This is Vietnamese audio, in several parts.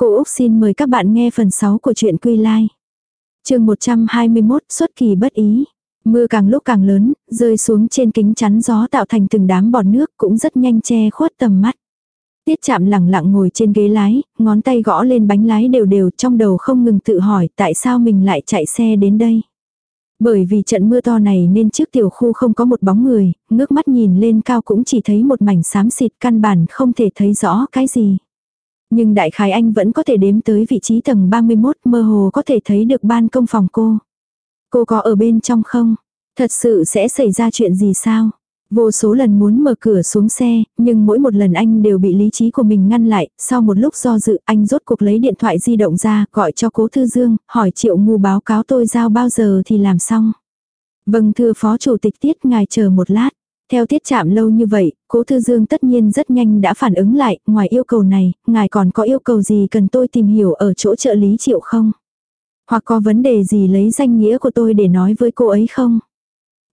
Cô Úc xin mời các bạn nghe phần 6 của truyện Quy Lai. chương 121 xuất kỳ bất ý. Mưa càng lúc càng lớn, rơi xuống trên kính chắn gió tạo thành từng đám bọt nước cũng rất nhanh che khuất tầm mắt. Tiết chạm lẳng lặng ngồi trên ghế lái, ngón tay gõ lên bánh lái đều đều trong đầu không ngừng tự hỏi tại sao mình lại chạy xe đến đây. Bởi vì trận mưa to này nên trước tiểu khu không có một bóng người, ngước mắt nhìn lên cao cũng chỉ thấy một mảnh xám xịt căn bản không thể thấy rõ cái gì. Nhưng đại khái anh vẫn có thể đếm tới vị trí tầng 31 mơ hồ có thể thấy được ban công phòng cô. Cô có ở bên trong không? Thật sự sẽ xảy ra chuyện gì sao? Vô số lần muốn mở cửa xuống xe, nhưng mỗi một lần anh đều bị lý trí của mình ngăn lại, sau một lúc do dự anh rốt cuộc lấy điện thoại di động ra, gọi cho cố Thư Dương, hỏi triệu ngu báo cáo tôi giao bao giờ thì làm xong. Vâng thưa phó chủ tịch tiết ngài chờ một lát. Theo tiết chạm lâu như vậy, cố Thư Dương tất nhiên rất nhanh đã phản ứng lại, ngoài yêu cầu này, ngài còn có yêu cầu gì cần tôi tìm hiểu ở chỗ trợ lý triệu không? Hoặc có vấn đề gì lấy danh nghĩa của tôi để nói với cô ấy không?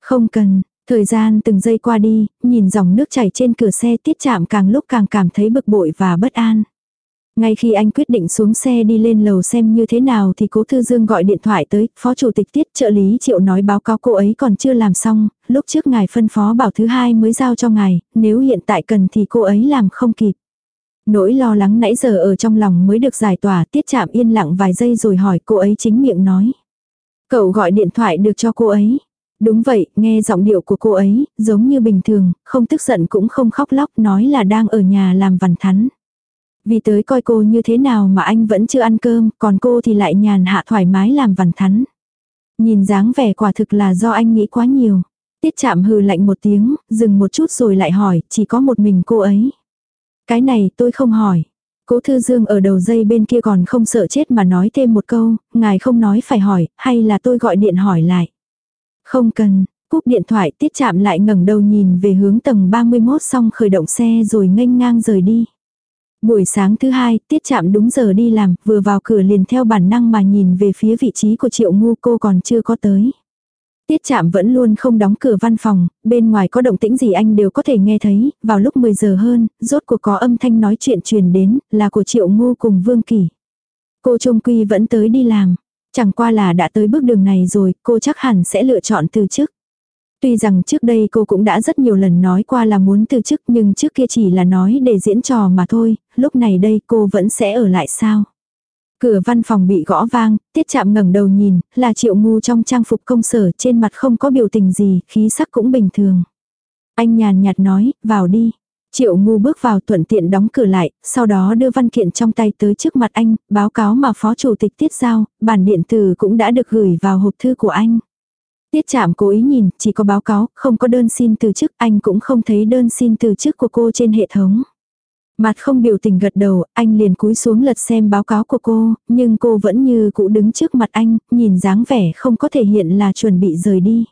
Không cần, thời gian từng giây qua đi, nhìn dòng nước chảy trên cửa xe tiết chạm càng lúc càng cảm thấy bực bội và bất an. Ngay khi anh quyết định xuống xe đi lên lầu xem như thế nào thì cố Thư Dương gọi điện thoại tới, phó chủ tịch tiết trợ lý triệu nói báo cáo cô ấy còn chưa làm xong, lúc trước ngài phân phó bảo thứ hai mới giao cho ngài, nếu hiện tại cần thì cô ấy làm không kịp. Nỗi lo lắng nãy giờ ở trong lòng mới được giải tỏa tiết chạm yên lặng vài giây rồi hỏi cô ấy chính miệng nói. Cậu gọi điện thoại được cho cô ấy. Đúng vậy, nghe giọng điệu của cô ấy, giống như bình thường, không tức giận cũng không khóc lóc nói là đang ở nhà làm vằn thắn. Vì tới coi cô như thế nào mà anh vẫn chưa ăn cơm, còn cô thì lại nhàn hạ thoải mái làm vằn thắn. Nhìn dáng vẻ quả thực là do anh nghĩ quá nhiều. Tiết chạm hừ lạnh một tiếng, dừng một chút rồi lại hỏi, chỉ có một mình cô ấy. Cái này tôi không hỏi. Cố Thư Dương ở đầu dây bên kia còn không sợ chết mà nói thêm một câu, ngài không nói phải hỏi, hay là tôi gọi điện hỏi lại. Không cần, cúp điện thoại tiết chạm lại ngẩng đầu nhìn về hướng tầng 31 xong khởi động xe rồi nghênh ngang rời đi. Buổi sáng thứ hai, tiết chạm đúng giờ đi làm, vừa vào cửa liền theo bản năng mà nhìn về phía vị trí của triệu ngu cô còn chưa có tới. Tiết chạm vẫn luôn không đóng cửa văn phòng, bên ngoài có động tĩnh gì anh đều có thể nghe thấy, vào lúc 10 giờ hơn, rốt cuộc có âm thanh nói chuyện truyền đến, là của triệu ngu cùng Vương Kỳ. Cô Trung Quy vẫn tới đi làm, chẳng qua là đã tới bước đường này rồi, cô chắc hẳn sẽ lựa chọn từ chức. Tuy rằng trước đây cô cũng đã rất nhiều lần nói qua là muốn từ chức nhưng trước kia chỉ là nói để diễn trò mà thôi, lúc này đây cô vẫn sẽ ở lại sao. Cửa văn phòng bị gõ vang, tiết chạm ngẩng đầu nhìn, là triệu ngu trong trang phục công sở trên mặt không có biểu tình gì, khí sắc cũng bình thường. Anh nhàn nhạt nói, vào đi. Triệu ngu bước vào thuận tiện đóng cửa lại, sau đó đưa văn kiện trong tay tới trước mặt anh, báo cáo mà phó chủ tịch tiết giao, bản điện tử cũng đã được gửi vào hộp thư của anh. Tiết chạm cố ý nhìn, chỉ có báo cáo, không có đơn xin từ chức, anh cũng không thấy đơn xin từ chức của cô trên hệ thống. Mặt không biểu tình gật đầu, anh liền cúi xuống lật xem báo cáo của cô, nhưng cô vẫn như cũ đứng trước mặt anh, nhìn dáng vẻ không có thể hiện là chuẩn bị rời đi.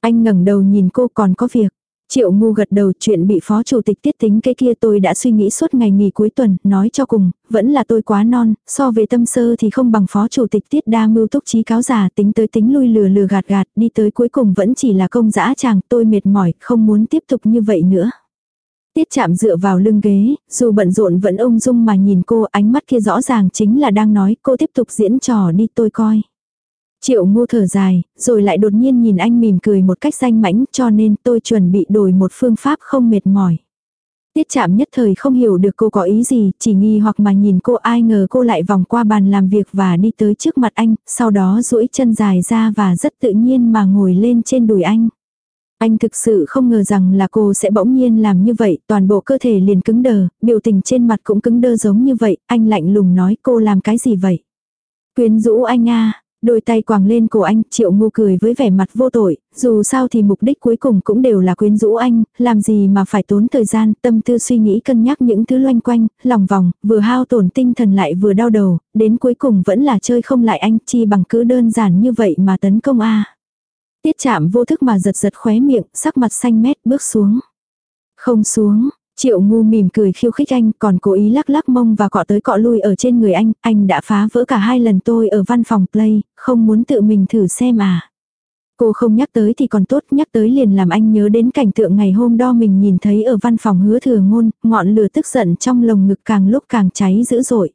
Anh ngẩng đầu nhìn cô còn có việc. Triệu ngu gật đầu chuyện bị phó chủ tịch tiết tính cái kia tôi đã suy nghĩ suốt ngày nghỉ cuối tuần, nói cho cùng, vẫn là tôi quá non, so về tâm sơ thì không bằng phó chủ tịch tiết đa mưu túc trí cáo giả tính tới tính lui lừa lừa gạt gạt, đi tới cuối cùng vẫn chỉ là công dã chàng, tôi mệt mỏi, không muốn tiếp tục như vậy nữa. Tiết chạm dựa vào lưng ghế, dù bận rộn vẫn ung dung mà nhìn cô ánh mắt kia rõ ràng chính là đang nói cô tiếp tục diễn trò đi tôi coi. Triệu ngu thở dài, rồi lại đột nhiên nhìn anh mỉm cười một cách danh mãnh cho nên tôi chuẩn bị đổi một phương pháp không mệt mỏi. Tiết chạm nhất thời không hiểu được cô có ý gì, chỉ nghi hoặc mà nhìn cô ai ngờ cô lại vòng qua bàn làm việc và đi tới trước mặt anh, sau đó duỗi chân dài ra và rất tự nhiên mà ngồi lên trên đùi anh. Anh thực sự không ngờ rằng là cô sẽ bỗng nhiên làm như vậy, toàn bộ cơ thể liền cứng đờ, biểu tình trên mặt cũng cứng đơ giống như vậy, anh lạnh lùng nói cô làm cái gì vậy? Quyến rũ anh a đôi tay quàng lên cổ anh, triệu ngu cười với vẻ mặt vô tội, dù sao thì mục đích cuối cùng cũng đều là quyến rũ anh, làm gì mà phải tốn thời gian, tâm tư suy nghĩ cân nhắc những thứ loanh quanh, lòng vòng, vừa hao tổn tinh thần lại vừa đau đầu, đến cuối cùng vẫn là chơi không lại anh, chi bằng cứ đơn giản như vậy mà tấn công a Tiết chạm vô thức mà giật giật khóe miệng, sắc mặt xanh mét bước xuống. Không xuống, triệu ngu mỉm cười khiêu khích anh còn cố ý lắc lắc mông và cọ tới cọ lui ở trên người anh, anh đã phá vỡ cả hai lần tôi ở văn phòng play, không muốn tự mình thử xem à. Cô không nhắc tới thì còn tốt, nhắc tới liền làm anh nhớ đến cảnh tượng ngày hôm đó mình nhìn thấy ở văn phòng hứa thừa ngôn, ngọn lửa tức giận trong lồng ngực càng lúc càng cháy dữ dội.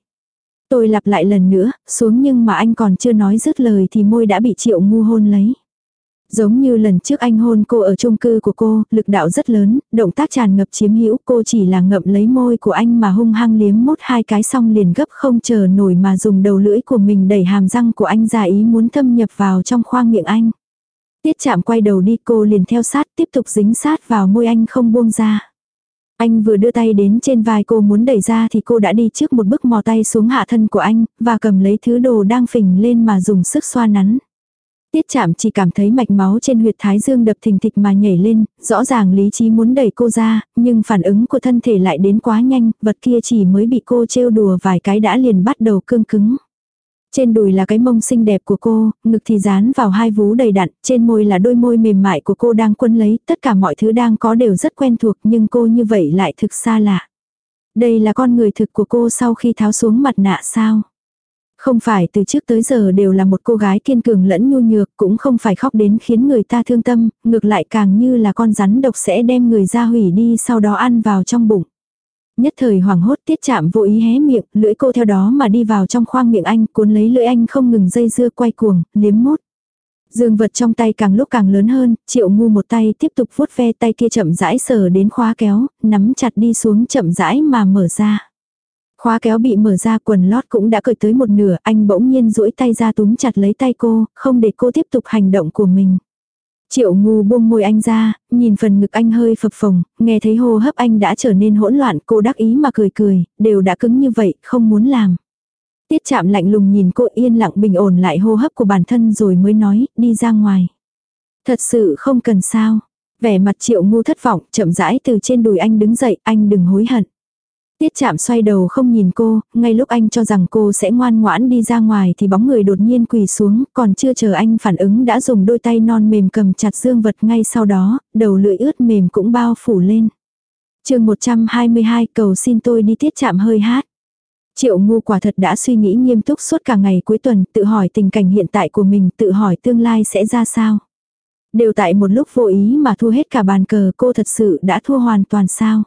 Tôi lặp lại lần nữa, xuống nhưng mà anh còn chưa nói dứt lời thì môi đã bị triệu ngu hôn lấy. Giống như lần trước anh hôn cô ở chung cư của cô, lực đạo rất lớn, động tác tràn ngập chiếm hữu cô chỉ là ngậm lấy môi của anh mà hung hăng liếm mốt hai cái xong liền gấp không chờ nổi mà dùng đầu lưỡi của mình đẩy hàm răng của anh ra ý muốn thâm nhập vào trong khoang miệng anh. Tiết chạm quay đầu đi cô liền theo sát tiếp tục dính sát vào môi anh không buông ra. Anh vừa đưa tay đến trên vai cô muốn đẩy ra thì cô đã đi trước một bước mò tay xuống hạ thân của anh, và cầm lấy thứ đồ đang phình lên mà dùng sức xoa nắn. Tiết chạm chỉ cảm thấy mạch máu trên huyệt thái dương đập thình thịch mà nhảy lên, rõ ràng lý trí muốn đẩy cô ra, nhưng phản ứng của thân thể lại đến quá nhanh, vật kia chỉ mới bị cô trêu đùa vài cái đã liền bắt đầu cương cứng. Trên đùi là cái mông xinh đẹp của cô, ngực thì dán vào hai vú đầy đặn, trên môi là đôi môi mềm mại của cô đang quân lấy, tất cả mọi thứ đang có đều rất quen thuộc nhưng cô như vậy lại thực xa lạ. Đây là con người thực của cô sau khi tháo xuống mặt nạ sao? Không phải từ trước tới giờ đều là một cô gái kiên cường lẫn nhu nhược, cũng không phải khóc đến khiến người ta thương tâm, ngược lại càng như là con rắn độc sẽ đem người ra hủy đi sau đó ăn vào trong bụng. Nhất thời hoảng hốt tiết chạm vô ý hé miệng, lưỡi cô theo đó mà đi vào trong khoang miệng anh, cuốn lấy lưỡi anh không ngừng dây dưa quay cuồng, liếm mốt. Dương vật trong tay càng lúc càng lớn hơn, triệu ngu một tay tiếp tục vuốt ve tay kia chậm rãi sờ đến khóa kéo, nắm chặt đi xuống chậm rãi mà mở ra. Khóa kéo bị mở ra quần lót cũng đã cởi tới một nửa, anh bỗng nhiên duỗi tay ra túm chặt lấy tay cô, không để cô tiếp tục hành động của mình. Triệu ngu buông môi anh ra, nhìn phần ngực anh hơi phập phồng, nghe thấy hô hấp anh đã trở nên hỗn loạn, cô đắc ý mà cười cười, đều đã cứng như vậy, không muốn làm. Tiết chạm lạnh lùng nhìn cô yên lặng bình ổn lại hô hấp của bản thân rồi mới nói, đi ra ngoài. Thật sự không cần sao. Vẻ mặt triệu ngu thất vọng, chậm rãi từ trên đùi anh đứng dậy, anh đừng hối hận. Tiết chạm xoay đầu không nhìn cô, ngay lúc anh cho rằng cô sẽ ngoan ngoãn đi ra ngoài thì bóng người đột nhiên quỳ xuống, còn chưa chờ anh phản ứng đã dùng đôi tay non mềm cầm chặt dương vật ngay sau đó, đầu lưỡi ướt mềm cũng bao phủ lên. chương 122 cầu xin tôi đi tiết chạm hơi hát. Triệu ngu quả thật đã suy nghĩ nghiêm túc suốt cả ngày cuối tuần, tự hỏi tình cảnh hiện tại của mình, tự hỏi tương lai sẽ ra sao. Đều tại một lúc vô ý mà thua hết cả bàn cờ cô thật sự đã thua hoàn toàn sao.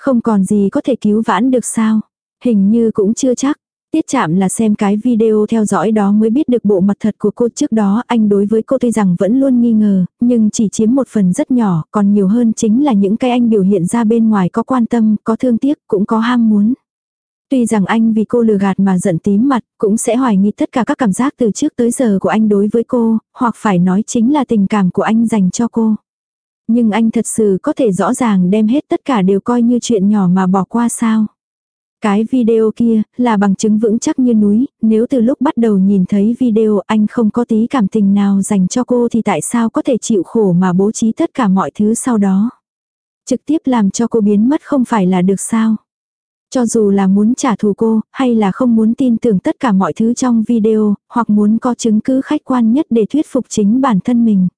Không còn gì có thể cứu vãn được sao? Hình như cũng chưa chắc. Tiết chạm là xem cái video theo dõi đó mới biết được bộ mặt thật của cô trước đó anh đối với cô tuy rằng vẫn luôn nghi ngờ, nhưng chỉ chiếm một phần rất nhỏ, còn nhiều hơn chính là những cái anh biểu hiện ra bên ngoài có quan tâm, có thương tiếc, cũng có ham muốn. Tuy rằng anh vì cô lừa gạt mà giận tím mặt, cũng sẽ hoài nghi tất cả các cảm giác từ trước tới giờ của anh đối với cô, hoặc phải nói chính là tình cảm của anh dành cho cô. Nhưng anh thật sự có thể rõ ràng đem hết tất cả đều coi như chuyện nhỏ mà bỏ qua sao. Cái video kia là bằng chứng vững chắc như núi, nếu từ lúc bắt đầu nhìn thấy video anh không có tí cảm tình nào dành cho cô thì tại sao có thể chịu khổ mà bố trí tất cả mọi thứ sau đó. Trực tiếp làm cho cô biến mất không phải là được sao. Cho dù là muốn trả thù cô, hay là không muốn tin tưởng tất cả mọi thứ trong video, hoặc muốn có chứng cứ khách quan nhất để thuyết phục chính bản thân mình.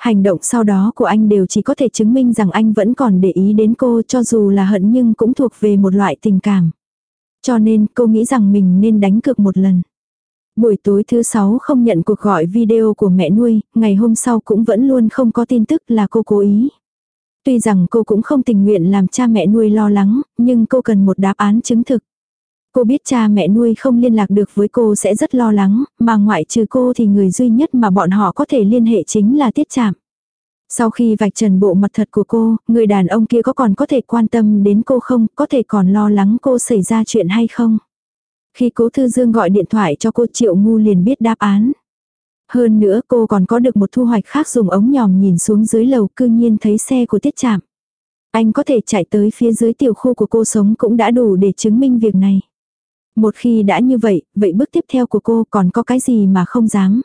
Hành động sau đó của anh đều chỉ có thể chứng minh rằng anh vẫn còn để ý đến cô cho dù là hận nhưng cũng thuộc về một loại tình cảm. Cho nên cô nghĩ rằng mình nên đánh cược một lần. Buổi tối thứ sáu không nhận cuộc gọi video của mẹ nuôi, ngày hôm sau cũng vẫn luôn không có tin tức là cô cố ý. Tuy rằng cô cũng không tình nguyện làm cha mẹ nuôi lo lắng, nhưng cô cần một đáp án chứng thực. Cô biết cha mẹ nuôi không liên lạc được với cô sẽ rất lo lắng, mà ngoại trừ cô thì người duy nhất mà bọn họ có thể liên hệ chính là tiết chạm. Sau khi vạch trần bộ mặt thật của cô, người đàn ông kia có còn có thể quan tâm đến cô không, có thể còn lo lắng cô xảy ra chuyện hay không. Khi cố Thư Dương gọi điện thoại cho cô Triệu Ngu liền biết đáp án. Hơn nữa cô còn có được một thu hoạch khác dùng ống nhòm nhìn xuống dưới lầu cư nhiên thấy xe của tiết chạm. Anh có thể chạy tới phía dưới tiểu khu của cô sống cũng đã đủ để chứng minh việc này. Một khi đã như vậy, vậy bước tiếp theo của cô còn có cái gì mà không dám.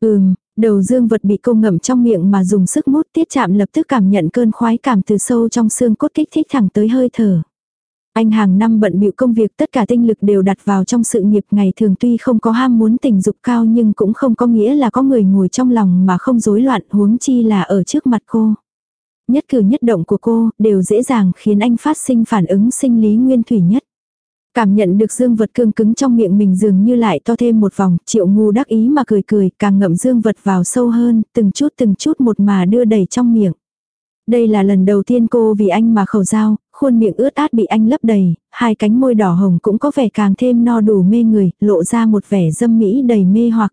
Ừm, đầu dương vật bị cô ngậm trong miệng mà dùng sức mút tiết chạm lập tức cảm nhận cơn khoái cảm từ sâu trong xương cốt kích thích thẳng tới hơi thở. Anh hàng năm bận bịu công việc tất cả tinh lực đều đặt vào trong sự nghiệp ngày thường tuy không có ham muốn tình dục cao nhưng cũng không có nghĩa là có người ngồi trong lòng mà không rối loạn huống chi là ở trước mặt cô. Nhất cử nhất động của cô đều dễ dàng khiến anh phát sinh phản ứng sinh lý nguyên thủy nhất. Cảm nhận được dương vật cương cứng trong miệng mình dường như lại to thêm một vòng, triệu ngu đắc ý mà cười cười, càng ngậm dương vật vào sâu hơn, từng chút từng chút một mà đưa đầy trong miệng. Đây là lần đầu tiên cô vì anh mà khẩu giao, khuôn miệng ướt át bị anh lấp đầy, hai cánh môi đỏ hồng cũng có vẻ càng thêm no đủ mê người, lộ ra một vẻ dâm mỹ đầy mê hoặc.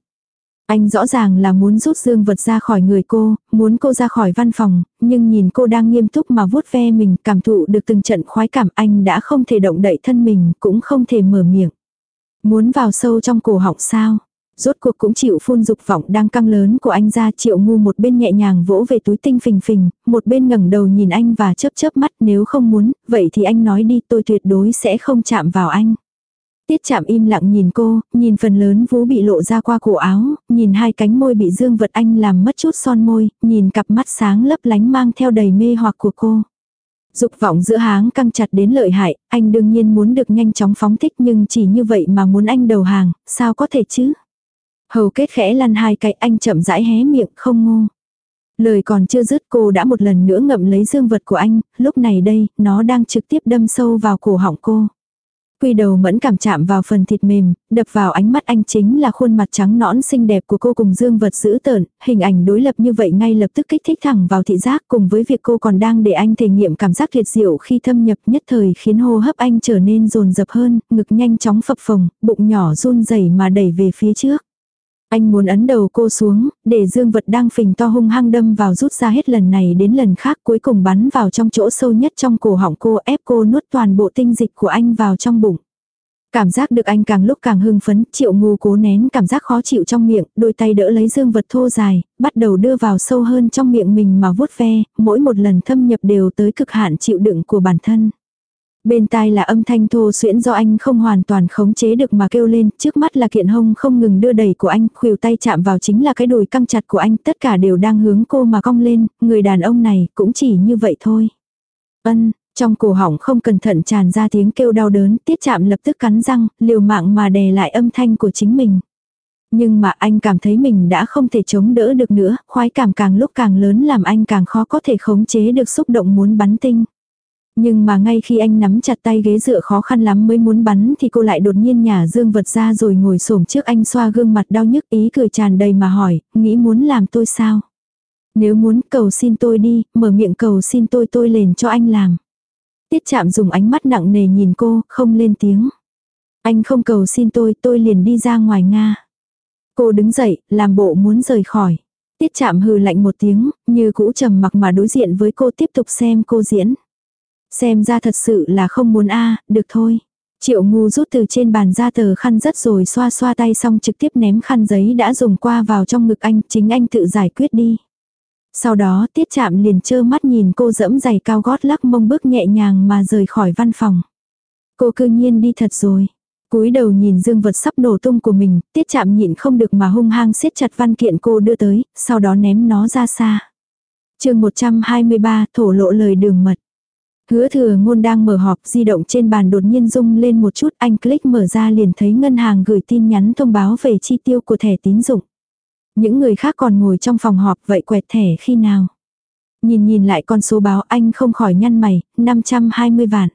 Anh rõ ràng là muốn rút dương vật ra khỏi người cô, muốn cô ra khỏi văn phòng, nhưng nhìn cô đang nghiêm túc mà vuốt ve mình, cảm thụ được từng trận khoái cảm anh đã không thể động đậy thân mình, cũng không thể mở miệng. Muốn vào sâu trong cổ họng sao? Rốt cuộc cũng chịu phun dục vọng đang căng lớn của anh ra triệu ngu một bên nhẹ nhàng vỗ về túi tinh phình phình, một bên ngẩng đầu nhìn anh và chớp chớp mắt nếu không muốn, vậy thì anh nói đi tôi tuyệt đối sẽ không chạm vào anh. Tiết chạm im lặng nhìn cô, nhìn phần lớn vú bị lộ ra qua cổ áo, nhìn hai cánh môi bị dương vật anh làm mất chút son môi, nhìn cặp mắt sáng lấp lánh mang theo đầy mê hoặc của cô. Dục vọng giữa háng căng chặt đến lợi hại, anh đương nhiên muốn được nhanh chóng phóng thích nhưng chỉ như vậy mà muốn anh đầu hàng, sao có thể chứ? Hầu kết khẽ lăn hai cái anh chậm rãi hé miệng không ngô. Lời còn chưa dứt cô đã một lần nữa ngậm lấy dương vật của anh, lúc này đây, nó đang trực tiếp đâm sâu vào cổ họng cô. Quy đầu mẫn cảm chạm vào phần thịt mềm, đập vào ánh mắt anh chính là khuôn mặt trắng nõn xinh đẹp của cô cùng dương vật dữ tợn, hình ảnh đối lập như vậy ngay lập tức kích thích thẳng vào thị giác cùng với việc cô còn đang để anh thể nghiệm cảm giác tuyệt diệu khi thâm nhập nhất thời khiến hô hấp anh trở nên rồn rập hơn, ngực nhanh chóng phập phồng, bụng nhỏ run rẩy mà đẩy về phía trước. Anh muốn ấn đầu cô xuống, để dương vật đang phình to hung hăng đâm vào rút ra hết lần này đến lần khác cuối cùng bắn vào trong chỗ sâu nhất trong cổ họng cô ép cô nuốt toàn bộ tinh dịch của anh vào trong bụng. Cảm giác được anh càng lúc càng hưng phấn, triệu ngu cố nén cảm giác khó chịu trong miệng, đôi tay đỡ lấy dương vật thô dài, bắt đầu đưa vào sâu hơn trong miệng mình mà vuốt ve, mỗi một lần thâm nhập đều tới cực hạn chịu đựng của bản thân. Bên tai là âm thanh thô xuyễn do anh không hoàn toàn khống chế được mà kêu lên, trước mắt là kiện hông không ngừng đưa đẩy của anh, khuỷu tay chạm vào chính là cái đùi căng chặt của anh, tất cả đều đang hướng cô mà cong lên, người đàn ông này cũng chỉ như vậy thôi. Ân, trong cổ họng không cẩn thận tràn ra tiếng kêu đau đớn, tiết chạm lập tức cắn răng, liều mạng mà đè lại âm thanh của chính mình. Nhưng mà anh cảm thấy mình đã không thể chống đỡ được nữa, khoái cảm càng lúc càng lớn làm anh càng khó có thể khống chế được xúc động muốn bắn tinh. Nhưng mà ngay khi anh nắm chặt tay ghế dựa khó khăn lắm mới muốn bắn thì cô lại đột nhiên nhả dương vật ra rồi ngồi xổm trước anh xoa gương mặt đau nhức ý cười tràn đầy mà hỏi, nghĩ muốn làm tôi sao? Nếu muốn cầu xin tôi đi, mở miệng cầu xin tôi tôi liền cho anh làm. Tiết chạm dùng ánh mắt nặng nề nhìn cô, không lên tiếng. Anh không cầu xin tôi, tôi liền đi ra ngoài Nga. Cô đứng dậy, làm bộ muốn rời khỏi. Tiết chạm hừ lạnh một tiếng, như cũ trầm mặc mà đối diện với cô tiếp tục xem cô diễn. Xem ra thật sự là không muốn a được thôi. Triệu ngu rút từ trên bàn ra tờ khăn rất rồi xoa xoa tay xong trực tiếp ném khăn giấy đã dùng qua vào trong ngực anh, chính anh tự giải quyết đi. Sau đó tiết chạm liền trơ mắt nhìn cô dẫm giày cao gót lắc mông bước nhẹ nhàng mà rời khỏi văn phòng. Cô cư nhiên đi thật rồi. cúi đầu nhìn dương vật sắp nổ tung của mình, tiết chạm nhịn không được mà hung hăng siết chặt văn kiện cô đưa tới, sau đó ném nó ra xa. chương 123 thổ lộ lời đường mật. Hứa thừa ngôn đang mở họp di động trên bàn đột nhiên rung lên một chút anh click mở ra liền thấy ngân hàng gửi tin nhắn thông báo về chi tiêu của thẻ tín dụng. Những người khác còn ngồi trong phòng họp vậy quẹt thẻ khi nào. Nhìn nhìn lại con số báo anh không khỏi nhăn mày, 520 vạn.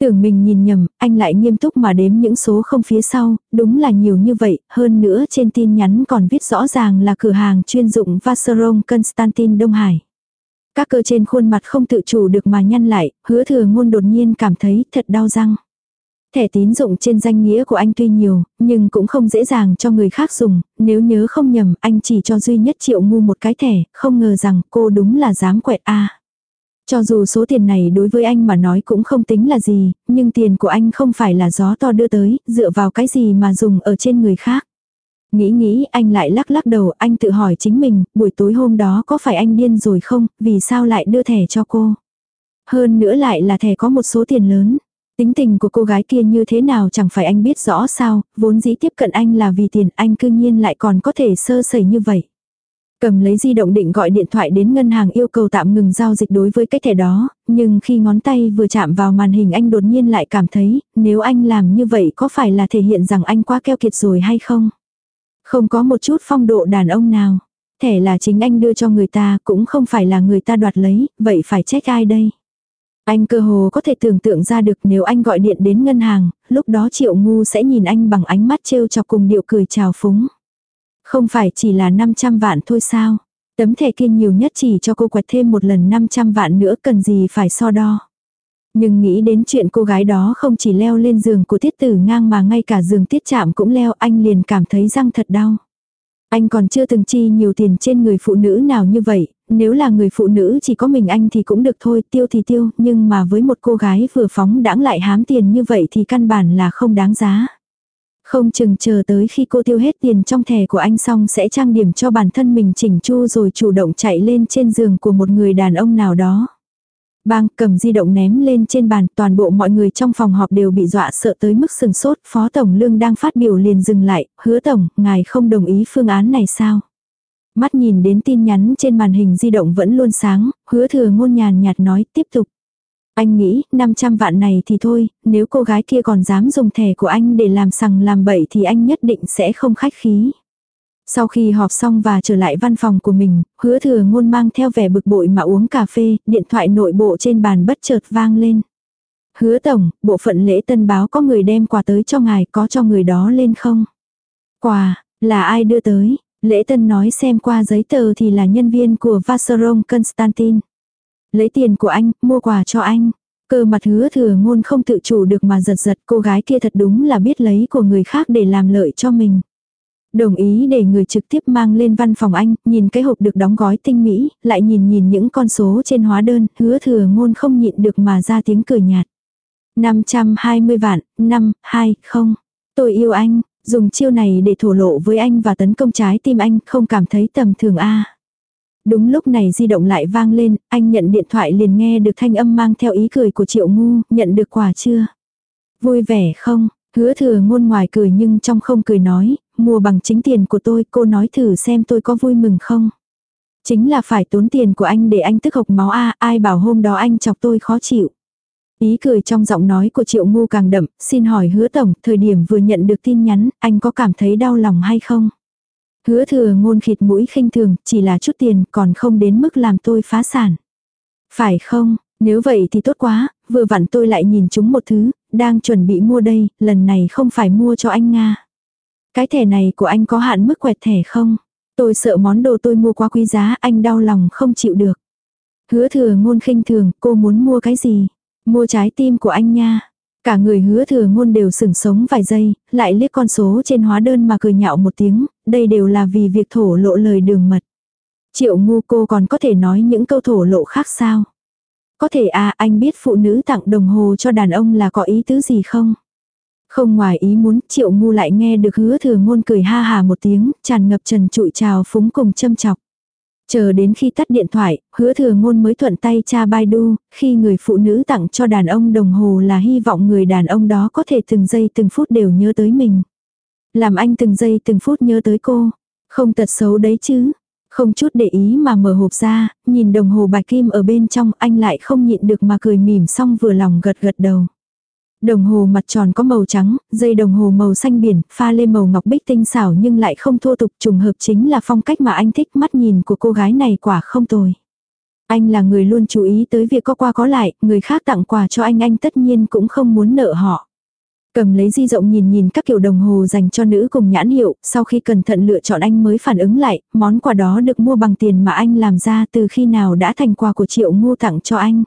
Tưởng mình nhìn nhầm, anh lại nghiêm túc mà đếm những số không phía sau, đúng là nhiều như vậy, hơn nữa trên tin nhắn còn viết rõ ràng là cửa hàng chuyên dụng vaseron Constantin Đông Hải. Các cơ trên khuôn mặt không tự chủ được mà nhăn lại, hứa thừa ngôn đột nhiên cảm thấy thật đau răng. Thẻ tín dụng trên danh nghĩa của anh tuy nhiều, nhưng cũng không dễ dàng cho người khác dùng, nếu nhớ không nhầm, anh chỉ cho duy nhất triệu ngu một cái thẻ, không ngờ rằng cô đúng là dám quẹt a. Cho dù số tiền này đối với anh mà nói cũng không tính là gì, nhưng tiền của anh không phải là gió to đưa tới, dựa vào cái gì mà dùng ở trên người khác. Nghĩ nghĩ anh lại lắc lắc đầu anh tự hỏi chính mình, buổi tối hôm đó có phải anh điên rồi không, vì sao lại đưa thẻ cho cô. Hơn nữa lại là thẻ có một số tiền lớn. Tính tình của cô gái kia như thế nào chẳng phải anh biết rõ sao, vốn dĩ tiếp cận anh là vì tiền anh cư nhiên lại còn có thể sơ sẩy như vậy. Cầm lấy di động định gọi điện thoại đến ngân hàng yêu cầu tạm ngừng giao dịch đối với cái thẻ đó, nhưng khi ngón tay vừa chạm vào màn hình anh đột nhiên lại cảm thấy, nếu anh làm như vậy có phải là thể hiện rằng anh quá keo kiệt rồi hay không? Không có một chút phong độ đàn ông nào. Thẻ là chính anh đưa cho người ta, cũng không phải là người ta đoạt lấy, vậy phải trách ai đây? Anh cơ hồ có thể tưởng tượng ra được nếu anh gọi điện đến ngân hàng, lúc đó triệu ngu sẽ nhìn anh bằng ánh mắt trêu chọc cùng điệu cười chào phúng. Không phải chỉ là 500 vạn thôi sao? Tấm thẻ kia nhiều nhất chỉ cho cô quẹt thêm một lần 500 vạn nữa cần gì phải so đo. Nhưng nghĩ đến chuyện cô gái đó không chỉ leo lên giường của tiết tử ngang mà ngay cả giường tiết chạm cũng leo anh liền cảm thấy răng thật đau. Anh còn chưa từng chi nhiều tiền trên người phụ nữ nào như vậy, nếu là người phụ nữ chỉ có mình anh thì cũng được thôi, tiêu thì tiêu, nhưng mà với một cô gái vừa phóng đãng lại hám tiền như vậy thì căn bản là không đáng giá. Không chừng chờ tới khi cô tiêu hết tiền trong thẻ của anh xong sẽ trang điểm cho bản thân mình chỉnh chu rồi chủ động chạy lên trên giường của một người đàn ông nào đó. Bang cầm di động ném lên trên bàn, toàn bộ mọi người trong phòng họp đều bị dọa sợ tới mức sừng sốt, Phó Tổng Lương đang phát biểu liền dừng lại, hứa Tổng, ngài không đồng ý phương án này sao? Mắt nhìn đến tin nhắn trên màn hình di động vẫn luôn sáng, hứa thừa ngôn nhàn nhạt nói tiếp tục. Anh nghĩ 500 vạn này thì thôi, nếu cô gái kia còn dám dùng thẻ của anh để làm sằng làm bậy thì anh nhất định sẽ không khách khí. Sau khi họp xong và trở lại văn phòng của mình, hứa thừa ngôn mang theo vẻ bực bội mà uống cà phê, điện thoại nội bộ trên bàn bất chợt vang lên. Hứa tổng, bộ phận lễ tân báo có người đem quà tới cho ngài, có cho người đó lên không? Quà, là ai đưa tới? Lễ tân nói xem qua giấy tờ thì là nhân viên của Vaseron Constantin. Lấy tiền của anh, mua quà cho anh. Cơ mặt hứa thừa ngôn không tự chủ được mà giật giật cô gái kia thật đúng là biết lấy của người khác để làm lợi cho mình. Đồng ý để người trực tiếp mang lên văn phòng anh, nhìn cái hộp được đóng gói tinh mỹ, lại nhìn nhìn những con số trên hóa đơn, hứa thừa ngôn không nhịn được mà ra tiếng cười nhạt. 520 vạn, 5, 2, không. Tôi yêu anh, dùng chiêu này để thổ lộ với anh và tấn công trái tim anh, không cảm thấy tầm thường a. Đúng lúc này di động lại vang lên, anh nhận điện thoại liền nghe được thanh âm mang theo ý cười của triệu ngu, nhận được quà chưa? Vui vẻ không? Hứa thừa ngôn ngoài cười nhưng trong không cười nói, mua bằng chính tiền của tôi, cô nói thử xem tôi có vui mừng không? Chính là phải tốn tiền của anh để anh tức hộc máu a ai bảo hôm đó anh chọc tôi khó chịu. Ý cười trong giọng nói của triệu ngu càng đậm, xin hỏi hứa tổng, thời điểm vừa nhận được tin nhắn, anh có cảm thấy đau lòng hay không? Hứa thừa ngôn khịt mũi khinh thường, chỉ là chút tiền còn không đến mức làm tôi phá sản. Phải không, nếu vậy thì tốt quá, vừa vặn tôi lại nhìn chúng một thứ, đang chuẩn bị mua đây, lần này không phải mua cho anh Nga. Cái thẻ này của anh có hạn mức quẹt thẻ không? Tôi sợ món đồ tôi mua quá quý giá, anh đau lòng không chịu được. Hứa thừa ngôn khinh thường, cô muốn mua cái gì? Mua trái tim của anh nha. Cả người hứa thừa ngôn đều sửng sống vài giây, lại liếc con số trên hóa đơn mà cười nhạo một tiếng, đây đều là vì việc thổ lộ lời đường mật. Triệu ngu cô còn có thể nói những câu thổ lộ khác sao? Có thể à anh biết phụ nữ tặng đồng hồ cho đàn ông là có ý tứ gì không? Không ngoài ý muốn triệu ngu lại nghe được hứa thừa ngôn cười ha hà một tiếng, tràn ngập trần trụi trào phúng cùng châm chọc. Chờ đến khi tắt điện thoại, hứa thừa ngôn mới thuận tay cha Baidu, khi người phụ nữ tặng cho đàn ông đồng hồ là hy vọng người đàn ông đó có thể từng giây từng phút đều nhớ tới mình. Làm anh từng giây từng phút nhớ tới cô. Không tật xấu đấy chứ. Không chút để ý mà mở hộp ra, nhìn đồng hồ bạch kim ở bên trong anh lại không nhịn được mà cười mỉm xong vừa lòng gật gật đầu. Đồng hồ mặt tròn có màu trắng, dây đồng hồ màu xanh biển, pha lê màu ngọc bích tinh xảo nhưng lại không thô tục trùng hợp chính là phong cách mà anh thích mắt nhìn của cô gái này quả không tồi. Anh là người luôn chú ý tới việc có qua có lại, người khác tặng quà cho anh anh tất nhiên cũng không muốn nợ họ. Cầm lấy di rộng nhìn nhìn các kiểu đồng hồ dành cho nữ cùng nhãn hiệu, sau khi cẩn thận lựa chọn anh mới phản ứng lại, món quà đó được mua bằng tiền mà anh làm ra từ khi nào đã thành quà của triệu ngu tặng cho anh.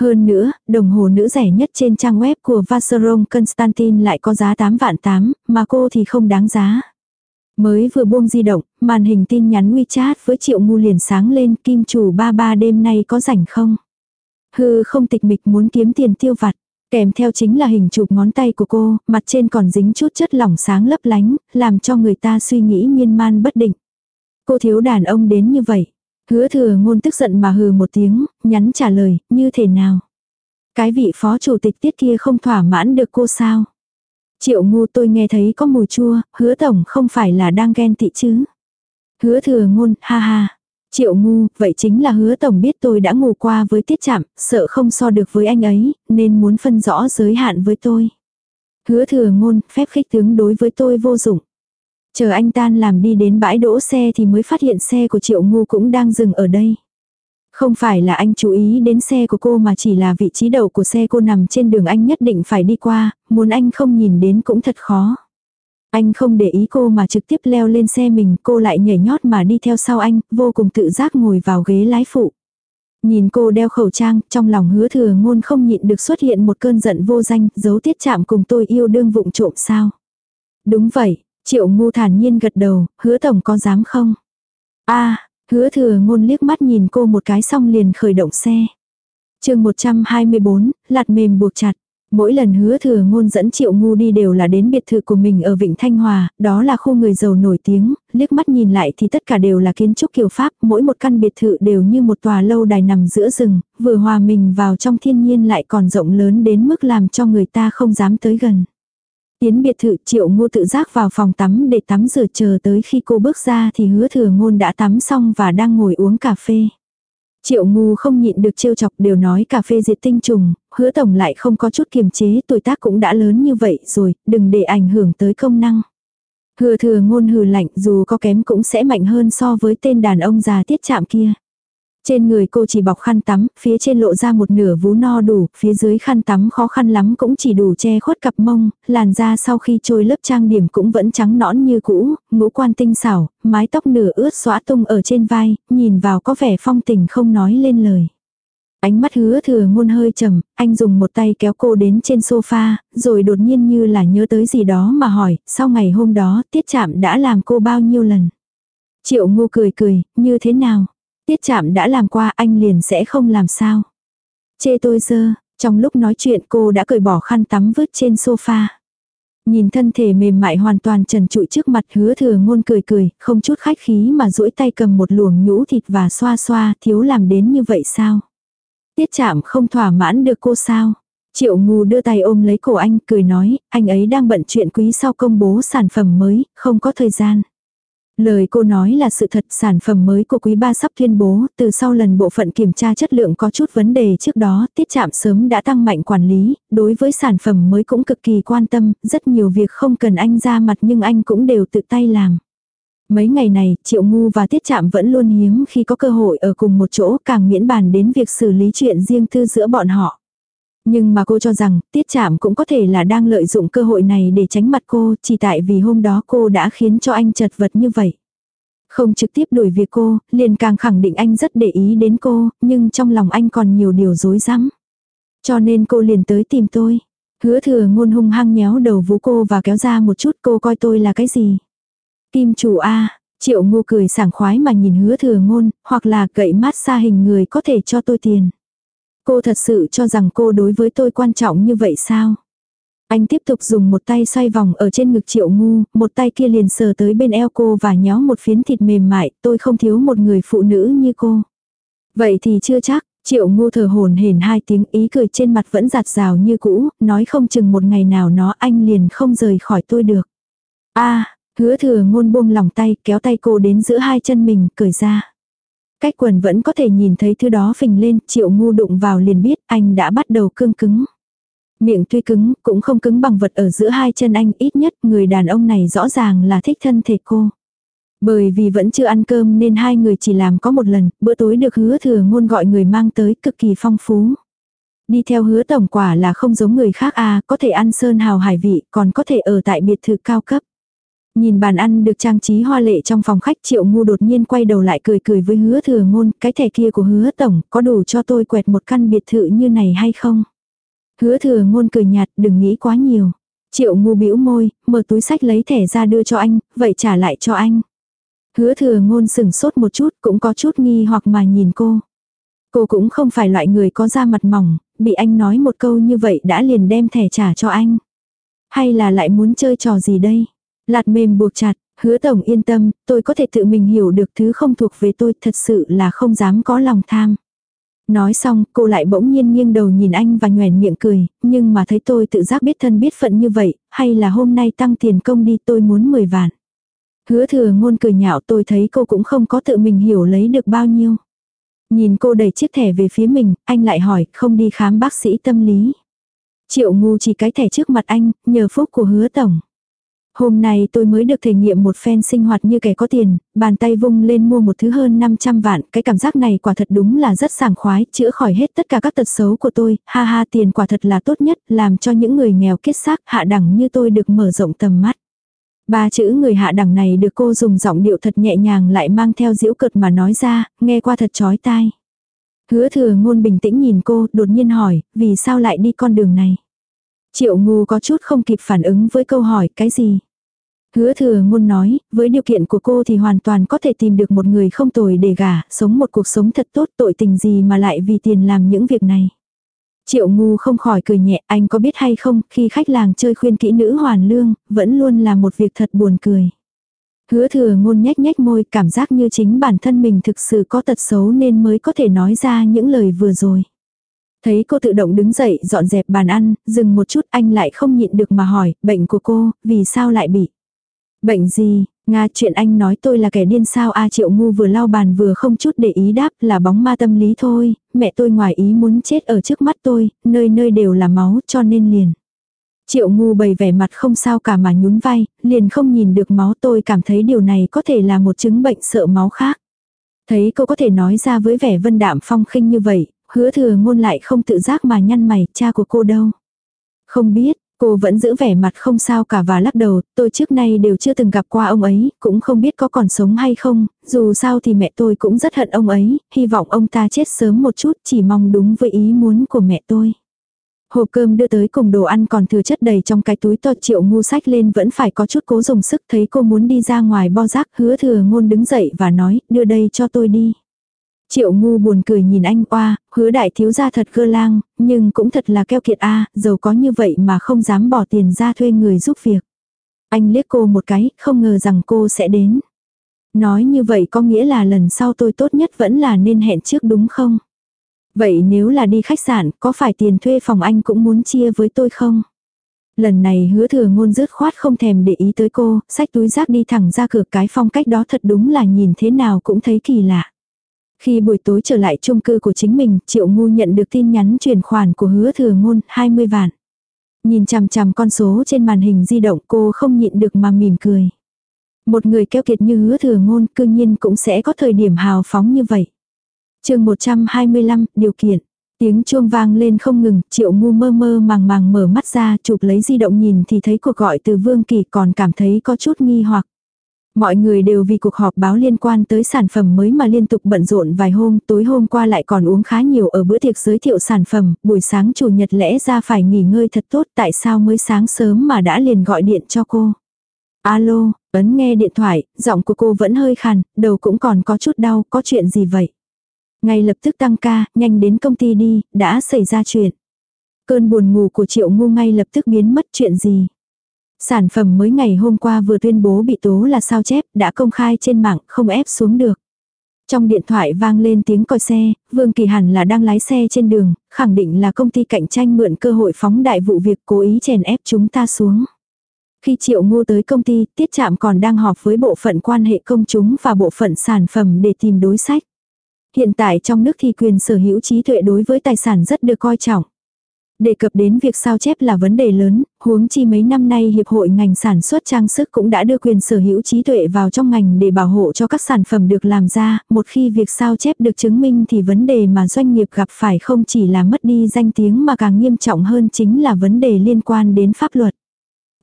Hơn nữa, đồng hồ nữ rẻ nhất trên trang web của Vacheron Constantin lại có giá 8 vạn 8, mà cô thì không đáng giá. Mới vừa buông di động, màn hình tin nhắn WeChat với triệu ngu liền sáng lên kim chủ ba ba đêm nay có rảnh không? Hư không tịch mịch muốn kiếm tiền tiêu vặt. Kèm theo chính là hình chụp ngón tay của cô, mặt trên còn dính chút chất lỏng sáng lấp lánh, làm cho người ta suy nghĩ miên man bất định. Cô thiếu đàn ông đến như vậy. Hứa thừa ngôn tức giận mà hừ một tiếng, nhắn trả lời, như thế nào? Cái vị phó chủ tịch tiết kia không thỏa mãn được cô sao? Triệu ngu tôi nghe thấy có mùi chua, hứa tổng không phải là đang ghen tị chứ? Hứa thừa ngôn, ha ha. Triệu ngu, vậy chính là hứa tổng biết tôi đã ngủ qua với tiết chạm, sợ không so được với anh ấy, nên muốn phân rõ giới hạn với tôi. Hứa thừa ngôn, phép khích tướng đối với tôi vô dụng. Chờ anh tan làm đi đến bãi đỗ xe thì mới phát hiện xe của triệu ngu cũng đang dừng ở đây. Không phải là anh chú ý đến xe của cô mà chỉ là vị trí đầu của xe cô nằm trên đường anh nhất định phải đi qua, muốn anh không nhìn đến cũng thật khó. Anh không để ý cô mà trực tiếp leo lên xe mình, cô lại nhảy nhót mà đi theo sau anh, vô cùng tự giác ngồi vào ghế lái phụ. Nhìn cô đeo khẩu trang, trong lòng hứa thừa ngôn không nhịn được xuất hiện một cơn giận vô danh, giấu tiết chạm cùng tôi yêu đương vụng trộm sao. Đúng vậy, triệu ngu thản nhiên gật đầu, hứa tổng có dám không? a hứa thừa ngôn liếc mắt nhìn cô một cái xong liền khởi động xe. chương 124, lạt mềm buộc chặt. Mỗi lần hứa thừa ngôn dẫn triệu ngu đi đều là đến biệt thự của mình ở Vịnh Thanh Hòa, đó là khu người giàu nổi tiếng, liếc mắt nhìn lại thì tất cả đều là kiến trúc kiểu Pháp, mỗi một căn biệt thự đều như một tòa lâu đài nằm giữa rừng, vừa hòa mình vào trong thiên nhiên lại còn rộng lớn đến mức làm cho người ta không dám tới gần. Tiến biệt thự triệu ngu tự giác vào phòng tắm để tắm rửa chờ tới khi cô bước ra thì hứa thừa ngôn đã tắm xong và đang ngồi uống cà phê. Triệu ngu không nhịn được trêu chọc đều nói cà phê diệt tinh trùng, hứa tổng lại không có chút kiềm chế tuổi tác cũng đã lớn như vậy rồi, đừng để ảnh hưởng tới công năng. Hứa thừa ngôn hừ lạnh dù có kém cũng sẽ mạnh hơn so với tên đàn ông già tiết chạm kia. Trên người cô chỉ bọc khăn tắm, phía trên lộ ra một nửa vú no đủ, phía dưới khăn tắm khó khăn lắm cũng chỉ đủ che khuất cặp mông, làn da sau khi trôi lớp trang điểm cũng vẫn trắng nõn như cũ, ngũ quan tinh xảo, mái tóc nửa ướt xóa tung ở trên vai, nhìn vào có vẻ phong tình không nói lên lời. Ánh mắt hứa thừa ngôn hơi trầm, anh dùng một tay kéo cô đến trên sofa, rồi đột nhiên như là nhớ tới gì đó mà hỏi, sau ngày hôm đó tiết chạm đã làm cô bao nhiêu lần. Triệu ngu cười cười, như thế nào? Tiết chạm đã làm qua anh liền sẽ không làm sao. Chê tôi dơ, trong lúc nói chuyện cô đã cởi bỏ khăn tắm vứt trên sofa. Nhìn thân thể mềm mại hoàn toàn trần trụi trước mặt hứa thừa ngôn cười cười, không chút khách khí mà duỗi tay cầm một luồng nhũ thịt và xoa xoa, thiếu làm đến như vậy sao? Tiết chạm không thỏa mãn được cô sao? Triệu ngu đưa tay ôm lấy cổ anh, cười nói, anh ấy đang bận chuyện quý sau công bố sản phẩm mới, không có thời gian. Lời cô nói là sự thật sản phẩm mới của quý ba sắp tuyên bố, từ sau lần bộ phận kiểm tra chất lượng có chút vấn đề trước đó, tiết chạm sớm đã tăng mạnh quản lý, đối với sản phẩm mới cũng cực kỳ quan tâm, rất nhiều việc không cần anh ra mặt nhưng anh cũng đều tự tay làm. Mấy ngày này, Triệu Ngu và Tiết Chạm vẫn luôn hiếm khi có cơ hội ở cùng một chỗ càng miễn bàn đến việc xử lý chuyện riêng tư giữa bọn họ. Nhưng mà cô cho rằng, tiết chạm cũng có thể là đang lợi dụng cơ hội này để tránh mặt cô, chỉ tại vì hôm đó cô đã khiến cho anh chật vật như vậy. Không trực tiếp đuổi việc cô, liền càng khẳng định anh rất để ý đến cô, nhưng trong lòng anh còn nhiều điều dối rắm Cho nên cô liền tới tìm tôi. Hứa thừa ngôn hung hăng nhéo đầu vú cô và kéo ra một chút cô coi tôi là cái gì. Kim chủ A, triệu ngu cười sảng khoái mà nhìn hứa thừa ngôn, hoặc là gậy mát xa hình người có thể cho tôi tiền. Cô thật sự cho rằng cô đối với tôi quan trọng như vậy sao? Anh tiếp tục dùng một tay xoay vòng ở trên ngực triệu ngu, một tay kia liền sờ tới bên eo cô và nhéo một phiến thịt mềm mại, tôi không thiếu một người phụ nữ như cô. Vậy thì chưa chắc, triệu ngu thở hồn hển hai tiếng ý cười trên mặt vẫn giặt rào như cũ, nói không chừng một ngày nào nó anh liền không rời khỏi tôi được. a hứa thừa ngôn buông lòng tay kéo tay cô đến giữa hai chân mình, cười ra. Cách quần vẫn có thể nhìn thấy thứ đó phình lên, triệu ngu đụng vào liền biết anh đã bắt đầu cương cứng. Miệng tuy cứng, cũng không cứng bằng vật ở giữa hai chân anh, ít nhất người đàn ông này rõ ràng là thích thân thể cô. Bởi vì vẫn chưa ăn cơm nên hai người chỉ làm có một lần, bữa tối được hứa thừa ngôn gọi người mang tới cực kỳ phong phú. Đi theo hứa tổng quả là không giống người khác à, có thể ăn sơn hào hải vị, còn có thể ở tại biệt thự cao cấp. Nhìn bàn ăn được trang trí hoa lệ trong phòng khách triệu ngu đột nhiên quay đầu lại cười cười với hứa thừa ngôn, cái thẻ kia của hứa tổng có đủ cho tôi quẹt một căn biệt thự như này hay không? Hứa thừa ngôn cười nhạt đừng nghĩ quá nhiều. Triệu ngu bĩu môi, mở túi sách lấy thẻ ra đưa cho anh, vậy trả lại cho anh. Hứa thừa ngôn sừng sốt một chút cũng có chút nghi hoặc mà nhìn cô. Cô cũng không phải loại người có da mặt mỏng, bị anh nói một câu như vậy đã liền đem thẻ trả cho anh. Hay là lại muốn chơi trò gì đây? Lạt mềm buộc chặt, hứa tổng yên tâm, tôi có thể tự mình hiểu được thứ không thuộc về tôi, thật sự là không dám có lòng tham. Nói xong, cô lại bỗng nhiên nghiêng đầu nhìn anh và nhoèn miệng cười, nhưng mà thấy tôi tự giác biết thân biết phận như vậy, hay là hôm nay tăng tiền công đi tôi muốn 10 vạn. Hứa thừa ngôn cười nhạo tôi thấy cô cũng không có tự mình hiểu lấy được bao nhiêu. Nhìn cô đẩy chiếc thẻ về phía mình, anh lại hỏi, không đi khám bác sĩ tâm lý. Triệu ngu chỉ cái thẻ trước mặt anh, nhờ phúc của hứa tổng. Hôm nay tôi mới được thể nghiệm một phen sinh hoạt như kẻ có tiền, bàn tay vung lên mua một thứ hơn 500 vạn, cái cảm giác này quả thật đúng là rất sảng khoái, chữa khỏi hết tất cả các tật xấu của tôi, ha ha tiền quả thật là tốt nhất, làm cho những người nghèo kết xác hạ đẳng như tôi được mở rộng tầm mắt. Ba chữ người hạ đẳng này được cô dùng giọng điệu thật nhẹ nhàng lại mang theo diễu cợt mà nói ra, nghe qua thật chói tai. Hứa thừa ngôn bình tĩnh nhìn cô, đột nhiên hỏi, vì sao lại đi con đường này? Triệu ngu có chút không kịp phản ứng với câu hỏi, cái gì? Hứa thừa ngôn nói, với điều kiện của cô thì hoàn toàn có thể tìm được một người không tồi để gả, sống một cuộc sống thật tốt tội tình gì mà lại vì tiền làm những việc này. Triệu ngu không khỏi cười nhẹ, anh có biết hay không, khi khách làng chơi khuyên kỹ nữ hoàn lương, vẫn luôn là một việc thật buồn cười. Hứa thừa ngôn nhách nhách môi, cảm giác như chính bản thân mình thực sự có tật xấu nên mới có thể nói ra những lời vừa rồi. Thấy cô tự động đứng dậy dọn dẹp bàn ăn, dừng một chút anh lại không nhịn được mà hỏi, bệnh của cô, vì sao lại bị? Bệnh gì, Nga chuyện anh nói tôi là kẻ điên sao A Triệu Ngu vừa lau bàn vừa không chút để ý đáp là bóng ma tâm lý thôi, mẹ tôi ngoài ý muốn chết ở trước mắt tôi, nơi nơi đều là máu cho nên liền. Triệu Ngu bày vẻ mặt không sao cả mà nhún vai, liền không nhìn được máu tôi cảm thấy điều này có thể là một chứng bệnh sợ máu khác. Thấy cô có thể nói ra với vẻ vân đạm phong khinh như vậy, hứa thừa ngôn lại không tự giác mà nhăn mày, cha của cô đâu. Không biết, Cô vẫn giữ vẻ mặt không sao cả và lắc đầu, tôi trước nay đều chưa từng gặp qua ông ấy, cũng không biết có còn sống hay không, dù sao thì mẹ tôi cũng rất hận ông ấy, hy vọng ông ta chết sớm một chút, chỉ mong đúng với ý muốn của mẹ tôi. Hộp cơm đưa tới cùng đồ ăn còn thừa chất đầy trong cái túi to triệu ngu sách lên vẫn phải có chút cố dùng sức thấy cô muốn đi ra ngoài bo rác hứa thừa ngôn đứng dậy và nói đưa đây cho tôi đi. Triệu ngu buồn cười nhìn anh oa, hứa đại thiếu gia thật cơ lang, nhưng cũng thật là keo kiệt a giàu có như vậy mà không dám bỏ tiền ra thuê người giúp việc. Anh liếc cô một cái, không ngờ rằng cô sẽ đến. Nói như vậy có nghĩa là lần sau tôi tốt nhất vẫn là nên hẹn trước đúng không? Vậy nếu là đi khách sạn, có phải tiền thuê phòng anh cũng muốn chia với tôi không? Lần này hứa thừa ngôn rứt khoát không thèm để ý tới cô, xách túi rác đi thẳng ra cửa cái phong cách đó thật đúng là nhìn thế nào cũng thấy kỳ lạ. Khi buổi tối trở lại chung cư của chính mình, Triệu Ngu nhận được tin nhắn chuyển khoản của hứa thừa ngôn 20 vạn. Nhìn chằm chằm con số trên màn hình di động cô không nhịn được mà mỉm cười. Một người keo kiệt như hứa thừa ngôn cư nhiên cũng sẽ có thời điểm hào phóng như vậy. chương 125, điều kiện. Tiếng chuông vang lên không ngừng, triệu ngu mơ mơ màng màng mở mắt ra chụp lấy di động nhìn thì thấy cuộc gọi từ Vương Kỳ còn cảm thấy có chút nghi hoặc. Mọi người đều vì cuộc họp báo liên quan tới sản phẩm mới mà liên tục bận rộn vài hôm, tối hôm qua lại còn uống khá nhiều ở bữa tiệc giới thiệu sản phẩm, buổi sáng chủ nhật lẽ ra phải nghỉ ngơi thật tốt, tại sao mới sáng sớm mà đã liền gọi điện cho cô. Alo, ấn nghe điện thoại, giọng của cô vẫn hơi khàn, đầu cũng còn có chút đau, có chuyện gì vậy? Ngay lập tức tăng ca, nhanh đến công ty đi, đã xảy ra chuyện. Cơn buồn ngủ của triệu ngu ngay lập tức biến mất chuyện gì? Sản phẩm mới ngày hôm qua vừa tuyên bố bị tố là sao chép, đã công khai trên mạng, không ép xuống được. Trong điện thoại vang lên tiếng còi xe, Vương Kỳ hẳn là đang lái xe trên đường, khẳng định là công ty cạnh tranh mượn cơ hội phóng đại vụ việc cố ý chèn ép chúng ta xuống. Khi Triệu Ngô tới công ty, Tiết Trạm còn đang họp với bộ phận quan hệ công chúng và bộ phận sản phẩm để tìm đối sách. Hiện tại trong nước thì quyền sở hữu trí tuệ đối với tài sản rất được coi trọng. Đề cập đến việc sao chép là vấn đề lớn, huống chi mấy năm nay Hiệp hội ngành sản xuất trang sức cũng đã đưa quyền sở hữu trí tuệ vào trong ngành để bảo hộ cho các sản phẩm được làm ra, một khi việc sao chép được chứng minh thì vấn đề mà doanh nghiệp gặp phải không chỉ là mất đi danh tiếng mà càng nghiêm trọng hơn chính là vấn đề liên quan đến pháp luật.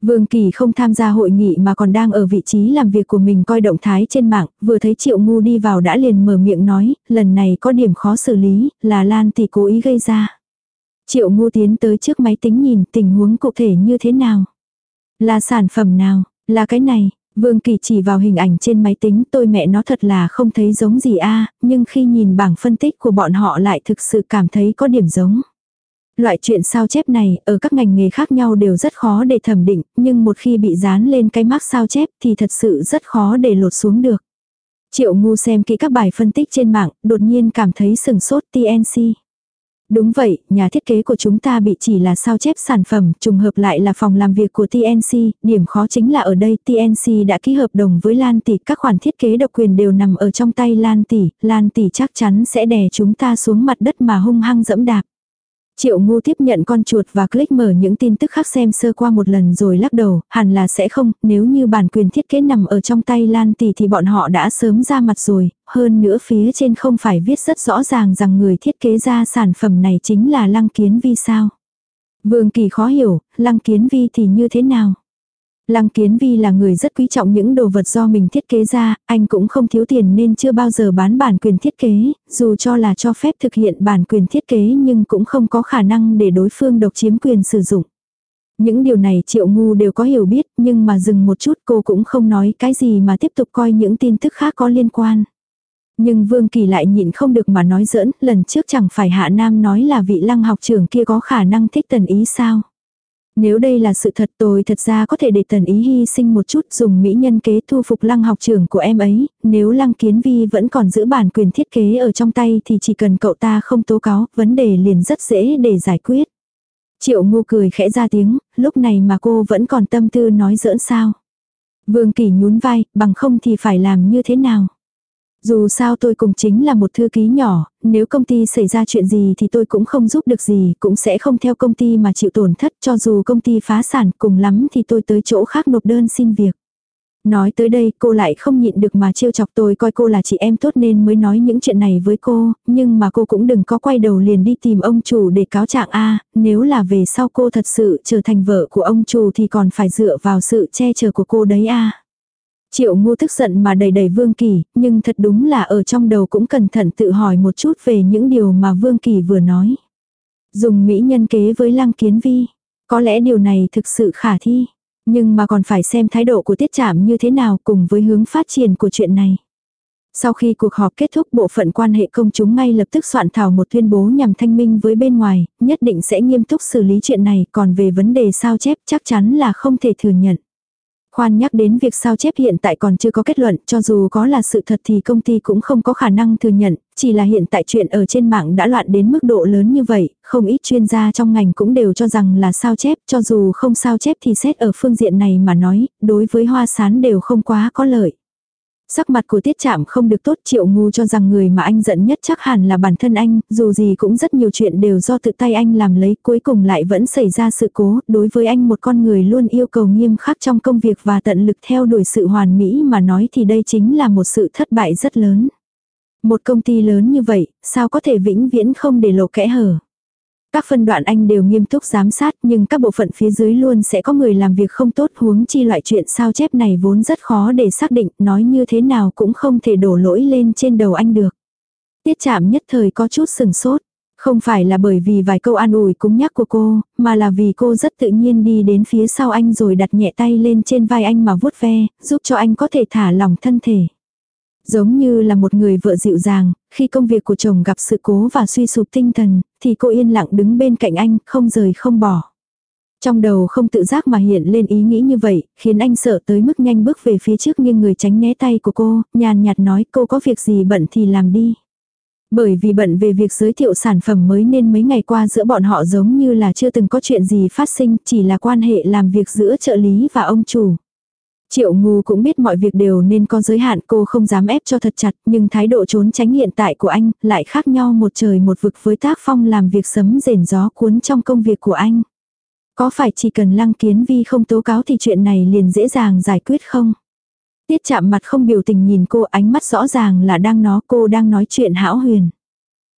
Vương Kỳ không tham gia hội nghị mà còn đang ở vị trí làm việc của mình coi động thái trên mạng, vừa thấy Triệu Ngu đi vào đã liền mở miệng nói, lần này có điểm khó xử lý, là Lan thì cố ý gây ra. Triệu ngu tiến tới trước máy tính nhìn tình huống cụ thể như thế nào. Là sản phẩm nào, là cái này, Vương Kỳ chỉ vào hình ảnh trên máy tính tôi mẹ nó thật là không thấy giống gì a nhưng khi nhìn bảng phân tích của bọn họ lại thực sự cảm thấy có điểm giống. Loại chuyện sao chép này ở các ngành nghề khác nhau đều rất khó để thẩm định, nhưng một khi bị dán lên cái mác sao chép thì thật sự rất khó để lột xuống được. Triệu ngu xem kỹ các bài phân tích trên mạng, đột nhiên cảm thấy sừng sốt TNC. Đúng vậy, nhà thiết kế của chúng ta bị chỉ là sao chép sản phẩm, trùng hợp lại là phòng làm việc của TNC, điểm khó chính là ở đây TNC đã ký hợp đồng với Lan Tỷ, các khoản thiết kế độc quyền đều nằm ở trong tay Lan Tỷ, Lan Tỷ chắc chắn sẽ đè chúng ta xuống mặt đất mà hung hăng dẫm đạp. Triệu ngu tiếp nhận con chuột và click mở những tin tức khác xem sơ qua một lần rồi lắc đầu, hẳn là sẽ không, nếu như bản quyền thiết kế nằm ở trong tay Lan Tỷ thì bọn họ đã sớm ra mặt rồi, hơn nữa phía trên không phải viết rất rõ ràng rằng người thiết kế ra sản phẩm này chính là Lăng Kiến Vi sao. Vương Kỳ khó hiểu, Lăng Kiến Vi thì như thế nào? Lăng Kiến Vi là người rất quý trọng những đồ vật do mình thiết kế ra, anh cũng không thiếu tiền nên chưa bao giờ bán bản quyền thiết kế, dù cho là cho phép thực hiện bản quyền thiết kế nhưng cũng không có khả năng để đối phương độc chiếm quyền sử dụng. Những điều này triệu ngu đều có hiểu biết nhưng mà dừng một chút cô cũng không nói cái gì mà tiếp tục coi những tin tức khác có liên quan. Nhưng Vương Kỳ lại nhịn không được mà nói giỡn, lần trước chẳng phải Hạ Nam nói là vị lăng học trưởng kia có khả năng thích tần ý sao. Nếu đây là sự thật tôi thật ra có thể để tần ý hy sinh một chút dùng mỹ nhân kế thu phục lăng học trưởng của em ấy, nếu lăng kiến vi vẫn còn giữ bản quyền thiết kế ở trong tay thì chỉ cần cậu ta không tố cáo, vấn đề liền rất dễ để giải quyết. Triệu ngu cười khẽ ra tiếng, lúc này mà cô vẫn còn tâm tư nói giỡn sao. Vương Kỳ nhún vai, bằng không thì phải làm như thế nào. Dù sao tôi cũng chính là một thư ký nhỏ, nếu công ty xảy ra chuyện gì thì tôi cũng không giúp được gì, cũng sẽ không theo công ty mà chịu tổn thất cho dù công ty phá sản cùng lắm thì tôi tới chỗ khác nộp đơn xin việc. Nói tới đây cô lại không nhịn được mà trêu chọc tôi coi cô là chị em tốt nên mới nói những chuyện này với cô, nhưng mà cô cũng đừng có quay đầu liền đi tìm ông chủ để cáo trạng a nếu là về sau cô thật sự trở thành vợ của ông chủ thì còn phải dựa vào sự che chở của cô đấy a Triệu ngu tức giận mà đầy đầy Vương Kỳ, nhưng thật đúng là ở trong đầu cũng cẩn thận tự hỏi một chút về những điều mà Vương Kỳ vừa nói. Dùng mỹ nhân kế với Lăng Kiến Vi, có lẽ điều này thực sự khả thi. Nhưng mà còn phải xem thái độ của tiết trảm như thế nào cùng với hướng phát triển của chuyện này. Sau khi cuộc họp kết thúc bộ phận quan hệ công chúng ngay lập tức soạn thảo một tuyên bố nhằm thanh minh với bên ngoài, nhất định sẽ nghiêm túc xử lý chuyện này còn về vấn đề sao chép chắc chắn là không thể thừa nhận. Khoan nhắc đến việc sao chép hiện tại còn chưa có kết luận, cho dù có là sự thật thì công ty cũng không có khả năng thừa nhận, chỉ là hiện tại chuyện ở trên mạng đã loạn đến mức độ lớn như vậy, không ít chuyên gia trong ngành cũng đều cho rằng là sao chép, cho dù không sao chép thì xét ở phương diện này mà nói, đối với hoa sán đều không quá có lợi. Sắc mặt của tiết chạm không được tốt triệu ngu cho rằng người mà anh giận nhất chắc hẳn là bản thân anh, dù gì cũng rất nhiều chuyện đều do tự tay anh làm lấy, cuối cùng lại vẫn xảy ra sự cố, đối với anh một con người luôn yêu cầu nghiêm khắc trong công việc và tận lực theo đuổi sự hoàn mỹ mà nói thì đây chính là một sự thất bại rất lớn. Một công ty lớn như vậy, sao có thể vĩnh viễn không để lộ kẽ hở. Các phân đoạn anh đều nghiêm túc giám sát nhưng các bộ phận phía dưới luôn sẽ có người làm việc không tốt huống chi loại chuyện sao chép này vốn rất khó để xác định nói như thế nào cũng không thể đổ lỗi lên trên đầu anh được. Tiết chạm nhất thời có chút sừng sốt. Không phải là bởi vì vài câu an ủi cúng nhắc của cô, mà là vì cô rất tự nhiên đi đến phía sau anh rồi đặt nhẹ tay lên trên vai anh mà vuốt ve, giúp cho anh có thể thả lỏng thân thể. Giống như là một người vợ dịu dàng, khi công việc của chồng gặp sự cố và suy sụp tinh thần, thì cô yên lặng đứng bên cạnh anh, không rời không bỏ. Trong đầu không tự giác mà hiện lên ý nghĩ như vậy, khiến anh sợ tới mức nhanh bước về phía trước nghiêng người tránh né tay của cô, nhàn nhạt nói cô có việc gì bận thì làm đi. Bởi vì bận về việc giới thiệu sản phẩm mới nên mấy ngày qua giữa bọn họ giống như là chưa từng có chuyện gì phát sinh, chỉ là quan hệ làm việc giữa trợ lý và ông chủ. Triệu ngu cũng biết mọi việc đều nên có giới hạn cô không dám ép cho thật chặt nhưng thái độ trốn tránh hiện tại của anh lại khác nhau một trời một vực với tác phong làm việc sấm rền gió cuốn trong công việc của anh. Có phải chỉ cần lăng kiến vi không tố cáo thì chuyện này liền dễ dàng giải quyết không? Tiết chạm mặt không biểu tình nhìn cô ánh mắt rõ ràng là đang nó cô đang nói chuyện hão huyền.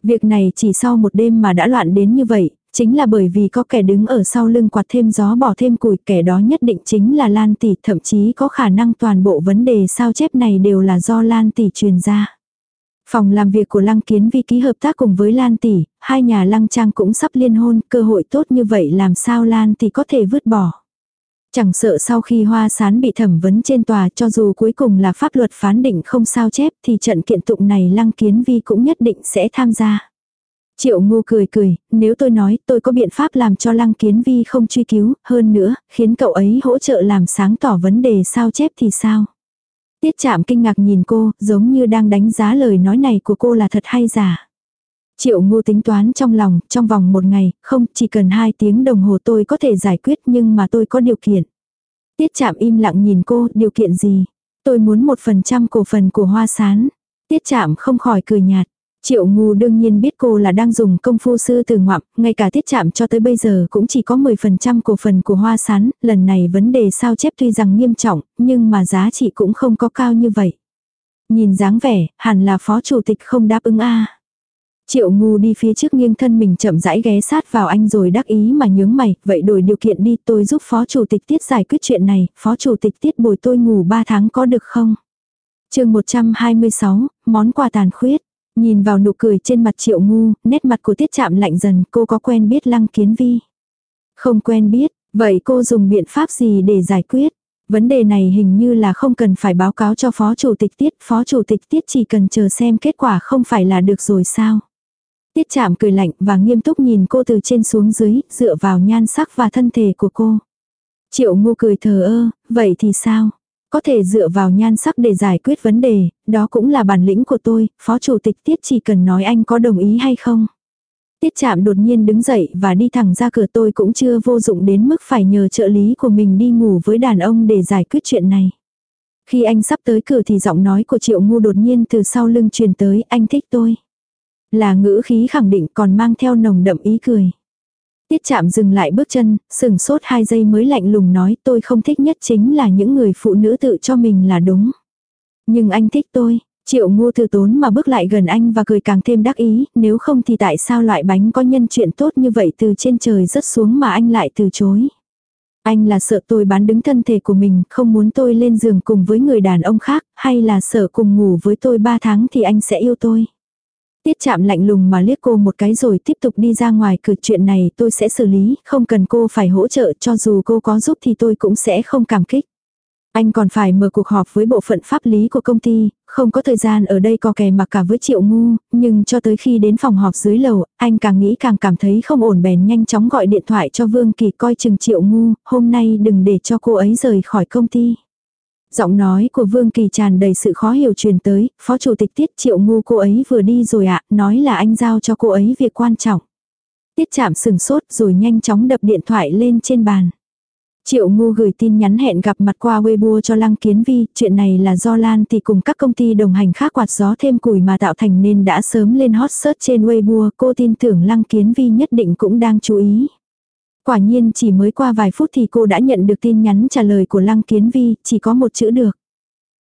Việc này chỉ sau một đêm mà đã loạn đến như vậy, chính là bởi vì có kẻ đứng ở sau lưng quạt thêm gió bỏ thêm củi, kẻ đó nhất định chính là Lan Tỷ, thậm chí có khả năng toàn bộ vấn đề sao chép này đều là do Lan Tỷ truyền ra. Phòng làm việc của Lăng Kiến Vi ký hợp tác cùng với Lan Tỷ, hai nhà Lăng Trang cũng sắp liên hôn, cơ hội tốt như vậy làm sao Lan Tỷ có thể vứt bỏ. Chẳng sợ sau khi hoa sán bị thẩm vấn trên tòa cho dù cuối cùng là pháp luật phán định không sao chép thì trận kiện tụng này Lăng Kiến Vi cũng nhất định sẽ tham gia. Triệu ngu cười cười, nếu tôi nói tôi có biện pháp làm cho lăng kiến vi không truy cứu, hơn nữa, khiến cậu ấy hỗ trợ làm sáng tỏ vấn đề sao chép thì sao? Tiết chạm kinh ngạc nhìn cô, giống như đang đánh giá lời nói này của cô là thật hay giả. Triệu ngu tính toán trong lòng, trong vòng một ngày, không, chỉ cần hai tiếng đồng hồ tôi có thể giải quyết nhưng mà tôi có điều kiện. Tiết chạm im lặng nhìn cô, điều kiện gì? Tôi muốn một phần trăm cổ phần của hoa sán. Tiết chạm không khỏi cười nhạt. Triệu ngu đương nhiên biết cô là đang dùng công phu sư từ ngoạm, ngay cả tiết chạm cho tới bây giờ cũng chỉ có 10% cổ phần của hoa sán, lần này vấn đề sao chép tuy rằng nghiêm trọng, nhưng mà giá trị cũng không có cao như vậy. Nhìn dáng vẻ, hẳn là phó chủ tịch không đáp ứng a Triệu ngu đi phía trước nghiêng thân mình chậm rãi ghé sát vào anh rồi đắc ý mà nhướng mày, vậy đổi điều kiện đi tôi giúp phó chủ tịch tiết giải quyết chuyện này, phó chủ tịch tiết bồi tôi ngủ 3 tháng có được không? chương 126, món quà tàn khuyết. Nhìn vào nụ cười trên mặt triệu ngu, nét mặt của tiết chạm lạnh dần, cô có quen biết lăng kiến vi? Không quen biết, vậy cô dùng biện pháp gì để giải quyết? Vấn đề này hình như là không cần phải báo cáo cho phó chủ tịch tiết, phó chủ tịch tiết chỉ cần chờ xem kết quả không phải là được rồi sao? Tiết chạm cười lạnh và nghiêm túc nhìn cô từ trên xuống dưới, dựa vào nhan sắc và thân thể của cô. Triệu ngu cười thờ ơ, vậy thì sao? Có thể dựa vào nhan sắc để giải quyết vấn đề, đó cũng là bản lĩnh của tôi, phó chủ tịch Tiết chỉ cần nói anh có đồng ý hay không. Tiết chạm đột nhiên đứng dậy và đi thẳng ra cửa tôi cũng chưa vô dụng đến mức phải nhờ trợ lý của mình đi ngủ với đàn ông để giải quyết chuyện này. Khi anh sắp tới cửa thì giọng nói của triệu ngu đột nhiên từ sau lưng truyền tới anh thích tôi. Là ngữ khí khẳng định còn mang theo nồng đậm ý cười. Tiết chạm dừng lại bước chân, sừng sốt hai giây mới lạnh lùng nói tôi không thích nhất chính là những người phụ nữ tự cho mình là đúng. Nhưng anh thích tôi, triệu ngô thư tốn mà bước lại gần anh và cười càng thêm đắc ý, nếu không thì tại sao loại bánh có nhân chuyện tốt như vậy từ trên trời rớt xuống mà anh lại từ chối. Anh là sợ tôi bán đứng thân thể của mình, không muốn tôi lên giường cùng với người đàn ông khác, hay là sợ cùng ngủ với tôi ba tháng thì anh sẽ yêu tôi. Tiết chạm lạnh lùng mà liếc cô một cái rồi tiếp tục đi ra ngoài cửa chuyện này tôi sẽ xử lý, không cần cô phải hỗ trợ cho dù cô có giúp thì tôi cũng sẽ không cảm kích. Anh còn phải mở cuộc họp với bộ phận pháp lý của công ty, không có thời gian ở đây co kè mà cả với triệu ngu, nhưng cho tới khi đến phòng họp dưới lầu, anh càng nghĩ càng cảm thấy không ổn bèn nhanh chóng gọi điện thoại cho Vương Kỳ coi chừng triệu ngu, hôm nay đừng để cho cô ấy rời khỏi công ty. Giọng nói của Vương Kỳ tràn đầy sự khó hiểu truyền tới, phó chủ tịch tiết triệu ngu cô ấy vừa đi rồi ạ, nói là anh giao cho cô ấy việc quan trọng. Tiết chạm sừng sốt rồi nhanh chóng đập điện thoại lên trên bàn. Triệu ngu gửi tin nhắn hẹn gặp mặt qua Weibo cho Lăng Kiến Vi, chuyện này là do Lan thì cùng các công ty đồng hành khác quạt gió thêm củi mà tạo thành nên đã sớm lên hot search trên Weibo, cô tin tưởng Lăng Kiến Vi nhất định cũng đang chú ý. Quả nhiên chỉ mới qua vài phút thì cô đã nhận được tin nhắn trả lời của Lăng Kiến Vi, chỉ có một chữ được.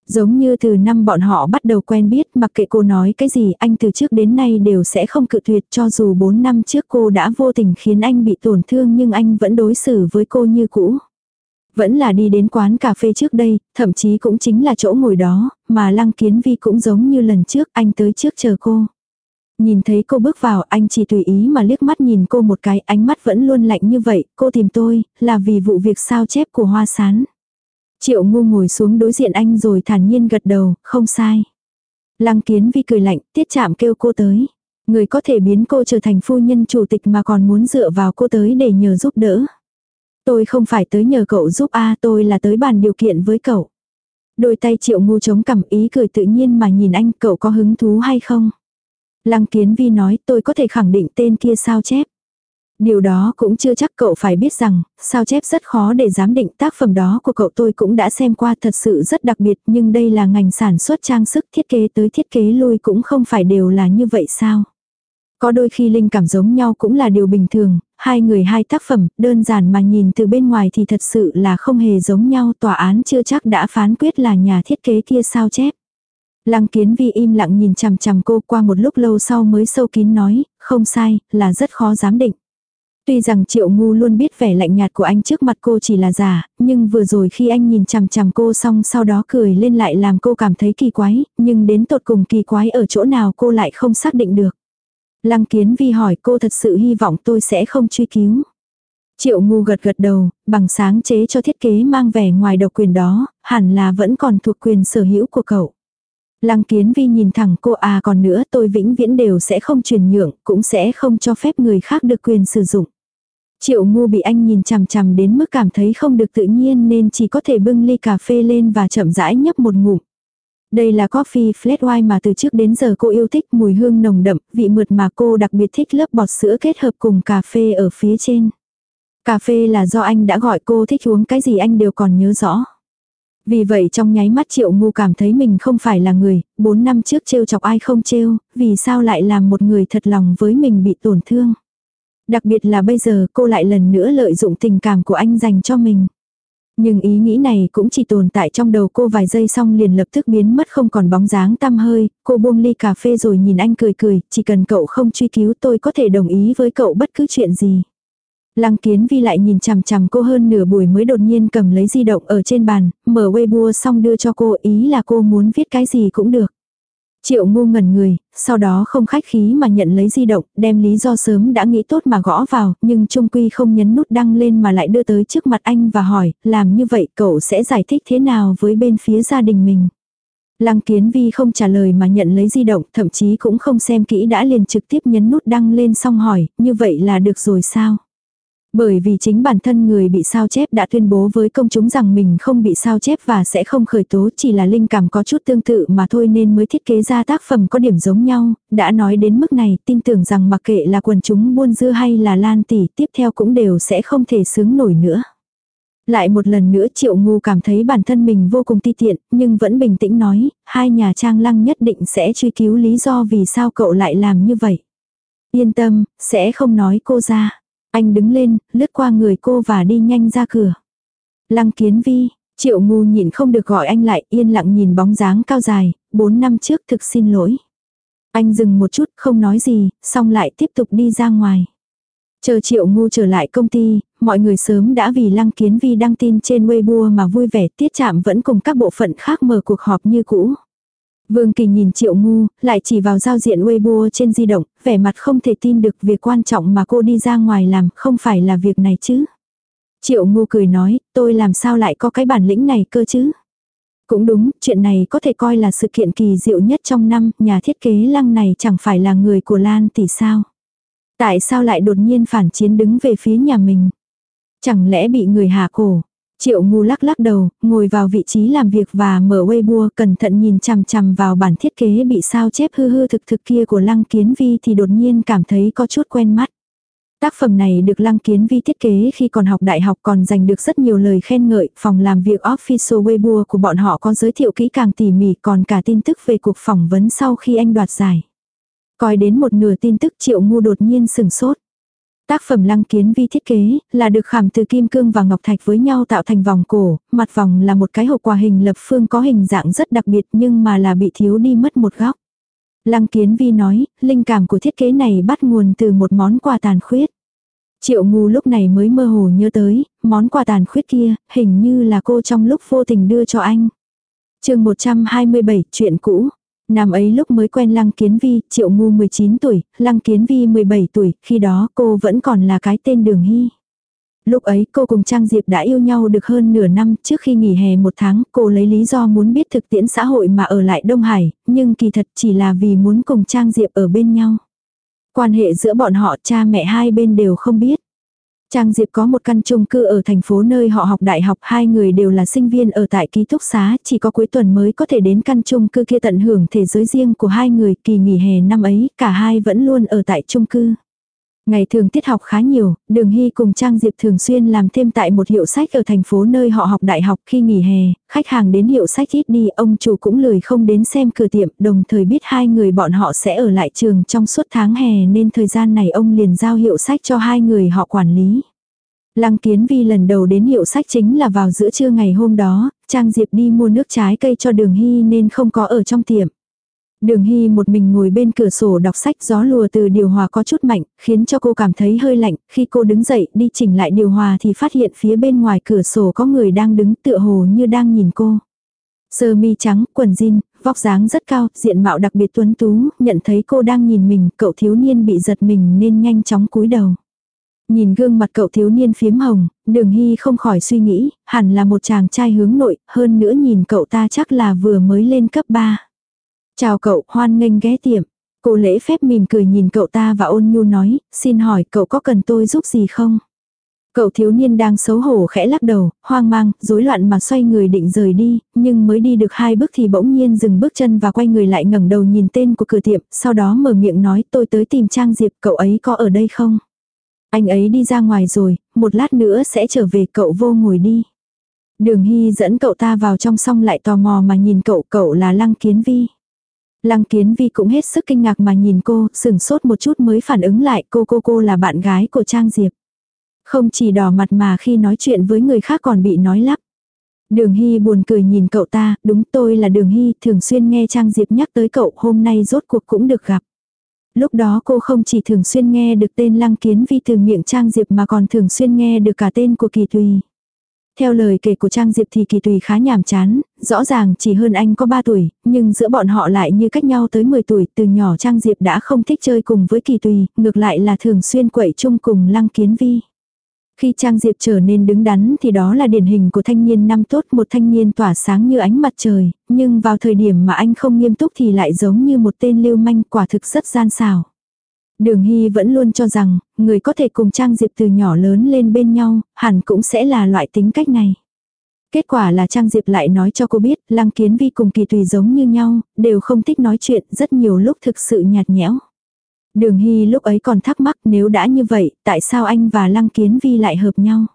Giống như từ năm bọn họ bắt đầu quen biết mặc kệ cô nói cái gì anh từ trước đến nay đều sẽ không cự tuyệt cho dù 4 năm trước cô đã vô tình khiến anh bị tổn thương nhưng anh vẫn đối xử với cô như cũ. Vẫn là đi đến quán cà phê trước đây, thậm chí cũng chính là chỗ ngồi đó, mà Lăng Kiến Vi cũng giống như lần trước anh tới trước chờ cô. Nhìn thấy cô bước vào anh chỉ tùy ý mà liếc mắt nhìn cô một cái ánh mắt vẫn luôn lạnh như vậy, cô tìm tôi, là vì vụ việc sao chép của hoa sán. Triệu ngu ngồi xuống đối diện anh rồi thản nhiên gật đầu, không sai. Lăng kiến vi cười lạnh, tiết chạm kêu cô tới. Người có thể biến cô trở thành phu nhân chủ tịch mà còn muốn dựa vào cô tới để nhờ giúp đỡ. Tôi không phải tới nhờ cậu giúp a tôi là tới bàn điều kiện với cậu. Đôi tay triệu ngu chống cằm ý cười tự nhiên mà nhìn anh cậu có hứng thú hay không. Lăng Kiến Vi nói tôi có thể khẳng định tên kia sao chép. Điều đó cũng chưa chắc cậu phải biết rằng, sao chép rất khó để giám định tác phẩm đó của cậu tôi cũng đã xem qua thật sự rất đặc biệt nhưng đây là ngành sản xuất trang sức thiết kế tới thiết kế lui cũng không phải đều là như vậy sao. Có đôi khi linh cảm giống nhau cũng là điều bình thường, hai người hai tác phẩm, đơn giản mà nhìn từ bên ngoài thì thật sự là không hề giống nhau, tòa án chưa chắc đã phán quyết là nhà thiết kế kia sao chép. Lăng kiến vi im lặng nhìn chằm chằm cô qua một lúc lâu sau mới sâu kín nói, không sai, là rất khó giám định. Tuy rằng triệu ngu luôn biết vẻ lạnh nhạt của anh trước mặt cô chỉ là giả, nhưng vừa rồi khi anh nhìn chằm chằm cô xong sau đó cười lên lại làm cô cảm thấy kỳ quái, nhưng đến tột cùng kỳ quái ở chỗ nào cô lại không xác định được. Lăng kiến vi hỏi cô thật sự hy vọng tôi sẽ không truy cứu. Triệu ngu gật gật đầu, bằng sáng chế cho thiết kế mang vẻ ngoài độc quyền đó, hẳn là vẫn còn thuộc quyền sở hữu của cậu. Lăng kiến vi nhìn thẳng cô à còn nữa tôi vĩnh viễn đều sẽ không truyền nhượng, cũng sẽ không cho phép người khác được quyền sử dụng. Triệu ngu bị anh nhìn chằm chằm đến mức cảm thấy không được tự nhiên nên chỉ có thể bưng ly cà phê lên và chậm rãi nhấp một ngụm. Đây là coffee flat white mà từ trước đến giờ cô yêu thích mùi hương nồng đậm, vị mượt mà cô đặc biệt thích lớp bọt sữa kết hợp cùng cà phê ở phía trên. Cà phê là do anh đã gọi cô thích uống cái gì anh đều còn nhớ rõ. Vì vậy trong nháy mắt triệu ngu cảm thấy mình không phải là người, bốn năm trước trêu chọc ai không trêu, vì sao lại làm một người thật lòng với mình bị tổn thương. Đặc biệt là bây giờ cô lại lần nữa lợi dụng tình cảm của anh dành cho mình. Nhưng ý nghĩ này cũng chỉ tồn tại trong đầu cô vài giây xong liền lập tức biến mất không còn bóng dáng tăm hơi, cô buông ly cà phê rồi nhìn anh cười cười, chỉ cần cậu không truy cứu tôi có thể đồng ý với cậu bất cứ chuyện gì. Lăng kiến vi lại nhìn chằm chằm cô hơn nửa buổi mới đột nhiên cầm lấy di động ở trên bàn, mở Weibo xong đưa cho cô ý là cô muốn viết cái gì cũng được. Triệu ngu ngẩn người, sau đó không khách khí mà nhận lấy di động, đem lý do sớm đã nghĩ tốt mà gõ vào, nhưng trung quy không nhấn nút đăng lên mà lại đưa tới trước mặt anh và hỏi, làm như vậy cậu sẽ giải thích thế nào với bên phía gia đình mình. Lăng kiến vi không trả lời mà nhận lấy di động, thậm chí cũng không xem kỹ đã liền trực tiếp nhấn nút đăng lên xong hỏi, như vậy là được rồi sao? Bởi vì chính bản thân người bị sao chép đã tuyên bố với công chúng rằng mình không bị sao chép và sẽ không khởi tố chỉ là linh cảm có chút tương tự mà thôi nên mới thiết kế ra tác phẩm có điểm giống nhau, đã nói đến mức này tin tưởng rằng mặc kệ là quần chúng buôn dưa hay là lan tỷ tiếp theo cũng đều sẽ không thể sướng nổi nữa. Lại một lần nữa triệu ngu cảm thấy bản thân mình vô cùng ti tiện, nhưng vẫn bình tĩnh nói, hai nhà trang lăng nhất định sẽ truy cứu lý do vì sao cậu lại làm như vậy. Yên tâm, sẽ không nói cô ra. Anh đứng lên, lướt qua người cô và đi nhanh ra cửa. Lăng kiến vi, triệu ngu nhìn không được gọi anh lại yên lặng nhìn bóng dáng cao dài, bốn năm trước thực xin lỗi. Anh dừng một chút không nói gì, xong lại tiếp tục đi ra ngoài. Chờ triệu ngu trở lại công ty, mọi người sớm đã vì lăng kiến vi đăng tin trên Weibo mà vui vẻ tiết chạm vẫn cùng các bộ phận khác mở cuộc họp như cũ. Vương Kỳ nhìn Triệu Ngu, lại chỉ vào giao diện Weibo trên di động, vẻ mặt không thể tin được việc quan trọng mà cô đi ra ngoài làm, không phải là việc này chứ. Triệu Ngu cười nói, tôi làm sao lại có cái bản lĩnh này cơ chứ. Cũng đúng, chuyện này có thể coi là sự kiện kỳ diệu nhất trong năm, nhà thiết kế lăng này chẳng phải là người của Lan tỷ sao. Tại sao lại đột nhiên phản chiến đứng về phía nhà mình? Chẳng lẽ bị người hạ cổ? Triệu ngu lắc lắc đầu, ngồi vào vị trí làm việc và mở Weibo cẩn thận nhìn chằm chằm vào bản thiết kế bị sao chép hư hư thực thực kia của Lăng Kiến Vi thì đột nhiên cảm thấy có chút quen mắt. Tác phẩm này được Lăng Kiến Vi thiết kế khi còn học đại học còn giành được rất nhiều lời khen ngợi, phòng làm việc official Weibo của bọn họ có giới thiệu kỹ càng tỉ mỉ còn cả tin tức về cuộc phỏng vấn sau khi anh đoạt giải. Coi đến một nửa tin tức triệu ngu đột nhiên sừng sốt. Tác phẩm lăng kiến vi thiết kế, là được khảm từ kim cương và ngọc thạch với nhau tạo thành vòng cổ, mặt vòng là một cái hộp quà hình lập phương có hình dạng rất đặc biệt nhưng mà là bị thiếu đi mất một góc. Lăng kiến vi nói, linh cảm của thiết kế này bắt nguồn từ một món quà tàn khuyết. Triệu ngu lúc này mới mơ hồ nhớ tới, món quà tàn khuyết kia, hình như là cô trong lúc vô tình đưa cho anh. chương 127, chuyện cũ. Năm ấy lúc mới quen Lăng Kiến Vi, Triệu Ngu 19 tuổi, Lăng Kiến Vi 17 tuổi, khi đó cô vẫn còn là cái tên Đường Hy. Lúc ấy cô cùng Trang Diệp đã yêu nhau được hơn nửa năm trước khi nghỉ hè một tháng cô lấy lý do muốn biết thực tiễn xã hội mà ở lại Đông Hải, nhưng kỳ thật chỉ là vì muốn cùng Trang Diệp ở bên nhau. Quan hệ giữa bọn họ cha mẹ hai bên đều không biết. Trang Diệp có một căn chung cư ở thành phố nơi họ học đại học, hai người đều là sinh viên ở tại ký túc xá, chỉ có cuối tuần mới có thể đến căn chung cư kia tận hưởng thế giới riêng của hai người, kỳ nghỉ hè năm ấy, cả hai vẫn luôn ở tại chung cư. Ngày thường tiết học khá nhiều, Đường Hy cùng Trang Diệp thường xuyên làm thêm tại một hiệu sách ở thành phố nơi họ học đại học khi nghỉ hè, khách hàng đến hiệu sách ít đi, ông chủ cũng lười không đến xem cửa tiệm, đồng thời biết hai người bọn họ sẽ ở lại trường trong suốt tháng hè nên thời gian này ông liền giao hiệu sách cho hai người họ quản lý. Lăng Kiến Vi lần đầu đến hiệu sách chính là vào giữa trưa ngày hôm đó, Trang Diệp đi mua nước trái cây cho Đường Hy nên không có ở trong tiệm. Đường Hy một mình ngồi bên cửa sổ đọc sách gió lùa từ điều hòa có chút mạnh, khiến cho cô cảm thấy hơi lạnh. Khi cô đứng dậy đi chỉnh lại điều hòa thì phát hiện phía bên ngoài cửa sổ có người đang đứng tựa hồ như đang nhìn cô. Sơ mi trắng, quần jean, vóc dáng rất cao, diện mạo đặc biệt tuấn tú, nhận thấy cô đang nhìn mình, cậu thiếu niên bị giật mình nên nhanh chóng cúi đầu. Nhìn gương mặt cậu thiếu niên phiếm hồng, đường hy không khỏi suy nghĩ, hẳn là một chàng trai hướng nội, hơn nữa nhìn cậu ta chắc là vừa mới lên cấp 3. Chào cậu, hoan nghênh ghé tiệm. Cô lễ phép mỉm cười nhìn cậu ta và ôn nhu nói, xin hỏi cậu có cần tôi giúp gì không? Cậu thiếu niên đang xấu hổ khẽ lắc đầu, hoang mang, rối loạn mà xoay người định rời đi, nhưng mới đi được hai bước thì bỗng nhiên dừng bước chân và quay người lại ngẩng đầu nhìn tên của cửa tiệm, sau đó mở miệng nói tôi tới tìm Trang Diệp, cậu ấy có ở đây không? Anh ấy đi ra ngoài rồi, một lát nữa sẽ trở về cậu vô ngồi đi. Đường Hy dẫn cậu ta vào trong xong lại tò mò mà nhìn cậu, cậu là Lăng Kiến Vi. Lăng Kiến Vi cũng hết sức kinh ngạc mà nhìn cô, sừng sốt một chút mới phản ứng lại cô cô cô là bạn gái của Trang Diệp. Không chỉ đỏ mặt mà khi nói chuyện với người khác còn bị nói lắp. Đường Hy buồn cười nhìn cậu ta, đúng tôi là Đường Hy, thường xuyên nghe Trang Diệp nhắc tới cậu, hôm nay rốt cuộc cũng được gặp. Lúc đó cô không chỉ thường xuyên nghe được tên Lăng Kiến Vi từ miệng Trang Diệp mà còn thường xuyên nghe được cả tên của Kỳ Tùy. Theo lời kể của Trang Diệp thì Kỳ Tùy khá nhàm chán, rõ ràng chỉ hơn anh có 3 tuổi, nhưng giữa bọn họ lại như cách nhau tới 10 tuổi, từ nhỏ Trang Diệp đã không thích chơi cùng với Kỳ Tùy, ngược lại là thường xuyên quậy chung cùng Lăng Kiến Vi. Khi Trang Diệp trở nên đứng đắn thì đó là điển hình của thanh niên năm tốt, một thanh niên tỏa sáng như ánh mặt trời, nhưng vào thời điểm mà anh không nghiêm túc thì lại giống như một tên lưu manh quả thực rất gian xảo. Đường Hy vẫn luôn cho rằng, người có thể cùng Trang Diệp từ nhỏ lớn lên bên nhau, hẳn cũng sẽ là loại tính cách này. Kết quả là Trang Diệp lại nói cho cô biết, Lăng Kiến Vi cùng Kỳ Tùy giống như nhau, đều không thích nói chuyện, rất nhiều lúc thực sự nhạt nhẽo. Đường Hy lúc ấy còn thắc mắc nếu đã như vậy, tại sao anh và Lăng Kiến Vi lại hợp nhau?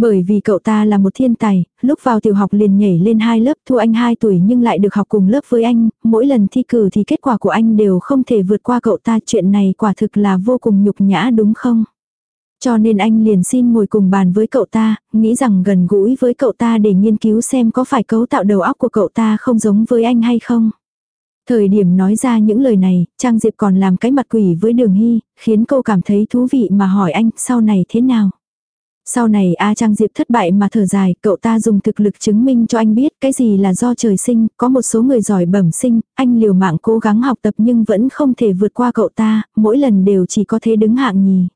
Bởi vì cậu ta là một thiên tài, lúc vào tiểu học liền nhảy lên hai lớp thua anh 2 tuổi nhưng lại được học cùng lớp với anh, mỗi lần thi cử thì kết quả của anh đều không thể vượt qua cậu ta chuyện này quả thực là vô cùng nhục nhã đúng không? Cho nên anh liền xin ngồi cùng bàn với cậu ta, nghĩ rằng gần gũi với cậu ta để nghiên cứu xem có phải cấu tạo đầu óc của cậu ta không giống với anh hay không. Thời điểm nói ra những lời này, Trang Diệp còn làm cái mặt quỷ với Đường Hy, khiến cô cảm thấy thú vị mà hỏi anh sau này thế nào. Sau này A Trang Diệp thất bại mà thở dài, cậu ta dùng thực lực chứng minh cho anh biết cái gì là do trời sinh, có một số người giỏi bẩm sinh, anh liều mạng cố gắng học tập nhưng vẫn không thể vượt qua cậu ta, mỗi lần đều chỉ có thế đứng hạng nhì.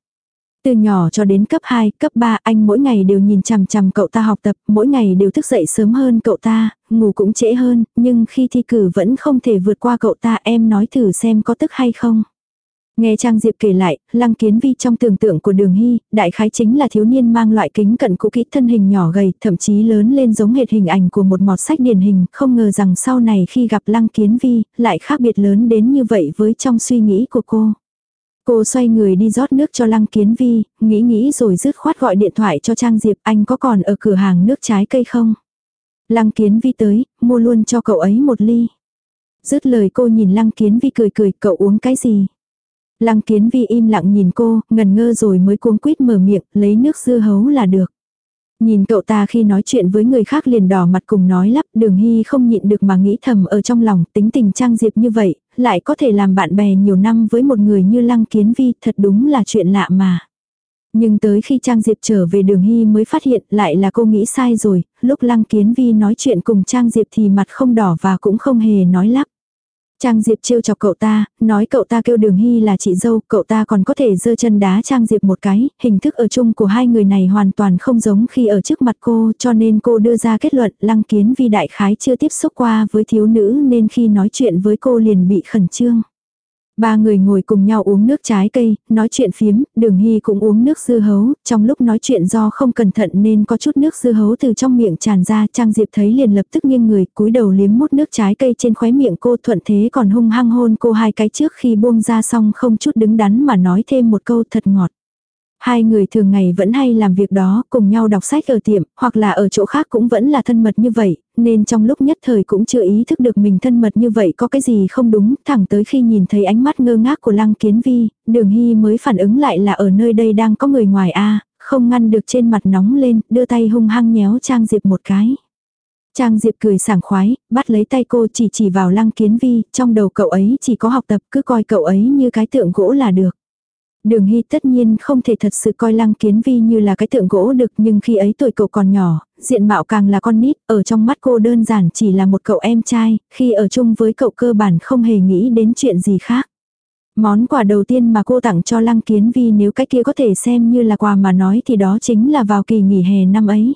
Từ nhỏ cho đến cấp 2, cấp 3 anh mỗi ngày đều nhìn chằm chằm cậu ta học tập, mỗi ngày đều thức dậy sớm hơn cậu ta, ngủ cũng trễ hơn, nhưng khi thi cử vẫn không thể vượt qua cậu ta em nói thử xem có tức hay không. Nghe Trang Diệp kể lại, Lăng Kiến Vi trong tưởng tượng của Đường Hy, đại khái chính là thiếu niên mang loại kính cận cũ kỹ thân hình nhỏ gầy, thậm chí lớn lên giống hệt hình ảnh của một mọt sách điển hình, không ngờ rằng sau này khi gặp Lăng Kiến Vi, lại khác biệt lớn đến như vậy với trong suy nghĩ của cô. Cô xoay người đi rót nước cho Lăng Kiến Vi, nghĩ nghĩ rồi dứt khoát gọi điện thoại cho Trang Diệp, anh có còn ở cửa hàng nước trái cây không? Lăng Kiến Vi tới, mua luôn cho cậu ấy một ly. Dứt lời cô nhìn Lăng Kiến Vi cười cười, cậu uống cái gì? Lăng Kiến Vi im lặng nhìn cô, ngần ngơ rồi mới cuống quýt mở miệng, lấy nước dưa hấu là được. Nhìn cậu ta khi nói chuyện với người khác liền đỏ mặt cùng nói lắp đường hy không nhịn được mà nghĩ thầm ở trong lòng tính tình trang diệp như vậy, lại có thể làm bạn bè nhiều năm với một người như lăng kiến vi thật đúng là chuyện lạ mà. Nhưng tới khi Trang Diệp trở về đường hy mới phát hiện lại là cô nghĩ sai rồi, lúc Lăng Kiến Vi nói chuyện cùng Trang Diệp thì mặt không đỏ và cũng không hề nói lắp. Trang Diệp trêu chọc cậu ta, nói cậu ta kêu Đường Hy là chị dâu, cậu ta còn có thể giơ chân đá Trang Diệp một cái, hình thức ở chung của hai người này hoàn toàn không giống khi ở trước mặt cô, cho nên cô đưa ra kết luận Lăng Kiến Vi đại khái chưa tiếp xúc qua với thiếu nữ nên khi nói chuyện với cô liền bị khẩn trương. Ba người ngồi cùng nhau uống nước trái cây, nói chuyện phiếm, đường hy cũng uống nước dưa hấu, trong lúc nói chuyện do không cẩn thận nên có chút nước dưa hấu từ trong miệng tràn ra, Trang Diệp thấy liền lập tức nghiêng người, cúi đầu liếm mút nước trái cây trên khóe miệng cô thuận thế còn hung hăng hôn cô hai cái trước khi buông ra xong không chút đứng đắn mà nói thêm một câu thật ngọt. Hai người thường ngày vẫn hay làm việc đó, cùng nhau đọc sách ở tiệm, hoặc là ở chỗ khác cũng vẫn là thân mật như vậy, nên trong lúc nhất thời cũng chưa ý thức được mình thân mật như vậy có cái gì không đúng, thẳng tới khi nhìn thấy ánh mắt ngơ ngác của Lăng Kiến Vi, Đường Hy mới phản ứng lại là ở nơi đây đang có người ngoài a, không ngăn được trên mặt nóng lên, đưa tay hung hăng nhéo Trang Diệp một cái. Trang Diệp cười sảng khoái, bắt lấy tay cô chỉ chỉ vào Lăng Kiến Vi, trong đầu cậu ấy chỉ có học tập cứ coi cậu ấy như cái tượng gỗ là được. Đường Hy tất nhiên không thể thật sự coi Lăng Kiến Vi như là cái tượng gỗ được nhưng khi ấy tuổi cậu còn nhỏ, diện mạo càng là con nít, ở trong mắt cô đơn giản chỉ là một cậu em trai, khi ở chung với cậu cơ bản không hề nghĩ đến chuyện gì khác. Món quà đầu tiên mà cô tặng cho Lăng Kiến Vi nếu cái kia có thể xem như là quà mà nói thì đó chính là vào kỳ nghỉ hè năm ấy.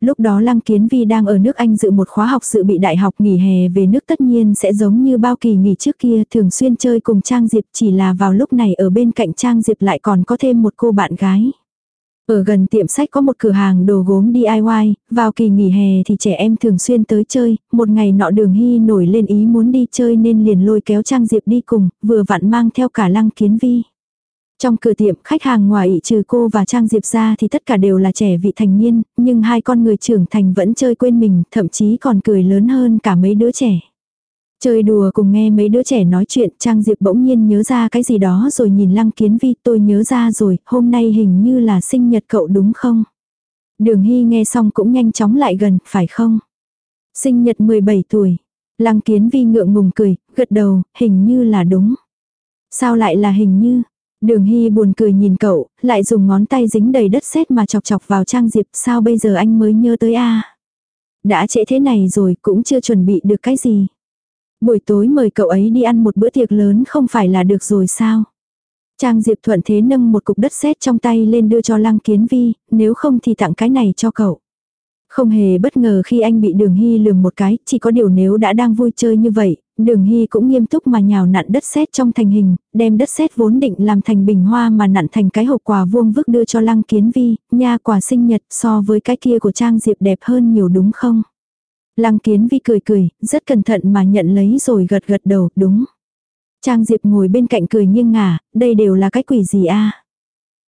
Lúc đó Lăng Kiến Vi đang ở nước Anh dự một khóa học sự bị đại học nghỉ hè về nước tất nhiên sẽ giống như bao kỳ nghỉ trước kia thường xuyên chơi cùng Trang Diệp chỉ là vào lúc này ở bên cạnh Trang Diệp lại còn có thêm một cô bạn gái. Ở gần tiệm sách có một cửa hàng đồ gốm DIY, vào kỳ nghỉ hè thì trẻ em thường xuyên tới chơi, một ngày nọ đường hy nổi lên ý muốn đi chơi nên liền lôi kéo Trang Diệp đi cùng, vừa vặn mang theo cả Lăng Kiến Vi. Trong cửa tiệm, khách hàng ngoài trừ cô và Trang Diệp ra thì tất cả đều là trẻ vị thành niên, nhưng hai con người trưởng thành vẫn chơi quên mình, thậm chí còn cười lớn hơn cả mấy đứa trẻ. Chơi đùa cùng nghe mấy đứa trẻ nói chuyện, Trang Diệp bỗng nhiên nhớ ra cái gì đó rồi nhìn Lăng Kiến Vi, tôi nhớ ra rồi, hôm nay hình như là sinh nhật cậu đúng không? Đường Hy nghe xong cũng nhanh chóng lại gần, phải không? Sinh nhật 17 tuổi. Lăng kiến vi ngượng ngùng cười, gật đầu, hình như là đúng. Sao lại là hình như? Đường Hy buồn cười nhìn cậu, lại dùng ngón tay dính đầy đất sét mà chọc chọc vào trang diệp, sao bây giờ anh mới nhớ tới a Đã trễ thế này rồi, cũng chưa chuẩn bị được cái gì. Buổi tối mời cậu ấy đi ăn một bữa tiệc lớn không phải là được rồi sao? Trang Diệp thuận thế nâng một cục đất sét trong tay lên đưa cho Lăng Kiến Vi, nếu không thì tặng cái này cho cậu. Không hề bất ngờ khi anh bị đường hy lườm một cái, chỉ có điều nếu đã đang vui chơi như vậy, đường hy cũng nghiêm túc mà nhào nặn đất sét trong thành hình, đem đất sét vốn định làm thành bình hoa mà nặn thành cái hộp quà vuông vức đưa cho lăng kiến vi, nha quà sinh nhật so với cái kia của Trang Diệp đẹp hơn nhiều đúng không? Lăng kiến vi cười cười, rất cẩn thận mà nhận lấy rồi gật gật đầu, đúng. Trang Diệp ngồi bên cạnh cười nghiêng ngả, đây đều là cái quỷ gì a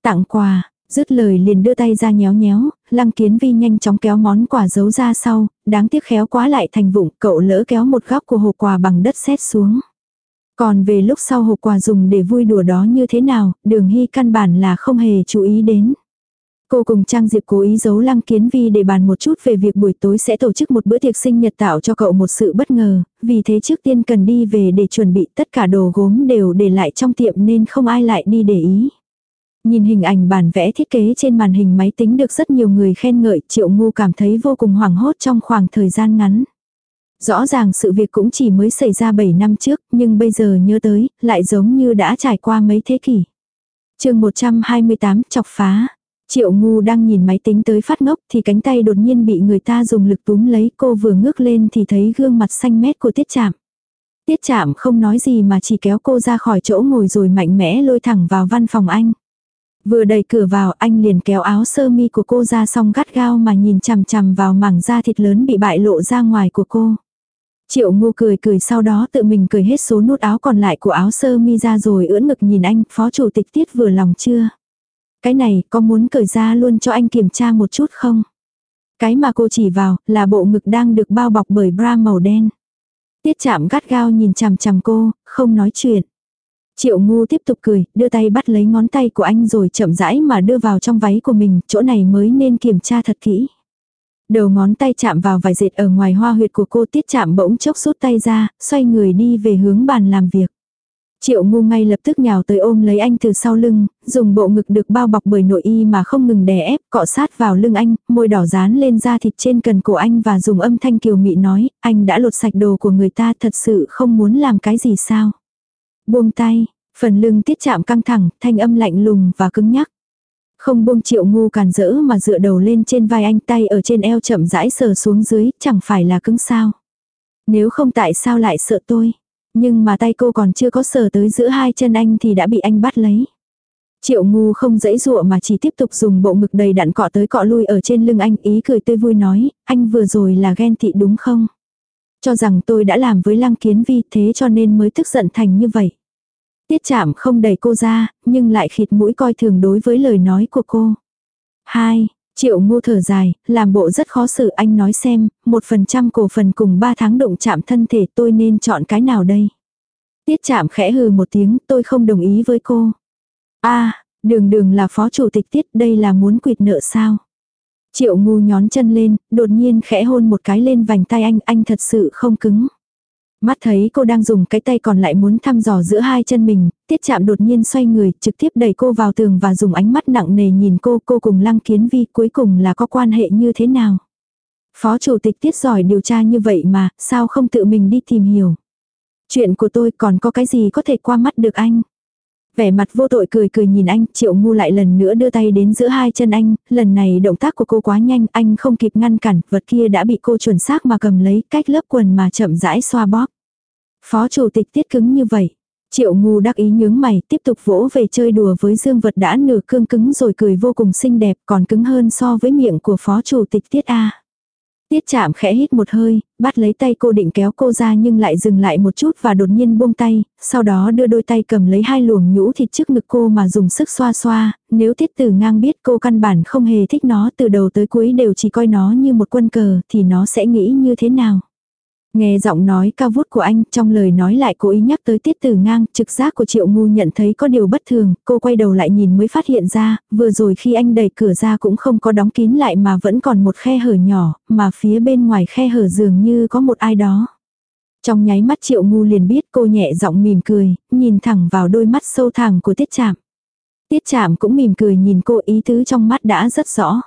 Tặng quà, Dứt lời liền đưa tay ra nhéo nhéo, lăng kiến vi nhanh chóng kéo món quà giấu ra sau, đáng tiếc khéo quá lại thành vụng, cậu lỡ kéo một góc của hộp quà bằng đất sét xuống. Còn về lúc sau hộp quà dùng để vui đùa đó như thế nào, đường hy căn bản là không hề chú ý đến. Cô cùng Trang Diệp cố ý giấu Lăng Kiến Vi để bàn một chút về việc buổi tối sẽ tổ chức một bữa tiệc sinh nhật tạo cho cậu một sự bất ngờ, vì thế trước tiên cần đi về để chuẩn bị tất cả đồ gốm đều để lại trong tiệm nên không ai lại đi để ý. Nhìn hình ảnh bản vẽ thiết kế trên màn hình máy tính được rất nhiều người khen ngợi, Triệu Ngu cảm thấy vô cùng hoảng hốt trong khoảng thời gian ngắn. Rõ ràng sự việc cũng chỉ mới xảy ra 7 năm trước, nhưng bây giờ nhớ tới, lại giống như đã trải qua mấy thế kỷ. chương 128 chọc phá. Triệu ngu đang nhìn máy tính tới phát ngốc thì cánh tay đột nhiên bị người ta dùng lực túm lấy cô vừa ngước lên thì thấy gương mặt xanh mét của tiết chạm. Tiết chạm không nói gì mà chỉ kéo cô ra khỏi chỗ ngồi rồi mạnh mẽ lôi thẳng vào văn phòng anh. Vừa đẩy cửa vào anh liền kéo áo sơ mi của cô ra xong gắt gao mà nhìn chằm chằm vào mảng da thịt lớn bị bại lộ ra ngoài của cô. Triệu ngô cười cười sau đó tự mình cười hết số nút áo còn lại của áo sơ mi ra rồi ưỡn ngực nhìn anh, phó chủ tịch tiết vừa lòng chưa? Cái này có muốn cởi ra luôn cho anh kiểm tra một chút không? Cái mà cô chỉ vào là bộ ngực đang được bao bọc bởi bra màu đen. Tiết chạm gắt gao nhìn chằm chằm cô, không nói chuyện. Triệu ngu tiếp tục cười, đưa tay bắt lấy ngón tay của anh rồi chậm rãi mà đưa vào trong váy của mình, chỗ này mới nên kiểm tra thật kỹ. Đầu ngón tay chạm vào vài dệt ở ngoài hoa huyệt của cô tiết chạm bỗng chốc rút tay ra, xoay người đi về hướng bàn làm việc. Triệu ngu ngay lập tức nhào tới ôm lấy anh từ sau lưng, dùng bộ ngực được bao bọc bởi nội y mà không ngừng đè ép, cọ sát vào lưng anh, môi đỏ dán lên da thịt trên cần cổ anh và dùng âm thanh kiều mị nói, anh đã lột sạch đồ của người ta thật sự không muốn làm cái gì sao. Buông tay, phần lưng tiết chạm căng thẳng, thanh âm lạnh lùng và cứng nhắc. Không buông triệu ngu càn rỡ mà dựa đầu lên trên vai anh tay ở trên eo chậm rãi sờ xuống dưới, chẳng phải là cứng sao. Nếu không tại sao lại sợ tôi. Nhưng mà tay cô còn chưa có sờ tới giữa hai chân anh thì đã bị anh bắt lấy. Triệu ngu không dãy dụa mà chỉ tiếp tục dùng bộ ngực đầy đặn cọ tới cọ lui ở trên lưng anh ý cười tươi vui nói, anh vừa rồi là ghen tị đúng không? Cho rằng tôi đã làm với lăng kiến vi thế cho nên mới tức giận thành như vậy. Tiết chạm không đẩy cô ra, nhưng lại khịt mũi coi thường đối với lời nói của cô. Hai, Triệu ngu thở dài, làm bộ rất khó xử anh nói xem, một phần trăm cổ phần cùng ba tháng động chạm thân thể tôi nên chọn cái nào đây. Tiết chạm khẽ hừ một tiếng, tôi không đồng ý với cô. a đường đường là phó chủ tịch tiết, đây là muốn quyệt nợ sao. Triệu ngu nhón chân lên, đột nhiên khẽ hôn một cái lên vành tay anh, anh thật sự không cứng. Mắt thấy cô đang dùng cái tay còn lại muốn thăm dò giữa hai chân mình, tiết chạm đột nhiên xoay người, trực tiếp đẩy cô vào tường và dùng ánh mắt nặng nề nhìn cô, cô cùng lăng kiến vi cuối cùng là có quan hệ như thế nào. Phó chủ tịch tiết giỏi điều tra như vậy mà, sao không tự mình đi tìm hiểu. Chuyện của tôi còn có cái gì có thể qua mắt được anh. Vẻ mặt vô tội cười cười nhìn anh, triệu ngu lại lần nữa đưa tay đến giữa hai chân anh, lần này động tác của cô quá nhanh, anh không kịp ngăn cản, vật kia đã bị cô chuẩn xác mà cầm lấy, cách lớp quần mà chậm rãi xoa bóp. Phó chủ tịch tiết cứng như vậy. Triệu ngu đắc ý nhướng mày, tiếp tục vỗ về chơi đùa với dương vật đã nửa cương cứng rồi cười vô cùng xinh đẹp, còn cứng hơn so với miệng của phó chủ tịch tiết A. Tiết chạm khẽ hít một hơi, bắt lấy tay cô định kéo cô ra nhưng lại dừng lại một chút và đột nhiên buông tay, sau đó đưa đôi tay cầm lấy hai luồng nhũ thịt trước ngực cô mà dùng sức xoa xoa, nếu tiết tử ngang biết cô căn bản không hề thích nó từ đầu tới cuối đều chỉ coi nó như một quân cờ thì nó sẽ nghĩ như thế nào. Nghe giọng nói cao vút của anh, trong lời nói lại cố ý nhắc tới tiết tử ngang, trực giác của triệu ngu nhận thấy có điều bất thường, cô quay đầu lại nhìn mới phát hiện ra, vừa rồi khi anh đẩy cửa ra cũng không có đóng kín lại mà vẫn còn một khe hở nhỏ, mà phía bên ngoài khe hở dường như có một ai đó. Trong nháy mắt triệu ngu liền biết cô nhẹ giọng mỉm cười, nhìn thẳng vào đôi mắt sâu thẳm của tiết chạm. Tiết chạm cũng mỉm cười nhìn cô ý tứ trong mắt đã rất rõ.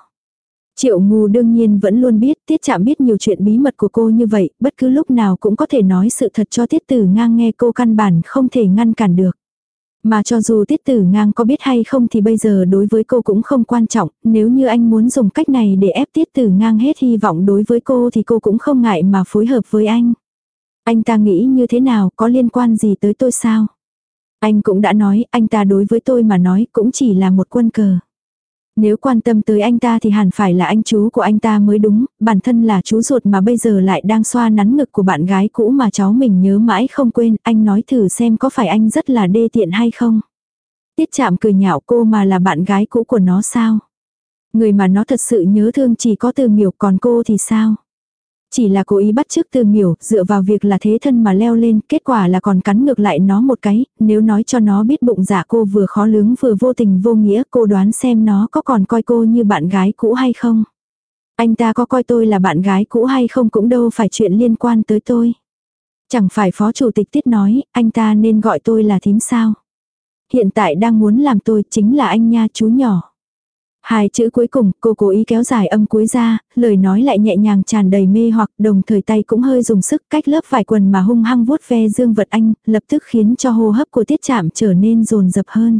Triệu ngu đương nhiên vẫn luôn biết tiết chạm biết nhiều chuyện bí mật của cô như vậy, bất cứ lúc nào cũng có thể nói sự thật cho tiết tử ngang nghe cô căn bản không thể ngăn cản được. Mà cho dù tiết tử ngang có biết hay không thì bây giờ đối với cô cũng không quan trọng, nếu như anh muốn dùng cách này để ép tiết tử ngang hết hy vọng đối với cô thì cô cũng không ngại mà phối hợp với anh. Anh ta nghĩ như thế nào có liên quan gì tới tôi sao? Anh cũng đã nói anh ta đối với tôi mà nói cũng chỉ là một quân cờ. Nếu quan tâm tới anh ta thì hẳn phải là anh chú của anh ta mới đúng, bản thân là chú ruột mà bây giờ lại đang xoa nắn ngực của bạn gái cũ mà cháu mình nhớ mãi không quên, anh nói thử xem có phải anh rất là đê tiện hay không. Tiết chạm cười nhạo cô mà là bạn gái cũ của nó sao? Người mà nó thật sự nhớ thương chỉ có từ miểu còn cô thì sao? Chỉ là cố ý bắt chước từ miểu, dựa vào việc là thế thân mà leo lên, kết quả là còn cắn ngược lại nó một cái, nếu nói cho nó biết bụng dạ cô vừa khó lướng vừa vô tình vô nghĩa, cô đoán xem nó có còn coi cô như bạn gái cũ hay không. Anh ta có coi tôi là bạn gái cũ hay không cũng đâu phải chuyện liên quan tới tôi. Chẳng phải phó chủ tịch tiết nói, anh ta nên gọi tôi là thím sao. Hiện tại đang muốn làm tôi chính là anh nha chú nhỏ. Hai chữ cuối cùng, cô cố ý kéo dài âm cuối ra, lời nói lại nhẹ nhàng tràn đầy mê hoặc đồng thời tay cũng hơi dùng sức cách lớp vải quần mà hung hăng vuốt ve dương vật anh, lập tức khiến cho hô hấp của tiết chạm trở nên rồn rập hơn.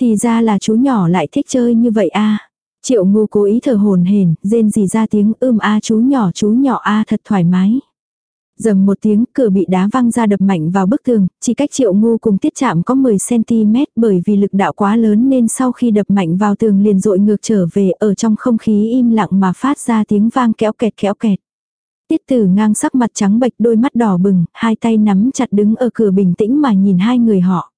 Thì ra là chú nhỏ lại thích chơi như vậy a Triệu ngu cố ý thở hồn hển, rên gì ra tiếng ưm a chú nhỏ chú nhỏ a thật thoải mái. Dầm một tiếng, cửa bị đá văng ra đập mạnh vào bức tường, chỉ cách triệu ngu cùng tiết chạm có 10cm bởi vì lực đạo quá lớn nên sau khi đập mạnh vào tường liền dội ngược trở về ở trong không khí im lặng mà phát ra tiếng vang kéo kẹt kéo kẹt. Tiết tử ngang sắc mặt trắng bệch đôi mắt đỏ bừng, hai tay nắm chặt đứng ở cửa bình tĩnh mà nhìn hai người họ.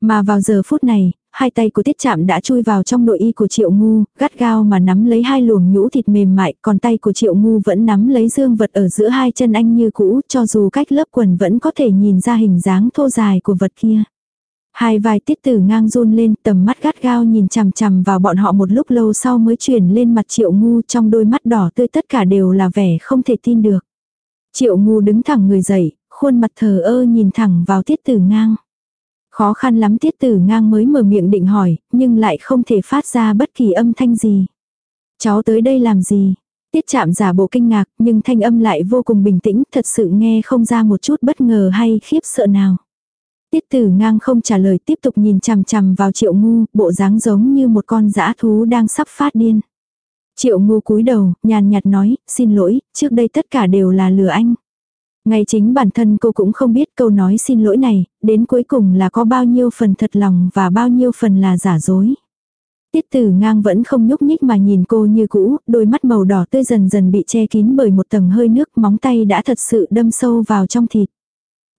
Mà vào giờ phút này, hai tay của tiết chạm đã chui vào trong nội y của triệu ngu, gắt gao mà nắm lấy hai luồng nhũ thịt mềm mại, còn tay của triệu ngu vẫn nắm lấy dương vật ở giữa hai chân anh như cũ, cho dù cách lớp quần vẫn có thể nhìn ra hình dáng thô dài của vật kia. Hai vai tiết tử ngang run lên tầm mắt gắt gao nhìn chằm chằm vào bọn họ một lúc lâu sau mới chuyển lên mặt triệu ngu trong đôi mắt đỏ tươi tất cả đều là vẻ không thể tin được. Triệu ngu đứng thẳng người dậy, khuôn mặt thờ ơ nhìn thẳng vào tiết tử ngang. Khó khăn lắm tiết tử ngang mới mở miệng định hỏi, nhưng lại không thể phát ra bất kỳ âm thanh gì. Cháu tới đây làm gì? Tiết chạm giả bộ kinh ngạc, nhưng thanh âm lại vô cùng bình tĩnh, thật sự nghe không ra một chút bất ngờ hay khiếp sợ nào. Tiết tử ngang không trả lời tiếp tục nhìn chằm chằm vào triệu ngu, bộ dáng giống như một con dã thú đang sắp phát điên. Triệu ngu cúi đầu, nhàn nhạt nói, xin lỗi, trước đây tất cả đều là lừa anh. Ngay chính bản thân cô cũng không biết câu nói xin lỗi này, đến cuối cùng là có bao nhiêu phần thật lòng và bao nhiêu phần là giả dối. Tiết tử ngang vẫn không nhúc nhích mà nhìn cô như cũ, đôi mắt màu đỏ tươi dần dần bị che kín bởi một tầng hơi nước móng tay đã thật sự đâm sâu vào trong thịt.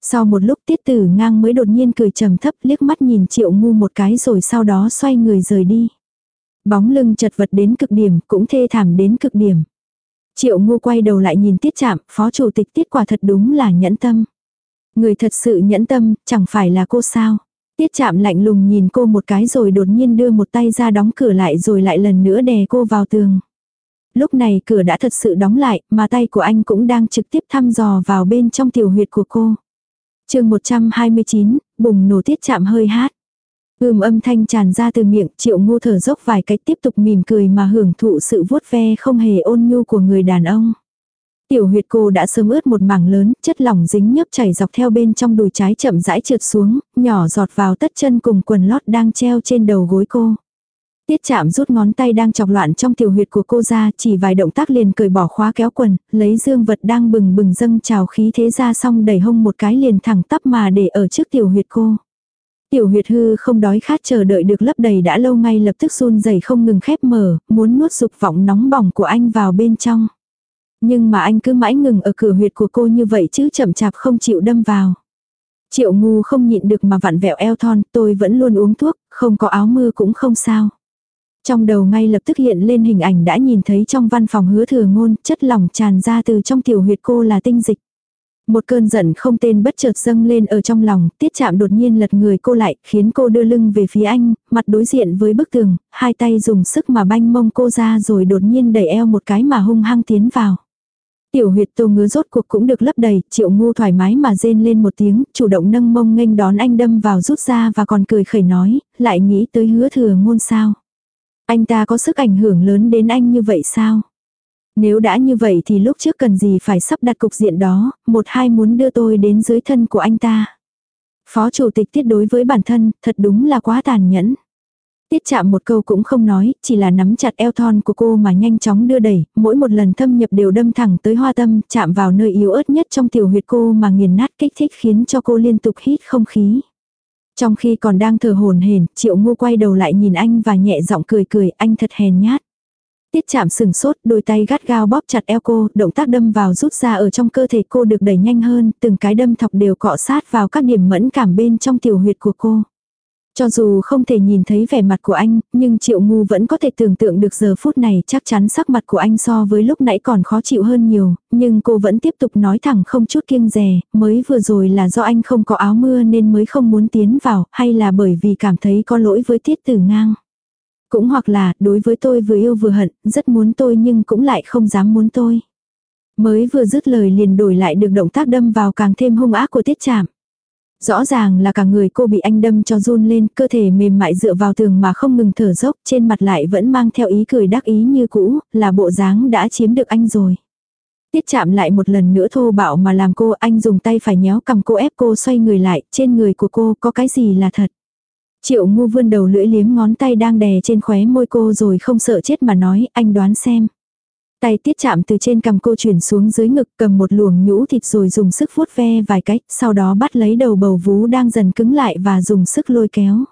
Sau một lúc tiết tử ngang mới đột nhiên cười trầm thấp liếc mắt nhìn triệu ngu một cái rồi sau đó xoay người rời đi. Bóng lưng chật vật đến cực điểm cũng thê thảm đến cực điểm. Triệu ngu quay đầu lại nhìn tiết chạm, phó chủ tịch tiết quả thật đúng là nhẫn tâm. Người thật sự nhẫn tâm, chẳng phải là cô sao. Tiết chạm lạnh lùng nhìn cô một cái rồi đột nhiên đưa một tay ra đóng cửa lại rồi lại lần nữa đè cô vào tường. Lúc này cửa đã thật sự đóng lại, mà tay của anh cũng đang trực tiếp thăm dò vào bên trong tiểu huyệt của cô. chương 129, bùng nổ tiết chạm hơi hát. Ưm âm thanh tràn ra từ miệng, triệu ngu thở dốc vài cái tiếp tục mỉm cười mà hưởng thụ sự vuốt ve không hề ôn nhu của người đàn ông. Tiểu huyệt cô đã sớm ướt một mảng lớn, chất lỏng dính nhớp chảy dọc theo bên trong đùi trái chậm rãi trượt xuống, nhỏ giọt vào tất chân cùng quần lót đang treo trên đầu gối cô. Tiết chạm rút ngón tay đang chọc loạn trong tiểu huyệt của cô ra, chỉ vài động tác liền cởi bỏ khóa kéo quần, lấy dương vật đang bừng bừng dâng trào khí thế ra xong đẩy hông một cái liền thẳng tắp mà để ở trước tiểu huyệt cô. Tiểu huyệt hư không đói khát chờ đợi được lấp đầy đã lâu ngay lập tức run rẩy không ngừng khép mở, muốn nuốt dục vọng nóng bỏng của anh vào bên trong. Nhưng mà anh cứ mãi ngừng ở cửa huyệt của cô như vậy chứ chậm chạp không chịu đâm vào. Triệu ngu không nhịn được mà vặn vẹo eo thon, tôi vẫn luôn uống thuốc, không có áo mưa cũng không sao. Trong đầu ngay lập tức hiện lên hình ảnh đã nhìn thấy trong văn phòng hứa thừa ngôn, chất lỏng tràn ra từ trong tiểu huyệt cô là tinh dịch. Một cơn giận không tên bất chợt dâng lên ở trong lòng, tiết chạm đột nhiên lật người cô lại, khiến cô đưa lưng về phía anh, mặt đối diện với bức tường, hai tay dùng sức mà banh mông cô ra rồi đột nhiên đẩy eo một cái mà hung hăng tiến vào. Tiểu huyệt tô ngứa rốt cuộc cũng được lấp đầy, triệu ngu thoải mái mà rên lên một tiếng, chủ động nâng mông nghênh đón anh đâm vào rút ra và còn cười khẩy nói, lại nghĩ tới hứa thừa ngôn sao. Anh ta có sức ảnh hưởng lớn đến anh như vậy sao? Nếu đã như vậy thì lúc trước cần gì phải sắp đặt cục diện đó, một hai muốn đưa tôi đến dưới thân của anh ta. Phó chủ tịch tiết đối với bản thân, thật đúng là quá tàn nhẫn. Tiết chạm một câu cũng không nói, chỉ là nắm chặt eo thon của cô mà nhanh chóng đưa đẩy, mỗi một lần thâm nhập đều đâm thẳng tới hoa tâm, chạm vào nơi yếu ớt nhất trong tiểu huyệt cô mà nghiền nát kích thích khiến cho cô liên tục hít không khí. Trong khi còn đang thở hồn hển, triệu ngu quay đầu lại nhìn anh và nhẹ giọng cười cười, anh thật hèn nhát. Tiết chạm sừng sốt, đôi tay gắt gao bóp chặt eo cô, động tác đâm vào rút ra ở trong cơ thể cô được đẩy nhanh hơn, từng cái đâm thọc đều cọ sát vào các điểm mẫn cảm bên trong tiểu huyệt của cô. Cho dù không thể nhìn thấy vẻ mặt của anh, nhưng Triệu Ngu vẫn có thể tưởng tượng được giờ phút này chắc chắn sắc mặt của anh so với lúc nãy còn khó chịu hơn nhiều, nhưng cô vẫn tiếp tục nói thẳng không chút kiêng dè, mới vừa rồi là do anh không có áo mưa nên mới không muốn tiến vào, hay là bởi vì cảm thấy có lỗi với tiết tử ngang. Cũng hoặc là, đối với tôi vừa yêu vừa hận, rất muốn tôi nhưng cũng lại không dám muốn tôi. Mới vừa dứt lời liền đổi lại được động tác đâm vào càng thêm hung ác của tiết chạm. Rõ ràng là cả người cô bị anh đâm cho run lên, cơ thể mềm mại dựa vào tường mà không ngừng thở dốc, trên mặt lại vẫn mang theo ý cười đắc ý như cũ, là bộ dáng đã chiếm được anh rồi. Tiết chạm lại một lần nữa thô bạo mà làm cô anh dùng tay phải nhéo cầm cô ép cô xoay người lại, trên người của cô có cái gì là thật. Triệu ngu vươn đầu lưỡi liếm ngón tay đang đè trên khóe môi cô rồi không sợ chết mà nói, anh đoán xem. Tay tiết chạm từ trên cầm cô chuyển xuống dưới ngực cầm một luồng nhũ thịt rồi dùng sức vuốt ve vài cách, sau đó bắt lấy đầu bầu vú đang dần cứng lại và dùng sức lôi kéo.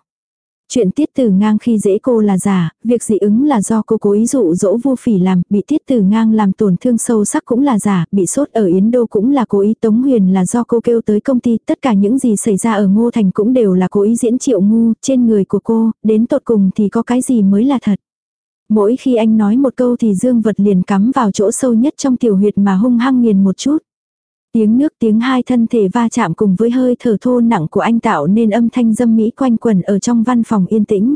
Chuyện tiết tử ngang khi dễ cô là giả, việc dị ứng là do cô cố ý dụ dỗ vua phỉ làm, bị tiết tử ngang làm tổn thương sâu sắc cũng là giả, bị sốt ở Yến Đô cũng là cố ý Tống Huyền là do cô kêu tới công ty, tất cả những gì xảy ra ở Ngô Thành cũng đều là cố ý diễn triệu ngu, trên người của cô, đến tột cùng thì có cái gì mới là thật. Mỗi khi anh nói một câu thì dương vật liền cắm vào chỗ sâu nhất trong tiểu huyệt mà hung hăng nghiền một chút. Tiếng nước tiếng hai thân thể va chạm cùng với hơi thở thô nặng của anh tạo nên âm thanh dâm mỹ quanh quần ở trong văn phòng yên tĩnh.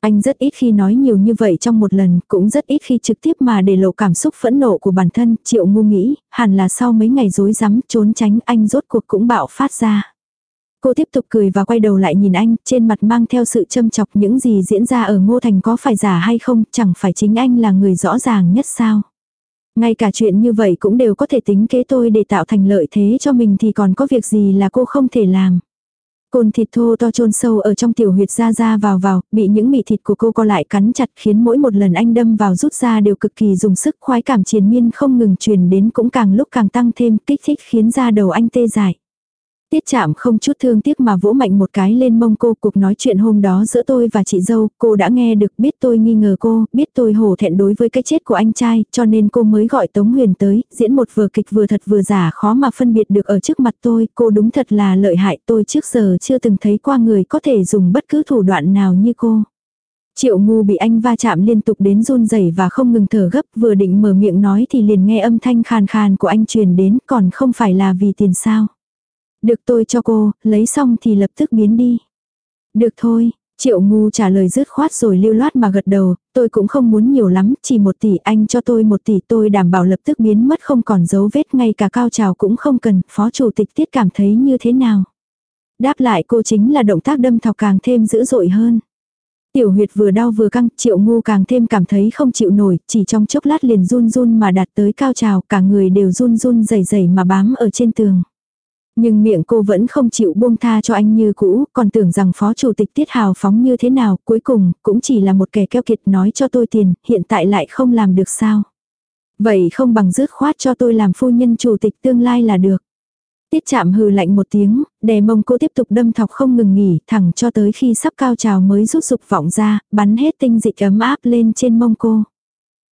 Anh rất ít khi nói nhiều như vậy trong một lần, cũng rất ít khi trực tiếp mà để lộ cảm xúc phẫn nộ của bản thân, triệu ngu nghĩ, hẳn là sau mấy ngày dối rắm trốn tránh anh rốt cuộc cũng bạo phát ra. Cô tiếp tục cười và quay đầu lại nhìn anh, trên mặt mang theo sự châm chọc những gì diễn ra ở Ngô Thành có phải giả hay không, chẳng phải chính anh là người rõ ràng nhất sao. Ngay cả chuyện như vậy cũng đều có thể tính kế tôi để tạo thành lợi thế cho mình thì còn có việc gì là cô không thể làm. Côn thịt thô to chôn sâu ở trong tiểu huyệt ra ra vào vào, bị những mị thịt của cô co lại cắn chặt khiến mỗi một lần anh đâm vào rút ra đều cực kỳ dùng sức khoái cảm triền miên không ngừng truyền đến cũng càng lúc càng tăng thêm kích thích khiến da đầu anh tê dại. Tiết chạm không chút thương tiếc mà vỗ mạnh một cái lên mông cô cuộc nói chuyện hôm đó giữa tôi và chị dâu, cô đã nghe được biết tôi nghi ngờ cô, biết tôi hổ thẹn đối với cái chết của anh trai, cho nên cô mới gọi Tống Huyền tới, diễn một vừa kịch vừa thật vừa giả khó mà phân biệt được ở trước mặt tôi, cô đúng thật là lợi hại tôi trước giờ chưa từng thấy qua người có thể dùng bất cứ thủ đoạn nào như cô. Triệu ngu bị anh va chạm liên tục đến run rẩy và không ngừng thở gấp vừa định mở miệng nói thì liền nghe âm thanh khàn khàn của anh truyền đến còn không phải là vì tiền sao. Được tôi cho cô, lấy xong thì lập tức biến đi. Được thôi, Triệu ngu trả lời dứt khoát rồi lưu loát mà gật đầu, tôi cũng không muốn nhiều lắm, chỉ một tỷ anh cho tôi một tỷ tôi đảm bảo lập tức biến mất không còn dấu vết ngay cả cao trào cũng không cần, phó chủ tịch tiết cảm thấy như thế nào. Đáp lại cô chính là động tác đâm thọc càng thêm dữ dội hơn. Tiểu huyệt vừa đau vừa căng, triệu ngu càng thêm cảm thấy không chịu nổi, chỉ trong chốc lát liền run run mà đạt tới cao trào, cả người đều run run rẩy rẩy mà bám ở trên tường. Nhưng miệng cô vẫn không chịu buông tha cho anh như cũ, còn tưởng rằng phó chủ tịch tiết hào phóng như thế nào, cuối cùng, cũng chỉ là một kẻ keo kiệt nói cho tôi tiền, hiện tại lại không làm được sao. Vậy không bằng dứt khoát cho tôi làm phu nhân chủ tịch tương lai là được. Tiết chạm hừ lạnh một tiếng, đè mông cô tiếp tục đâm thọc không ngừng nghỉ, thẳng cho tới khi sắp cao trào mới rút dục vọng ra, bắn hết tinh dịch ấm áp lên trên mông cô.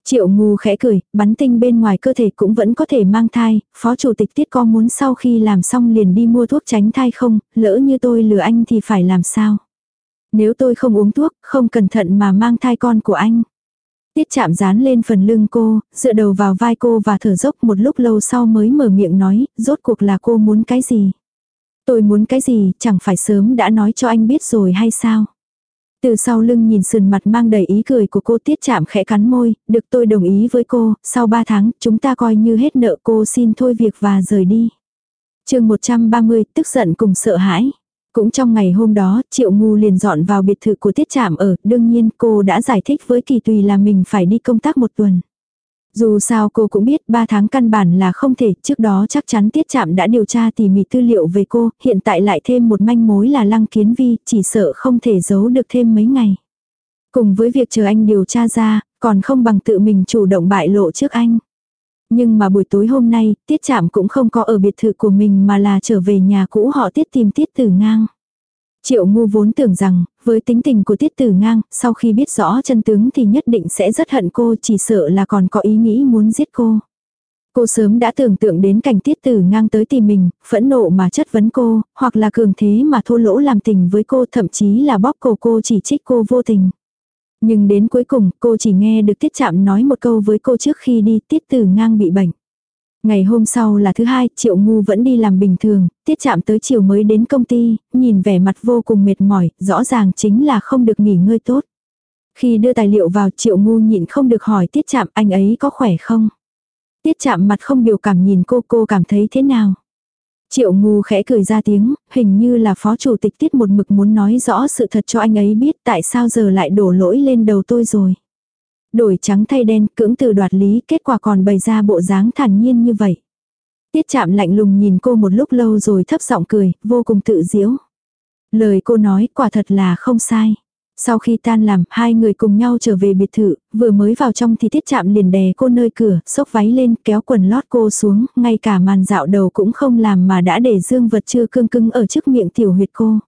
Triệu ngu khẽ cười, bắn tinh bên ngoài cơ thể cũng vẫn có thể mang thai, phó chủ tịch tiết có muốn sau khi làm xong liền đi mua thuốc tránh thai không, lỡ như tôi lừa anh thì phải làm sao. Nếu tôi không uống thuốc, không cẩn thận mà mang thai con của anh. Tiết chạm dán lên phần lưng cô, dựa đầu vào vai cô và thở dốc một lúc lâu sau mới mở miệng nói, rốt cuộc là cô muốn cái gì. Tôi muốn cái gì, chẳng phải sớm đã nói cho anh biết rồi hay sao. Từ sau lưng nhìn sườn mặt mang đầy ý cười của cô tiết chạm khẽ cắn môi, được tôi đồng ý với cô, sau 3 tháng chúng ta coi như hết nợ cô xin thôi việc và rời đi. chương 130 tức giận cùng sợ hãi. Cũng trong ngày hôm đó, Triệu Ngu liền dọn vào biệt thự của Tiết Trạm ở, đương nhiên cô đã giải thích với Kỳ Tùy là mình phải đi công tác một tuần. Dù sao cô cũng biết 3 tháng căn bản là không thể, trước đó chắc chắn Tiết chạm đã điều tra tỉ mỉ tư liệu về cô, hiện tại lại thêm một manh mối là Lăng Kiến Vi, chỉ sợ không thể giấu được thêm mấy ngày. Cùng với việc chờ anh điều tra ra, còn không bằng tự mình chủ động bại lộ trước anh. Nhưng mà buổi tối hôm nay, Tiết chạm cũng không có ở biệt thự của mình mà là trở về nhà cũ họ Tiết tìm Tiết Tử Ngang. Triệu ngu vốn tưởng rằng, với tính tình của Tiết Tử Ngang, sau khi biết rõ chân tướng thì nhất định sẽ rất hận cô, chỉ sợ là còn có ý nghĩ muốn giết cô. Cô sớm đã tưởng tượng đến cảnh Tiết Tử Ngang tới tìm mình, phẫn nộ mà chất vấn cô, hoặc là cường thế mà thô lỗ làm tình với cô, thậm chí là bóp cổ cô chỉ trích cô vô tình. Nhưng đến cuối cùng, cô chỉ nghe được Tiết Chạm nói một câu với cô trước khi đi, Tiết Tử Ngang bị bệnh. Ngày hôm sau là thứ hai, Triệu Ngu vẫn đi làm bình thường, Tiết Chạm tới chiều mới đến công ty, nhìn vẻ mặt vô cùng mệt mỏi, rõ ràng chính là không được nghỉ ngơi tốt. Khi đưa tài liệu vào Triệu Ngu nhịn không được hỏi Tiết Chạm anh ấy có khỏe không? Tiết Chạm mặt không biểu cảm nhìn cô cô cảm thấy thế nào? Triệu ngu khẽ cười ra tiếng, hình như là phó chủ tịch tiết một mực muốn nói rõ sự thật cho anh ấy biết tại sao giờ lại đổ lỗi lên đầu tôi rồi. Đổi trắng thay đen cưỡng từ đoạt lý kết quả còn bày ra bộ dáng thản nhiên như vậy. Tiết chạm lạnh lùng nhìn cô một lúc lâu rồi thấp giọng cười, vô cùng tự diễu. Lời cô nói quả thật là không sai. Sau khi tan làm, hai người cùng nhau trở về biệt thự, vừa mới vào trong thì tiết chạm liền đè cô nơi cửa, xốc váy lên, kéo quần lót cô xuống, ngay cả màn dạo đầu cũng không làm mà đã để dương vật chưa cương cưng ở trước miệng tiểu huyệt cô.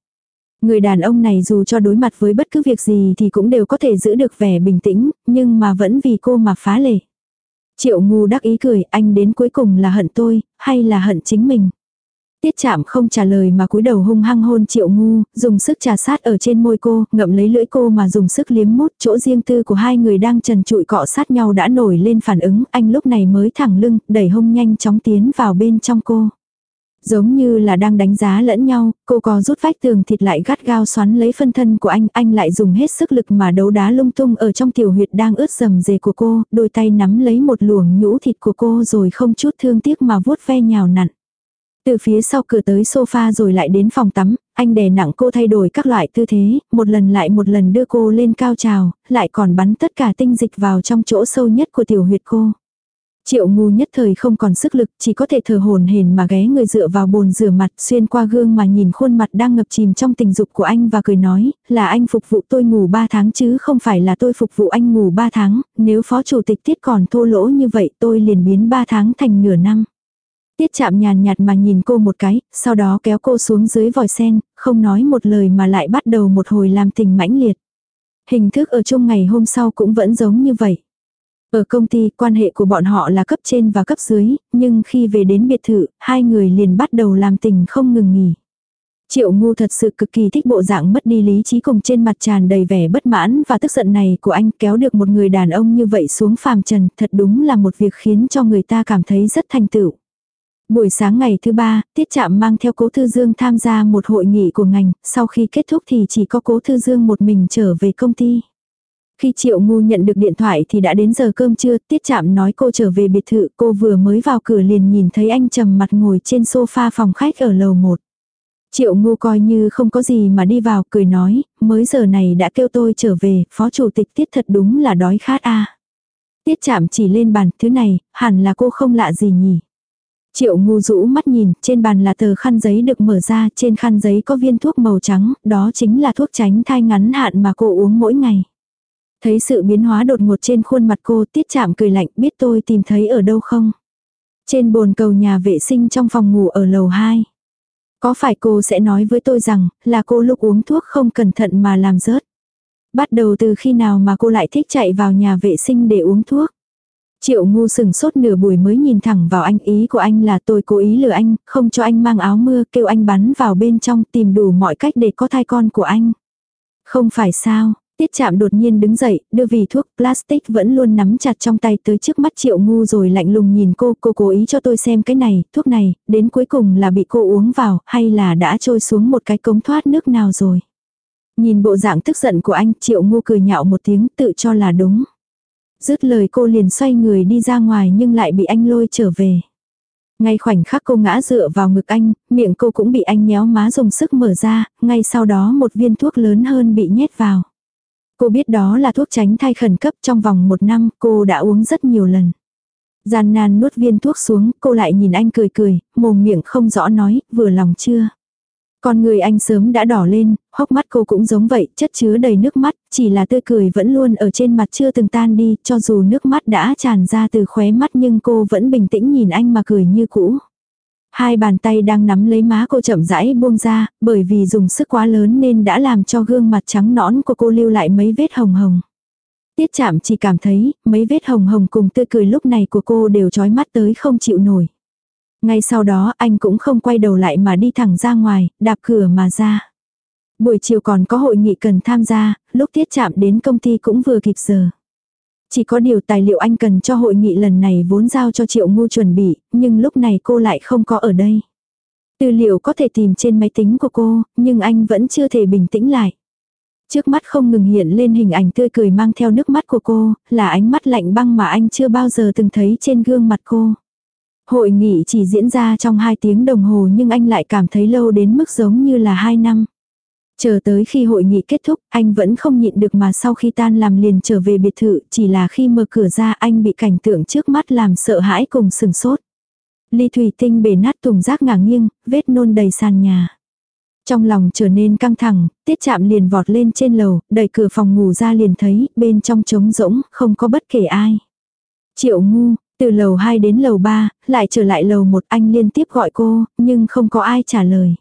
Người đàn ông này dù cho đối mặt với bất cứ việc gì thì cũng đều có thể giữ được vẻ bình tĩnh, nhưng mà vẫn vì cô mà phá lệ. Triệu ngu đắc ý cười, anh đến cuối cùng là hận tôi, hay là hận chính mình. Tiết chạm không trả lời mà cúi đầu hung hăng hôn triệu ngu, dùng sức trà sát ở trên môi cô, ngậm lấy lưỡi cô mà dùng sức liếm mút chỗ riêng tư của hai người đang trần trụi cọ sát nhau đã nổi lên phản ứng, anh lúc này mới thẳng lưng, đẩy hông nhanh chóng tiến vào bên trong cô. Giống như là đang đánh giá lẫn nhau, cô có rút vách tường thịt lại gắt gao xoắn lấy phân thân của anh, anh lại dùng hết sức lực mà đấu đá lung tung ở trong tiểu huyệt đang ướt dầm dề của cô, đôi tay nắm lấy một luồng nhũ thịt của cô rồi không chút thương tiếc mà vuốt ve nhào nặn. Từ phía sau cửa tới sofa rồi lại đến phòng tắm, anh đè nặng cô thay đổi các loại tư thế, một lần lại một lần đưa cô lên cao trào, lại còn bắn tất cả tinh dịch vào trong chỗ sâu nhất của tiểu huyệt cô. Triệu ngu nhất thời không còn sức lực, chỉ có thể thở hồn hển mà ghé người dựa vào bồn rửa mặt xuyên qua gương mà nhìn khuôn mặt đang ngập chìm trong tình dục của anh và cười nói, là anh phục vụ tôi ngủ 3 tháng chứ không phải là tôi phục vụ anh ngủ 3 tháng, nếu phó chủ tịch tiết còn thô lỗ như vậy tôi liền biến 3 tháng thành nửa năm. Tiết chạm nhàn nhạt mà nhìn cô một cái, sau đó kéo cô xuống dưới vòi sen, không nói một lời mà lại bắt đầu một hồi làm tình mãnh liệt. Hình thức ở chung ngày hôm sau cũng vẫn giống như vậy. Ở công ty, quan hệ của bọn họ là cấp trên và cấp dưới, nhưng khi về đến biệt thự, hai người liền bắt đầu làm tình không ngừng nghỉ. Triệu ngu thật sự cực kỳ thích bộ dạng mất đi lý trí cùng trên mặt tràn đầy vẻ bất mãn và tức giận này của anh kéo được một người đàn ông như vậy xuống phàm trần, thật đúng là một việc khiến cho người ta cảm thấy rất thành tựu. Buổi sáng ngày thứ ba, Tiết Trạm mang theo Cố Thư Dương tham gia một hội nghị của ngành, sau khi kết thúc thì chỉ có Cố Thư Dương một mình trở về công ty. Khi Triệu Ngu nhận được điện thoại thì đã đến giờ cơm trưa, Tiết Trạm nói cô trở về biệt thự, cô vừa mới vào cửa liền nhìn thấy anh trầm mặt ngồi trên sofa phòng khách ở lầu 1. Triệu Ngu coi như không có gì mà đi vào, cười nói, mới giờ này đã kêu tôi trở về, phó chủ tịch Tiết thật đúng là đói khát a. Tiết Trạm chỉ lên bàn, thứ này, hẳn là cô không lạ gì nhỉ. Triệu ngu rũ mắt nhìn, trên bàn là tờ khăn giấy được mở ra, trên khăn giấy có viên thuốc màu trắng, đó chính là thuốc tránh thai ngắn hạn mà cô uống mỗi ngày. Thấy sự biến hóa đột ngột trên khuôn mặt cô tiết chạm cười lạnh biết tôi tìm thấy ở đâu không. Trên bồn cầu nhà vệ sinh trong phòng ngủ ở lầu 2. Có phải cô sẽ nói với tôi rằng là cô lúc uống thuốc không cẩn thận mà làm rớt. Bắt đầu từ khi nào mà cô lại thích chạy vào nhà vệ sinh để uống thuốc. Triệu ngu sừng sốt nửa buổi mới nhìn thẳng vào anh ý của anh là tôi cố ý lừa anh, không cho anh mang áo mưa kêu anh bắn vào bên trong tìm đủ mọi cách để có thai con của anh. Không phải sao, Tiết chạm đột nhiên đứng dậy, đưa vì thuốc plastic vẫn luôn nắm chặt trong tay tới trước mắt triệu ngu rồi lạnh lùng nhìn cô, cô cố ý cho tôi xem cái này, thuốc này, đến cuối cùng là bị cô uống vào, hay là đã trôi xuống một cái cống thoát nước nào rồi. Nhìn bộ dạng tức giận của anh, triệu ngu cười nhạo một tiếng tự cho là đúng. Dứt lời cô liền xoay người đi ra ngoài nhưng lại bị anh lôi trở về. Ngay khoảnh khắc cô ngã dựa vào ngực anh, miệng cô cũng bị anh nhéo má dùng sức mở ra, ngay sau đó một viên thuốc lớn hơn bị nhét vào. Cô biết đó là thuốc tránh thai khẩn cấp trong vòng một năm cô đã uống rất nhiều lần. Gian nan nuốt viên thuốc xuống, cô lại nhìn anh cười cười, mồm miệng không rõ nói, vừa lòng chưa. Con người anh sớm đã đỏ lên, hốc mắt cô cũng giống vậy, chất chứa đầy nước mắt, chỉ là tươi cười vẫn luôn ở trên mặt chưa từng tan đi, cho dù nước mắt đã tràn ra từ khóe mắt nhưng cô vẫn bình tĩnh nhìn anh mà cười như cũ. Hai bàn tay đang nắm lấy má cô chậm rãi buông ra, bởi vì dùng sức quá lớn nên đã làm cho gương mặt trắng nõn của cô lưu lại mấy vết hồng hồng. Tiết chạm chỉ cảm thấy, mấy vết hồng hồng cùng tươi cười lúc này của cô đều trói mắt tới không chịu nổi. Ngay sau đó anh cũng không quay đầu lại mà đi thẳng ra ngoài, đạp cửa mà ra. Buổi chiều còn có hội nghị cần tham gia, lúc tiết chạm đến công ty cũng vừa kịp giờ. Chỉ có điều tài liệu anh cần cho hội nghị lần này vốn giao cho Triệu Ngu chuẩn bị, nhưng lúc này cô lại không có ở đây. Tư liệu có thể tìm trên máy tính của cô, nhưng anh vẫn chưa thể bình tĩnh lại. Trước mắt không ngừng hiện lên hình ảnh tươi cười mang theo nước mắt của cô, là ánh mắt lạnh băng mà anh chưa bao giờ từng thấy trên gương mặt cô. Hội nghị chỉ diễn ra trong 2 tiếng đồng hồ nhưng anh lại cảm thấy lâu đến mức giống như là 2 năm. Chờ tới khi hội nghị kết thúc, anh vẫn không nhịn được mà sau khi tan làm liền trở về biệt thự, chỉ là khi mở cửa ra anh bị cảnh tượng trước mắt làm sợ hãi cùng sừng sốt. Ly thủy tinh bể nát thùng rác ngả nghiêng, vết nôn đầy sàn nhà. Trong lòng trở nên căng thẳng, tiết chạm liền vọt lên trên lầu, đẩy cửa phòng ngủ ra liền thấy, bên trong trống rỗng, không có bất kể ai. Triệu ngu, từ lầu 2 đến lầu 3, lại trở lại lầu 1 anh liên tiếp gọi cô, nhưng không có ai trả lời.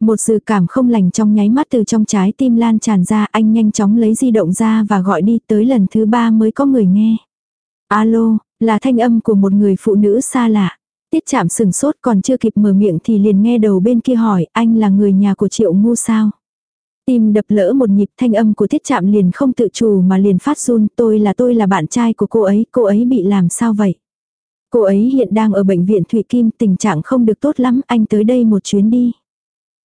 Một dự cảm không lành trong nháy mắt từ trong trái tim lan tràn ra anh nhanh chóng lấy di động ra và gọi đi tới lần thứ ba mới có người nghe. Alo, là thanh âm của một người phụ nữ xa lạ. Tiết chạm sừng sốt còn chưa kịp mở miệng thì liền nghe đầu bên kia hỏi anh là người nhà của triệu ngu sao. Tim đập lỡ một nhịp thanh âm của tiết chạm liền không tự chủ mà liền phát run tôi là tôi là bạn trai của cô ấy, cô ấy bị làm sao vậy? Cô ấy hiện đang ở bệnh viện Thủy Kim tình trạng không được tốt lắm anh tới đây một chuyến đi.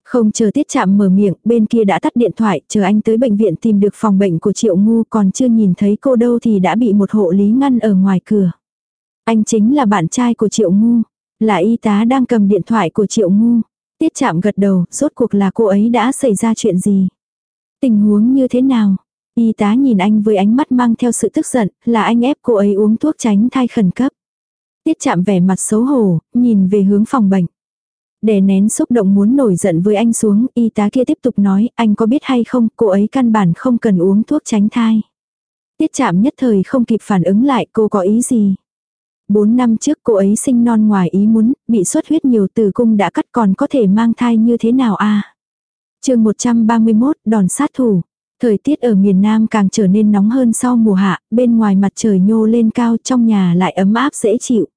Không chờ tiết chạm mở miệng, bên kia đã tắt điện thoại, chờ anh tới bệnh viện tìm được phòng bệnh của Triệu Ngu còn chưa nhìn thấy cô đâu thì đã bị một hộ lý ngăn ở ngoài cửa. Anh chính là bạn trai của Triệu Ngu, là y tá đang cầm điện thoại của Triệu Ngu. Tiết chạm gật đầu, rốt cuộc là cô ấy đã xảy ra chuyện gì? Tình huống như thế nào? Y tá nhìn anh với ánh mắt mang theo sự tức giận, là anh ép cô ấy uống thuốc tránh thai khẩn cấp. Tiết chạm vẻ mặt xấu hổ, nhìn về hướng phòng bệnh. Đè nén xúc động muốn nổi giận với anh xuống, y tá kia tiếp tục nói, anh có biết hay không, cô ấy căn bản không cần uống thuốc tránh thai. Tiết chạm nhất thời không kịp phản ứng lại cô có ý gì. Bốn năm trước cô ấy sinh non ngoài ý muốn, bị xuất huyết nhiều tử cung đã cắt còn có thể mang thai như thế nào a à? chương 131, đòn sát thủ. Thời tiết ở miền Nam càng trở nên nóng hơn sau mùa hạ, bên ngoài mặt trời nhô lên cao trong nhà lại ấm áp dễ chịu.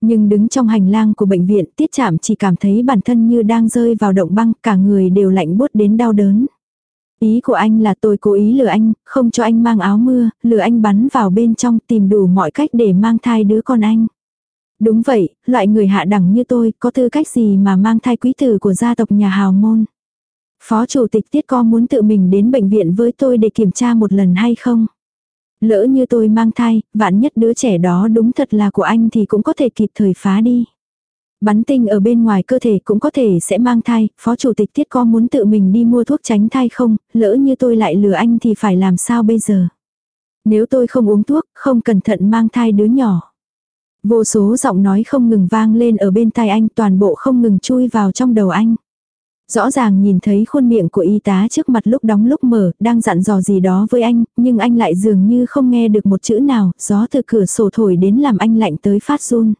Nhưng đứng trong hành lang của bệnh viện tiết chạm chỉ cảm thấy bản thân như đang rơi vào động băng, cả người đều lạnh buốt đến đau đớn. Ý của anh là tôi cố ý lừa anh, không cho anh mang áo mưa, lừa anh bắn vào bên trong tìm đủ mọi cách để mang thai đứa con anh. Đúng vậy, loại người hạ đẳng như tôi có tư cách gì mà mang thai quý tử của gia tộc nhà hào môn. Phó chủ tịch tiết co muốn tự mình đến bệnh viện với tôi để kiểm tra một lần hay không? Lỡ như tôi mang thai, vạn nhất đứa trẻ đó đúng thật là của anh thì cũng có thể kịp thời phá đi. Bắn tinh ở bên ngoài cơ thể cũng có thể sẽ mang thai, phó chủ tịch tiết có muốn tự mình đi mua thuốc tránh thai không, lỡ như tôi lại lừa anh thì phải làm sao bây giờ. Nếu tôi không uống thuốc, không cẩn thận mang thai đứa nhỏ. Vô số giọng nói không ngừng vang lên ở bên tai anh toàn bộ không ngừng chui vào trong đầu anh. Rõ ràng nhìn thấy khuôn miệng của y tá trước mặt lúc đóng lúc mở, đang dặn dò gì đó với anh, nhưng anh lại dường như không nghe được một chữ nào, gió từ cửa sổ thổi đến làm anh lạnh tới phát run.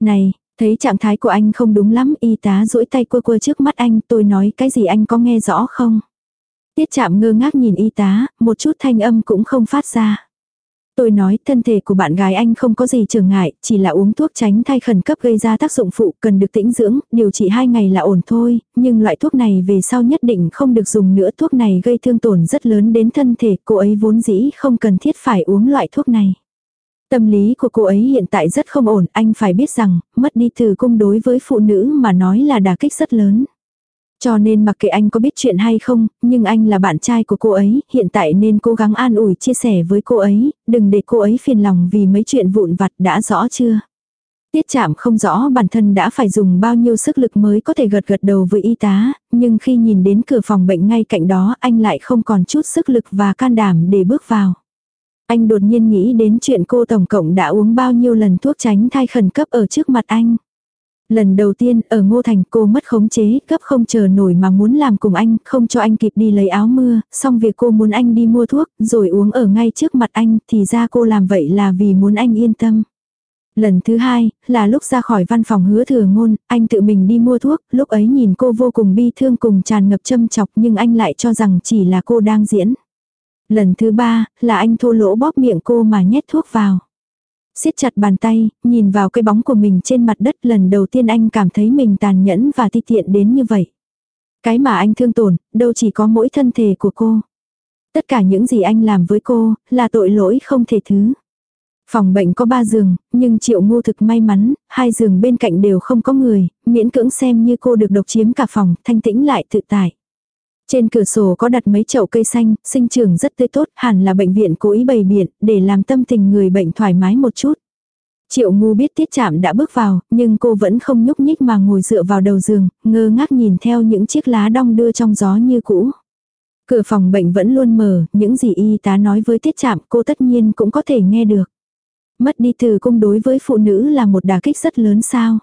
Này, thấy trạng thái của anh không đúng lắm, y tá duỗi tay quơ quơ trước mắt anh, tôi nói cái gì anh có nghe rõ không? Tiết chạm ngơ ngác nhìn y tá, một chút thanh âm cũng không phát ra. Tôi nói thân thể của bạn gái anh không có gì trở ngại, chỉ là uống thuốc tránh thai khẩn cấp gây ra tác dụng phụ cần được tĩnh dưỡng, điều trị 2 ngày là ổn thôi, nhưng loại thuốc này về sau nhất định không được dùng nữa. Thuốc này gây thương tổn rất lớn đến thân thể, cô ấy vốn dĩ không cần thiết phải uống loại thuốc này. Tâm lý của cô ấy hiện tại rất không ổn, anh phải biết rằng, mất đi từ cung đối với phụ nữ mà nói là đả kích rất lớn. Cho nên mặc kệ anh có biết chuyện hay không, nhưng anh là bạn trai của cô ấy, hiện tại nên cố gắng an ủi chia sẻ với cô ấy, đừng để cô ấy phiền lòng vì mấy chuyện vụn vặt đã rõ chưa. Tiết chạm không rõ bản thân đã phải dùng bao nhiêu sức lực mới có thể gật gật đầu với y tá, nhưng khi nhìn đến cửa phòng bệnh ngay cạnh đó anh lại không còn chút sức lực và can đảm để bước vào. Anh đột nhiên nghĩ đến chuyện cô tổng cộng đã uống bao nhiêu lần thuốc tránh thai khẩn cấp ở trước mặt anh. Lần đầu tiên ở Ngô Thành cô mất khống chế, gấp không chờ nổi mà muốn làm cùng anh, không cho anh kịp đi lấy áo mưa, xong việc cô muốn anh đi mua thuốc, rồi uống ở ngay trước mặt anh, thì ra cô làm vậy là vì muốn anh yên tâm. Lần thứ hai, là lúc ra khỏi văn phòng hứa thừa ngôn, anh tự mình đi mua thuốc, lúc ấy nhìn cô vô cùng bi thương cùng tràn ngập châm chọc nhưng anh lại cho rằng chỉ là cô đang diễn. Lần thứ ba, là anh thô lỗ bóp miệng cô mà nhét thuốc vào siết chặt bàn tay, nhìn vào cái bóng của mình trên mặt đất lần đầu tiên anh cảm thấy mình tàn nhẫn và ti tiện đến như vậy. Cái mà anh thương tổn, đâu chỉ có mỗi thân thể của cô. Tất cả những gì anh làm với cô, là tội lỗi không thể thứ. Phòng bệnh có ba giường, nhưng triệu ngô thực may mắn, hai giường bên cạnh đều không có người, miễn cưỡng xem như cô được độc chiếm cả phòng, thanh tĩnh lại tự tại. Trên cửa sổ có đặt mấy chậu cây xanh, sinh trưởng rất tươi tốt, hẳn là bệnh viện cố ý bày biện, để làm tâm tình người bệnh thoải mái một chút. Triệu ngu biết tiết chạm đã bước vào, nhưng cô vẫn không nhúc nhích mà ngồi dựa vào đầu giường, ngơ ngác nhìn theo những chiếc lá đong đưa trong gió như cũ. Cửa phòng bệnh vẫn luôn mở, những gì y tá nói với tiết chạm cô tất nhiên cũng có thể nghe được. Mất đi từ cung đối với phụ nữ là một đả kích rất lớn sao.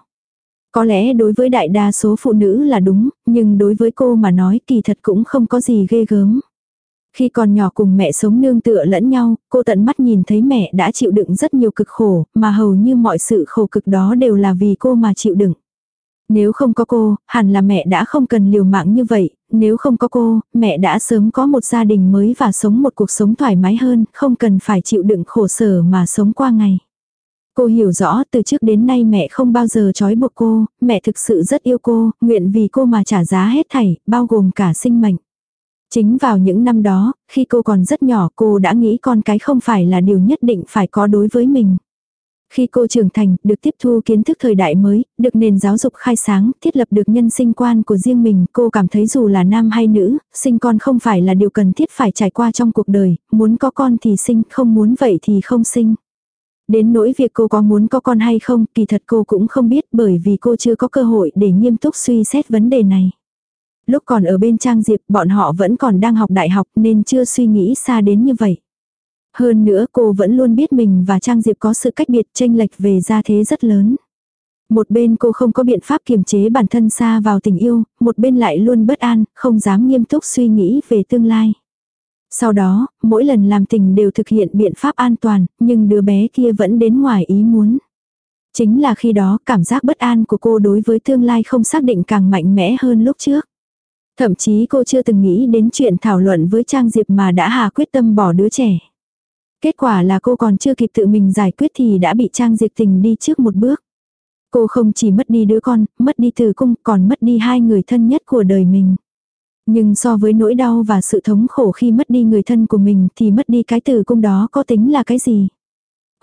Có lẽ đối với đại đa số phụ nữ là đúng, nhưng đối với cô mà nói kỳ thật cũng không có gì ghê gớm. Khi còn nhỏ cùng mẹ sống nương tựa lẫn nhau, cô tận mắt nhìn thấy mẹ đã chịu đựng rất nhiều cực khổ, mà hầu như mọi sự khổ cực đó đều là vì cô mà chịu đựng. Nếu không có cô, hẳn là mẹ đã không cần liều mạng như vậy, nếu không có cô, mẹ đã sớm có một gia đình mới và sống một cuộc sống thoải mái hơn, không cần phải chịu đựng khổ sở mà sống qua ngày. Cô hiểu rõ từ trước đến nay mẹ không bao giờ trói buộc cô, mẹ thực sự rất yêu cô, nguyện vì cô mà trả giá hết thảy, bao gồm cả sinh mệnh. Chính vào những năm đó, khi cô còn rất nhỏ cô đã nghĩ con cái không phải là điều nhất định phải có đối với mình. Khi cô trưởng thành, được tiếp thu kiến thức thời đại mới, được nền giáo dục khai sáng, thiết lập được nhân sinh quan của riêng mình, cô cảm thấy dù là nam hay nữ, sinh con không phải là điều cần thiết phải trải qua trong cuộc đời, muốn có con thì sinh, không muốn vậy thì không sinh. Đến nỗi việc cô có muốn có con hay không, kỳ thật cô cũng không biết bởi vì cô chưa có cơ hội để nghiêm túc suy xét vấn đề này. Lúc còn ở bên Trang Diệp, bọn họ vẫn còn đang học đại học nên chưa suy nghĩ xa đến như vậy. Hơn nữa cô vẫn luôn biết mình và Trang Diệp có sự cách biệt tranh lệch về gia thế rất lớn. Một bên cô không có biện pháp kiềm chế bản thân xa vào tình yêu, một bên lại luôn bất an, không dám nghiêm túc suy nghĩ về tương lai. Sau đó, mỗi lần làm tình đều thực hiện biện pháp an toàn, nhưng đứa bé kia vẫn đến ngoài ý muốn. Chính là khi đó cảm giác bất an của cô đối với tương lai không xác định càng mạnh mẽ hơn lúc trước. Thậm chí cô chưa từng nghĩ đến chuyện thảo luận với Trang Diệp mà đã hà quyết tâm bỏ đứa trẻ. Kết quả là cô còn chưa kịp tự mình giải quyết thì đã bị Trang Diệp tình đi trước một bước. Cô không chỉ mất đi đứa con, mất đi từ cung, còn mất đi hai người thân nhất của đời mình. Nhưng so với nỗi đau và sự thống khổ khi mất đi người thân của mình thì mất đi cái tử cung đó có tính là cái gì?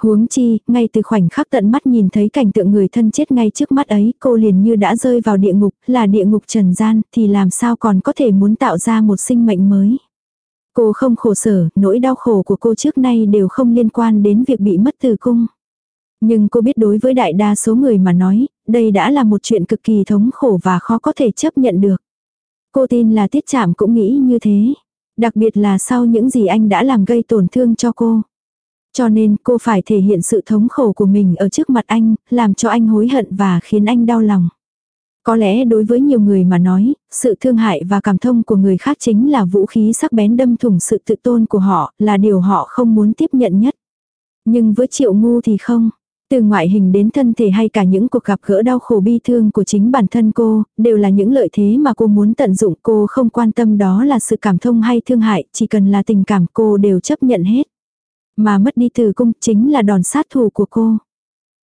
Huống chi, ngay từ khoảnh khắc tận mắt nhìn thấy cảnh tượng người thân chết ngay trước mắt ấy, cô liền như đã rơi vào địa ngục, là địa ngục trần gian, thì làm sao còn có thể muốn tạo ra một sinh mệnh mới. Cô không khổ sở, nỗi đau khổ của cô trước nay đều không liên quan đến việc bị mất tử cung. Nhưng cô biết đối với đại đa số người mà nói, đây đã là một chuyện cực kỳ thống khổ và khó có thể chấp nhận được. Cô tin là tiết chạm cũng nghĩ như thế. Đặc biệt là sau những gì anh đã làm gây tổn thương cho cô. Cho nên cô phải thể hiện sự thống khổ của mình ở trước mặt anh, làm cho anh hối hận và khiến anh đau lòng. Có lẽ đối với nhiều người mà nói, sự thương hại và cảm thông của người khác chính là vũ khí sắc bén đâm thủng sự tự tôn của họ, là điều họ không muốn tiếp nhận nhất. Nhưng với triệu ngu thì không. Từ ngoại hình đến thân thể hay cả những cuộc gặp gỡ đau khổ bi thương của chính bản thân cô, đều là những lợi thế mà cô muốn tận dụng. Cô không quan tâm đó là sự cảm thông hay thương hại, chỉ cần là tình cảm cô đều chấp nhận hết. Mà mất đi từ cung chính là đòn sát thủ của cô.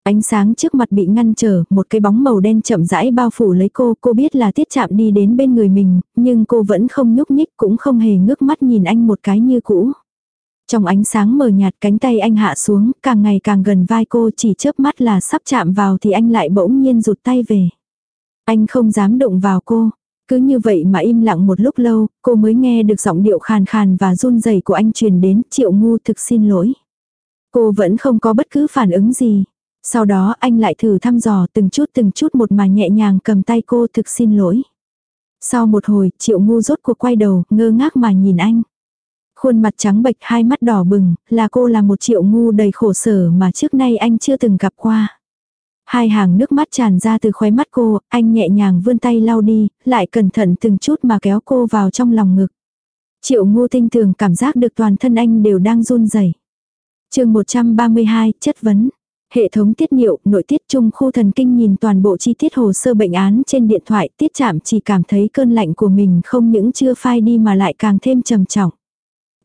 Ánh sáng trước mặt bị ngăn trở, một cái bóng màu đen chậm rãi bao phủ lấy cô, cô biết là tiết chạm đi đến bên người mình, nhưng cô vẫn không nhúc nhích cũng không hề ngước mắt nhìn anh một cái như cũ. Trong ánh sáng mờ nhạt cánh tay anh hạ xuống, càng ngày càng gần vai cô chỉ chớp mắt là sắp chạm vào thì anh lại bỗng nhiên rụt tay về. Anh không dám động vào cô. Cứ như vậy mà im lặng một lúc lâu, cô mới nghe được giọng điệu khàn khàn và run rẩy của anh truyền đến triệu ngu thực xin lỗi. Cô vẫn không có bất cứ phản ứng gì. Sau đó anh lại thử thăm dò từng chút từng chút một mà nhẹ nhàng cầm tay cô thực xin lỗi. Sau một hồi, triệu ngu rốt cuộc quay đầu, ngơ ngác mà nhìn anh. Khuôn mặt trắng bệch hai mắt đỏ bừng, là cô là một triệu ngu đầy khổ sở mà trước nay anh chưa từng gặp qua. Hai hàng nước mắt tràn ra từ khóe mắt cô, anh nhẹ nhàng vươn tay lau đi, lại cẩn thận từng chút mà kéo cô vào trong lòng ngực. Triệu ngu tinh tường cảm giác được toàn thân anh đều đang run rẩy. chương 132, chất vấn. Hệ thống tiết niệu, nội tiết trung khu thần kinh nhìn toàn bộ chi tiết hồ sơ bệnh án trên điện thoại tiết chạm chỉ cảm thấy cơn lạnh của mình không những chưa phai đi mà lại càng thêm trầm trọng.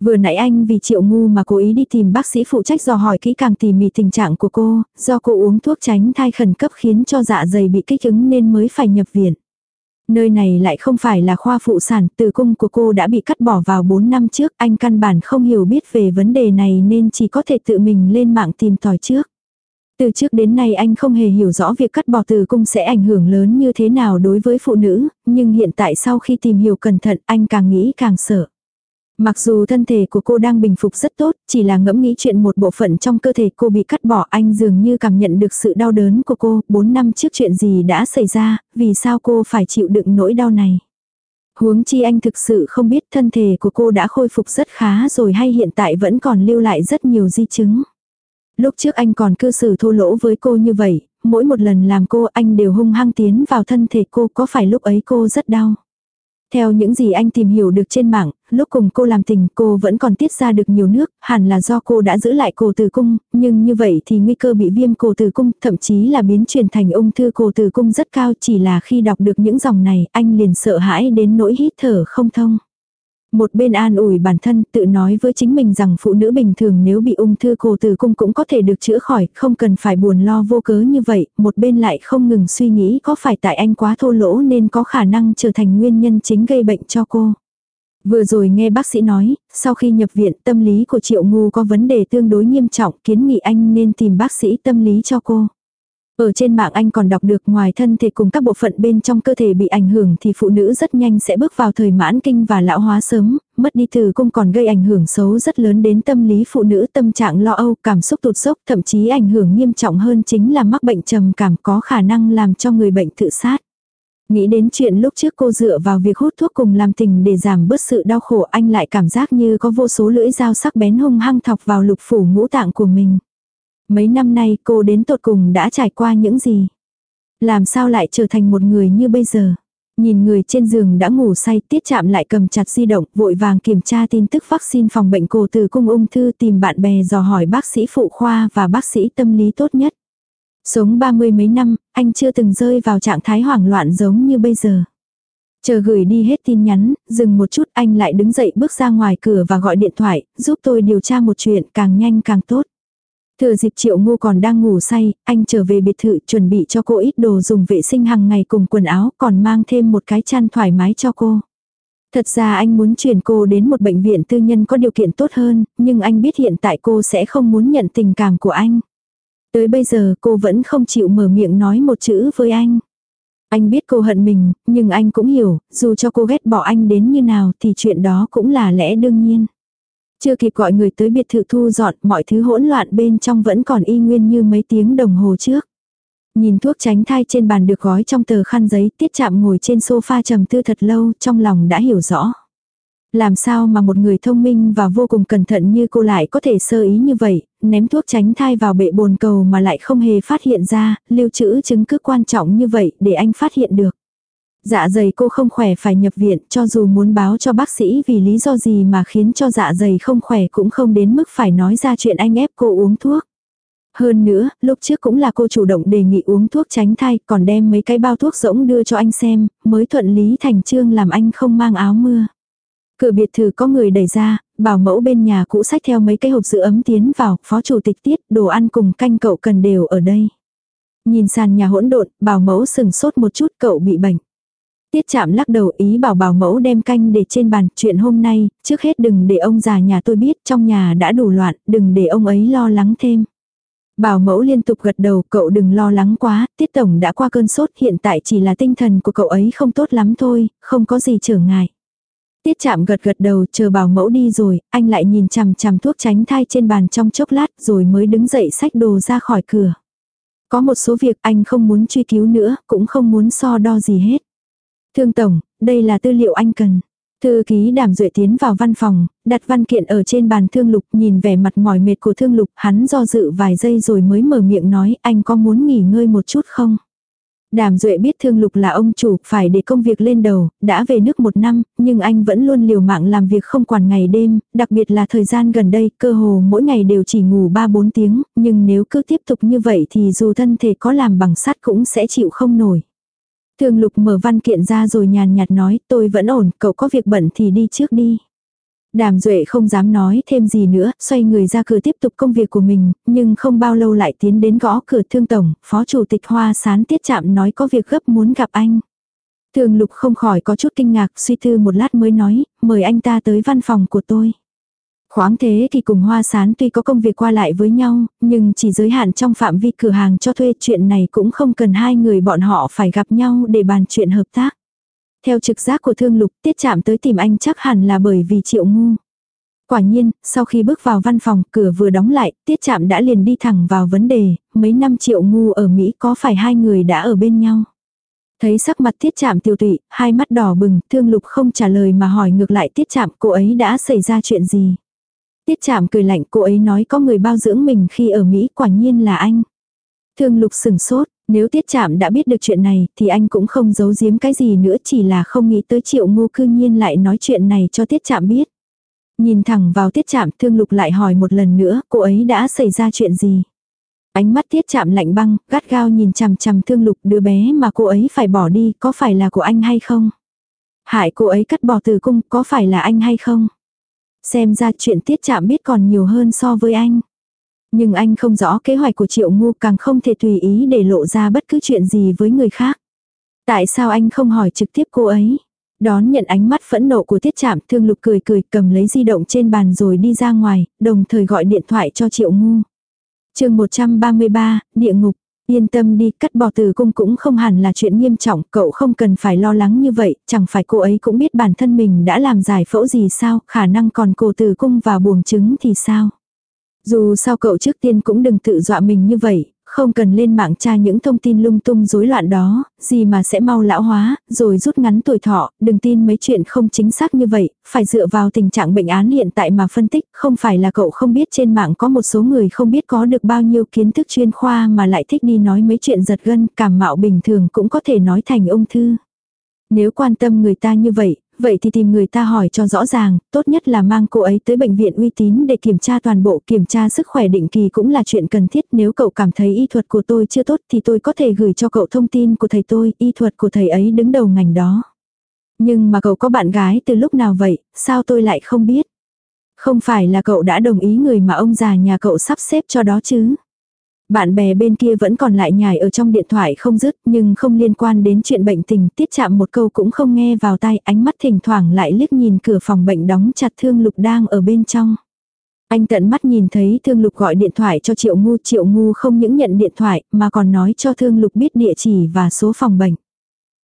Vừa nãy anh vì triệu ngu mà cố ý đi tìm bác sĩ phụ trách dò hỏi kỹ càng tỉ mỉ tình trạng của cô, do cô uống thuốc tránh thai khẩn cấp khiến cho dạ dày bị kích ứng nên mới phải nhập viện. Nơi này lại không phải là khoa phụ sản, tử cung của cô đã bị cắt bỏ vào 4 năm trước, anh căn bản không hiểu biết về vấn đề này nên chỉ có thể tự mình lên mạng tìm tòi trước. Từ trước đến nay anh không hề hiểu rõ việc cắt bỏ tử cung sẽ ảnh hưởng lớn như thế nào đối với phụ nữ, nhưng hiện tại sau khi tìm hiểu cẩn thận anh càng nghĩ càng sợ. Mặc dù thân thể của cô đang bình phục rất tốt, chỉ là ngẫm nghĩ chuyện một bộ phận trong cơ thể cô bị cắt bỏ anh dường như cảm nhận được sự đau đớn của cô, 4 năm trước chuyện gì đã xảy ra, vì sao cô phải chịu đựng nỗi đau này. Huống chi anh thực sự không biết thân thể của cô đã khôi phục rất khá rồi hay hiện tại vẫn còn lưu lại rất nhiều di chứng. Lúc trước anh còn cư xử thô lỗ với cô như vậy, mỗi một lần làm cô anh đều hung hăng tiến vào thân thể cô có phải lúc ấy cô rất đau. Theo những gì anh tìm hiểu được trên mạng, lúc cùng cô làm tình cô vẫn còn tiết ra được nhiều nước, hẳn là do cô đã giữ lại cổ tử cung, nhưng như vậy thì nguy cơ bị viêm cổ tử cung, thậm chí là biến chuyển thành ung thư cổ tử cung rất cao chỉ là khi đọc được những dòng này anh liền sợ hãi đến nỗi hít thở không thông. Một bên an ủi bản thân tự nói với chính mình rằng phụ nữ bình thường nếu bị ung thư cổ tử cung cũng có thể được chữa khỏi, không cần phải buồn lo vô cớ như vậy, một bên lại không ngừng suy nghĩ có phải tại anh quá thô lỗ nên có khả năng trở thành nguyên nhân chính gây bệnh cho cô. Vừa rồi nghe bác sĩ nói, sau khi nhập viện tâm lý của Triệu Ngu có vấn đề tương đối nghiêm trọng kiến nghị anh nên tìm bác sĩ tâm lý cho cô. Ở trên mạng anh còn đọc được ngoài thân thể cùng các bộ phận bên trong cơ thể bị ảnh hưởng thì phụ nữ rất nhanh sẽ bước vào thời mãn kinh và lão hóa sớm, mất đi từ cung còn gây ảnh hưởng xấu rất lớn đến tâm lý phụ nữ tâm trạng lo âu, cảm xúc tụt sốc, thậm chí ảnh hưởng nghiêm trọng hơn chính là mắc bệnh trầm cảm có khả năng làm cho người bệnh tự sát. Nghĩ đến chuyện lúc trước cô dựa vào việc hút thuốc cùng làm tình để giảm bớt sự đau khổ anh lại cảm giác như có vô số lưỡi dao sắc bén hung hăng thọc vào lục phủ ngũ tạng của mình. Mấy năm nay cô đến tột cùng đã trải qua những gì? Làm sao lại trở thành một người như bây giờ? Nhìn người trên giường đã ngủ say tiết chạm lại cầm chặt di động vội vàng kiểm tra tin tức vaccine phòng bệnh cổ từ cung ung thư tìm bạn bè dò hỏi bác sĩ phụ khoa và bác sĩ tâm lý tốt nhất. Sống ba mươi mấy năm, anh chưa từng rơi vào trạng thái hoảng loạn giống như bây giờ. Chờ gửi đi hết tin nhắn, dừng một chút anh lại đứng dậy bước ra ngoài cửa và gọi điện thoại, giúp tôi điều tra một chuyện càng nhanh càng tốt. Thừa dịp triệu ngu còn đang ngủ say, anh trở về biệt thự chuẩn bị cho cô ít đồ dùng vệ sinh hàng ngày cùng quần áo còn mang thêm một cái chăn thoải mái cho cô. Thật ra anh muốn chuyển cô đến một bệnh viện tư nhân có điều kiện tốt hơn, nhưng anh biết hiện tại cô sẽ không muốn nhận tình cảm của anh. Tới bây giờ cô vẫn không chịu mở miệng nói một chữ với anh. Anh biết cô hận mình, nhưng anh cũng hiểu, dù cho cô ghét bỏ anh đến như nào thì chuyện đó cũng là lẽ đương nhiên. Chưa kịp gọi người tới biệt thự thu dọn, mọi thứ hỗn loạn bên trong vẫn còn y nguyên như mấy tiếng đồng hồ trước. Nhìn thuốc tránh thai trên bàn được gói trong tờ khăn giấy, tiết chạm ngồi trên sofa trầm tư thật lâu, trong lòng đã hiểu rõ. Làm sao mà một người thông minh và vô cùng cẩn thận như cô lại có thể sơ ý như vậy, ném thuốc tránh thai vào bệ bồn cầu mà lại không hề phát hiện ra, lưu trữ chứng cứ quan trọng như vậy để anh phát hiện được. Dạ dày cô không khỏe phải nhập viện cho dù muốn báo cho bác sĩ vì lý do gì mà khiến cho dạ dày không khỏe cũng không đến mức phải nói ra chuyện anh ép cô uống thuốc. Hơn nữa, lúc trước cũng là cô chủ động đề nghị uống thuốc tránh thai còn đem mấy cái bao thuốc rỗng đưa cho anh xem, mới thuận lý thành trương làm anh không mang áo mưa. Cửa biệt thự có người đẩy ra, bảo mẫu bên nhà cũ sách theo mấy cái hộp giữ ấm tiến vào, phó chủ tịch tiết, đồ ăn cùng canh cậu cần đều ở đây. Nhìn sàn nhà hỗn độn, bảo mẫu sừng sốt một chút cậu bị bệnh. Tiết chạm lắc đầu ý bảo bảo mẫu đem canh để trên bàn, chuyện hôm nay, trước hết đừng để ông già nhà tôi biết trong nhà đã đủ loạn, đừng để ông ấy lo lắng thêm. Bảo mẫu liên tục gật đầu, cậu đừng lo lắng quá, tiết tổng đã qua cơn sốt, hiện tại chỉ là tinh thần của cậu ấy không tốt lắm thôi, không có gì trở ngại. Tiết chạm gật gật đầu, chờ bảo mẫu đi rồi, anh lại nhìn chằm chằm thuốc tránh thai trên bàn trong chốc lát rồi mới đứng dậy xách đồ ra khỏi cửa. Có một số việc anh không muốn truy cứu nữa, cũng không muốn so đo gì hết. Thương Tổng, đây là tư liệu anh cần. Thư ký đàm duệ tiến vào văn phòng, đặt văn kiện ở trên bàn thương lục nhìn vẻ mặt mỏi mệt của thương lục hắn do dự vài giây rồi mới mở miệng nói anh có muốn nghỉ ngơi một chút không? Đàm Duệ biết Thương Lục là ông chủ, phải để công việc lên đầu, đã về nước một năm, nhưng anh vẫn luôn liều mạng làm việc không quản ngày đêm, đặc biệt là thời gian gần đây, cơ hồ mỗi ngày đều chỉ ngủ 3-4 tiếng, nhưng nếu cứ tiếp tục như vậy thì dù thân thể có làm bằng sắt cũng sẽ chịu không nổi. Thương Lục mở văn kiện ra rồi nhàn nhạt nói, tôi vẫn ổn, cậu có việc bận thì đi trước đi. Đàm Duệ không dám nói thêm gì nữa, xoay người ra cửa tiếp tục công việc của mình, nhưng không bao lâu lại tiến đến gõ cửa thương tổng, phó chủ tịch Hoa Sán tiết chạm nói có việc gấp muốn gặp anh. Thường lục không khỏi có chút kinh ngạc, suy tư một lát mới nói, mời anh ta tới văn phòng của tôi. Khoáng thế thì cùng Hoa Sán tuy có công việc qua lại với nhau, nhưng chỉ giới hạn trong phạm vi cửa hàng cho thuê chuyện này cũng không cần hai người bọn họ phải gặp nhau để bàn chuyện hợp tác. Theo trực giác của thương lục, tiết chạm tới tìm anh chắc hẳn là bởi vì triệu ngu. Quả nhiên, sau khi bước vào văn phòng, cửa vừa đóng lại, tiết chạm đã liền đi thẳng vào vấn đề, mấy năm triệu ngu ở Mỹ có phải hai người đã ở bên nhau. Thấy sắc mặt tiết chạm tiêu tụy, hai mắt đỏ bừng, thương lục không trả lời mà hỏi ngược lại tiết chạm cô ấy đã xảy ra chuyện gì. Tiết chạm cười lạnh cô ấy nói có người bao dưỡng mình khi ở Mỹ quả nhiên là anh. Thương lục sừng sốt, nếu tiết chạm đã biết được chuyện này thì anh cũng không giấu giếm cái gì nữa chỉ là không nghĩ tới triệu Ngô cư nhiên lại nói chuyện này cho tiết chạm biết. Nhìn thẳng vào tiết chạm thương lục lại hỏi một lần nữa cô ấy đã xảy ra chuyện gì. Ánh mắt tiết chạm lạnh băng, gắt gao nhìn chằm chằm thương lục đứa bé mà cô ấy phải bỏ đi có phải là của anh hay không. Hại cô ấy cắt bỏ từ cung có phải là anh hay không. Xem ra chuyện tiết chạm biết còn nhiều hơn so với anh. Nhưng anh không rõ kế hoạch của triệu ngu càng không thể tùy ý để lộ ra bất cứ chuyện gì với người khác. Tại sao anh không hỏi trực tiếp cô ấy? Đón nhận ánh mắt phẫn nộ của tiết chạm thương lục cười cười cầm lấy di động trên bàn rồi đi ra ngoài, đồng thời gọi điện thoại cho triệu ngu. chương 133, địa ngục. Yên tâm đi, cắt bỏ từ cung cũng không hẳn là chuyện nghiêm trọng, cậu không cần phải lo lắng như vậy, chẳng phải cô ấy cũng biết bản thân mình đã làm giải phẫu gì sao, khả năng còn cô từ cung vào buồng trứng thì sao. Dù sao cậu trước tiên cũng đừng tự dọa mình như vậy, không cần lên mạng tra những thông tin lung tung rối loạn đó, gì mà sẽ mau lão hóa, rồi rút ngắn tuổi thọ, đừng tin mấy chuyện không chính xác như vậy, phải dựa vào tình trạng bệnh án hiện tại mà phân tích, không phải là cậu không biết trên mạng có một số người không biết có được bao nhiêu kiến thức chuyên khoa mà lại thích đi nói mấy chuyện giật gân, cảm mạo bình thường cũng có thể nói thành ung thư. Nếu quan tâm người ta như vậy, vậy thì tìm người ta hỏi cho rõ ràng, tốt nhất là mang cô ấy tới bệnh viện uy tín để kiểm tra toàn bộ, kiểm tra sức khỏe định kỳ cũng là chuyện cần thiết. Nếu cậu cảm thấy y thuật của tôi chưa tốt thì tôi có thể gửi cho cậu thông tin của thầy tôi, y thuật của thầy ấy đứng đầu ngành đó. Nhưng mà cậu có bạn gái từ lúc nào vậy, sao tôi lại không biết? Không phải là cậu đã đồng ý người mà ông già nhà cậu sắp xếp cho đó chứ? Bạn bè bên kia vẫn còn lại nhài ở trong điện thoại không dứt, nhưng không liên quan đến chuyện bệnh tình, tiết chạm một câu cũng không nghe vào tai, ánh mắt thỉnh thoảng lại liếc nhìn cửa phòng bệnh đóng chặt thương lục đang ở bên trong. Anh tận mắt nhìn thấy thương lục gọi điện thoại cho triệu ngu triệu ngu không những nhận điện thoại, mà còn nói cho thương lục biết địa chỉ và số phòng bệnh.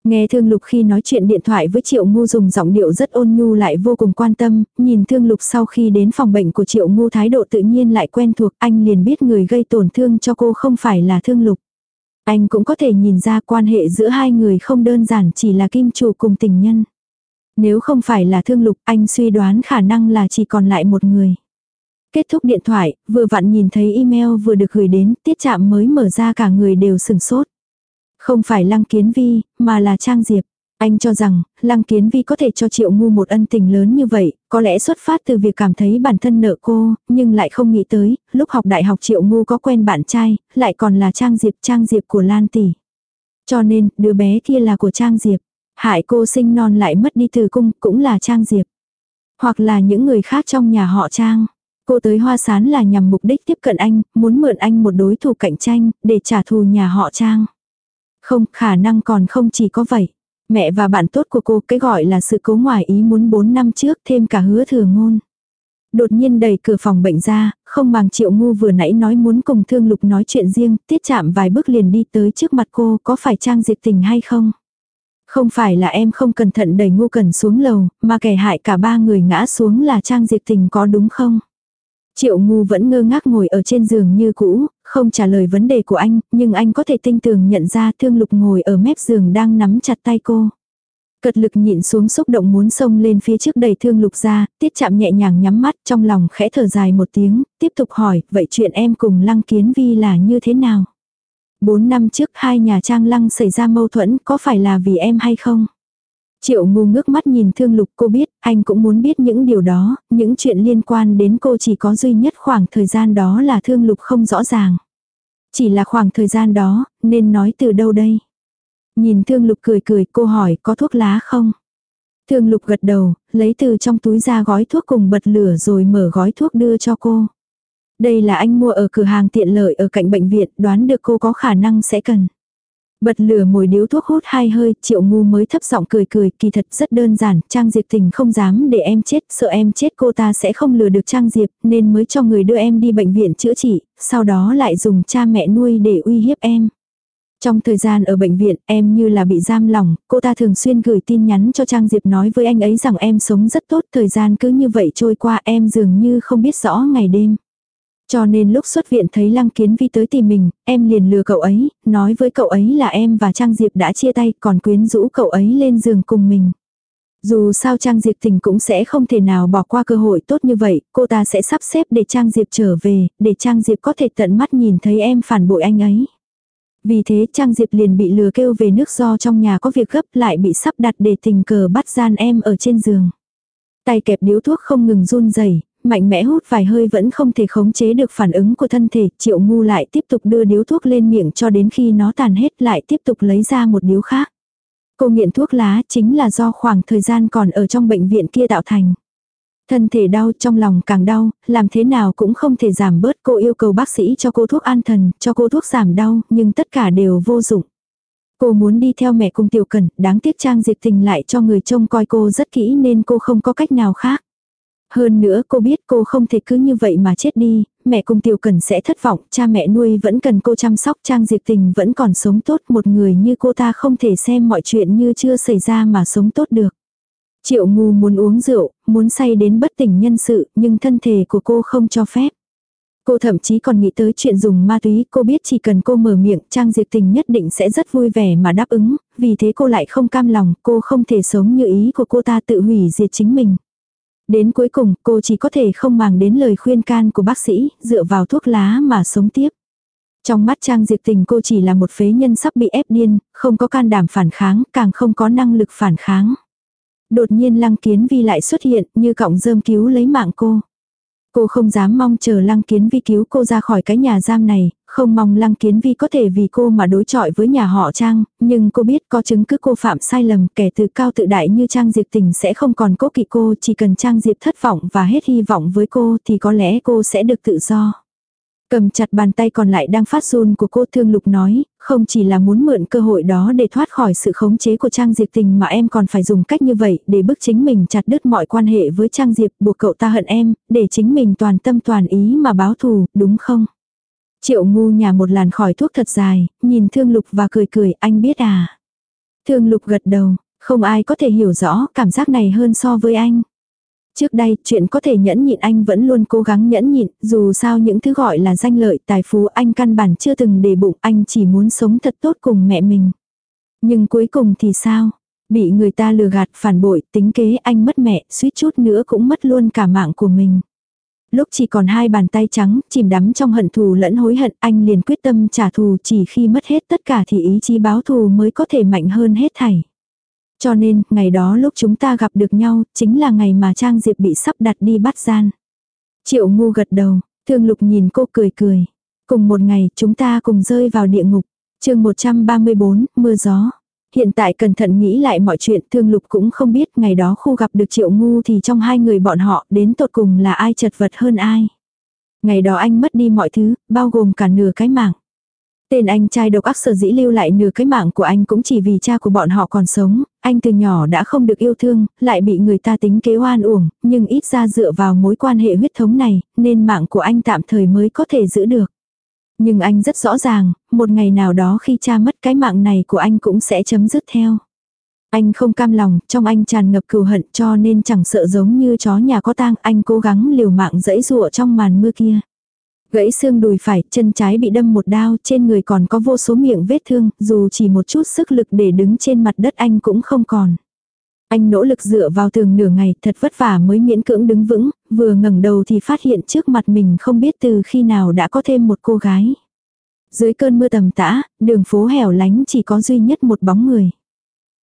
Nghe Thương Lục khi nói chuyện điện thoại với Triệu Ngu dùng giọng điệu rất ôn nhu lại vô cùng quan tâm, nhìn Thương Lục sau khi đến phòng bệnh của Triệu Ngu thái độ tự nhiên lại quen thuộc, anh liền biết người gây tổn thương cho cô không phải là Thương Lục. Anh cũng có thể nhìn ra quan hệ giữa hai người không đơn giản chỉ là kim chủ cùng tình nhân. Nếu không phải là Thương Lục, anh suy đoán khả năng là chỉ còn lại một người. Kết thúc điện thoại, vừa vặn nhìn thấy email vừa được gửi đến, tiết chạm mới mở ra cả người đều sừng sốt. Không phải Lăng Kiến Vi, mà là Trang Diệp. Anh cho rằng, Lăng Kiến Vi có thể cho Triệu Ngu một ân tình lớn như vậy, có lẽ xuất phát từ việc cảm thấy bản thân nợ cô, nhưng lại không nghĩ tới, lúc học đại học Triệu Ngu có quen bạn trai, lại còn là Trang Diệp, Trang Diệp của Lan Tỷ. Cho nên, đứa bé kia là của Trang Diệp. Hại cô sinh non lại mất đi từ cung, cũng là Trang Diệp. Hoặc là những người khác trong nhà họ Trang. Cô tới Hoa Sán là nhằm mục đích tiếp cận anh, muốn mượn anh một đối thủ cạnh tranh, để trả thù nhà họ Trang. Không, khả năng còn không chỉ có vậy. Mẹ và bạn tốt của cô cái gọi là sự cố ngoài ý muốn 4 năm trước thêm cả hứa thừa ngôn. Đột nhiên đẩy cửa phòng bệnh ra, không bằng triệu ngu vừa nãy nói muốn cùng thương lục nói chuyện riêng, tiết chạm vài bước liền đi tới trước mặt cô có phải trang diệt tình hay không. Không phải là em không cẩn thận đẩy ngu cần xuống lầu, mà kẻ hại cả ba người ngã xuống là trang diệt tình có đúng không? Triệu ngu vẫn ngơ ngác ngồi ở trên giường như cũ, không trả lời vấn đề của anh, nhưng anh có thể tinh tường nhận ra thương lục ngồi ở mép giường đang nắm chặt tay cô. Cật lực nhịn xuống xúc động muốn xông lên phía trước đầy thương lục ra, tiết chạm nhẹ nhàng nhắm mắt trong lòng khẽ thở dài một tiếng, tiếp tục hỏi, vậy chuyện em cùng lăng kiến vi là như thế nào? Bốn năm trước hai nhà trang lăng xảy ra mâu thuẫn có phải là vì em hay không? Triệu ngu ngước mắt nhìn thương lục cô biết, anh cũng muốn biết những điều đó, những chuyện liên quan đến cô chỉ có duy nhất khoảng thời gian đó là thương lục không rõ ràng. Chỉ là khoảng thời gian đó, nên nói từ đâu đây? Nhìn thương lục cười cười cô hỏi có thuốc lá không? Thương lục gật đầu, lấy từ trong túi ra gói thuốc cùng bật lửa rồi mở gói thuốc đưa cho cô. Đây là anh mua ở cửa hàng tiện lợi ở cạnh bệnh viện, đoán được cô có khả năng sẽ cần. Bật lửa mồi điếu thuốc hút hai hơi, triệu ngu mới thấp giọng cười cười, kỳ thật rất đơn giản, Trang Diệp tình không dám để em chết, sợ em chết cô ta sẽ không lừa được Trang Diệp, nên mới cho người đưa em đi bệnh viện chữa trị, sau đó lại dùng cha mẹ nuôi để uy hiếp em. Trong thời gian ở bệnh viện, em như là bị giam lỏng, cô ta thường xuyên gửi tin nhắn cho Trang Diệp nói với anh ấy rằng em sống rất tốt, thời gian cứ như vậy trôi qua em dường như không biết rõ ngày đêm. Cho nên lúc xuất viện thấy Lăng Kiến Vi tới tìm mình, em liền lừa cậu ấy, nói với cậu ấy là em và Trang Diệp đã chia tay còn quyến rũ cậu ấy lên giường cùng mình. Dù sao Trang Diệp tình cũng sẽ không thể nào bỏ qua cơ hội tốt như vậy, cô ta sẽ sắp xếp để Trang Diệp trở về, để Trang Diệp có thể tận mắt nhìn thấy em phản bội anh ấy. Vì thế Trang Diệp liền bị lừa kêu về nước do trong nhà có việc gấp lại bị sắp đặt để tình cờ bắt gian em ở trên giường. Tay kẹp điếu thuốc không ngừng run rẩy mạnh mẽ hút vài hơi vẫn không thể khống chế được phản ứng của thân thể, triệu ngu lại tiếp tục đưa điếu thuốc lên miệng cho đến khi nó tàn hết lại tiếp tục lấy ra một điếu khác. Cô nghiện thuốc lá chính là do khoảng thời gian còn ở trong bệnh viện kia tạo thành. Thân thể đau trong lòng càng đau, làm thế nào cũng không thể giảm bớt cô yêu cầu bác sĩ cho cô thuốc an thần, cho cô thuốc giảm đau, nhưng tất cả đều vô dụng. Cô muốn đi theo mẹ cùng tiểu cẩn, đáng tiếc trang diệt tình lại cho người trông coi cô rất kỹ nên cô không có cách nào khác. Hơn nữa cô biết cô không thể cứ như vậy mà chết đi, mẹ cùng tiểu cần sẽ thất vọng, cha mẹ nuôi vẫn cần cô chăm sóc, trang diệp tình vẫn còn sống tốt, một người như cô ta không thể xem mọi chuyện như chưa xảy ra mà sống tốt được. Triệu ngu muốn uống rượu, muốn say đến bất tỉnh nhân sự, nhưng thân thể của cô không cho phép. Cô thậm chí còn nghĩ tới chuyện dùng ma túy, cô biết chỉ cần cô mở miệng, Trang Diệp Tình nhất định sẽ rất vui vẻ mà đáp ứng, vì thế cô lại không cam lòng, cô không thể sống như ý của cô ta tự hủy diệt chính mình. Đến cuối cùng, cô chỉ có thể không màng đến lời khuyên can của bác sĩ, dựa vào thuốc lá mà sống tiếp. Trong mắt Trang Diệp Tình cô chỉ là một phế nhân sắp bị ép điên, không có can đảm phản kháng, càng không có năng lực phản kháng. Đột nhiên Lăng Kiến Vi lại xuất hiện như cọng rơm cứu lấy mạng cô. Cô không dám mong chờ Lăng Kiến Vi cứu cô ra khỏi cái nhà giam này, không mong Lăng Kiến Vi có thể vì cô mà đối chọi với nhà họ Trang, nhưng cô biết có chứng cứ cô phạm sai lầm, kẻ từ cao tự đại như Trang Diệp Tình sẽ không còn cố kỵ cô, chỉ cần Trang Diệp thất vọng và hết hy vọng với cô thì có lẽ cô sẽ được tự do. Cầm chặt bàn tay còn lại đang phát run của cô thương lục nói, không chỉ là muốn mượn cơ hội đó để thoát khỏi sự khống chế của Trang Diệp tình mà em còn phải dùng cách như vậy để bức chính mình chặt đứt mọi quan hệ với Trang Diệp buộc cậu ta hận em, để chính mình toàn tâm toàn ý mà báo thù, đúng không? Triệu ngu nhà một làn khỏi thuốc thật dài, nhìn thương lục và cười cười, anh biết à? Thương lục gật đầu, không ai có thể hiểu rõ cảm giác này hơn so với anh. Trước đây, chuyện có thể nhẫn nhịn anh vẫn luôn cố gắng nhẫn nhịn, dù sao những thứ gọi là danh lợi, tài phú anh căn bản chưa từng để bụng, anh chỉ muốn sống thật tốt cùng mẹ mình. Nhưng cuối cùng thì sao? Bị người ta lừa gạt, phản bội, tính kế anh mất mẹ, suýt chút nữa cũng mất luôn cả mạng của mình. Lúc chỉ còn hai bàn tay trắng, chìm đắm trong hận thù lẫn hối hận, anh liền quyết tâm trả thù chỉ khi mất hết tất cả thì ý chí báo thù mới có thể mạnh hơn hết thảy. Cho nên, ngày đó lúc chúng ta gặp được nhau, chính là ngày mà Trang Diệp bị sắp đặt đi bắt gian. Triệu ngu gật đầu, thương lục nhìn cô cười cười. Cùng một ngày, chúng ta cùng rơi vào địa ngục. chương 134, mưa gió. Hiện tại cẩn thận nghĩ lại mọi chuyện thương lục cũng không biết ngày đó khu gặp được triệu ngu thì trong hai người bọn họ đến tột cùng là ai chật vật hơn ai. Ngày đó anh mất đi mọi thứ, bao gồm cả nửa cái mạng. Tên anh trai độc ác sở dĩ lưu lại nửa cái mạng của anh cũng chỉ vì cha của bọn họ còn sống, anh từ nhỏ đã không được yêu thương, lại bị người ta tính kế oan uổng, nhưng ít ra dựa vào mối quan hệ huyết thống này, nên mạng của anh tạm thời mới có thể giữ được. Nhưng anh rất rõ ràng, một ngày nào đó khi cha mất cái mạng này của anh cũng sẽ chấm dứt theo. Anh không cam lòng, trong anh tràn ngập cừu hận cho nên chẳng sợ giống như chó nhà có tang, anh cố gắng liều mạng dẫy dụa trong màn mưa kia. Gãy xương đùi phải, chân trái bị đâm một đao, trên người còn có vô số miệng vết thương, dù chỉ một chút sức lực để đứng trên mặt đất anh cũng không còn. Anh nỗ lực dựa vào tường nửa ngày, thật vất vả mới miễn cưỡng đứng vững, vừa ngẩng đầu thì phát hiện trước mặt mình không biết từ khi nào đã có thêm một cô gái. Dưới cơn mưa tầm tã, đường phố hẻo lánh chỉ có duy nhất một bóng người.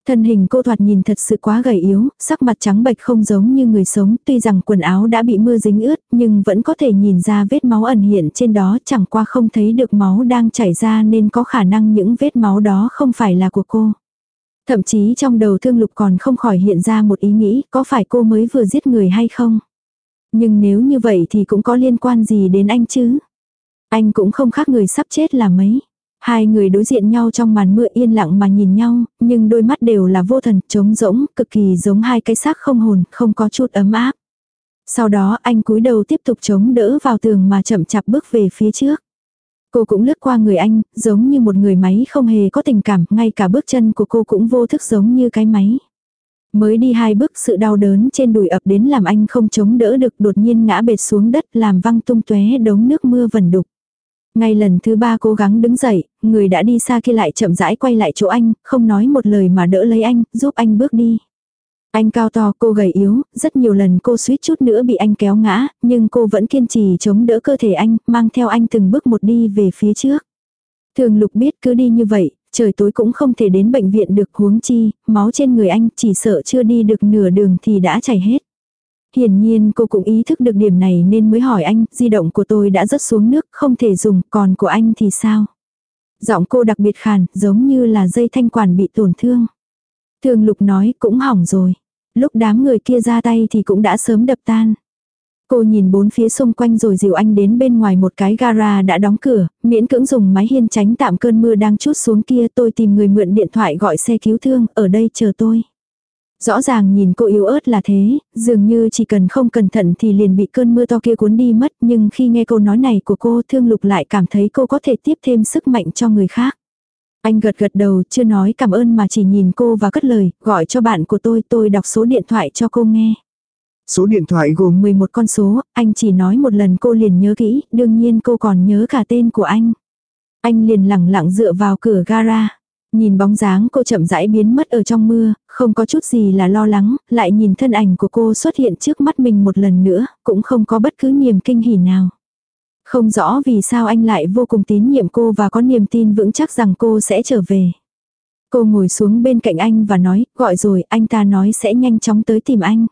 Thân hình cô thoạt nhìn thật sự quá gầy yếu, sắc mặt trắng bệch không giống như người sống, tuy rằng quần áo đã bị mưa dính ướt, nhưng vẫn có thể nhìn ra vết máu ẩn hiện trên đó, chẳng qua không thấy được máu đang chảy ra nên có khả năng những vết máu đó không phải là của cô. Thậm chí trong đầu thương lục còn không khỏi hiện ra một ý nghĩ, có phải cô mới vừa giết người hay không? Nhưng nếu như vậy thì cũng có liên quan gì đến anh chứ? Anh cũng không khác người sắp chết là mấy. Hai người đối diện nhau trong màn mưa yên lặng mà nhìn nhau, nhưng đôi mắt đều là vô thần, trống rỗng, cực kỳ giống hai cái xác không hồn, không có chút ấm áp. Sau đó anh cúi đầu tiếp tục chống đỡ vào tường mà chậm chạp bước về phía trước. Cô cũng lướt qua người anh, giống như một người máy không hề có tình cảm, ngay cả bước chân của cô cũng vô thức giống như cái máy. Mới đi hai bước sự đau đớn trên đùi ập đến làm anh không chống đỡ được đột nhiên ngã bệt xuống đất làm văng tung tóe đống nước mưa vần đục. Ngay lần thứ ba cố gắng đứng dậy, người đã đi xa kia lại chậm rãi quay lại chỗ anh, không nói một lời mà đỡ lấy anh, giúp anh bước đi. Anh cao to, cô gầy yếu, rất nhiều lần cô suýt chút nữa bị anh kéo ngã, nhưng cô vẫn kiên trì chống đỡ cơ thể anh, mang theo anh từng bước một đi về phía trước. Thường lục biết cứ đi như vậy, trời tối cũng không thể đến bệnh viện được huống chi, máu trên người anh chỉ sợ chưa đi được nửa đường thì đã chảy hết. Hiển nhiên cô cũng ý thức được điểm này nên mới hỏi anh, di động của tôi đã rớt xuống nước, không thể dùng, còn của anh thì sao? Giọng cô đặc biệt khàn, giống như là dây thanh quản bị tổn thương. Thường lục nói cũng hỏng rồi. Lúc đám người kia ra tay thì cũng đã sớm đập tan. Cô nhìn bốn phía xung quanh rồi dìu anh đến bên ngoài một cái gara đã đóng cửa, miễn cưỡng dùng máy hiên tránh tạm cơn mưa đang chút xuống kia tôi tìm người mượn điện thoại gọi xe cứu thương, ở đây chờ tôi. Rõ ràng nhìn cô yếu ớt là thế, dường như chỉ cần không cẩn thận thì liền bị cơn mưa to kia cuốn đi mất, nhưng khi nghe câu nói này của cô thương lục lại cảm thấy cô có thể tiếp thêm sức mạnh cho người khác. Anh gật gật đầu chưa nói cảm ơn mà chỉ nhìn cô và cất lời, gọi cho bạn của tôi, tôi đọc số điện thoại cho cô nghe. Số điện thoại gồm 11 con số, anh chỉ nói một lần cô liền nhớ kỹ, đương nhiên cô còn nhớ cả tên của anh. Anh liền lẳng lặng dựa vào cửa gara. Nhìn bóng dáng cô chậm rãi biến mất ở trong mưa, không có chút gì là lo lắng, lại nhìn thân ảnh của cô xuất hiện trước mắt mình một lần nữa, cũng không có bất cứ niềm kinh hỉ nào. Không rõ vì sao anh lại vô cùng tín nhiệm cô và có niềm tin vững chắc rằng cô sẽ trở về. Cô ngồi xuống bên cạnh anh và nói, gọi rồi, anh ta nói sẽ nhanh chóng tới tìm anh.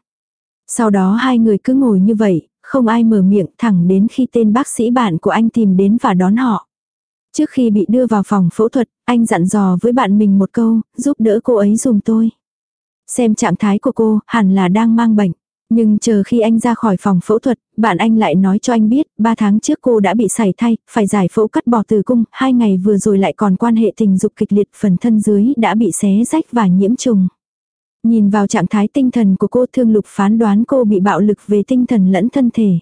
Sau đó hai người cứ ngồi như vậy, không ai mở miệng thẳng đến khi tên bác sĩ bạn của anh tìm đến và đón họ. Trước khi bị đưa vào phòng phẫu thuật, anh dặn dò với bạn mình một câu, giúp đỡ cô ấy dùng tôi. Xem trạng thái của cô, hẳn là đang mang bệnh. Nhưng chờ khi anh ra khỏi phòng phẫu thuật, bạn anh lại nói cho anh biết, 3 tháng trước cô đã bị sảy thai, phải giải phẫu cắt bỏ tử cung, hai ngày vừa rồi lại còn quan hệ tình dục kịch liệt, phần thân dưới đã bị xé rách và nhiễm trùng. Nhìn vào trạng thái tinh thần của cô thương lục phán đoán cô bị bạo lực về tinh thần lẫn thân thể.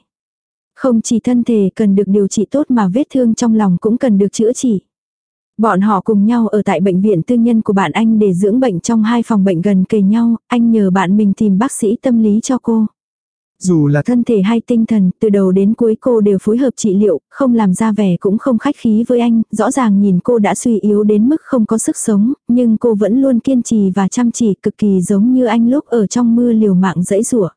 Không chỉ thân thể cần được điều trị tốt mà vết thương trong lòng cũng cần được chữa trị. Bọn họ cùng nhau ở tại bệnh viện tư nhân của bạn anh để dưỡng bệnh trong hai phòng bệnh gần kề nhau, anh nhờ bạn mình tìm bác sĩ tâm lý cho cô. Dù là thân thể hay tinh thần, từ đầu đến cuối cô đều phối hợp trị liệu, không làm ra vẻ cũng không khách khí với anh, rõ ràng nhìn cô đã suy yếu đến mức không có sức sống, nhưng cô vẫn luôn kiên trì và chăm chỉ cực kỳ giống như anh lúc ở trong mưa liều mạng dẫy rủa.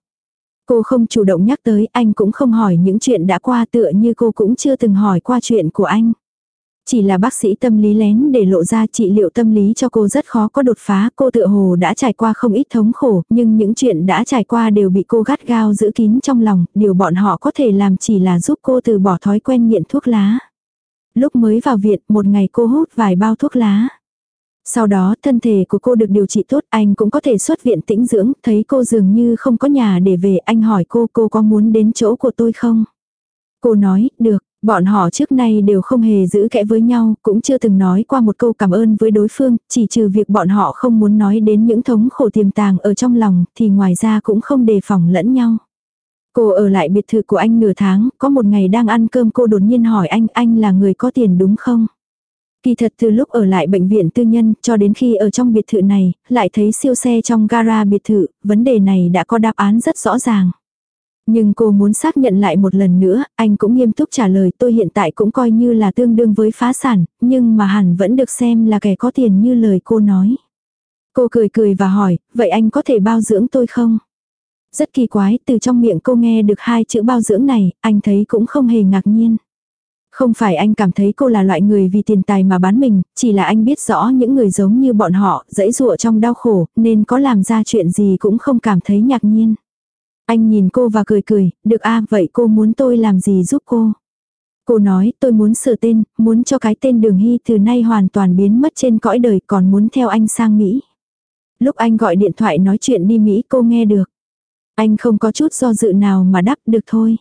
Cô không chủ động nhắc tới, anh cũng không hỏi những chuyện đã qua tựa như cô cũng chưa từng hỏi qua chuyện của anh. Chỉ là bác sĩ tâm lý lén để lộ ra trị liệu tâm lý cho cô rất khó có đột phá, cô tựa hồ đã trải qua không ít thống khổ, nhưng những chuyện đã trải qua đều bị cô gắt gao giữ kín trong lòng, điều bọn họ có thể làm chỉ là giúp cô từ bỏ thói quen nghiện thuốc lá. Lúc mới vào viện, một ngày cô hút vài bao thuốc lá. Sau đó thân thể của cô được điều trị tốt anh cũng có thể xuất viện tĩnh dưỡng, thấy cô dường như không có nhà để về anh hỏi cô cô có muốn đến chỗ của tôi không? Cô nói, được, bọn họ trước nay đều không hề giữ kẽ với nhau, cũng chưa từng nói qua một câu cảm ơn với đối phương, chỉ trừ việc bọn họ không muốn nói đến những thống khổ tiềm tàng ở trong lòng thì ngoài ra cũng không đề phòng lẫn nhau. Cô ở lại biệt thự của anh nửa tháng, có một ngày đang ăn cơm cô đột nhiên hỏi anh, anh là người có tiền đúng không? Kỳ thật từ lúc ở lại bệnh viện tư nhân cho đến khi ở trong biệt thự này, lại thấy siêu xe trong gara biệt thự, vấn đề này đã có đáp án rất rõ ràng. Nhưng cô muốn xác nhận lại một lần nữa, anh cũng nghiêm túc trả lời tôi hiện tại cũng coi như là tương đương với phá sản, nhưng mà hẳn vẫn được xem là kẻ có tiền như lời cô nói. Cô cười cười và hỏi, vậy anh có thể bao dưỡng tôi không? Rất kỳ quái, từ trong miệng cô nghe được hai chữ bao dưỡng này, anh thấy cũng không hề ngạc nhiên. Không phải anh cảm thấy cô là loại người vì tiền tài mà bán mình, chỉ là anh biết rõ những người giống như bọn họ, dẫy dụa trong đau khổ, nên có làm ra chuyện gì cũng không cảm thấy ngạc nhiên. Anh nhìn cô và cười cười, được a vậy cô muốn tôi làm gì giúp cô? Cô nói tôi muốn sửa tên, muốn cho cái tên Đường Hy từ nay hoàn toàn biến mất trên cõi đời còn muốn theo anh sang Mỹ. Lúc anh gọi điện thoại nói chuyện đi Mỹ cô nghe được. Anh không có chút do dự nào mà đáp được thôi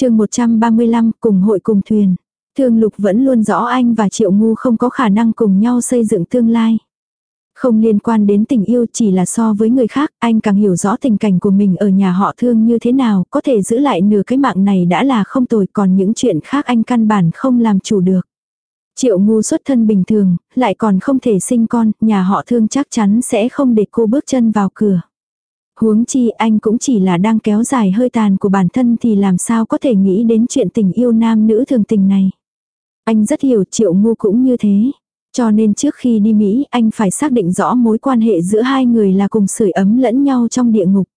chương 135 cùng hội cùng thuyền. Thương Lục vẫn luôn rõ anh và Triệu Ngu không có khả năng cùng nhau xây dựng tương lai. Không liên quan đến tình yêu chỉ là so với người khác, anh càng hiểu rõ tình cảnh của mình ở nhà họ thương như thế nào, có thể giữ lại nửa cái mạng này đã là không tồi, còn những chuyện khác anh căn bản không làm chủ được. Triệu ngu xuất thân bình thường, lại còn không thể sinh con, nhà họ thương chắc chắn sẽ không để cô bước chân vào cửa. Huống chi anh cũng chỉ là đang kéo dài hơi tàn của bản thân thì làm sao có thể nghĩ đến chuyện tình yêu nam nữ thường tình này. Anh rất hiểu triệu ngu cũng như thế. Cho nên trước khi đi Mỹ anh phải xác định rõ mối quan hệ giữa hai người là cùng sưởi ấm lẫn nhau trong địa ngục.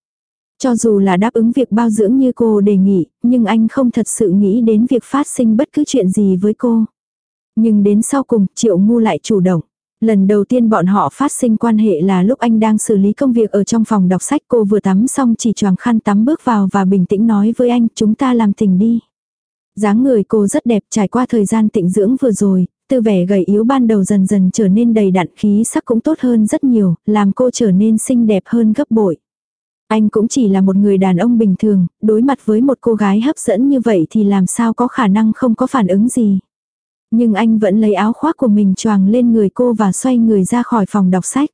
Cho dù là đáp ứng việc bao dưỡng như cô đề nghị, nhưng anh không thật sự nghĩ đến việc phát sinh bất cứ chuyện gì với cô. Nhưng đến sau cùng, Triệu Ngu lại chủ động. Lần đầu tiên bọn họ phát sinh quan hệ là lúc anh đang xử lý công việc ở trong phòng đọc sách cô vừa tắm xong chỉ choàng khăn tắm bước vào và bình tĩnh nói với anh chúng ta làm tình đi. dáng người cô rất đẹp trải qua thời gian tịnh dưỡng vừa rồi, từ vẻ gầy yếu ban đầu dần dần trở nên đầy đặn khí sắc cũng tốt hơn rất nhiều, làm cô trở nên xinh đẹp hơn gấp bội. Anh cũng chỉ là một người đàn ông bình thường, đối mặt với một cô gái hấp dẫn như vậy thì làm sao có khả năng không có phản ứng gì. Nhưng anh vẫn lấy áo khoác của mình choàng lên người cô và xoay người ra khỏi phòng đọc sách.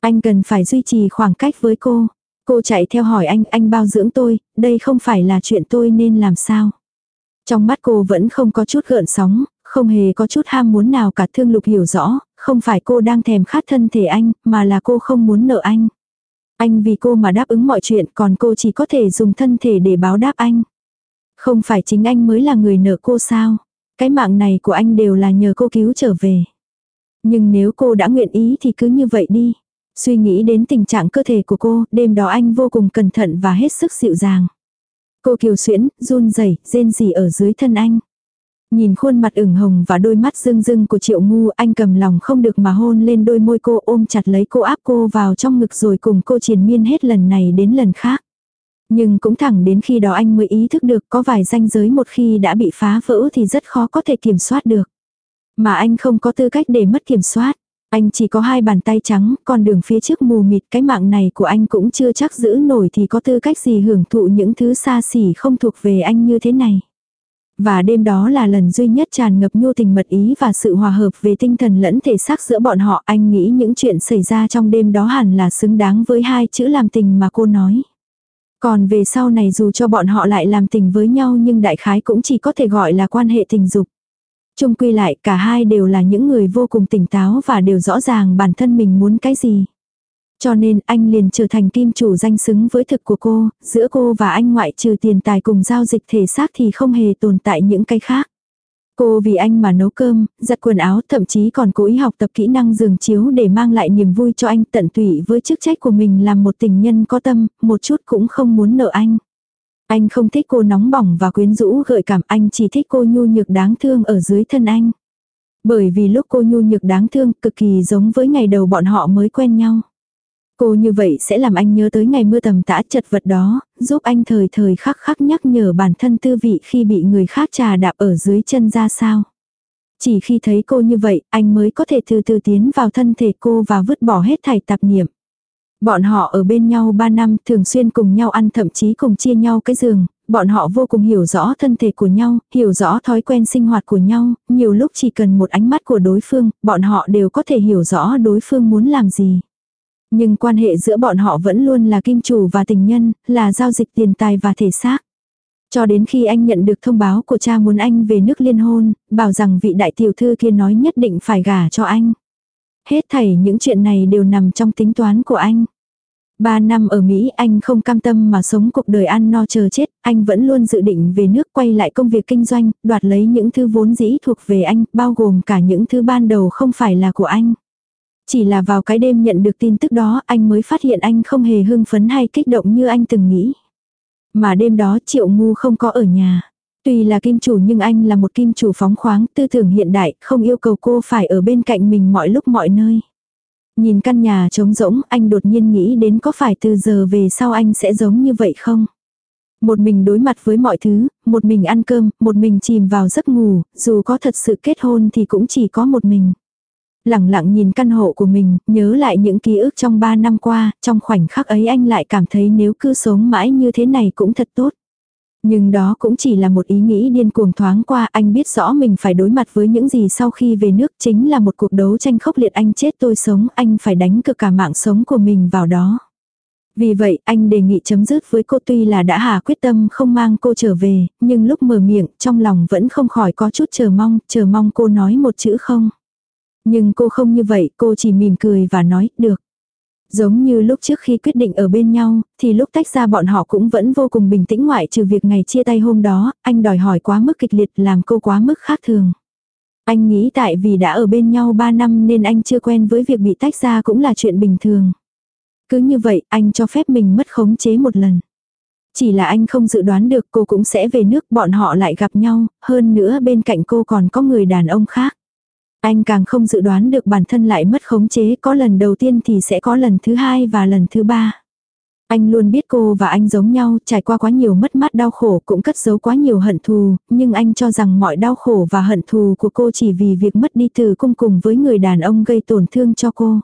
Anh cần phải duy trì khoảng cách với cô. Cô chạy theo hỏi anh, anh bao dưỡng tôi, đây không phải là chuyện tôi nên làm sao. Trong mắt cô vẫn không có chút gợn sóng, không hề có chút ham muốn nào cả thương lục hiểu rõ, không phải cô đang thèm khát thân thể anh, mà là cô không muốn nợ anh. Anh vì cô mà đáp ứng mọi chuyện còn cô chỉ có thể dùng thân thể để báo đáp anh. Không phải chính anh mới là người nợ cô sao? Cái mạng này của anh đều là nhờ cô cứu trở về. Nhưng nếu cô đã nguyện ý thì cứ như vậy đi. Suy nghĩ đến tình trạng cơ thể của cô, đêm đó anh vô cùng cẩn thận và hết sức dịu dàng. Cô kiều xuyễn, run rẩy, rên rỉ ở dưới thân anh. Nhìn khuôn mặt ửng hồng và đôi mắt rưng rưng của triệu ngu anh cầm lòng không được mà hôn lên đôi môi cô ôm chặt lấy cô áp cô vào trong ngực rồi cùng cô triền miên hết lần này đến lần khác. Nhưng cũng thẳng đến khi đó anh mới ý thức được có vài ranh giới một khi đã bị phá vỡ thì rất khó có thể kiểm soát được. Mà anh không có tư cách để mất kiểm soát. Anh chỉ có hai bàn tay trắng, còn đường phía trước mù mịt cái mạng này của anh cũng chưa chắc giữ nổi thì có tư cách gì hưởng thụ những thứ xa xỉ không thuộc về anh như thế này. Và đêm đó là lần duy nhất tràn ngập nhu tình mật ý và sự hòa hợp về tinh thần lẫn thể xác giữa bọn họ. Anh nghĩ những chuyện xảy ra trong đêm đó hẳn là xứng đáng với hai chữ làm tình mà cô nói. Còn về sau này dù cho bọn họ lại làm tình với nhau nhưng đại khái cũng chỉ có thể gọi là quan hệ tình dục. Chung quy lại cả hai đều là những người vô cùng tỉnh táo và đều rõ ràng bản thân mình muốn cái gì. Cho nên anh liền trở thành kim chủ danh xứng với thực của cô, giữa cô và anh ngoại trừ tiền tài cùng giao dịch thể xác thì không hề tồn tại những cái khác. Cô vì anh mà nấu cơm, giặt quần áo, thậm chí còn cố ý học tập kỹ năng giường chiếu để mang lại niềm vui cho anh tận tụy với chức trách của mình làm một tình nhân có tâm, một chút cũng không muốn nợ anh. Anh không thích cô nóng bỏng và quyến rũ gợi cảm, anh chỉ thích cô nhu nhược đáng thương ở dưới thân anh. Bởi vì lúc cô nhu nhược đáng thương cực kỳ giống với ngày đầu bọn họ mới quen nhau. Cô như vậy sẽ làm anh nhớ tới ngày mưa tầm tã chật vật đó, giúp anh thời thời khắc khắc nhắc nhở bản thân tư vị khi bị người khác trà đạp ở dưới chân ra sao. Chỉ khi thấy cô như vậy, anh mới có thể từ từ tiến vào thân thể cô và vứt bỏ hết thảy tạp niệm. Bọn họ ở bên nhau 3 năm, thường xuyên cùng nhau ăn thậm chí cùng chia nhau cái giường, bọn họ vô cùng hiểu rõ thân thể của nhau, hiểu rõ thói quen sinh hoạt của nhau, nhiều lúc chỉ cần một ánh mắt của đối phương, bọn họ đều có thể hiểu rõ đối phương muốn làm gì. Nhưng quan hệ giữa bọn họ vẫn luôn là kim chủ và tình nhân, là giao dịch tiền tài và thể xác. Cho đến khi anh nhận được thông báo của cha muốn anh về nước liên hôn, bảo rằng vị đại tiểu thư kia nói nhất định phải gả cho anh. Hết thảy những chuyện này đều nằm trong tính toán của anh. Ba năm ở Mỹ anh không cam tâm mà sống cuộc đời ăn no chờ chết, anh vẫn luôn dự định về nước quay lại công việc kinh doanh, đoạt lấy những thứ vốn dĩ thuộc về anh, bao gồm cả những thứ ban đầu không phải là của anh. Chỉ là vào cái đêm nhận được tin tức đó anh mới phát hiện anh không hề hưng phấn hay kích động như anh từng nghĩ. Mà đêm đó Triệu Ngu không có ở nhà. Tuy là kim chủ nhưng anh là một kim chủ phóng khoáng, tư tưởng hiện đại, không yêu cầu cô phải ở bên cạnh mình mọi lúc mọi nơi. Nhìn căn nhà trống rỗng, anh đột nhiên nghĩ đến có phải từ giờ về sau anh sẽ giống như vậy không? Một mình đối mặt với mọi thứ, một mình ăn cơm, một mình chìm vào giấc ngủ, dù có thật sự kết hôn thì cũng chỉ có một mình. Lặng lặng nhìn căn hộ của mình, nhớ lại những ký ức trong ba năm qua, trong khoảnh khắc ấy anh lại cảm thấy nếu cứ sống mãi như thế này cũng thật tốt. Nhưng đó cũng chỉ là một ý nghĩ điên cuồng thoáng qua, anh biết rõ mình phải đối mặt với những gì sau khi về nước chính là một cuộc đấu tranh khốc liệt anh chết tôi sống, anh phải đánh cực cả mạng sống của mình vào đó. Vì vậy, anh đề nghị chấm dứt với cô tuy là đã hà quyết tâm không mang cô trở về, nhưng lúc mở miệng, trong lòng vẫn không khỏi có chút chờ mong, chờ mong cô nói một chữ không. Nhưng cô không như vậy, cô chỉ mỉm cười và nói, được. Giống như lúc trước khi quyết định ở bên nhau, thì lúc tách ra bọn họ cũng vẫn vô cùng bình tĩnh ngoại trừ việc ngày chia tay hôm đó, anh đòi hỏi quá mức kịch liệt làm cô quá mức khác thường. Anh nghĩ tại vì đã ở bên nhau 3 năm nên anh chưa quen với việc bị tách ra cũng là chuyện bình thường. Cứ như vậy, anh cho phép mình mất khống chế một lần. Chỉ là anh không dự đoán được cô cũng sẽ về nước bọn họ lại gặp nhau, hơn nữa bên cạnh cô còn có người đàn ông khác. Anh càng không dự đoán được bản thân lại mất khống chế có lần đầu tiên thì sẽ có lần thứ hai và lần thứ ba. Anh luôn biết cô và anh giống nhau, trải qua quá nhiều mất mát đau khổ cũng cất giấu quá nhiều hận thù, nhưng anh cho rằng mọi đau khổ và hận thù của cô chỉ vì việc mất đi từ cung cùng với người đàn ông gây tổn thương cho cô.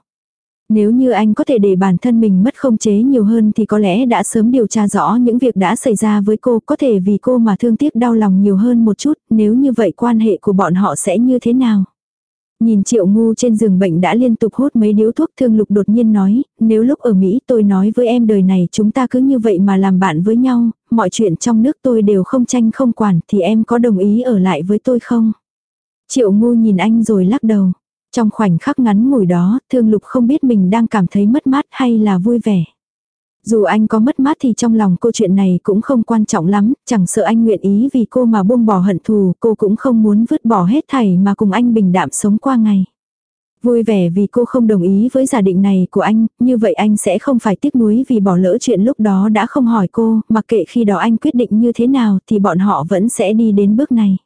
Nếu như anh có thể để bản thân mình mất không chế nhiều hơn thì có lẽ đã sớm điều tra rõ những việc đã xảy ra với cô, có thể vì cô mà thương tiếc đau lòng nhiều hơn một chút, nếu như vậy quan hệ của bọn họ sẽ như thế nào? Nhìn triệu ngu trên giường bệnh đã liên tục hút mấy điếu thuốc thương lục đột nhiên nói, nếu lúc ở Mỹ tôi nói với em đời này chúng ta cứ như vậy mà làm bạn với nhau, mọi chuyện trong nước tôi đều không tranh không quản thì em có đồng ý ở lại với tôi không? Triệu ngu nhìn anh rồi lắc đầu. Trong khoảnh khắc ngắn ngủi đó, thương lục không biết mình đang cảm thấy mất mát hay là vui vẻ. Dù anh có mất mát thì trong lòng cô chuyện này cũng không quan trọng lắm, chẳng sợ anh nguyện ý vì cô mà buông bỏ hận thù, cô cũng không muốn vứt bỏ hết thảy mà cùng anh bình đạm sống qua ngày. Vui vẻ vì cô không đồng ý với giả định này của anh, như vậy anh sẽ không phải tiếc nuối vì bỏ lỡ chuyện lúc đó đã không hỏi cô, mặc kệ khi đó anh quyết định như thế nào thì bọn họ vẫn sẽ đi đến bước này.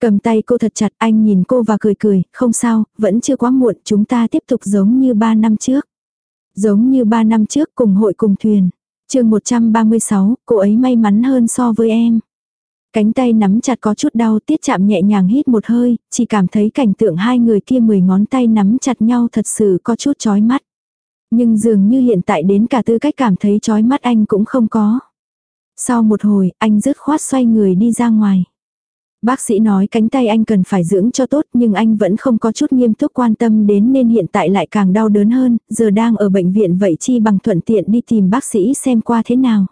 Cầm tay cô thật chặt anh nhìn cô và cười cười, không sao, vẫn chưa quá muộn, chúng ta tiếp tục giống như ba năm trước. Giống như 3 năm trước cùng hội cùng thuyền. chương 136, cô ấy may mắn hơn so với em. Cánh tay nắm chặt có chút đau tiết chạm nhẹ nhàng hít một hơi, chỉ cảm thấy cảnh tượng hai người kia mười ngón tay nắm chặt nhau thật sự có chút chói mắt. Nhưng dường như hiện tại đến cả tư cách cảm thấy chói mắt anh cũng không có. Sau một hồi, anh dứt khoát xoay người đi ra ngoài. Bác sĩ nói cánh tay anh cần phải dưỡng cho tốt nhưng anh vẫn không có chút nghiêm túc quan tâm đến nên hiện tại lại càng đau đớn hơn, giờ đang ở bệnh viện vậy chi bằng thuận tiện đi tìm bác sĩ xem qua thế nào.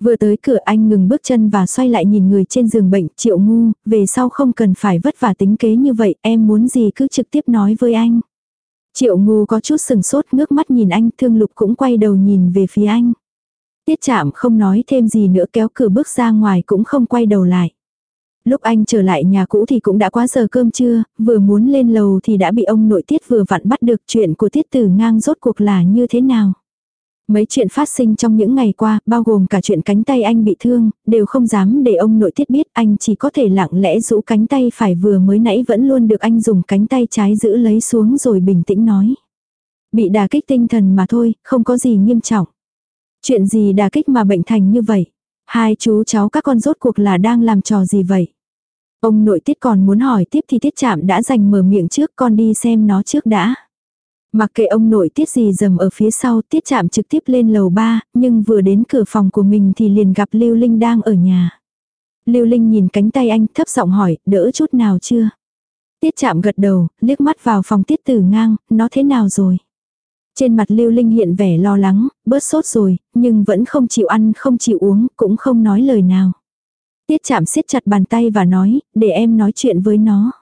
Vừa tới cửa anh ngừng bước chân và xoay lại nhìn người trên giường bệnh triệu ngu, về sau không cần phải vất vả tính kế như vậy, em muốn gì cứ trực tiếp nói với anh. Triệu ngu có chút sừng sốt ngước mắt nhìn anh, thương lục cũng quay đầu nhìn về phía anh. Tiết chạm không nói thêm gì nữa kéo cửa bước ra ngoài cũng không quay đầu lại. Lúc anh trở lại nhà cũ thì cũng đã quá giờ cơm trưa, vừa muốn lên lầu thì đã bị ông nội tiết vừa vặn bắt được chuyện của tiết tử ngang rốt cuộc là như thế nào. Mấy chuyện phát sinh trong những ngày qua, bao gồm cả chuyện cánh tay anh bị thương, đều không dám để ông nội tiết biết anh chỉ có thể lặng lẽ rũ cánh tay phải vừa mới nãy vẫn luôn được anh dùng cánh tay trái giữ lấy xuống rồi bình tĩnh nói. Bị đà kích tinh thần mà thôi, không có gì nghiêm trọng. Chuyện gì đà kích mà bệnh thành như vậy? Hai chú cháu các con rốt cuộc là đang làm trò gì vậy? Ông nội tiết còn muốn hỏi tiếp thì tiết chạm đã dành mở miệng trước con đi xem nó trước đã. Mặc kệ ông nội tiết gì dầm ở phía sau tiết chạm trực tiếp lên lầu ba, nhưng vừa đến cửa phòng của mình thì liền gặp Lưu Linh đang ở nhà. Lưu Linh nhìn cánh tay anh thấp giọng hỏi, đỡ chút nào chưa? Tiết chạm gật đầu, liếc mắt vào phòng tiết tử ngang, nó thế nào rồi? Trên mặt Lưu Linh hiện vẻ lo lắng, bớt sốt rồi, nhưng vẫn không chịu ăn không chịu uống, cũng không nói lời nào. Tiết chạm siết chặt bàn tay và nói, để em nói chuyện với nó.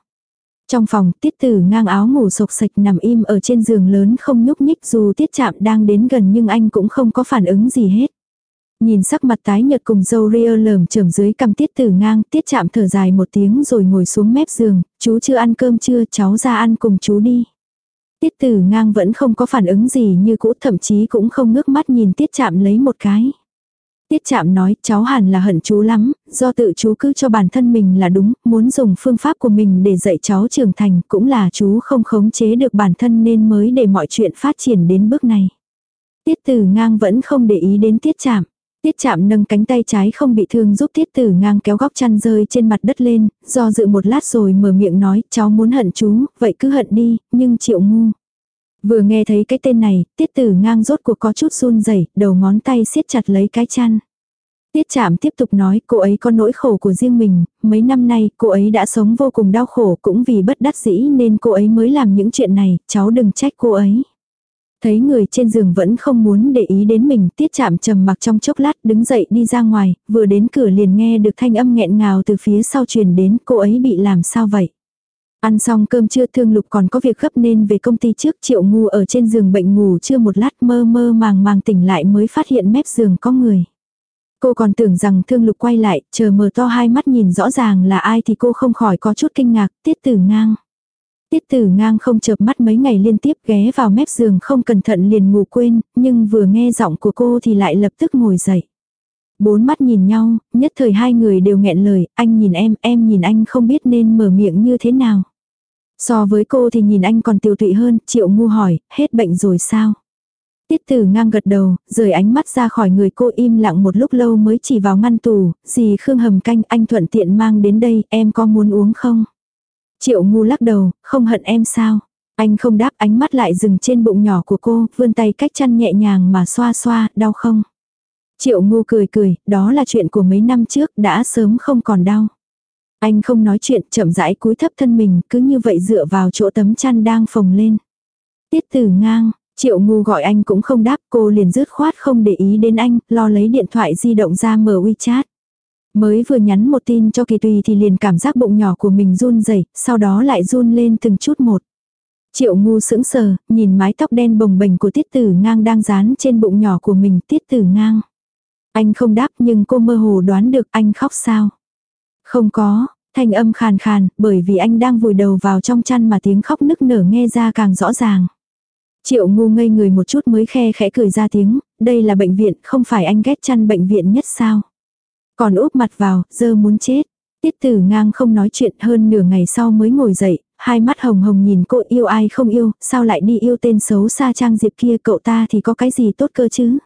Trong phòng, tiết tử ngang áo ngủ sộc sạch nằm im ở trên giường lớn không nhúc nhích dù tiết chạm đang đến gần nhưng anh cũng không có phản ứng gì hết. Nhìn sắc mặt tái nhợt cùng dâu ria lởm chởm dưới cầm tiết tử ngang, tiết chạm thở dài một tiếng rồi ngồi xuống mép giường, chú chưa ăn cơm chưa, cháu ra ăn cùng chú đi. Tiết tử ngang vẫn không có phản ứng gì như cũ thậm chí cũng không ngước mắt nhìn tiết chạm lấy một cái. Tiết chạm nói cháu hẳn là hận chú lắm, do tự chú cứ cho bản thân mình là đúng, muốn dùng phương pháp của mình để dạy cháu trưởng thành cũng là chú không khống chế được bản thân nên mới để mọi chuyện phát triển đến bước này. Tiết tử ngang vẫn không để ý đến tiết chạm. Tiết chạm nâng cánh tay trái không bị thương giúp tiết tử ngang kéo góc chăn rơi trên mặt đất lên, do dự một lát rồi mở miệng nói cháu muốn hận chú, vậy cứ hận đi, nhưng chịu ngu. Vừa nghe thấy cái tên này, tiết tử ngang rốt cuộc có chút run rẩy đầu ngón tay siết chặt lấy cái chăn. Tiết chạm tiếp tục nói cô ấy có nỗi khổ của riêng mình, mấy năm nay cô ấy đã sống vô cùng đau khổ cũng vì bất đắc dĩ nên cô ấy mới làm những chuyện này, cháu đừng trách cô ấy. Thấy người trên giường vẫn không muốn để ý đến mình, tiết chạm trầm mặc trong chốc lát đứng dậy đi ra ngoài, vừa đến cửa liền nghe được thanh âm nghẹn ngào từ phía sau truyền đến cô ấy bị làm sao vậy. Ăn xong cơm trưa thương lục còn có việc gấp nên về công ty trước triệu ngu ở trên giường bệnh ngủ chưa một lát mơ mơ màng màng tỉnh lại mới phát hiện mép giường có người. Cô còn tưởng rằng thương lục quay lại, chờ mở to hai mắt nhìn rõ ràng là ai thì cô không khỏi có chút kinh ngạc, tiết tử ngang. Tiết tử ngang không chợp mắt mấy ngày liên tiếp ghé vào mép giường không cẩn thận liền ngủ quên, nhưng vừa nghe giọng của cô thì lại lập tức ngồi dậy. Bốn mắt nhìn nhau, nhất thời hai người đều nghẹn lời, anh nhìn em, em nhìn anh không biết nên mở miệng như thế nào. So với cô thì nhìn anh còn tiêu tụy hơn, triệu ngu hỏi, hết bệnh rồi sao? Tiết tử ngang gật đầu, rời ánh mắt ra khỏi người cô im lặng một lúc lâu mới chỉ vào ngăn tủ, gì khương hầm canh anh thuận tiện mang đến đây, em có muốn uống không? Triệu ngu lắc đầu, không hận em sao? Anh không đáp ánh mắt lại dừng trên bụng nhỏ của cô, vươn tay cách chăn nhẹ nhàng mà xoa xoa, đau không? Triệu ngu cười cười, đó là chuyện của mấy năm trước, đã sớm không còn đau. Anh không nói chuyện, chậm rãi cúi thấp thân mình, cứ như vậy dựa vào chỗ tấm chăn đang phồng lên. Tiết tử ngang, triệu ngu gọi anh cũng không đáp, cô liền dứt khoát không để ý đến anh, lo lấy điện thoại di động ra mở WeChat. Mới vừa nhắn một tin cho kỳ tùy thì liền cảm giác bụng nhỏ của mình run rẩy sau đó lại run lên từng chút một. Triệu ngu sững sờ, nhìn mái tóc đen bồng bềnh của tiết tử ngang đang dán trên bụng nhỏ của mình tiết tử ngang. Anh không đáp nhưng cô mơ hồ đoán được anh khóc sao. Không có, thanh âm khàn khàn, bởi vì anh đang vùi đầu vào trong chăn mà tiếng khóc nức nở nghe ra càng rõ ràng. Triệu ngu ngây người một chút mới khe khẽ cười ra tiếng, đây là bệnh viện, không phải anh ghét chăn bệnh viện nhất sao. Còn úp mặt vào, dơ muốn chết. Tiết tử ngang không nói chuyện hơn nửa ngày sau mới ngồi dậy, hai mắt hồng hồng nhìn cô yêu ai không yêu, sao lại đi yêu tên xấu xa trang diệp kia cậu ta thì có cái gì tốt cơ chứ.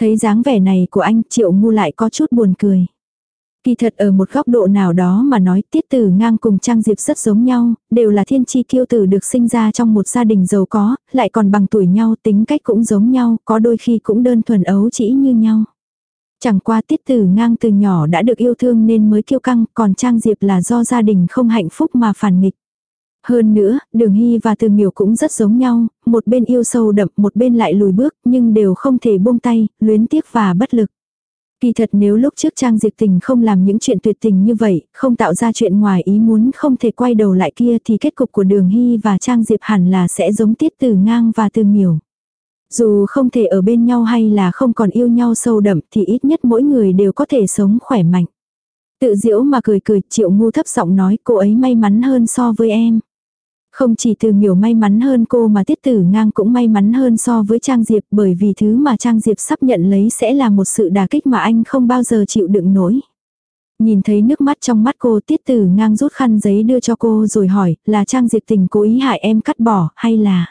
Thấy dáng vẻ này của anh triệu ngu lại có chút buồn cười. Kỳ thật ở một góc độ nào đó mà nói tiết tử ngang cùng Trang Diệp rất giống nhau, đều là thiên chi kiêu tử được sinh ra trong một gia đình giàu có, lại còn bằng tuổi nhau tính cách cũng giống nhau, có đôi khi cũng đơn thuần ấu chỉ như nhau. Chẳng qua tiết tử ngang từ nhỏ đã được yêu thương nên mới kiêu căng, còn Trang Diệp là do gia đình không hạnh phúc mà phản nghịch. Hơn nữa, Đường Hy và Từ Miểu cũng rất giống nhau, một bên yêu sâu đậm, một bên lại lùi bước, nhưng đều không thể buông tay, luyến tiếc và bất lực. Kỳ thật nếu lúc trước Trang Diệp Tình không làm những chuyện tuyệt tình như vậy, không tạo ra chuyện ngoài ý muốn không thể quay đầu lại kia thì kết cục của Đường Hy và Trang Diệp hẳn là sẽ giống Tiết Từ Ngang và Từ Miểu. Dù không thể ở bên nhau hay là không còn yêu nhau sâu đậm thì ít nhất mỗi người đều có thể sống khỏe mạnh. Tự diễu mà cười cười, triệu ngu thấp giọng nói cô ấy may mắn hơn so với em. Không chỉ từ miểu may mắn hơn cô mà tiết tử ngang cũng may mắn hơn so với Trang Diệp bởi vì thứ mà Trang Diệp sắp nhận lấy sẽ là một sự đả kích mà anh không bao giờ chịu đựng nổi. Nhìn thấy nước mắt trong mắt cô tiết tử ngang rút khăn giấy đưa cho cô rồi hỏi là Trang Diệp tình cố ý hại em cắt bỏ hay là...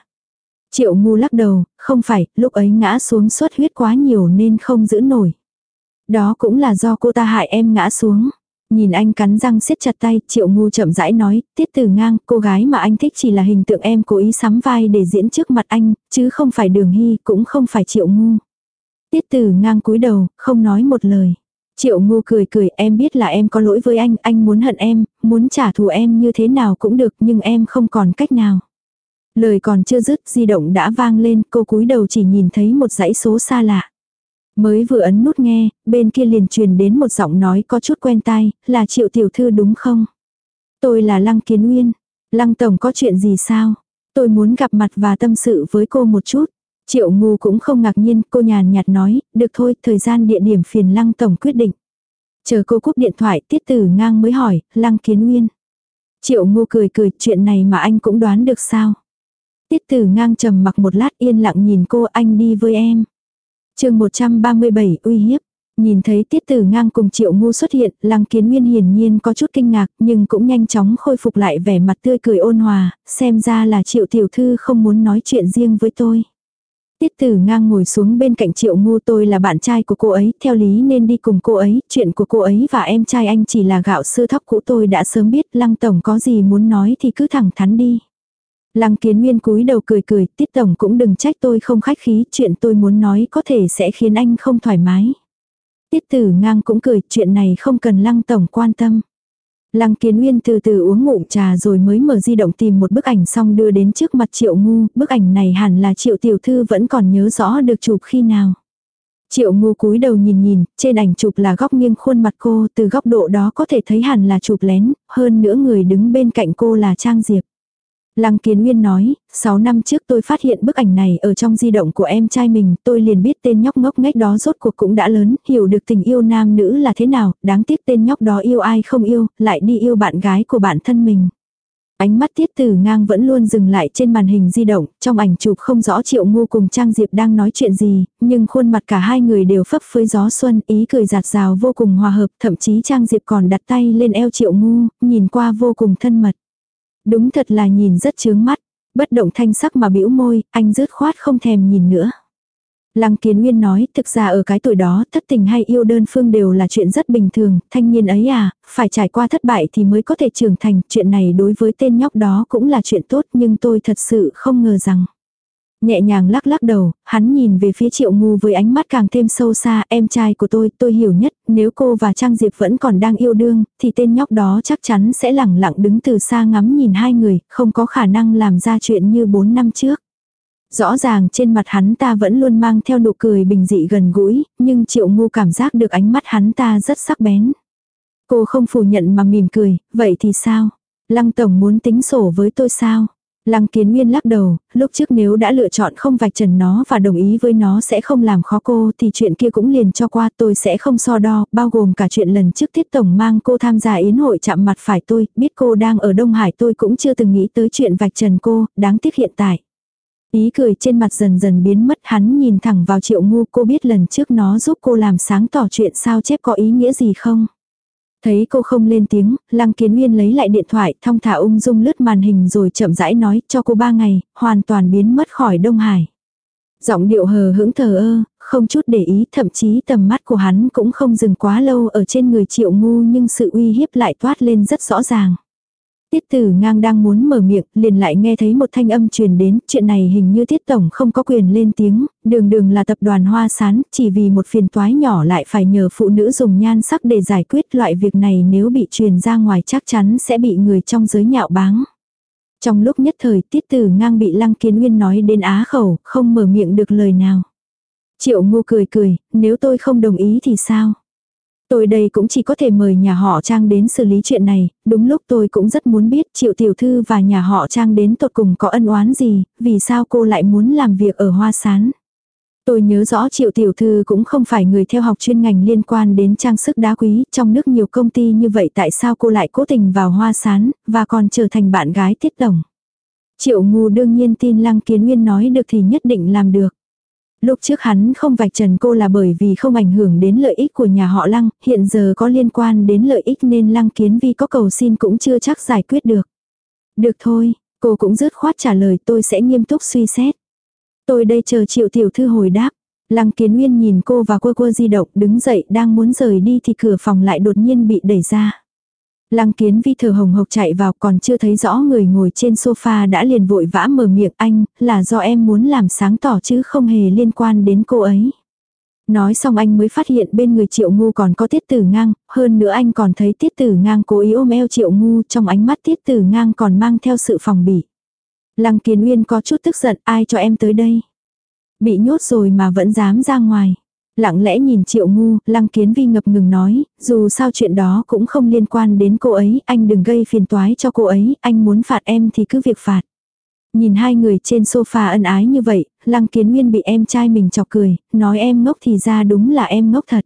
Triệu ngu lắc đầu, không phải, lúc ấy ngã xuống suất huyết quá nhiều nên không giữ nổi. Đó cũng là do cô ta hại em ngã xuống. Nhìn anh cắn răng siết chặt tay, triệu ngu chậm rãi nói, tiết từ ngang, cô gái mà anh thích chỉ là hình tượng em cố ý sắm vai để diễn trước mặt anh, chứ không phải đường hy, cũng không phải triệu ngu. Tiết từ ngang cúi đầu, không nói một lời. Triệu ngu cười cười, em biết là em có lỗi với anh, anh muốn hận em, muốn trả thù em như thế nào cũng được nhưng em không còn cách nào. Lời còn chưa dứt, di động đã vang lên, cô cúi đầu chỉ nhìn thấy một dãy số xa lạ. Mới vừa ấn nút nghe, bên kia liền truyền đến một giọng nói có chút quen tai, là triệu tiểu thư đúng không? Tôi là Lăng Kiến Nguyên. Lăng Tổng có chuyện gì sao? Tôi muốn gặp mặt và tâm sự với cô một chút. Triệu ngu cũng không ngạc nhiên, cô nhàn nhạt nói, được thôi, thời gian địa điểm phiền Lăng Tổng quyết định. Chờ cô cúp điện thoại, tiết tử ngang mới hỏi, Lăng Kiến Nguyên. Triệu ngu cười cười, chuyện này mà anh cũng đoán được sao? Tiết tử ngang trầm mặc một lát yên lặng nhìn cô anh đi với em. chương 137 uy hiếp. Nhìn thấy tiết tử ngang cùng triệu ngu xuất hiện, lăng kiến nguyên hiển nhiên có chút kinh ngạc nhưng cũng nhanh chóng khôi phục lại vẻ mặt tươi cười ôn hòa, xem ra là triệu tiểu thư không muốn nói chuyện riêng với tôi. Tiết tử ngang ngồi xuống bên cạnh triệu ngu tôi là bạn trai của cô ấy, theo lý nên đi cùng cô ấy, chuyện của cô ấy và em trai anh chỉ là gạo sư thóc cũ tôi đã sớm biết lăng tổng có gì muốn nói thì cứ thẳng thắn đi. Lăng kiến nguyên cúi đầu cười cười, tiết tổng cũng đừng trách tôi không khách khí, chuyện tôi muốn nói có thể sẽ khiến anh không thoải mái. Tiết tử ngang cũng cười, chuyện này không cần lăng tổng quan tâm. Lăng kiến nguyên từ từ uống ngụm trà rồi mới mở di động tìm một bức ảnh xong đưa đến trước mặt triệu ngu, bức ảnh này hẳn là triệu tiểu thư vẫn còn nhớ rõ được chụp khi nào. Triệu ngu cúi đầu nhìn nhìn, trên ảnh chụp là góc nghiêng khuôn mặt cô, từ góc độ đó có thể thấy hẳn là chụp lén, hơn nữa người đứng bên cạnh cô là Trang Diệp. Lăng Kiến Nguyên nói, 6 năm trước tôi phát hiện bức ảnh này ở trong di động của em trai mình, tôi liền biết tên nhóc ngốc nghếch đó rốt cuộc cũng đã lớn, hiểu được tình yêu nam nữ là thế nào, đáng tiếc tên nhóc đó yêu ai không yêu, lại đi yêu bạn gái của bản thân mình. Ánh mắt tiết tử ngang vẫn luôn dừng lại trên màn hình di động, trong ảnh chụp không rõ triệu ngu cùng Trang Diệp đang nói chuyện gì, nhưng khuôn mặt cả hai người đều phấp phới gió xuân, ý cười giạt rào vô cùng hòa hợp, thậm chí Trang Diệp còn đặt tay lên eo triệu ngu, nhìn qua vô cùng thân mật. Đúng thật là nhìn rất chướng mắt, bất động thanh sắc mà bĩu môi, anh rứt khoát không thèm nhìn nữa. Lăng Kiến Nguyên nói, thực ra ở cái tuổi đó, thất tình hay yêu đơn phương đều là chuyện rất bình thường, thanh niên ấy à, phải trải qua thất bại thì mới có thể trưởng thành, chuyện này đối với tên nhóc đó cũng là chuyện tốt nhưng tôi thật sự không ngờ rằng. Nhẹ nhàng lắc lắc đầu, hắn nhìn về phía triệu ngu với ánh mắt càng thêm sâu xa, em trai của tôi, tôi hiểu nhất, nếu cô và Trang Diệp vẫn còn đang yêu đương, thì tên nhóc đó chắc chắn sẽ lẳng lặng đứng từ xa ngắm nhìn hai người, không có khả năng làm ra chuyện như bốn năm trước. Rõ ràng trên mặt hắn ta vẫn luôn mang theo nụ cười bình dị gần gũi, nhưng triệu ngu cảm giác được ánh mắt hắn ta rất sắc bén. Cô không phủ nhận mà mỉm cười, vậy thì sao? Lăng Tổng muốn tính sổ với tôi sao? Lăng kiến nguyên lắc đầu, lúc trước nếu đã lựa chọn không vạch trần nó và đồng ý với nó sẽ không làm khó cô thì chuyện kia cũng liền cho qua tôi sẽ không so đo, bao gồm cả chuyện lần trước tiết tổng mang cô tham gia yến hội chạm mặt phải tôi, biết cô đang ở Đông Hải tôi cũng chưa từng nghĩ tới chuyện vạch trần cô, đáng tiếc hiện tại. Ý cười trên mặt dần dần biến mất hắn nhìn thẳng vào triệu ngu cô biết lần trước nó giúp cô làm sáng tỏ chuyện sao chép có ý nghĩa gì không. Thấy cô không lên tiếng, Lăng Kiến Nguyên lấy lại điện thoại, thong thả ung dung lướt màn hình rồi chậm rãi nói cho cô ba ngày, hoàn toàn biến mất khỏi Đông Hải. Giọng điệu hờ hững thờ ơ, không chút để ý, thậm chí tầm mắt của hắn cũng không dừng quá lâu ở trên người triệu ngu nhưng sự uy hiếp lại toát lên rất rõ ràng. Tiết tử ngang đang muốn mở miệng, liền lại nghe thấy một thanh âm truyền đến, chuyện này hình như tiết tổng không có quyền lên tiếng, đường đường là tập đoàn hoa sán, chỉ vì một phiền toái nhỏ lại phải nhờ phụ nữ dùng nhan sắc để giải quyết loại việc này nếu bị truyền ra ngoài chắc chắn sẽ bị người trong giới nhạo báng. Trong lúc nhất thời tiết tử ngang bị lăng kiến nguyên nói đến á khẩu, không mở miệng được lời nào. Triệu ngu cười cười, nếu tôi không đồng ý thì sao? Tôi đây cũng chỉ có thể mời nhà họ Trang đến xử lý chuyện này, đúng lúc tôi cũng rất muốn biết triệu tiểu thư và nhà họ Trang đến tột cùng có ân oán gì, vì sao cô lại muốn làm việc ở Hoa Sán. Tôi nhớ rõ triệu tiểu thư cũng không phải người theo học chuyên ngành liên quan đến trang sức đá quý, trong nước nhiều công ty như vậy tại sao cô lại cố tình vào hoa sán, và còn trở thành bạn gái tiết đồng. Triệu ngu đương nhiên tin Lăng Kiến Nguyên nói được thì nhất định làm được. Lúc trước hắn không vạch trần cô là bởi vì không ảnh hưởng đến lợi ích của nhà họ Lăng, hiện giờ có liên quan đến lợi ích nên Lăng Kiến Vi có cầu xin cũng chưa chắc giải quyết được. Được thôi, cô cũng dứt khoát trả lời tôi sẽ nghiêm túc suy xét. Tôi đây chờ triệu tiểu thư hồi đáp. Lăng Kiến Nguyên nhìn cô và quơ quơ di động đứng dậy đang muốn rời đi thì cửa phòng lại đột nhiên bị đẩy ra. Lăng kiến vi thở hồng hộc chạy vào còn chưa thấy rõ người ngồi trên sofa đã liền vội vã mở miệng anh, là do em muốn làm sáng tỏ chứ không hề liên quan đến cô ấy. Nói xong anh mới phát hiện bên người triệu ngu còn có tiết tử ngang, hơn nữa anh còn thấy tiết tử ngang cố ý ôm eo triệu ngu trong ánh mắt tiết tử ngang còn mang theo sự phòng bị. Lăng kiến uyên có chút tức giận ai cho em tới đây. Bị nhốt rồi mà vẫn dám ra ngoài. Lặng lẽ nhìn triệu ngu, lăng kiến vi ngập ngừng nói, dù sao chuyện đó cũng không liên quan đến cô ấy, anh đừng gây phiền toái cho cô ấy, anh muốn phạt em thì cứ việc phạt. Nhìn hai người trên sofa ân ái như vậy, lăng kiến nguyên bị em trai mình chọc cười, nói em ngốc thì ra đúng là em ngốc thật.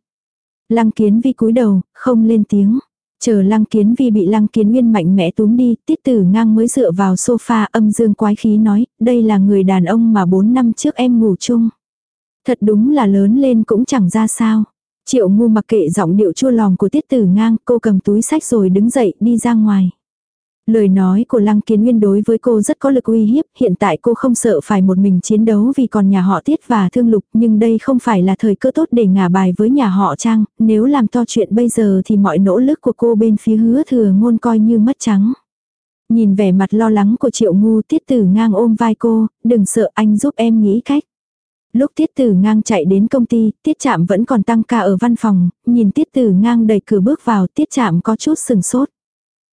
Lăng kiến vi cúi đầu, không lên tiếng. Chờ lăng kiến vi bị lăng kiến nguyên mạnh mẽ túm đi, tiết tử ngang mới dựa vào sofa âm dương quái khí nói, đây là người đàn ông mà 4 năm trước em ngủ chung. Thật đúng là lớn lên cũng chẳng ra sao. Triệu ngu mặc kệ giọng điệu chua lòng của tiết tử ngang, cô cầm túi sách rồi đứng dậy đi ra ngoài. Lời nói của Lăng Kiến Nguyên đối với cô rất có lực uy hiếp, hiện tại cô không sợ phải một mình chiến đấu vì còn nhà họ Tiết và Thương Lục, nhưng đây không phải là thời cơ tốt để ngả bài với nhà họ Trang, nếu làm to chuyện bây giờ thì mọi nỗ lực của cô bên phía hứa thừa ngôn coi như mất trắng. Nhìn vẻ mặt lo lắng của Triệu Ngu Tiết Tử ngang ôm vai cô, đừng sợ anh giúp em nghĩ cách. Lúc Tiết Tử ngang chạy đến công ty, Tiết Trạm vẫn còn tăng ca ở văn phòng, nhìn Tiết Tử ngang đẩy cửa bước vào, Tiết Trạm có chút sừng sốt.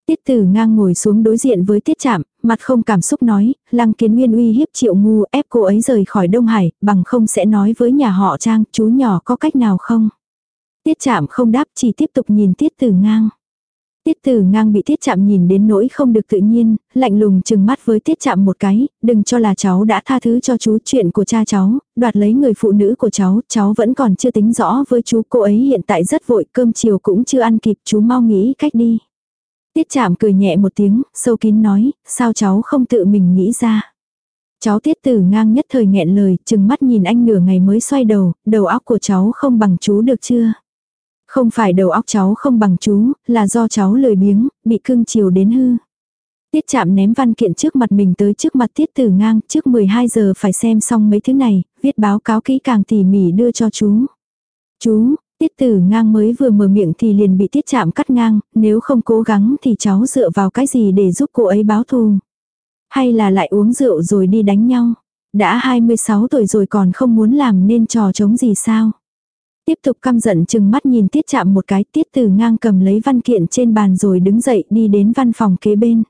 Tiết tử ngang ngồi xuống đối diện với tiết chạm, mặt không cảm xúc nói, lăng kiến nguyên uy hiếp triệu ngu ép cô ấy rời khỏi Đông Hải, bằng không sẽ nói với nhà họ Trang, chú nhỏ có cách nào không? Tiết chạm không đáp chỉ tiếp tục nhìn tiết tử ngang. Tiết tử ngang bị tiết chạm nhìn đến nỗi không được tự nhiên, lạnh lùng chừng mắt với tiết chạm một cái, đừng cho là cháu đã tha thứ cho chú chuyện của cha cháu, đoạt lấy người phụ nữ của cháu, cháu vẫn còn chưa tính rõ với chú cô ấy hiện tại rất vội, cơm chiều cũng chưa ăn kịp, chú mau nghĩ cách đi. Tiết chạm cười nhẹ một tiếng, sâu kín nói, sao cháu không tự mình nghĩ ra. Cháu tiết tử ngang nhất thời nghẹn lời, chừng mắt nhìn anh nửa ngày mới xoay đầu, đầu óc của cháu không bằng chú được chưa? Không phải đầu óc cháu không bằng chú, là do cháu lười biếng, bị cưng chiều đến hư. Tiết chạm ném văn kiện trước mặt mình tới trước mặt tiết tử ngang, trước 12 giờ phải xem xong mấy thứ này, viết báo cáo kỹ càng tỉ mỉ đưa cho chú. Chú, Tiết tử ngang mới vừa mở miệng thì liền bị tiết chạm cắt ngang, nếu không cố gắng thì cháu dựa vào cái gì để giúp cô ấy báo thù. Hay là lại uống rượu rồi đi đánh nhau. Đã 26 tuổi rồi còn không muốn làm nên trò chống gì sao. Tiếp tục căm giận chừng mắt nhìn tiết chạm một cái tiết tử ngang cầm lấy văn kiện trên bàn rồi đứng dậy đi đến văn phòng kế bên.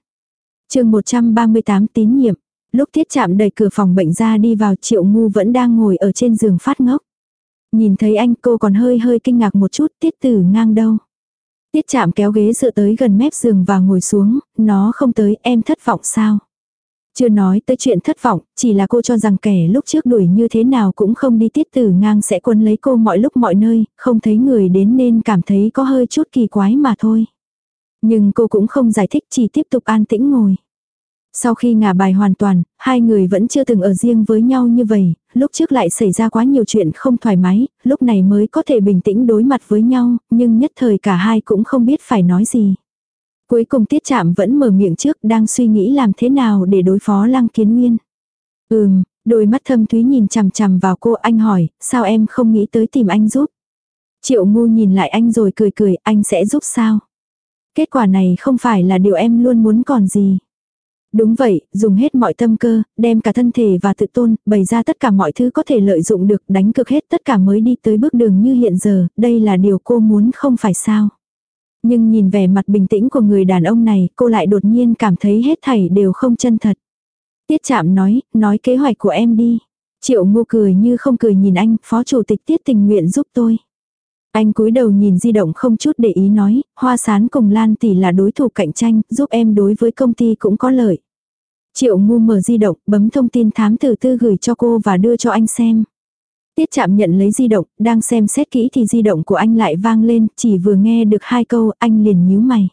chương 138 tín nhiệm. Lúc tiết chạm đẩy cửa phòng bệnh ra đi vào triệu ngu vẫn đang ngồi ở trên giường phát ngốc. Nhìn thấy anh cô còn hơi hơi kinh ngạc một chút tiết tử ngang đâu. Tiết chạm kéo ghế dựa tới gần mép giường và ngồi xuống, nó không tới em thất vọng sao. Chưa nói tới chuyện thất vọng, chỉ là cô cho rằng kẻ lúc trước đuổi như thế nào cũng không đi tiết tử ngang sẽ quân lấy cô mọi lúc mọi nơi, không thấy người đến nên cảm thấy có hơi chút kỳ quái mà thôi. Nhưng cô cũng không giải thích chỉ tiếp tục an tĩnh ngồi. Sau khi ngả bài hoàn toàn, hai người vẫn chưa từng ở riêng với nhau như vậy, lúc trước lại xảy ra quá nhiều chuyện không thoải mái, lúc này mới có thể bình tĩnh đối mặt với nhau, nhưng nhất thời cả hai cũng không biết phải nói gì. Cuối cùng tiết chạm vẫn mở miệng trước đang suy nghĩ làm thế nào để đối phó lăng kiến nguyên. Ừm, đôi mắt thâm thúy nhìn chằm chằm vào cô anh hỏi, sao em không nghĩ tới tìm anh giúp. Triệu ngu nhìn lại anh rồi cười cười, anh sẽ giúp sao. Kết quả này không phải là điều em luôn muốn còn gì. Đúng vậy, dùng hết mọi tâm cơ, đem cả thân thể và tự tôn, bày ra tất cả mọi thứ có thể lợi dụng được, đánh cực hết tất cả mới đi tới bước đường như hiện giờ, đây là điều cô muốn không phải sao. Nhưng nhìn vẻ mặt bình tĩnh của người đàn ông này, cô lại đột nhiên cảm thấy hết thảy đều không chân thật. Tiết chạm nói, nói kế hoạch của em đi. Triệu ngô cười như không cười nhìn anh, phó chủ tịch tiết tình nguyện giúp tôi. Anh cúi đầu nhìn di động không chút để ý nói, hoa sán cùng Lan tỷ là đối thủ cạnh tranh, giúp em đối với công ty cũng có lợi. Triệu ngu mở di động, bấm thông tin thám tử tư gửi cho cô và đưa cho anh xem. Tiết chạm nhận lấy di động, đang xem xét kỹ thì di động của anh lại vang lên, chỉ vừa nghe được hai câu, anh liền nhíu mày.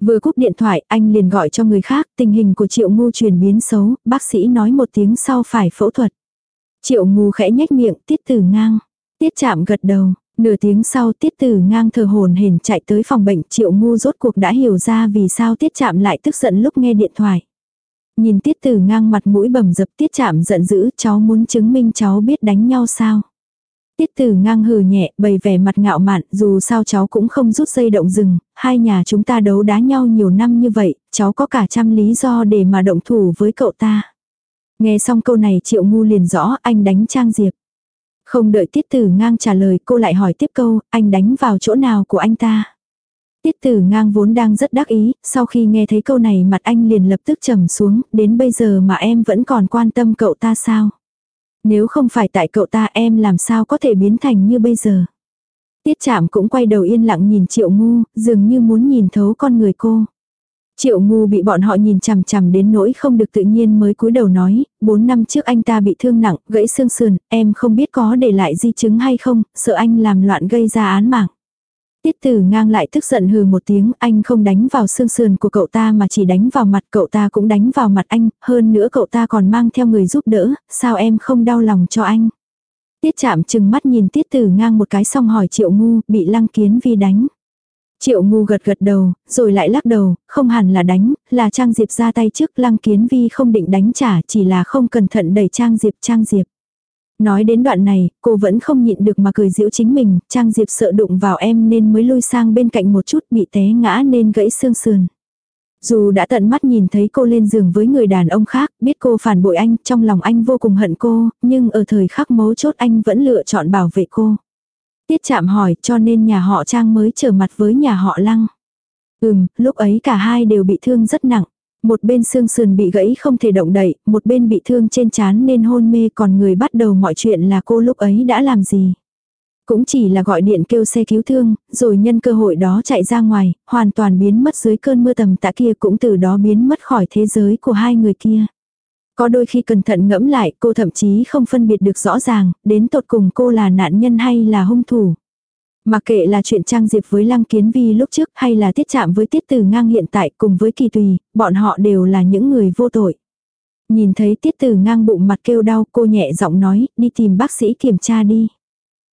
Vừa cúp điện thoại, anh liền gọi cho người khác, tình hình của triệu ngu chuyển biến xấu, bác sĩ nói một tiếng sau phải phẫu thuật. Triệu ngu khẽ nhếch miệng, tiết tử ngang. Tiết chạm gật đầu, Nửa tiếng sau tiết tử ngang thờ hồn hển chạy tới phòng bệnh triệu ngu rốt cuộc đã hiểu ra vì sao tiết chạm lại tức giận lúc nghe điện thoại. Nhìn tiết tử ngang mặt mũi bầm dập tiết chạm giận dữ cháu muốn chứng minh cháu biết đánh nhau sao. Tiết tử ngang hừ nhẹ, bày vẻ mặt ngạo mạn, dù sao cháu cũng không rút dây động rừng, hai nhà chúng ta đấu đá nhau nhiều năm như vậy, cháu có cả trăm lý do để mà động thủ với cậu ta. Nghe xong câu này triệu ngu liền rõ anh đánh Trang Diệp. Không đợi tiết tử ngang trả lời cô lại hỏi tiếp câu, anh đánh vào chỗ nào của anh ta. Tiết tử ngang vốn đang rất đắc ý, sau khi nghe thấy câu này mặt anh liền lập tức trầm xuống, đến bây giờ mà em vẫn còn quan tâm cậu ta sao. Nếu không phải tại cậu ta em làm sao có thể biến thành như bây giờ. Tiết chạm cũng quay đầu yên lặng nhìn triệu ngu, dường như muốn nhìn thấu con người cô. Triệu ngu bị bọn họ nhìn chằm chằm đến nỗi không được tự nhiên mới cúi đầu nói, 4 năm trước anh ta bị thương nặng, gãy xương sườn, em không biết có để lại di chứng hay không, sợ anh làm loạn gây ra án mạng. Tiết tử ngang lại tức giận hừ một tiếng, anh không đánh vào xương sườn của cậu ta mà chỉ đánh vào mặt cậu ta cũng đánh vào mặt anh, hơn nữa cậu ta còn mang theo người giúp đỡ, sao em không đau lòng cho anh. Tiết chạm chừng mắt nhìn tiết tử ngang một cái xong hỏi triệu ngu, bị lăng kiến vi đánh. Triệu ngu gật gật đầu, rồi lại lắc đầu, không hẳn là đánh, là Trang Diệp ra tay trước lăng kiến vi không định đánh trả chỉ là không cẩn thận đẩy Trang Diệp Trang Diệp. Nói đến đoạn này, cô vẫn không nhịn được mà cười giễu chính mình, Trang Diệp sợ đụng vào em nên mới lui sang bên cạnh một chút bị té ngã nên gãy xương sườn. Dù đã tận mắt nhìn thấy cô lên giường với người đàn ông khác, biết cô phản bội anh, trong lòng anh vô cùng hận cô, nhưng ở thời khắc mấu chốt anh vẫn lựa chọn bảo vệ cô. Tiết chạm hỏi cho nên nhà họ Trang mới trở mặt với nhà họ Lăng. Ừm, lúc ấy cả hai đều bị thương rất nặng. Một bên xương sườn bị gãy không thể động đậy, một bên bị thương trên chán nên hôn mê còn người bắt đầu mọi chuyện là cô lúc ấy đã làm gì. Cũng chỉ là gọi điện kêu xe cứu thương, rồi nhân cơ hội đó chạy ra ngoài, hoàn toàn biến mất dưới cơn mưa tầm tạ kia cũng từ đó biến mất khỏi thế giới của hai người kia. Có đôi khi cẩn thận ngẫm lại cô thậm chí không phân biệt được rõ ràng, đến tột cùng cô là nạn nhân hay là hung thủ. Mà kệ là chuyện Trang Diệp với Lăng Kiến Vi lúc trước hay là tiết chạm với tiết tử ngang hiện tại cùng với kỳ tùy, bọn họ đều là những người vô tội. Nhìn thấy tiết tử ngang bụng mặt kêu đau cô nhẹ giọng nói đi tìm bác sĩ kiểm tra đi.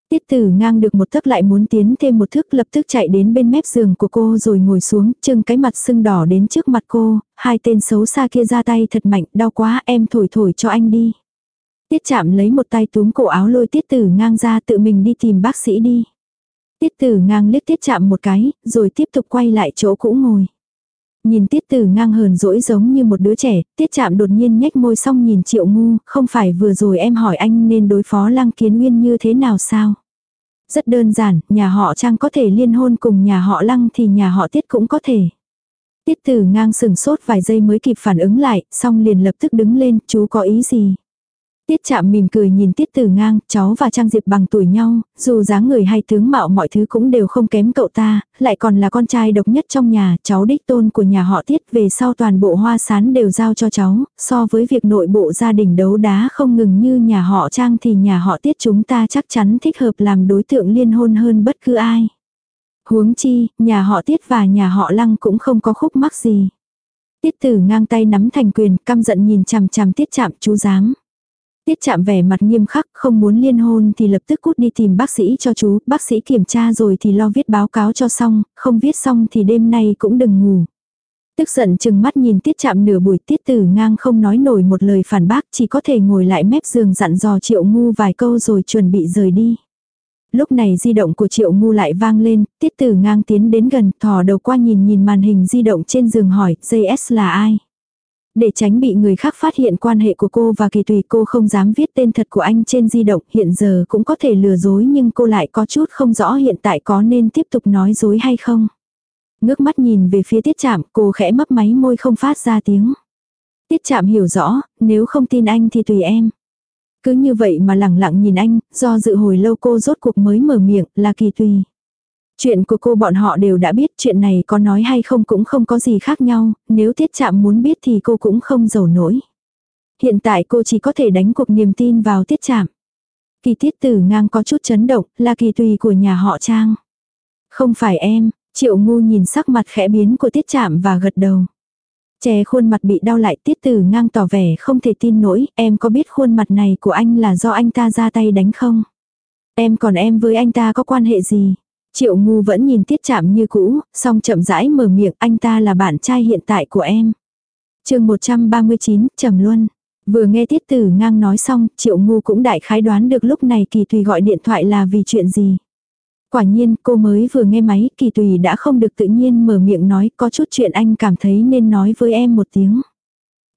Tiết tử ngang được một thức lại muốn tiến thêm một thức lập tức chạy đến bên mép giường của cô rồi ngồi xuống, trưng cái mặt sưng đỏ đến trước mặt cô, hai tên xấu xa kia ra tay thật mạnh, đau quá em thổi thổi cho anh đi. Tiết chạm lấy một tay túm cổ áo lôi tiết tử ngang ra tự mình đi tìm bác sĩ đi. Tiết tử ngang liếc tiết chạm một cái, rồi tiếp tục quay lại chỗ cũ ngồi. Nhìn tiết tử ngang hờn dỗi giống như một đứa trẻ, tiết chạm đột nhiên nhếch môi xong nhìn triệu ngu, không phải vừa rồi em hỏi anh nên đối phó lăng kiến nguyên như thế nào sao? Rất đơn giản, nhà họ trang có thể liên hôn cùng nhà họ lăng thì nhà họ tiết cũng có thể. Tiết tử ngang sừng sốt vài giây mới kịp phản ứng lại, xong liền lập tức đứng lên, chú có ý gì? Tiết chạm mỉm cười nhìn tiết tử ngang, cháu và Trang Diệp bằng tuổi nhau, dù dáng người hay tướng mạo mọi thứ cũng đều không kém cậu ta, lại còn là con trai độc nhất trong nhà, cháu đích tôn của nhà họ tiết về sau toàn bộ hoa sán đều giao cho cháu, so với việc nội bộ gia đình đấu đá không ngừng như nhà họ Trang thì nhà họ tiết chúng ta chắc chắn thích hợp làm đối tượng liên hôn hơn bất cứ ai. Huống chi, nhà họ tiết và nhà họ lăng cũng không có khúc mắc gì. Tiết tử ngang tay nắm thành quyền, căm giận nhìn chằm chằm tiết chạm chú dám. Tiết chạm vẻ mặt nghiêm khắc, không muốn liên hôn thì lập tức cút đi tìm bác sĩ cho chú, bác sĩ kiểm tra rồi thì lo viết báo cáo cho xong, không viết xong thì đêm nay cũng đừng ngủ. Tức giận chừng mắt nhìn tiết chạm nửa buổi tiết tử ngang không nói nổi một lời phản bác chỉ có thể ngồi lại mép giường dặn dò triệu ngu vài câu rồi chuẩn bị rời đi. Lúc này di động của triệu ngu lại vang lên, tiết tử ngang tiến đến gần thò đầu qua nhìn nhìn màn hình di động trên giường hỏi JS là ai. Để tránh bị người khác phát hiện quan hệ của cô và kỳ tùy cô không dám viết tên thật của anh trên di động hiện giờ cũng có thể lừa dối nhưng cô lại có chút không rõ hiện tại có nên tiếp tục nói dối hay không. Ngước mắt nhìn về phía tiết chạm cô khẽ mấp máy môi không phát ra tiếng. Tiết chạm hiểu rõ, nếu không tin anh thì tùy em. Cứ như vậy mà lẳng lặng nhìn anh, do dự hồi lâu cô rốt cuộc mới mở miệng là kỳ tùy. Chuyện của cô bọn họ đều đã biết chuyện này có nói hay không cũng không có gì khác nhau, nếu tiết chạm muốn biết thì cô cũng không giàu nổi. Hiện tại cô chỉ có thể đánh cuộc niềm tin vào tiết chạm. Kỳ tiết tử ngang có chút chấn động, là kỳ tùy của nhà họ Trang. Không phải em, triệu ngu nhìn sắc mặt khẽ biến của tiết chạm và gật đầu. Che khuôn mặt bị đau lại tiết tử ngang tỏ vẻ không thể tin nổi, em có biết khuôn mặt này của anh là do anh ta ra tay đánh không? Em còn em với anh ta có quan hệ gì? Triệu ngu vẫn nhìn tiết chạm như cũ, song chậm rãi mở miệng anh ta là bạn trai hiện tại của em. chương 139, Trầm Luân. Vừa nghe tiết tử ngang nói xong, triệu ngu cũng đại khái đoán được lúc này kỳ tùy gọi điện thoại là vì chuyện gì. Quả nhiên cô mới vừa nghe máy kỳ tùy đã không được tự nhiên mở miệng nói có chút chuyện anh cảm thấy nên nói với em một tiếng.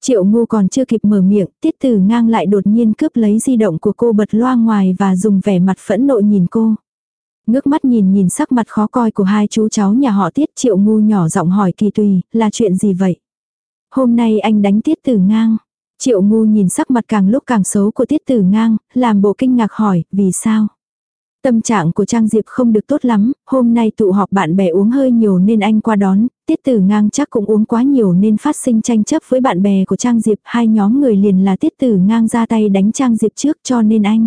Triệu ngu còn chưa kịp mở miệng, tiết tử ngang lại đột nhiên cướp lấy di động của cô bật loa ngoài và dùng vẻ mặt phẫn nộ nhìn cô. Ngước mắt nhìn nhìn sắc mặt khó coi của hai chú cháu nhà họ tiết triệu ngu nhỏ giọng hỏi kỳ tùy, là chuyện gì vậy? Hôm nay anh đánh tiết tử ngang. Triệu ngu nhìn sắc mặt càng lúc càng xấu của tiết tử ngang, làm bộ kinh ngạc hỏi, vì sao? Tâm trạng của Trang Diệp không được tốt lắm, hôm nay tụ họp bạn bè uống hơi nhiều nên anh qua đón, tiết tử ngang chắc cũng uống quá nhiều nên phát sinh tranh chấp với bạn bè của Trang Diệp, hai nhóm người liền là tiết tử ngang ra tay đánh Trang Diệp trước cho nên anh.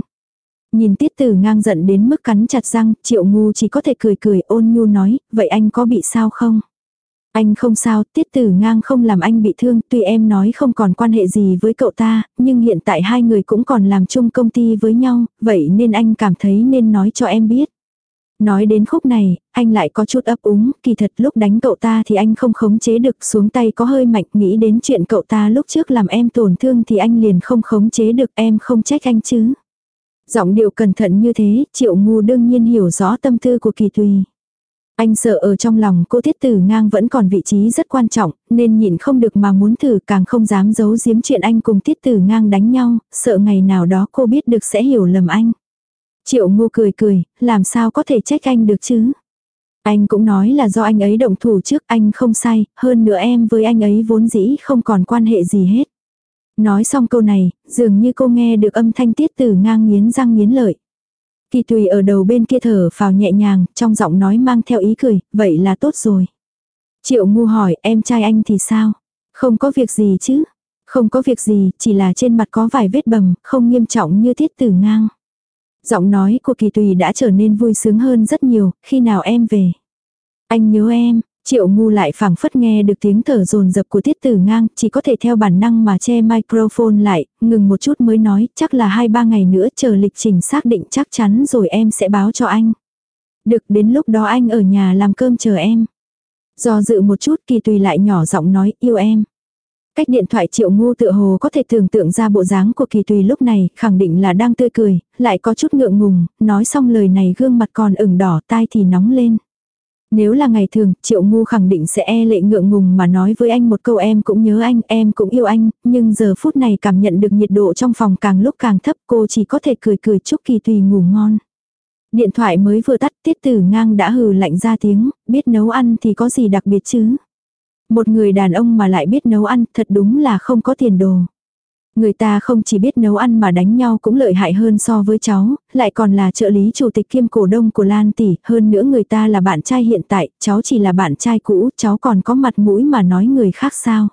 Nhìn tiết tử ngang giận đến mức cắn chặt răng, triệu ngu chỉ có thể cười cười ôn nhu nói, vậy anh có bị sao không? Anh không sao, tiết tử ngang không làm anh bị thương, tuy em nói không còn quan hệ gì với cậu ta, nhưng hiện tại hai người cũng còn làm chung công ty với nhau, vậy nên anh cảm thấy nên nói cho em biết. Nói đến khúc này, anh lại có chút ấp úng, kỳ thật lúc đánh cậu ta thì anh không khống chế được xuống tay có hơi mạnh, nghĩ đến chuyện cậu ta lúc trước làm em tổn thương thì anh liền không khống chế được em không trách anh chứ. Giọng điệu cẩn thận như thế, triệu ngu đương nhiên hiểu rõ tâm tư của kỳ tùy. Anh sợ ở trong lòng cô tiết tử ngang vẫn còn vị trí rất quan trọng, nên nhịn không được mà muốn thử càng không dám giấu giếm chuyện anh cùng tiết tử ngang đánh nhau, sợ ngày nào đó cô biết được sẽ hiểu lầm anh. Triệu ngu cười cười, làm sao có thể trách anh được chứ? Anh cũng nói là do anh ấy động thủ trước anh không sai, hơn nữa em với anh ấy vốn dĩ không còn quan hệ gì hết. Nói xong câu này, dường như cô nghe được âm thanh tiết tử ngang nghiến răng nghiến lợi. Kỳ tùy ở đầu bên kia thở phào nhẹ nhàng, trong giọng nói mang theo ý cười, vậy là tốt rồi. Triệu ngu hỏi, em trai anh thì sao? Không có việc gì chứ? Không có việc gì, chỉ là trên mặt có vài vết bầm, không nghiêm trọng như tiết tử ngang. Giọng nói của kỳ tùy đã trở nên vui sướng hơn rất nhiều, khi nào em về. Anh nhớ em, Triệu ngu lại phảng phất nghe được tiếng thở rồn rập của tiết tử ngang, chỉ có thể theo bản năng mà che microphone lại, ngừng một chút mới nói, chắc là hai ba ngày nữa chờ lịch trình xác định chắc chắn rồi em sẽ báo cho anh. Được đến lúc đó anh ở nhà làm cơm chờ em. Do dự một chút kỳ tùy lại nhỏ giọng nói yêu em. Cách điện thoại triệu ngu tự hồ có thể tưởng tượng ra bộ dáng của kỳ tùy lúc này, khẳng định là đang tươi cười, lại có chút ngượng ngùng, nói xong lời này gương mặt còn ửng đỏ tai thì nóng lên. Nếu là ngày thường, Triệu Ngu khẳng định sẽ e lệ ngượng ngùng mà nói với anh một câu em cũng nhớ anh, em cũng yêu anh, nhưng giờ phút này cảm nhận được nhiệt độ trong phòng càng lúc càng thấp cô chỉ có thể cười cười chúc kỳ tùy ngủ ngon. Điện thoại mới vừa tắt tiết tử ngang đã hừ lạnh ra tiếng, biết nấu ăn thì có gì đặc biệt chứ. Một người đàn ông mà lại biết nấu ăn thật đúng là không có tiền đồ. Người ta không chỉ biết nấu ăn mà đánh nhau cũng lợi hại hơn so với cháu, lại còn là trợ lý chủ tịch kiêm cổ đông của Lan Tỷ, hơn nữa người ta là bạn trai hiện tại, cháu chỉ là bạn trai cũ, cháu còn có mặt mũi mà nói người khác sao.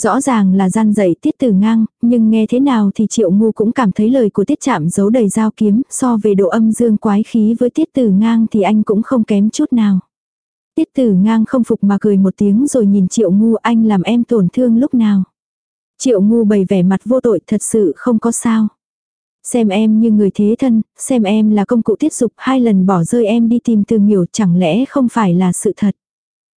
Rõ ràng là gian dạy tiết từ ngang, nhưng nghe thế nào thì triệu ngu cũng cảm thấy lời của tiết chạm giấu đầy dao kiếm, so về độ âm dương quái khí với tiết từ ngang thì anh cũng không kém chút nào. Tiết tử ngang không phục mà cười một tiếng rồi nhìn triệu ngu anh làm em tổn thương lúc nào. Triệu ngu bày vẻ mặt vô tội thật sự không có sao. Xem em như người thế thân, xem em là công cụ tiết dục hai lần bỏ rơi em đi tìm từ miểu chẳng lẽ không phải là sự thật.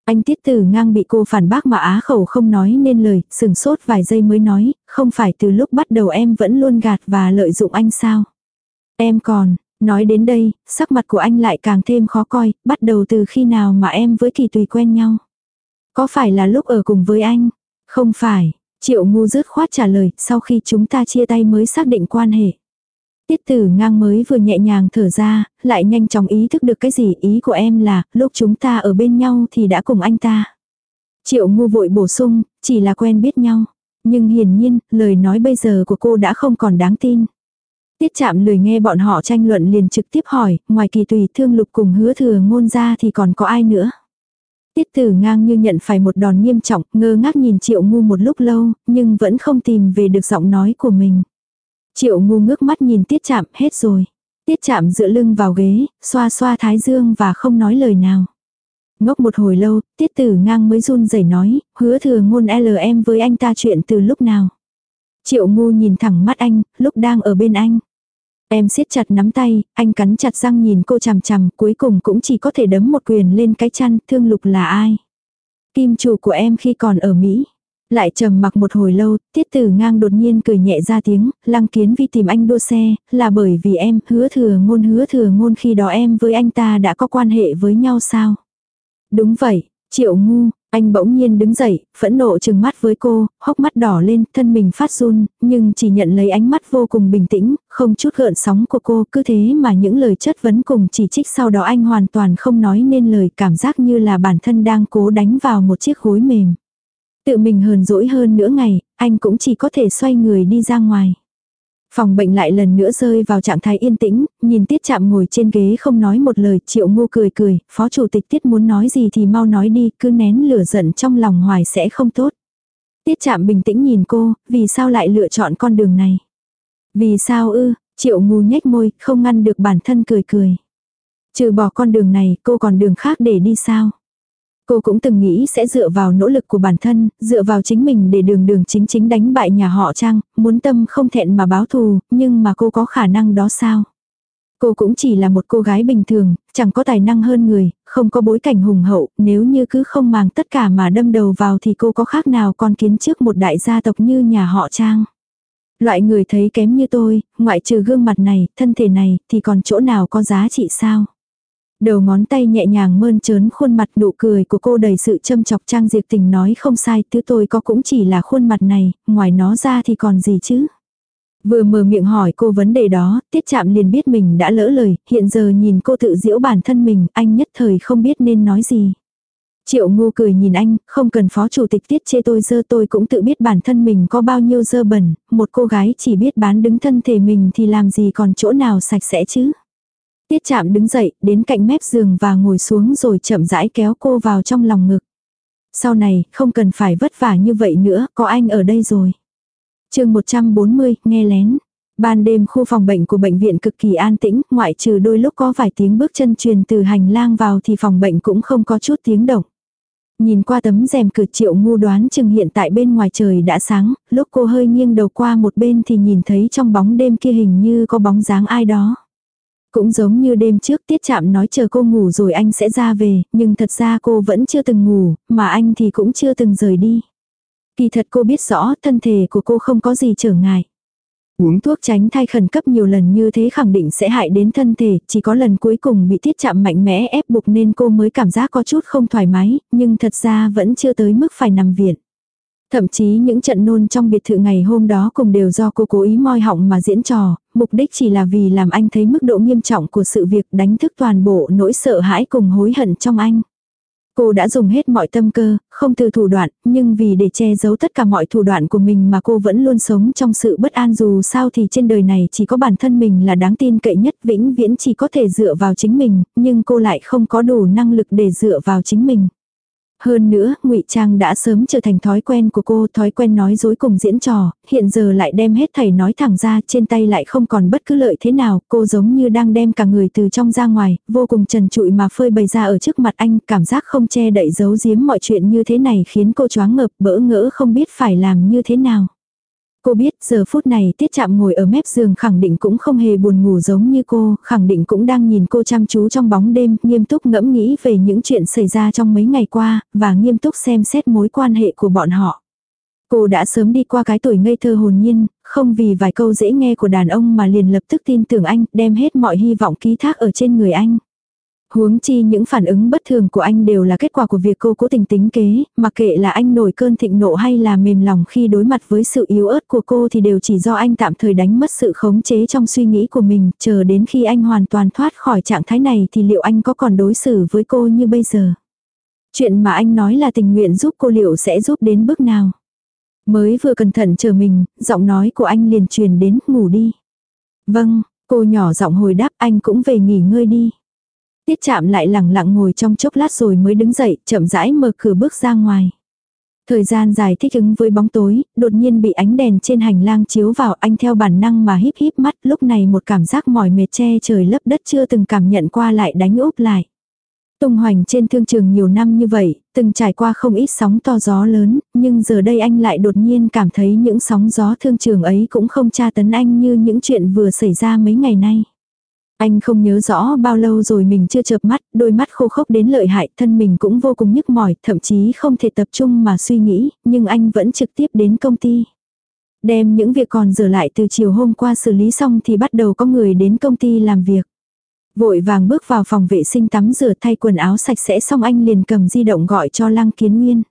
Anh tiết tử ngang bị cô phản bác mà á khẩu không nói nên lời, sừng sốt vài giây mới nói, không phải từ lúc bắt đầu em vẫn luôn gạt và lợi dụng anh sao. Em còn, nói đến đây, sắc mặt của anh lại càng thêm khó coi, bắt đầu từ khi nào mà em với kỳ tùy quen nhau. Có phải là lúc ở cùng với anh? Không phải, Triệu ngu rớt khoát trả lời, sau khi chúng ta chia tay mới xác định quan hệ. Tiết tử ngang mới vừa nhẹ nhàng thở ra, lại nhanh chóng ý thức được cái gì ý của em là, lúc chúng ta ở bên nhau thì đã cùng anh ta. Triệu ngu vội bổ sung, chỉ là quen biết nhau. Nhưng hiển nhiên, lời nói bây giờ của cô đã không còn đáng tin. Tiết chạm lười nghe bọn họ tranh luận liền trực tiếp hỏi, ngoài kỳ tùy thương lục cùng hứa thừa ngôn ra thì còn có ai nữa. Tiết tử ngang như nhận phải một đòn nghiêm trọng, ngơ ngác nhìn triệu ngu một lúc lâu, nhưng vẫn không tìm về được giọng nói của mình. Triệu ngu ngước mắt nhìn tiết chạm, hết rồi. Tiết chạm dựa lưng vào ghế, xoa xoa thái dương và không nói lời nào. Ngốc một hồi lâu, tiết tử ngang mới run rẩy nói, hứa thừa ngôn LM với anh ta chuyện từ lúc nào. Triệu ngu nhìn thẳng mắt anh, lúc đang ở bên anh. Em siết chặt nắm tay, anh cắn chặt răng nhìn cô chằm chằm, cuối cùng cũng chỉ có thể đấm một quyền lên cái chăn, thương lục là ai. Kim chủ của em khi còn ở Mỹ. Lại trầm mặc một hồi lâu, tiết tử ngang đột nhiên cười nhẹ ra tiếng, lăng kiến vi tìm anh đua xe, là bởi vì em, hứa thừa ngôn hứa thừa ngôn khi đó em với anh ta đã có quan hệ với nhau sao? Đúng vậy, triệu ngu, anh bỗng nhiên đứng dậy, phẫn nộ chừng mắt với cô, hốc mắt đỏ lên, thân mình phát run, nhưng chỉ nhận lấy ánh mắt vô cùng bình tĩnh, không chút gợn sóng của cô, cứ thế mà những lời chất vấn cùng chỉ trích sau đó anh hoàn toàn không nói nên lời cảm giác như là bản thân đang cố đánh vào một chiếc gối mềm. Tự mình hờn dỗi hơn nửa ngày, anh cũng chỉ có thể xoay người đi ra ngoài. Phòng bệnh lại lần nữa rơi vào trạng thái yên tĩnh, nhìn tiết chạm ngồi trên ghế không nói một lời, triệu ngô cười cười, phó chủ tịch tiết muốn nói gì thì mau nói đi, cứ nén lửa giận trong lòng hoài sẽ không tốt. Tiết chạm bình tĩnh nhìn cô, vì sao lại lựa chọn con đường này? Vì sao ư, triệu ngu nhếch môi, không ngăn được bản thân cười cười. Trừ bỏ con đường này, cô còn đường khác để đi sao? Cô cũng từng nghĩ sẽ dựa vào nỗ lực của bản thân, dựa vào chính mình để đường đường chính chính đánh bại nhà họ Trang, muốn tâm không thẹn mà báo thù, nhưng mà cô có khả năng đó sao? Cô cũng chỉ là một cô gái bình thường, chẳng có tài năng hơn người, không có bối cảnh hùng hậu, nếu như cứ không màng tất cả mà đâm đầu vào thì cô có khác nào con kiến trước một đại gia tộc như nhà họ Trang. Loại người thấy kém như tôi, ngoại trừ gương mặt này, thân thể này, thì còn chỗ nào có giá trị sao? Đầu ngón tay nhẹ nhàng mơn trớn khuôn mặt nụ cười của cô đầy sự châm chọc trang diệt tình nói không sai thứ tôi có cũng chỉ là khuôn mặt này, ngoài nó ra thì còn gì chứ. Vừa mở miệng hỏi cô vấn đề đó, tiết chạm liền biết mình đã lỡ lời, hiện giờ nhìn cô tự diễu bản thân mình, anh nhất thời không biết nên nói gì. Triệu ngu cười nhìn anh, không cần phó chủ tịch tiết chê tôi dơ tôi cũng tự biết bản thân mình có bao nhiêu dơ bẩn, một cô gái chỉ biết bán đứng thân thể mình thì làm gì còn chỗ nào sạch sẽ chứ. Tiết chạm đứng dậy, đến cạnh mép giường và ngồi xuống rồi chậm rãi kéo cô vào trong lòng ngực. Sau này, không cần phải vất vả như vậy nữa, có anh ở đây rồi. chương 140, nghe lén. Ban đêm khu phòng bệnh của bệnh viện cực kỳ an tĩnh, ngoại trừ đôi lúc có vài tiếng bước chân truyền từ hành lang vào thì phòng bệnh cũng không có chút tiếng động. Nhìn qua tấm rèm cửa triệu ngu đoán chừng hiện tại bên ngoài trời đã sáng, lúc cô hơi nghiêng đầu qua một bên thì nhìn thấy trong bóng đêm kia hình như có bóng dáng ai đó. Cũng giống như đêm trước tiết chạm nói chờ cô ngủ rồi anh sẽ ra về, nhưng thật ra cô vẫn chưa từng ngủ, mà anh thì cũng chưa từng rời đi. Kỳ thật cô biết rõ thân thể của cô không có gì trở ngại. Uống thuốc tránh thai khẩn cấp nhiều lần như thế khẳng định sẽ hại đến thân thể, chỉ có lần cuối cùng bị tiết chạm mạnh mẽ ép buộc nên cô mới cảm giác có chút không thoải mái, nhưng thật ra vẫn chưa tới mức phải nằm viện. Thậm chí những trận nôn trong biệt thự ngày hôm đó cùng đều do cô cố ý moi họng mà diễn trò, mục đích chỉ là vì làm anh thấy mức độ nghiêm trọng của sự việc đánh thức toàn bộ nỗi sợ hãi cùng hối hận trong anh. Cô đã dùng hết mọi tâm cơ, không từ thủ đoạn, nhưng vì để che giấu tất cả mọi thủ đoạn của mình mà cô vẫn luôn sống trong sự bất an dù sao thì trên đời này chỉ có bản thân mình là đáng tin cậy nhất vĩnh viễn chỉ có thể dựa vào chính mình, nhưng cô lại không có đủ năng lực để dựa vào chính mình. Hơn nữa, ngụy Trang đã sớm trở thành thói quen của cô, thói quen nói dối cùng diễn trò, hiện giờ lại đem hết thầy nói thẳng ra, trên tay lại không còn bất cứ lợi thế nào, cô giống như đang đem cả người từ trong ra ngoài, vô cùng trần trụi mà phơi bày ra ở trước mặt anh, cảm giác không che đậy giấu giếm mọi chuyện như thế này khiến cô choáng ngợp, bỡ ngỡ không biết phải làm như thế nào. Cô biết giờ phút này tiết chạm ngồi ở mép giường khẳng định cũng không hề buồn ngủ giống như cô, khẳng định cũng đang nhìn cô chăm chú trong bóng đêm, nghiêm túc ngẫm nghĩ về những chuyện xảy ra trong mấy ngày qua, và nghiêm túc xem xét mối quan hệ của bọn họ. Cô đã sớm đi qua cái tuổi ngây thơ hồn nhiên, không vì vài câu dễ nghe của đàn ông mà liền lập tức tin tưởng anh, đem hết mọi hy vọng ký thác ở trên người anh. Huống chi những phản ứng bất thường của anh đều là kết quả của việc cô cố tình tính kế, mặc kệ là anh nổi cơn thịnh nộ hay là mềm lòng khi đối mặt với sự yếu ớt của cô thì đều chỉ do anh tạm thời đánh mất sự khống chế trong suy nghĩ của mình, chờ đến khi anh hoàn toàn thoát khỏi trạng thái này thì liệu anh có còn đối xử với cô như bây giờ. Chuyện mà anh nói là tình nguyện giúp cô liệu sẽ giúp đến bước nào. Mới vừa cẩn thận chờ mình, giọng nói của anh liền truyền đến ngủ đi. Vâng, cô nhỏ giọng hồi đáp anh cũng về nghỉ ngơi đi. Tiết chạm lại lẳng lặng ngồi trong chốc lát rồi mới đứng dậy, chậm rãi mở cửa bước ra ngoài. Thời gian dài thích ứng với bóng tối, đột nhiên bị ánh đèn trên hành lang chiếu vào anh theo bản năng mà híp híp mắt lúc này một cảm giác mỏi mệt che trời lấp đất chưa từng cảm nhận qua lại đánh úp lại. Tung hoành trên thương trường nhiều năm như vậy, từng trải qua không ít sóng to gió lớn, nhưng giờ đây anh lại đột nhiên cảm thấy những sóng gió thương trường ấy cũng không tra tấn anh như những chuyện vừa xảy ra mấy ngày nay. Anh không nhớ rõ bao lâu rồi mình chưa chợp mắt, đôi mắt khô khốc đến lợi hại, thân mình cũng vô cùng nhức mỏi, thậm chí không thể tập trung mà suy nghĩ, nhưng anh vẫn trực tiếp đến công ty. Đem những việc còn dở lại từ chiều hôm qua xử lý xong thì bắt đầu có người đến công ty làm việc. Vội vàng bước vào phòng vệ sinh tắm rửa thay quần áo sạch sẽ xong anh liền cầm di động gọi cho Lăng Kiến Nguyên.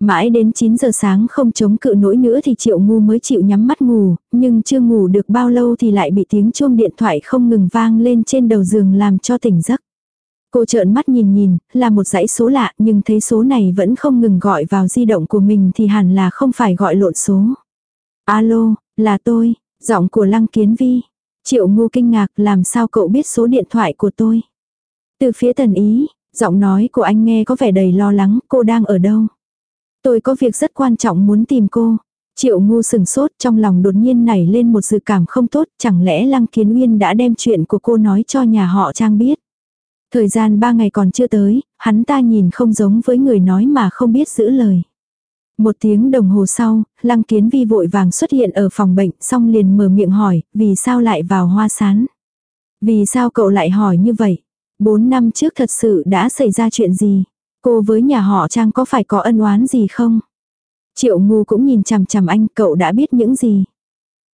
Mãi đến 9 giờ sáng không chống cự nổi nữa thì triệu ngu mới chịu nhắm mắt ngủ, nhưng chưa ngủ được bao lâu thì lại bị tiếng chuông điện thoại không ngừng vang lên trên đầu giường làm cho tỉnh giấc. Cô trợn mắt nhìn nhìn, là một dãy số lạ nhưng thấy số này vẫn không ngừng gọi vào di động của mình thì hẳn là không phải gọi lộn số. Alo, là tôi, giọng của Lăng Kiến Vi. Triệu ngu kinh ngạc làm sao cậu biết số điện thoại của tôi. Từ phía tần ý, giọng nói của anh nghe có vẻ đầy lo lắng, cô đang ở đâu. Tôi có việc rất quan trọng muốn tìm cô. Triệu ngu sừng sốt trong lòng đột nhiên nảy lên một dự cảm không tốt, chẳng lẽ Lăng Kiến Uyên đã đem chuyện của cô nói cho nhà họ Trang biết. Thời gian ba ngày còn chưa tới, hắn ta nhìn không giống với người nói mà không biết giữ lời. Một tiếng đồng hồ sau, Lăng Kiến Vi vội vàng xuất hiện ở phòng bệnh xong liền mở miệng hỏi, vì sao lại vào hoa sán? Vì sao cậu lại hỏi như vậy? Bốn năm trước thật sự đã xảy ra chuyện gì? Cô với nhà họ Trang có phải có ân oán gì không? Triệu ngu cũng nhìn chằm chằm anh, cậu đã biết những gì?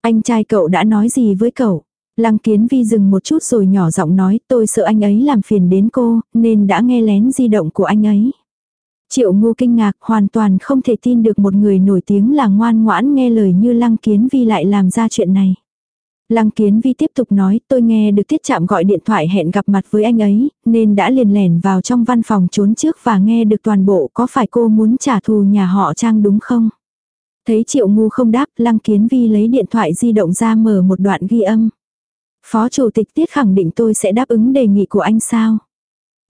Anh trai cậu đã nói gì với cậu? Lăng kiến vi dừng một chút rồi nhỏ giọng nói tôi sợ anh ấy làm phiền đến cô, nên đã nghe lén di động của anh ấy. Triệu ngu kinh ngạc hoàn toàn không thể tin được một người nổi tiếng là ngoan ngoãn nghe lời như lăng kiến vi lại làm ra chuyện này. Lăng kiến vi tiếp tục nói tôi nghe được tiết chạm gọi điện thoại hẹn gặp mặt với anh ấy, nên đã liền lẻn vào trong văn phòng trốn trước và nghe được toàn bộ có phải cô muốn trả thù nhà họ trang đúng không? Thấy triệu ngu không đáp, lăng kiến vi lấy điện thoại di động ra mở một đoạn ghi âm. Phó chủ tịch tiết khẳng định tôi sẽ đáp ứng đề nghị của anh sao?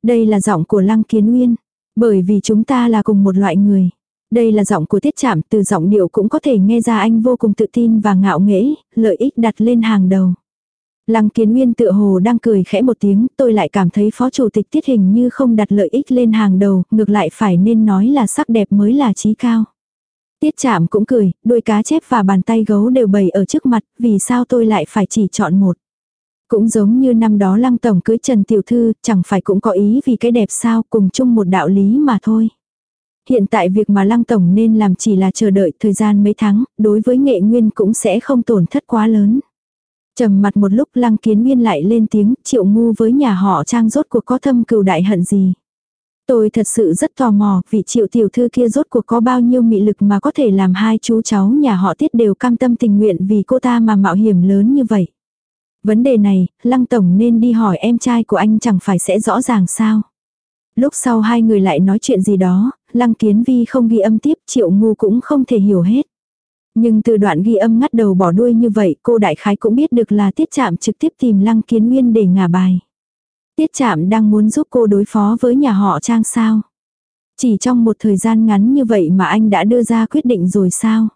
Đây là giọng của lăng kiến Uyên, Bởi vì chúng ta là cùng một loại người. Đây là giọng của tiết chạm, từ giọng điệu cũng có thể nghe ra anh vô cùng tự tin và ngạo nghễ, lợi ích đặt lên hàng đầu. Lăng kiến nguyên tựa hồ đang cười khẽ một tiếng, tôi lại cảm thấy phó chủ tịch tiết hình như không đặt lợi ích lên hàng đầu, ngược lại phải nên nói là sắc đẹp mới là trí cao. Tiết chạm cũng cười, đôi cá chép và bàn tay gấu đều bày ở trước mặt, vì sao tôi lại phải chỉ chọn một. Cũng giống như năm đó lăng tổng cưới Trần Tiểu Thư, chẳng phải cũng có ý vì cái đẹp sao cùng chung một đạo lý mà thôi. Hiện tại việc mà lăng tổng nên làm chỉ là chờ đợi thời gian mấy tháng, đối với nghệ nguyên cũng sẽ không tổn thất quá lớn. trầm mặt một lúc lăng kiến nguyên lại lên tiếng, triệu ngu với nhà họ trang rốt cuộc có thâm cừu đại hận gì. Tôi thật sự rất tò mò, vị triệu tiểu thư kia rốt cuộc có bao nhiêu mị lực mà có thể làm hai chú cháu nhà họ tiết đều cam tâm tình nguyện vì cô ta mà mạo hiểm lớn như vậy. Vấn đề này, Lăng Tổng nên đi hỏi em trai của anh chẳng phải sẽ rõ ràng sao. Lúc sau hai người lại nói chuyện gì đó, Lăng Kiến Vi không ghi âm tiếp triệu ngu cũng không thể hiểu hết. Nhưng từ đoạn ghi âm ngắt đầu bỏ đuôi như vậy cô đại khái cũng biết được là tiết chạm trực tiếp tìm Lăng Kiến Nguyên để ngả bài. Tiết chạm đang muốn giúp cô đối phó với nhà họ Trang sao. Chỉ trong một thời gian ngắn như vậy mà anh đã đưa ra quyết định rồi sao.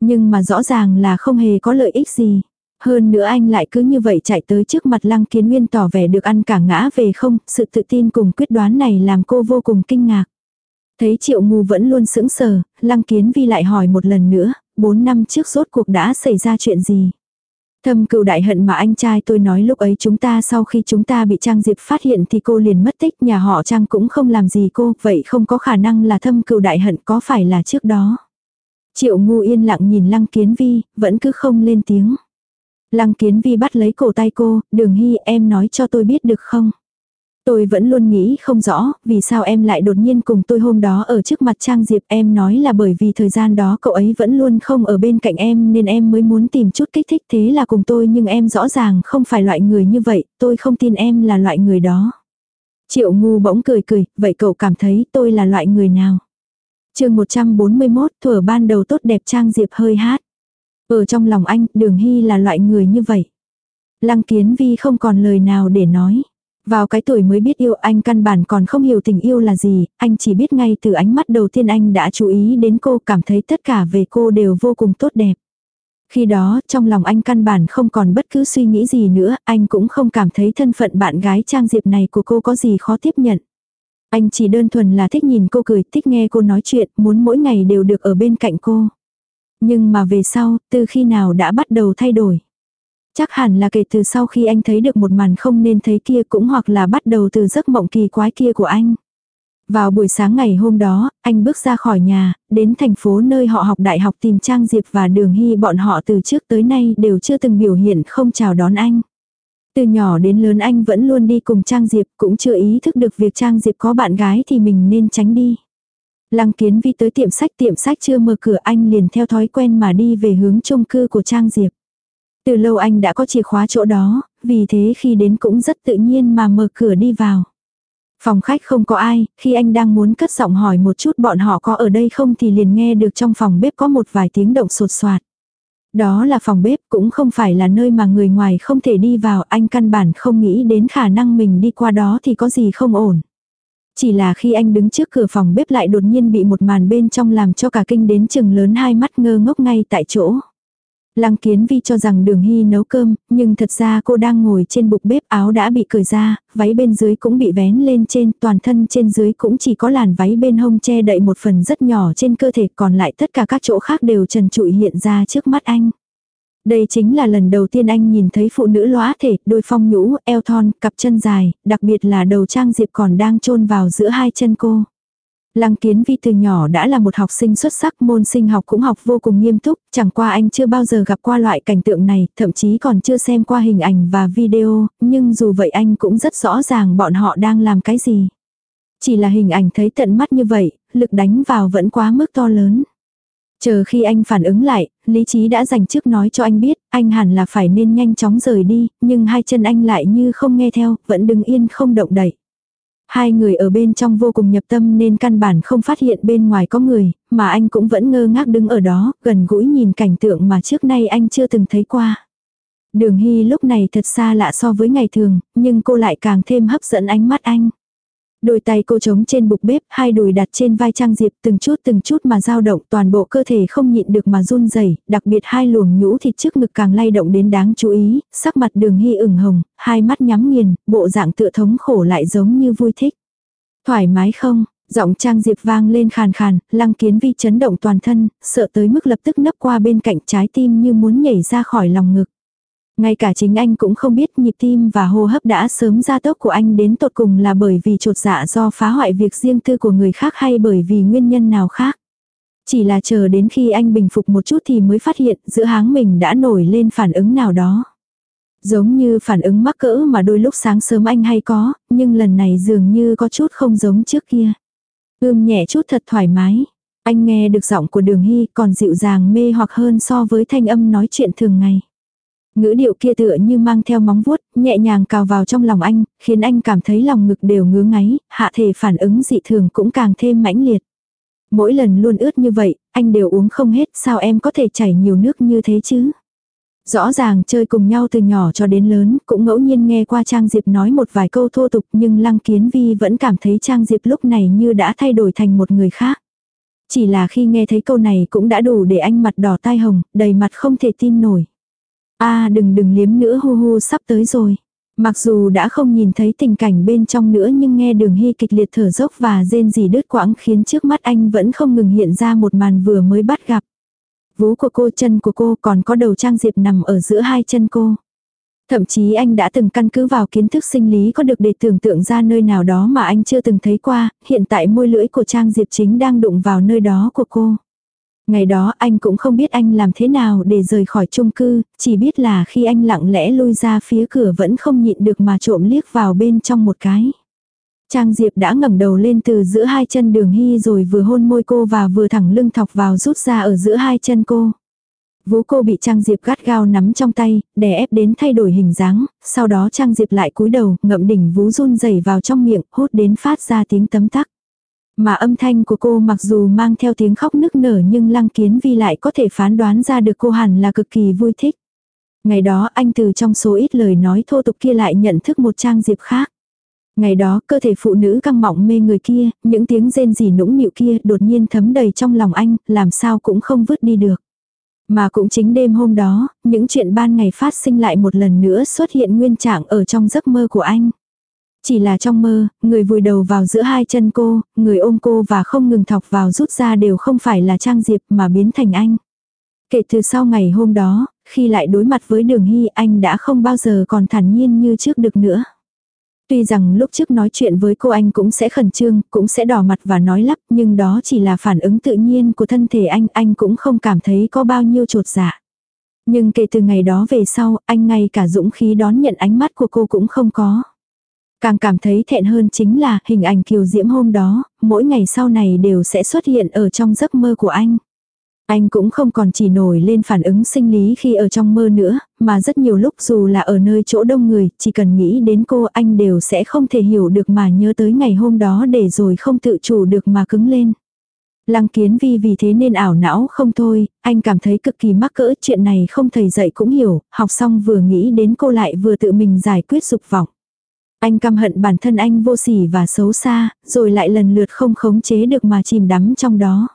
Nhưng mà rõ ràng là không hề có lợi ích gì. Hơn nữa anh lại cứ như vậy chạy tới trước mặt lăng kiến nguyên tỏ vẻ được ăn cả ngã về không, sự tự tin cùng quyết đoán này làm cô vô cùng kinh ngạc. Thấy triệu ngu vẫn luôn sững sờ, lăng kiến vi lại hỏi một lần nữa, bốn năm trước rốt cuộc đã xảy ra chuyện gì. Thâm cựu đại hận mà anh trai tôi nói lúc ấy chúng ta sau khi chúng ta bị Trang Diệp phát hiện thì cô liền mất tích nhà họ Trang cũng không làm gì cô, vậy không có khả năng là thâm cựu đại hận có phải là trước đó. Triệu ngu yên lặng nhìn lăng kiến vi, vẫn cứ không lên tiếng. Lăng kiến vi bắt lấy cổ tay cô, đường hy em nói cho tôi biết được không? Tôi vẫn luôn nghĩ không rõ, vì sao em lại đột nhiên cùng tôi hôm đó ở trước mặt Trang Diệp em nói là bởi vì thời gian đó cậu ấy vẫn luôn không ở bên cạnh em nên em mới muốn tìm chút kích thích thế là cùng tôi nhưng em rõ ràng không phải loại người như vậy, tôi không tin em là loại người đó. Triệu ngu bỗng cười cười, vậy cậu cảm thấy tôi là loại người nào? chương 141 thuở ban đầu tốt đẹp Trang Diệp hơi hát. Ở trong lòng anh, đường hy là loại người như vậy. Lăng kiến vi không còn lời nào để nói. Vào cái tuổi mới biết yêu anh căn bản còn không hiểu tình yêu là gì, anh chỉ biết ngay từ ánh mắt đầu tiên anh đã chú ý đến cô cảm thấy tất cả về cô đều vô cùng tốt đẹp. Khi đó, trong lòng anh căn bản không còn bất cứ suy nghĩ gì nữa, anh cũng không cảm thấy thân phận bạn gái trang diệp này của cô có gì khó tiếp nhận. Anh chỉ đơn thuần là thích nhìn cô cười, thích nghe cô nói chuyện, muốn mỗi ngày đều được ở bên cạnh cô. Nhưng mà về sau, từ khi nào đã bắt đầu thay đổi. Chắc hẳn là kể từ sau khi anh thấy được một màn không nên thấy kia cũng hoặc là bắt đầu từ giấc mộng kỳ quái kia của anh. Vào buổi sáng ngày hôm đó, anh bước ra khỏi nhà, đến thành phố nơi họ học đại học tìm Trang Diệp và Đường Hy bọn họ từ trước tới nay đều chưa từng biểu hiện không chào đón anh. Từ nhỏ đến lớn anh vẫn luôn đi cùng Trang Diệp, cũng chưa ý thức được việc Trang Diệp có bạn gái thì mình nên tránh đi. Lăng kiến vi tới tiệm sách tiệm sách chưa mở cửa anh liền theo thói quen mà đi về hướng chung cư của Trang Diệp. Từ lâu anh đã có chìa khóa chỗ đó, vì thế khi đến cũng rất tự nhiên mà mở cửa đi vào. Phòng khách không có ai, khi anh đang muốn cất giọng hỏi một chút bọn họ có ở đây không thì liền nghe được trong phòng bếp có một vài tiếng động sột soạt. Đó là phòng bếp cũng không phải là nơi mà người ngoài không thể đi vào anh căn bản không nghĩ đến khả năng mình đi qua đó thì có gì không ổn. Chỉ là khi anh đứng trước cửa phòng bếp lại đột nhiên bị một màn bên trong làm cho cả kinh đến chừng lớn hai mắt ngơ ngốc ngay tại chỗ. Lăng kiến vi cho rằng đường hy nấu cơm, nhưng thật ra cô đang ngồi trên bục bếp áo đã bị cởi ra, váy bên dưới cũng bị vén lên trên, toàn thân trên dưới cũng chỉ có làn váy bên hông che đậy một phần rất nhỏ trên cơ thể còn lại tất cả các chỗ khác đều trần trụi hiện ra trước mắt anh. Đây chính là lần đầu tiên anh nhìn thấy phụ nữ lóa thể, đôi phong nhũ, eo thon, cặp chân dài, đặc biệt là đầu trang diệp còn đang chôn vào giữa hai chân cô. Lăng Kiến Vi từ nhỏ đã là một học sinh xuất sắc môn sinh học cũng học vô cùng nghiêm túc, chẳng qua anh chưa bao giờ gặp qua loại cảnh tượng này, thậm chí còn chưa xem qua hình ảnh và video, nhưng dù vậy anh cũng rất rõ ràng bọn họ đang làm cái gì. Chỉ là hình ảnh thấy tận mắt như vậy, lực đánh vào vẫn quá mức to lớn. Chờ khi anh phản ứng lại, lý trí đã dành trước nói cho anh biết, anh hẳn là phải nên nhanh chóng rời đi, nhưng hai chân anh lại như không nghe theo, vẫn đứng yên không động đậy. Hai người ở bên trong vô cùng nhập tâm nên căn bản không phát hiện bên ngoài có người, mà anh cũng vẫn ngơ ngác đứng ở đó, gần gũi nhìn cảnh tượng mà trước nay anh chưa từng thấy qua. Đường Hy lúc này thật xa lạ so với ngày thường, nhưng cô lại càng thêm hấp dẫn ánh mắt anh. Đôi tay cô trống trên bục bếp, hai đùi đặt trên vai Trang Diệp từng chút từng chút mà dao động toàn bộ cơ thể không nhịn được mà run rẩy đặc biệt hai luồng nhũ thịt trước ngực càng lay động đến đáng chú ý, sắc mặt đường hy ửng hồng, hai mắt nhắm nghiền, bộ dạng tựa thống khổ lại giống như vui thích. Thoải mái không? Giọng Trang Diệp vang lên khàn khàn, lăng kiến vi chấn động toàn thân, sợ tới mức lập tức nấp qua bên cạnh trái tim như muốn nhảy ra khỏi lòng ngực. Ngay cả chính anh cũng không biết nhịp tim và hô hấp đã sớm ra tốc của anh đến tột cùng là bởi vì trột dạ do phá hoại việc riêng tư của người khác hay bởi vì nguyên nhân nào khác. Chỉ là chờ đến khi anh bình phục một chút thì mới phát hiện giữa háng mình đã nổi lên phản ứng nào đó. Giống như phản ứng mắc cỡ mà đôi lúc sáng sớm anh hay có, nhưng lần này dường như có chút không giống trước kia. Ưm nhẹ chút thật thoải mái. Anh nghe được giọng của đường hy còn dịu dàng mê hoặc hơn so với thanh âm nói chuyện thường ngày. Ngữ điệu kia tựa như mang theo móng vuốt, nhẹ nhàng cào vào trong lòng anh, khiến anh cảm thấy lòng ngực đều ngứa ngáy, hạ thể phản ứng dị thường cũng càng thêm mãnh liệt. Mỗi lần luôn ướt như vậy, anh đều uống không hết, sao em có thể chảy nhiều nước như thế chứ? Rõ ràng chơi cùng nhau từ nhỏ cho đến lớn, cũng ngẫu nhiên nghe qua Trang Diệp nói một vài câu thô tục nhưng Lăng Kiến Vi vẫn cảm thấy Trang Diệp lúc này như đã thay đổi thành một người khác. Chỉ là khi nghe thấy câu này cũng đã đủ để anh mặt đỏ tai hồng, đầy mặt không thể tin nổi a đừng đừng liếm nữa hu hu sắp tới rồi. Mặc dù đã không nhìn thấy tình cảnh bên trong nữa nhưng nghe đường hy kịch liệt thở dốc và rên gì đứt quãng khiến trước mắt anh vẫn không ngừng hiện ra một màn vừa mới bắt gặp. Vú của cô chân của cô còn có đầu trang diệp nằm ở giữa hai chân cô. Thậm chí anh đã từng căn cứ vào kiến thức sinh lý có được để tưởng tượng ra nơi nào đó mà anh chưa từng thấy qua, hiện tại môi lưỡi của Trang Diệp chính đang đụng vào nơi đó của cô. Ngày đó anh cũng không biết anh làm thế nào để rời khỏi chung cư, chỉ biết là khi anh lặng lẽ lui ra phía cửa vẫn không nhịn được mà trộm liếc vào bên trong một cái. Trang Diệp đã ngẩng đầu lên từ giữa hai chân đường hy rồi vừa hôn môi cô và vừa thẳng lưng thọc vào rút ra ở giữa hai chân cô. Vú cô bị Trang Diệp gắt gao nắm trong tay, đè ép đến thay đổi hình dáng, sau đó Trang Diệp lại cúi đầu, ngậm đỉnh vú run rẩy vào trong miệng, hút đến phát ra tiếng tấm tắc. Mà âm thanh của cô mặc dù mang theo tiếng khóc nức nở nhưng Lăng Kiến Vi lại có thể phán đoán ra được cô hẳn là cực kỳ vui thích. Ngày đó anh từ trong số ít lời nói thô tục kia lại nhận thức một trang diệp khác. Ngày đó cơ thể phụ nữ căng mọng mê người kia, những tiếng rên rỉ nũng nhịu kia đột nhiên thấm đầy trong lòng anh, làm sao cũng không vứt đi được. Mà cũng chính đêm hôm đó, những chuyện ban ngày phát sinh lại một lần nữa xuất hiện nguyên trạng ở trong giấc mơ của anh. Chỉ là trong mơ, người vùi đầu vào giữa hai chân cô, người ôm cô và không ngừng thọc vào rút ra đều không phải là Trang Diệp mà biến thành anh. Kể từ sau ngày hôm đó, khi lại đối mặt với đường hy anh đã không bao giờ còn thản nhiên như trước được nữa. Tuy rằng lúc trước nói chuyện với cô anh cũng sẽ khẩn trương, cũng sẽ đỏ mặt và nói lắp, nhưng đó chỉ là phản ứng tự nhiên của thân thể anh, anh cũng không cảm thấy có bao nhiêu trột dạ. Nhưng kể từ ngày đó về sau, anh ngay cả dũng khí đón nhận ánh mắt của cô cũng không có. Càng cảm thấy thẹn hơn chính là hình ảnh kiều diễm hôm đó, mỗi ngày sau này đều sẽ xuất hiện ở trong giấc mơ của anh. Anh cũng không còn chỉ nổi lên phản ứng sinh lý khi ở trong mơ nữa, mà rất nhiều lúc dù là ở nơi chỗ đông người, chỉ cần nghĩ đến cô anh đều sẽ không thể hiểu được mà nhớ tới ngày hôm đó để rồi không tự chủ được mà cứng lên. Lăng kiến vi vì thế nên ảo não không thôi, anh cảm thấy cực kỳ mắc cỡ chuyện này không thầy dạy cũng hiểu, học xong vừa nghĩ đến cô lại vừa tự mình giải quyết dục vọng. Anh căm hận bản thân anh vô sỉ và xấu xa, rồi lại lần lượt không khống chế được mà chìm đắm trong đó.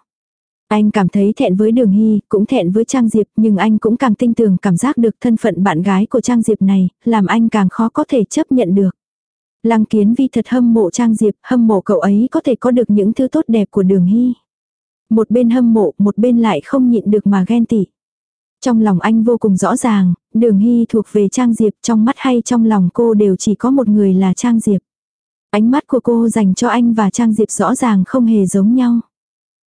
Anh cảm thấy thẹn với Đường Hy, cũng thẹn với Trang Diệp, nhưng anh cũng càng tinh tường cảm giác được thân phận bạn gái của Trang Diệp này, làm anh càng khó có thể chấp nhận được. Lăng kiến vi thật hâm mộ Trang Diệp, hâm mộ cậu ấy có thể có được những thứ tốt đẹp của Đường Hy. Một bên hâm mộ, một bên lại không nhịn được mà ghen tị. Trong lòng anh vô cùng rõ ràng, Đường Hy thuộc về Trang Diệp, trong mắt hay trong lòng cô đều chỉ có một người là Trang Diệp. Ánh mắt của cô dành cho anh và Trang Diệp rõ ràng không hề giống nhau.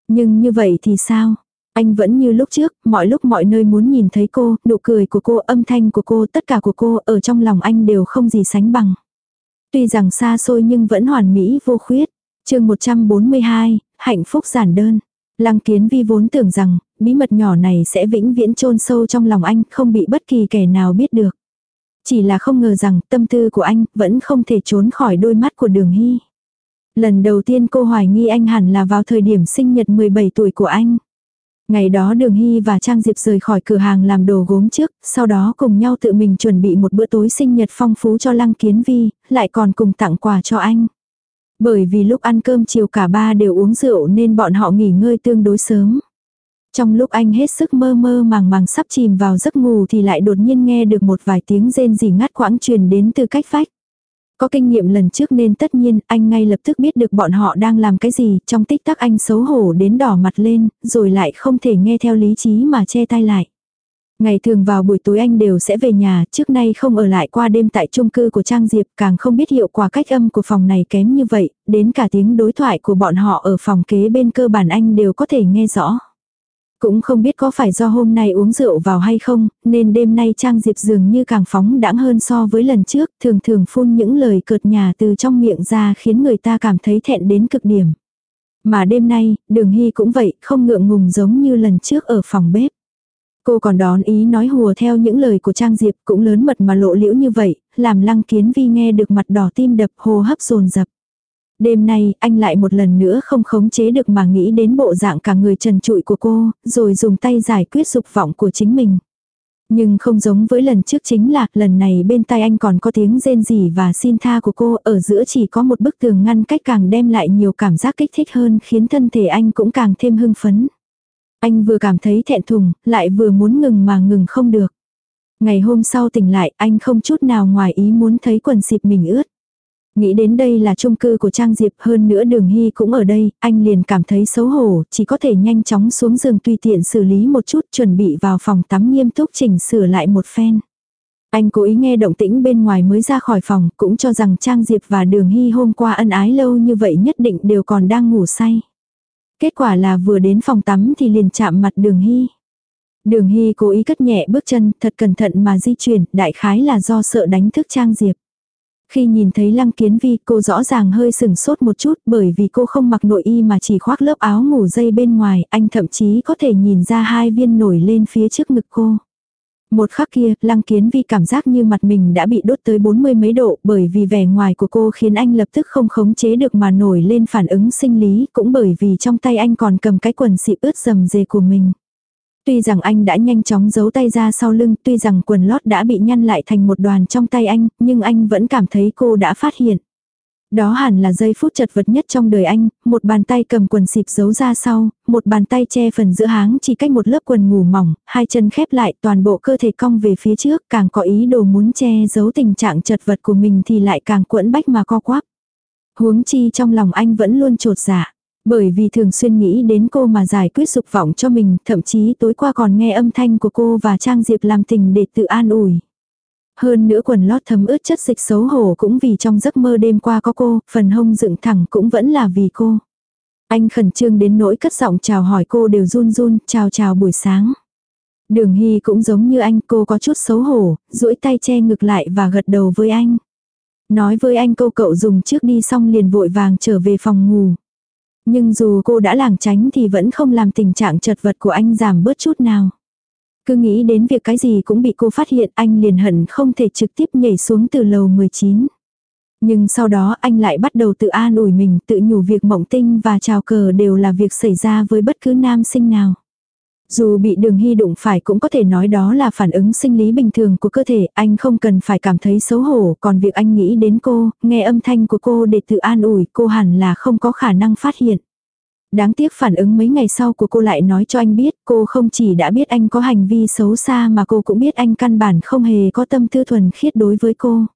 Nhưng như vậy thì sao? Anh vẫn như lúc trước, mọi lúc mọi nơi muốn nhìn thấy cô, nụ cười của cô, âm thanh của cô, tất cả của cô ở trong lòng anh đều không gì sánh bằng. Tuy rằng xa xôi nhưng vẫn hoàn mỹ vô khuyết. chương 142, hạnh phúc giản đơn. Lăng kiến vi vốn tưởng rằng, bí mật nhỏ này sẽ vĩnh viễn chôn sâu trong lòng anh, không bị bất kỳ kẻ nào biết được. Chỉ là không ngờ rằng tâm tư của anh vẫn không thể trốn khỏi đôi mắt của đường hy. Lần đầu tiên cô hoài nghi anh hẳn là vào thời điểm sinh nhật 17 tuổi của anh. Ngày đó Đường Hy và Trang Diệp rời khỏi cửa hàng làm đồ gốm trước, sau đó cùng nhau tự mình chuẩn bị một bữa tối sinh nhật phong phú cho Lăng Kiến Vi, lại còn cùng tặng quà cho anh. Bởi vì lúc ăn cơm chiều cả ba đều uống rượu nên bọn họ nghỉ ngơi tương đối sớm. Trong lúc anh hết sức mơ mơ màng màng sắp chìm vào giấc ngủ thì lại đột nhiên nghe được một vài tiếng rên rỉ ngắt quãng truyền đến từ cách vách. Có kinh nghiệm lần trước nên tất nhiên anh ngay lập tức biết được bọn họ đang làm cái gì, trong tích tắc anh xấu hổ đến đỏ mặt lên, rồi lại không thể nghe theo lý trí mà che tay lại. Ngày thường vào buổi tối anh đều sẽ về nhà, trước nay không ở lại qua đêm tại chung cư của Trang Diệp, càng không biết hiệu quả cách âm của phòng này kém như vậy, đến cả tiếng đối thoại của bọn họ ở phòng kế bên cơ bản anh đều có thể nghe rõ. Cũng không biết có phải do hôm nay uống rượu vào hay không, nên đêm nay Trang Diệp dường như càng phóng đãng hơn so với lần trước, thường thường phun những lời cợt nhà từ trong miệng ra khiến người ta cảm thấy thẹn đến cực điểm. Mà đêm nay, đường hy cũng vậy, không ngượng ngùng giống như lần trước ở phòng bếp. Cô còn đón ý nói hùa theo những lời của Trang Diệp cũng lớn mật mà lộ liễu như vậy, làm lăng kiến vi nghe được mặt đỏ tim đập hô hấp dồn dập Đêm nay, anh lại một lần nữa không khống chế được mà nghĩ đến bộ dạng cả người trần trụi của cô, rồi dùng tay giải quyết dục vọng của chính mình. Nhưng không giống với lần trước chính là, lần này bên tai anh còn có tiếng rên rỉ và xin tha của cô, ở giữa chỉ có một bức tường ngăn cách càng đem lại nhiều cảm giác kích thích hơn khiến thân thể anh cũng càng thêm hưng phấn. Anh vừa cảm thấy thẹn thùng, lại vừa muốn ngừng mà ngừng không được. Ngày hôm sau tỉnh lại, anh không chút nào ngoài ý muốn thấy quần xịp mình ướt. Nghĩ đến đây là chung cư của Trang Diệp hơn nữa đường hy cũng ở đây, anh liền cảm thấy xấu hổ, chỉ có thể nhanh chóng xuống giường tùy tiện xử lý một chút chuẩn bị vào phòng tắm nghiêm túc chỉnh sửa lại một phen. Anh cố ý nghe động tĩnh bên ngoài mới ra khỏi phòng, cũng cho rằng Trang Diệp và Đường Hy hôm qua ân ái lâu như vậy nhất định đều còn đang ngủ say. Kết quả là vừa đến phòng tắm thì liền chạm mặt Đường Hy. Đường Hy cố ý cất nhẹ bước chân, thật cẩn thận mà di chuyển, đại khái là do sợ đánh thức Trang Diệp. Khi nhìn thấy lăng kiến vi cô rõ ràng hơi sừng sốt một chút bởi vì cô không mặc nội y mà chỉ khoác lớp áo ngủ dây bên ngoài, anh thậm chí có thể nhìn ra hai viên nổi lên phía trước ngực cô. Một khắc kia, lăng kiến vi cảm giác như mặt mình đã bị đốt tới bốn mươi mấy độ bởi vì vẻ ngoài của cô khiến anh lập tức không khống chế được mà nổi lên phản ứng sinh lý cũng bởi vì trong tay anh còn cầm cái quần xịp ướt dầm dề của mình. Tuy rằng anh đã nhanh chóng giấu tay ra sau lưng, tuy rằng quần lót đã bị nhăn lại thành một đoàn trong tay anh, nhưng anh vẫn cảm thấy cô đã phát hiện. Đó hẳn là giây phút chật vật nhất trong đời anh, một bàn tay cầm quần xịp giấu ra sau, một bàn tay che phần giữa háng chỉ cách một lớp quần ngủ mỏng, hai chân khép lại toàn bộ cơ thể cong về phía trước, càng có ý đồ muốn che giấu tình trạng chật vật của mình thì lại càng quẫn bách mà co quắp. Huống chi trong lòng anh vẫn luôn trột dạ. Bởi vì thường xuyên nghĩ đến cô mà giải quyết dục vọng cho mình, thậm chí tối qua còn nghe âm thanh của cô và Trang Diệp làm tình để tự an ủi. Hơn nữa quần lót thấm ướt chất dịch xấu hổ cũng vì trong giấc mơ đêm qua có cô, phần hông dựng thẳng cũng vẫn là vì cô. Anh khẩn trương đến nỗi cất giọng chào hỏi cô đều run run, chào chào buổi sáng. Đường Hy cũng giống như anh cô có chút xấu hổ, duỗi tay che ngực lại và gật đầu với anh. Nói với anh câu cậu dùng trước đi xong liền vội vàng trở về phòng ngủ. Nhưng dù cô đã làng tránh thì vẫn không làm tình trạng chật vật của anh giảm bớt chút nào. Cứ nghĩ đến việc cái gì cũng bị cô phát hiện anh liền hận không thể trực tiếp nhảy xuống từ lầu 19. Nhưng sau đó anh lại bắt đầu tự an ủi mình, tự nhủ việc mộng tinh và trào cờ đều là việc xảy ra với bất cứ nam sinh nào. Dù bị đường hy đụng phải cũng có thể nói đó là phản ứng sinh lý bình thường của cơ thể, anh không cần phải cảm thấy xấu hổ, còn việc anh nghĩ đến cô, nghe âm thanh của cô để tự an ủi cô hẳn là không có khả năng phát hiện. Đáng tiếc phản ứng mấy ngày sau của cô lại nói cho anh biết cô không chỉ đã biết anh có hành vi xấu xa mà cô cũng biết anh căn bản không hề có tâm tư thuần khiết đối với cô.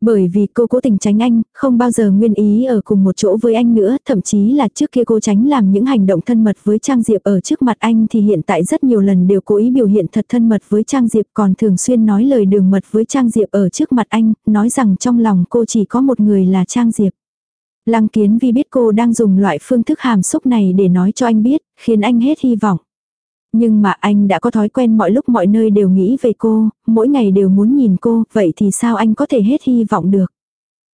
Bởi vì cô cố tình tránh anh, không bao giờ nguyên ý ở cùng một chỗ với anh nữa, thậm chí là trước kia cô tránh làm những hành động thân mật với Trang Diệp ở trước mặt anh thì hiện tại rất nhiều lần đều cố ý biểu hiện thật thân mật với Trang Diệp còn thường xuyên nói lời đường mật với Trang Diệp ở trước mặt anh, nói rằng trong lòng cô chỉ có một người là Trang Diệp. Lăng kiến vi biết cô đang dùng loại phương thức hàm xúc này để nói cho anh biết, khiến anh hết hy vọng. Nhưng mà anh đã có thói quen mọi lúc mọi nơi đều nghĩ về cô, mỗi ngày đều muốn nhìn cô, vậy thì sao anh có thể hết hy vọng được.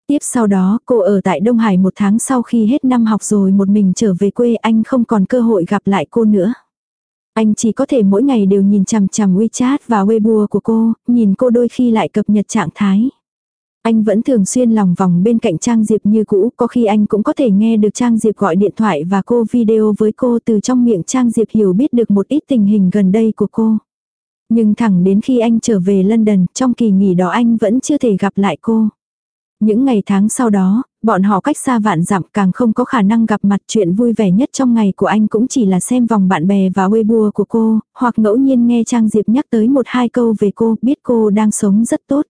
Tiếp sau đó, cô ở tại Đông Hải một tháng sau khi hết năm học rồi một mình trở về quê anh không còn cơ hội gặp lại cô nữa. Anh chỉ có thể mỗi ngày đều nhìn chằm chằm WeChat và Weibo của cô, nhìn cô đôi khi lại cập nhật trạng thái. Anh vẫn thường xuyên lòng vòng bên cạnh Trang Diệp như cũ, có khi anh cũng có thể nghe được Trang Diệp gọi điện thoại và cô video với cô từ trong miệng Trang Diệp hiểu biết được một ít tình hình gần đây của cô. Nhưng thẳng đến khi anh trở về London, trong kỳ nghỉ đó anh vẫn chưa thể gặp lại cô. Những ngày tháng sau đó, bọn họ cách xa vạn dặm càng không có khả năng gặp mặt chuyện vui vẻ nhất trong ngày của anh cũng chỉ là xem vòng bạn bè và Weibo của cô, hoặc ngẫu nhiên nghe Trang Diệp nhắc tới một hai câu về cô, biết cô đang sống rất tốt.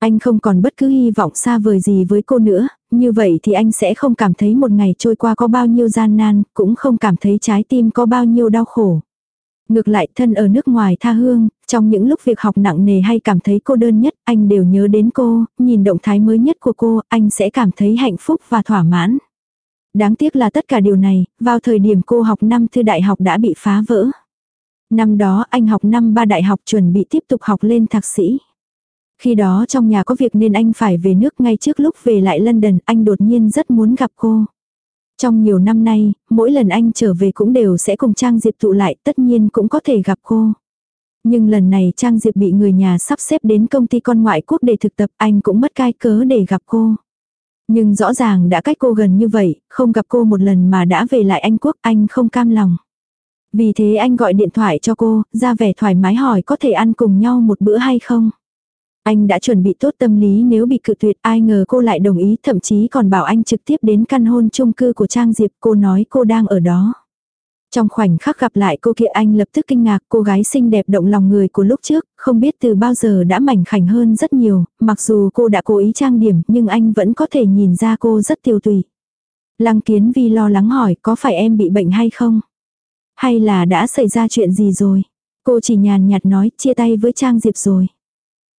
Anh không còn bất cứ hy vọng xa vời gì với cô nữa, như vậy thì anh sẽ không cảm thấy một ngày trôi qua có bao nhiêu gian nan, cũng không cảm thấy trái tim có bao nhiêu đau khổ. Ngược lại thân ở nước ngoài tha hương, trong những lúc việc học nặng nề hay cảm thấy cô đơn nhất, anh đều nhớ đến cô, nhìn động thái mới nhất của cô, anh sẽ cảm thấy hạnh phúc và thỏa mãn. Đáng tiếc là tất cả điều này, vào thời điểm cô học năm thư đại học đã bị phá vỡ. Năm đó anh học năm ba đại học chuẩn bị tiếp tục học lên thạc sĩ. Khi đó trong nhà có việc nên anh phải về nước ngay trước lúc về lại London, anh đột nhiên rất muốn gặp cô. Trong nhiều năm nay, mỗi lần anh trở về cũng đều sẽ cùng Trang Diệp tụ lại, tất nhiên cũng có thể gặp cô. Nhưng lần này Trang Diệp bị người nhà sắp xếp đến công ty con ngoại quốc để thực tập, anh cũng mất cai cớ để gặp cô. Nhưng rõ ràng đã cách cô gần như vậy, không gặp cô một lần mà đã về lại Anh Quốc, anh không cam lòng. Vì thế anh gọi điện thoại cho cô, ra vẻ thoải mái hỏi có thể ăn cùng nhau một bữa hay không. Anh đã chuẩn bị tốt tâm lý nếu bị cự tuyệt ai ngờ cô lại đồng ý thậm chí còn bảo anh trực tiếp đến căn hôn chung cư của Trang Diệp cô nói cô đang ở đó. Trong khoảnh khắc gặp lại cô kia anh lập tức kinh ngạc cô gái xinh đẹp động lòng người của lúc trước, không biết từ bao giờ đã mảnh khảnh hơn rất nhiều, mặc dù cô đã cố ý trang điểm nhưng anh vẫn có thể nhìn ra cô rất tiêu tùy. Lăng kiến vi lo lắng hỏi có phải em bị bệnh hay không? Hay là đã xảy ra chuyện gì rồi? Cô chỉ nhàn nhạt nói chia tay với Trang Diệp rồi.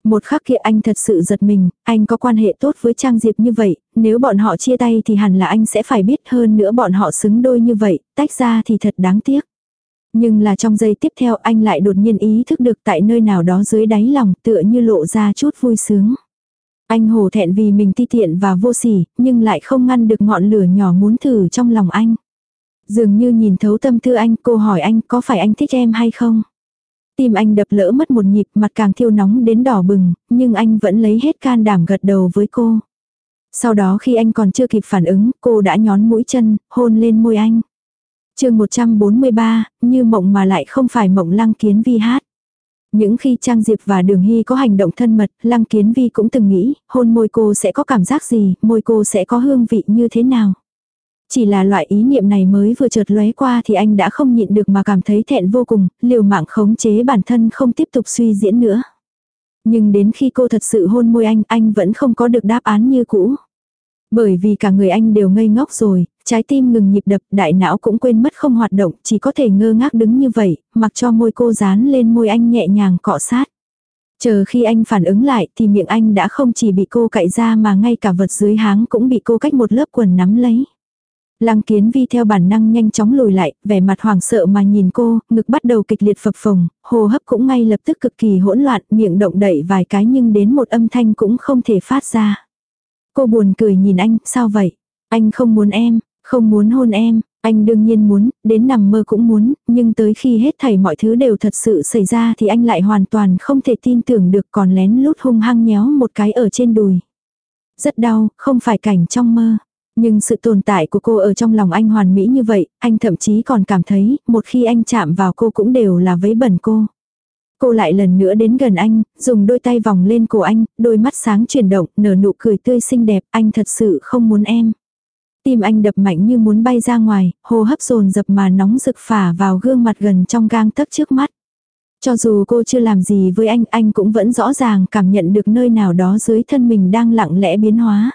Một khắc kia anh thật sự giật mình, anh có quan hệ tốt với Trang Diệp như vậy, nếu bọn họ chia tay thì hẳn là anh sẽ phải biết hơn nữa bọn họ xứng đôi như vậy, tách ra thì thật đáng tiếc. Nhưng là trong giây tiếp theo anh lại đột nhiên ý thức được tại nơi nào đó dưới đáy lòng tựa như lộ ra chút vui sướng. Anh hổ thẹn vì mình ti tiện và vô sỉ, nhưng lại không ngăn được ngọn lửa nhỏ muốn thử trong lòng anh. Dường như nhìn thấu tâm tư anh, cô hỏi anh có phải anh thích em hay không? Tim anh đập lỡ mất một nhịp mặt càng thiêu nóng đến đỏ bừng, nhưng anh vẫn lấy hết can đảm gật đầu với cô. Sau đó khi anh còn chưa kịp phản ứng, cô đã nhón mũi chân, hôn lên môi anh. chương 143, như mộng mà lại không phải mộng lăng kiến vi hát. Những khi Trang Diệp và Đường Hy có hành động thân mật, Lăng Kiến Vi cũng từng nghĩ, hôn môi cô sẽ có cảm giác gì, môi cô sẽ có hương vị như thế nào. Chỉ là loại ý niệm này mới vừa chợt lóe qua thì anh đã không nhịn được mà cảm thấy thẹn vô cùng, liều mạng khống chế bản thân không tiếp tục suy diễn nữa. Nhưng đến khi cô thật sự hôn môi anh, anh vẫn không có được đáp án như cũ. Bởi vì cả người anh đều ngây ngốc rồi, trái tim ngừng nhịp đập, đại não cũng quên mất không hoạt động, chỉ có thể ngơ ngác đứng như vậy, mặc cho môi cô dán lên môi anh nhẹ nhàng cọ sát. Chờ khi anh phản ứng lại thì miệng anh đã không chỉ bị cô cạy ra mà ngay cả vật dưới háng cũng bị cô cách một lớp quần nắm lấy. Lăng kiến vi theo bản năng nhanh chóng lùi lại, vẻ mặt hoảng sợ mà nhìn cô, ngực bắt đầu kịch liệt phập phồng, hô hấp cũng ngay lập tức cực kỳ hỗn loạn, miệng động đậy vài cái nhưng đến một âm thanh cũng không thể phát ra. Cô buồn cười nhìn anh, sao vậy? Anh không muốn em, không muốn hôn em, anh đương nhiên muốn, đến nằm mơ cũng muốn, nhưng tới khi hết thảy mọi thứ đều thật sự xảy ra thì anh lại hoàn toàn không thể tin tưởng được còn lén lút hung hăng nhéo một cái ở trên đùi. Rất đau, không phải cảnh trong mơ. Nhưng sự tồn tại của cô ở trong lòng anh hoàn mỹ như vậy, anh thậm chí còn cảm thấy, một khi anh chạm vào cô cũng đều là vấy bẩn cô. Cô lại lần nữa đến gần anh, dùng đôi tay vòng lên cổ anh, đôi mắt sáng chuyển động, nở nụ cười tươi xinh đẹp, anh thật sự không muốn em. Tim anh đập mạnh như muốn bay ra ngoài, hô hấp dồn dập mà nóng rực phả vào gương mặt gần trong gang tấc trước mắt. Cho dù cô chưa làm gì với anh, anh cũng vẫn rõ ràng cảm nhận được nơi nào đó dưới thân mình đang lặng lẽ biến hóa.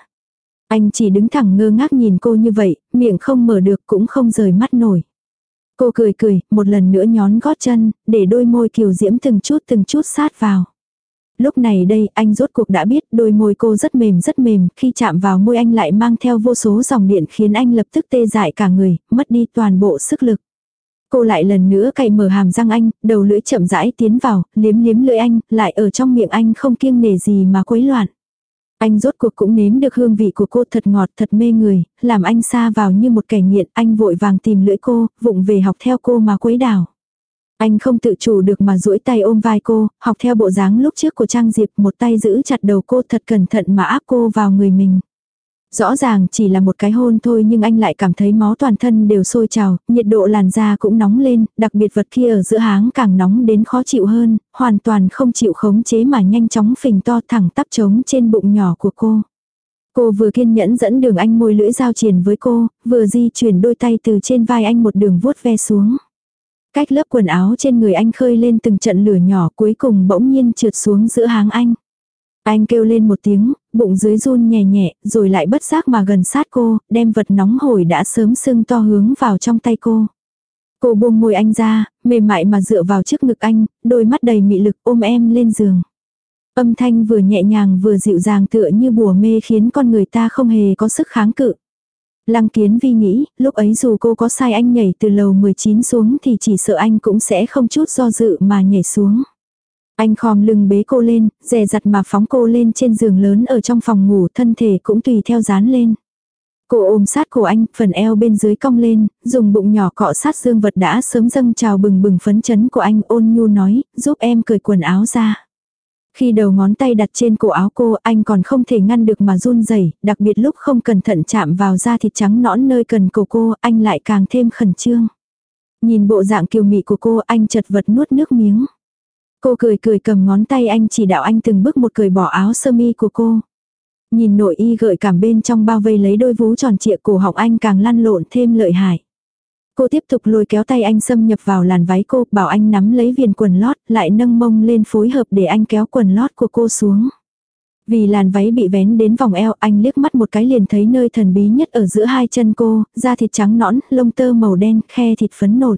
Anh chỉ đứng thẳng ngơ ngác nhìn cô như vậy, miệng không mở được cũng không rời mắt nổi. Cô cười cười, một lần nữa nhón gót chân, để đôi môi kiều diễm từng chút từng chút sát vào. Lúc này đây anh rốt cuộc đã biết đôi môi cô rất mềm rất mềm, khi chạm vào môi anh lại mang theo vô số dòng điện khiến anh lập tức tê dại cả người, mất đi toàn bộ sức lực. Cô lại lần nữa cậy mở hàm răng anh, đầu lưỡi chậm rãi tiến vào, liếm liếm lưỡi anh, lại ở trong miệng anh không kiêng nề gì mà quấy loạn. Anh rốt cuộc cũng nếm được hương vị của cô thật ngọt thật mê người, làm anh xa vào như một kẻ nghiện, anh vội vàng tìm lưỡi cô, vụng về học theo cô mà quấy đảo. Anh không tự chủ được mà duỗi tay ôm vai cô, học theo bộ dáng lúc trước của Trang Diệp một tay giữ chặt đầu cô thật cẩn thận mà áp cô vào người mình. Rõ ràng chỉ là một cái hôn thôi nhưng anh lại cảm thấy máu toàn thân đều sôi trào, nhiệt độ làn da cũng nóng lên, đặc biệt vật kia ở giữa háng càng nóng đến khó chịu hơn, hoàn toàn không chịu khống chế mà nhanh chóng phình to thẳng tắp trống trên bụng nhỏ của cô. Cô vừa kiên nhẫn dẫn đường anh môi lưỡi giao triển với cô, vừa di chuyển đôi tay từ trên vai anh một đường vuốt ve xuống. Cách lớp quần áo trên người anh khơi lên từng trận lửa nhỏ cuối cùng bỗng nhiên trượt xuống giữa háng anh. Anh kêu lên một tiếng, bụng dưới run nhẹ nhẹ, rồi lại bất giác mà gần sát cô, đem vật nóng hổi đã sớm sưng to hướng vào trong tay cô. Cô buông môi anh ra, mềm mại mà dựa vào trước ngực anh, đôi mắt đầy mị lực ôm em lên giường. Âm thanh vừa nhẹ nhàng vừa dịu dàng tựa như bùa mê khiến con người ta không hề có sức kháng cự. Lăng kiến vi nghĩ, lúc ấy dù cô có sai anh nhảy từ lầu 19 xuống thì chỉ sợ anh cũng sẽ không chút do dự mà nhảy xuống. Anh khom lưng bế cô lên, dè dặt mà phóng cô lên trên giường lớn ở trong phòng ngủ thân thể cũng tùy theo dán lên. Cô ôm sát cổ anh, phần eo bên dưới cong lên, dùng bụng nhỏ cọ sát dương vật đã sớm dâng trào bừng bừng phấn chấn của anh ôn nhu nói, giúp em cởi quần áo ra. Khi đầu ngón tay đặt trên cổ áo cô, anh còn không thể ngăn được mà run rẩy, đặc biệt lúc không cẩn thận chạm vào da thịt trắng nõn nơi cần cổ cô, anh lại càng thêm khẩn trương. Nhìn bộ dạng kiều mị của cô, anh chật vật nuốt nước miếng. Cô cười cười cầm ngón tay anh chỉ đạo anh từng bước một cười bỏ áo sơ mi của cô. Nhìn nội y gợi cảm bên trong bao vây lấy đôi vú tròn trịa cổ họng anh càng lăn lộn thêm lợi hại. Cô tiếp tục lôi kéo tay anh xâm nhập vào làn váy cô, bảo anh nắm lấy viền quần lót, lại nâng mông lên phối hợp để anh kéo quần lót của cô xuống. Vì làn váy bị vén đến vòng eo, anh liếc mắt một cái liền thấy nơi thần bí nhất ở giữa hai chân cô, da thịt trắng nõn, lông tơ màu đen, khe thịt phấn nộn.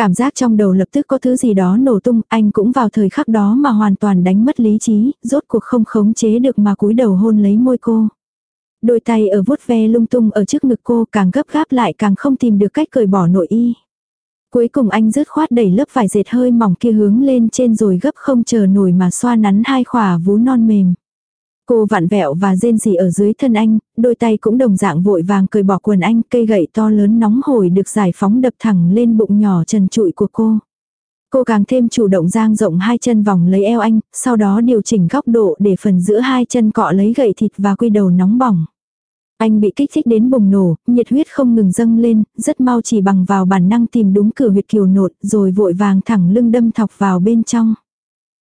Cảm giác trong đầu lập tức có thứ gì đó nổ tung, anh cũng vào thời khắc đó mà hoàn toàn đánh mất lý trí, rốt cuộc không khống chế được mà cúi đầu hôn lấy môi cô. Đôi tay ở vuốt ve lung tung ở trước ngực cô càng gấp gáp lại càng không tìm được cách cởi bỏ nội y. Cuối cùng anh rứt khoát đẩy lớp vải dệt hơi mỏng kia hướng lên trên rồi gấp không chờ nổi mà xoa nắn hai khỏa vú non mềm. Cô vặn vẹo và rên rỉ ở dưới thân anh, đôi tay cũng đồng dạng vội vàng cởi bỏ quần anh, cây gậy to lớn nóng hổi được giải phóng đập thẳng lên bụng nhỏ trần trụi của cô. Cô càng thêm chủ động giang rộng hai chân vòng lấy eo anh, sau đó điều chỉnh góc độ để phần giữa hai chân cọ lấy gậy thịt và quy đầu nóng bỏng. Anh bị kích thích đến bùng nổ, nhiệt huyết không ngừng dâng lên, rất mau chỉ bằng vào bản năng tìm đúng cửa huyệt kiều nột rồi vội vàng thẳng lưng đâm thọc vào bên trong.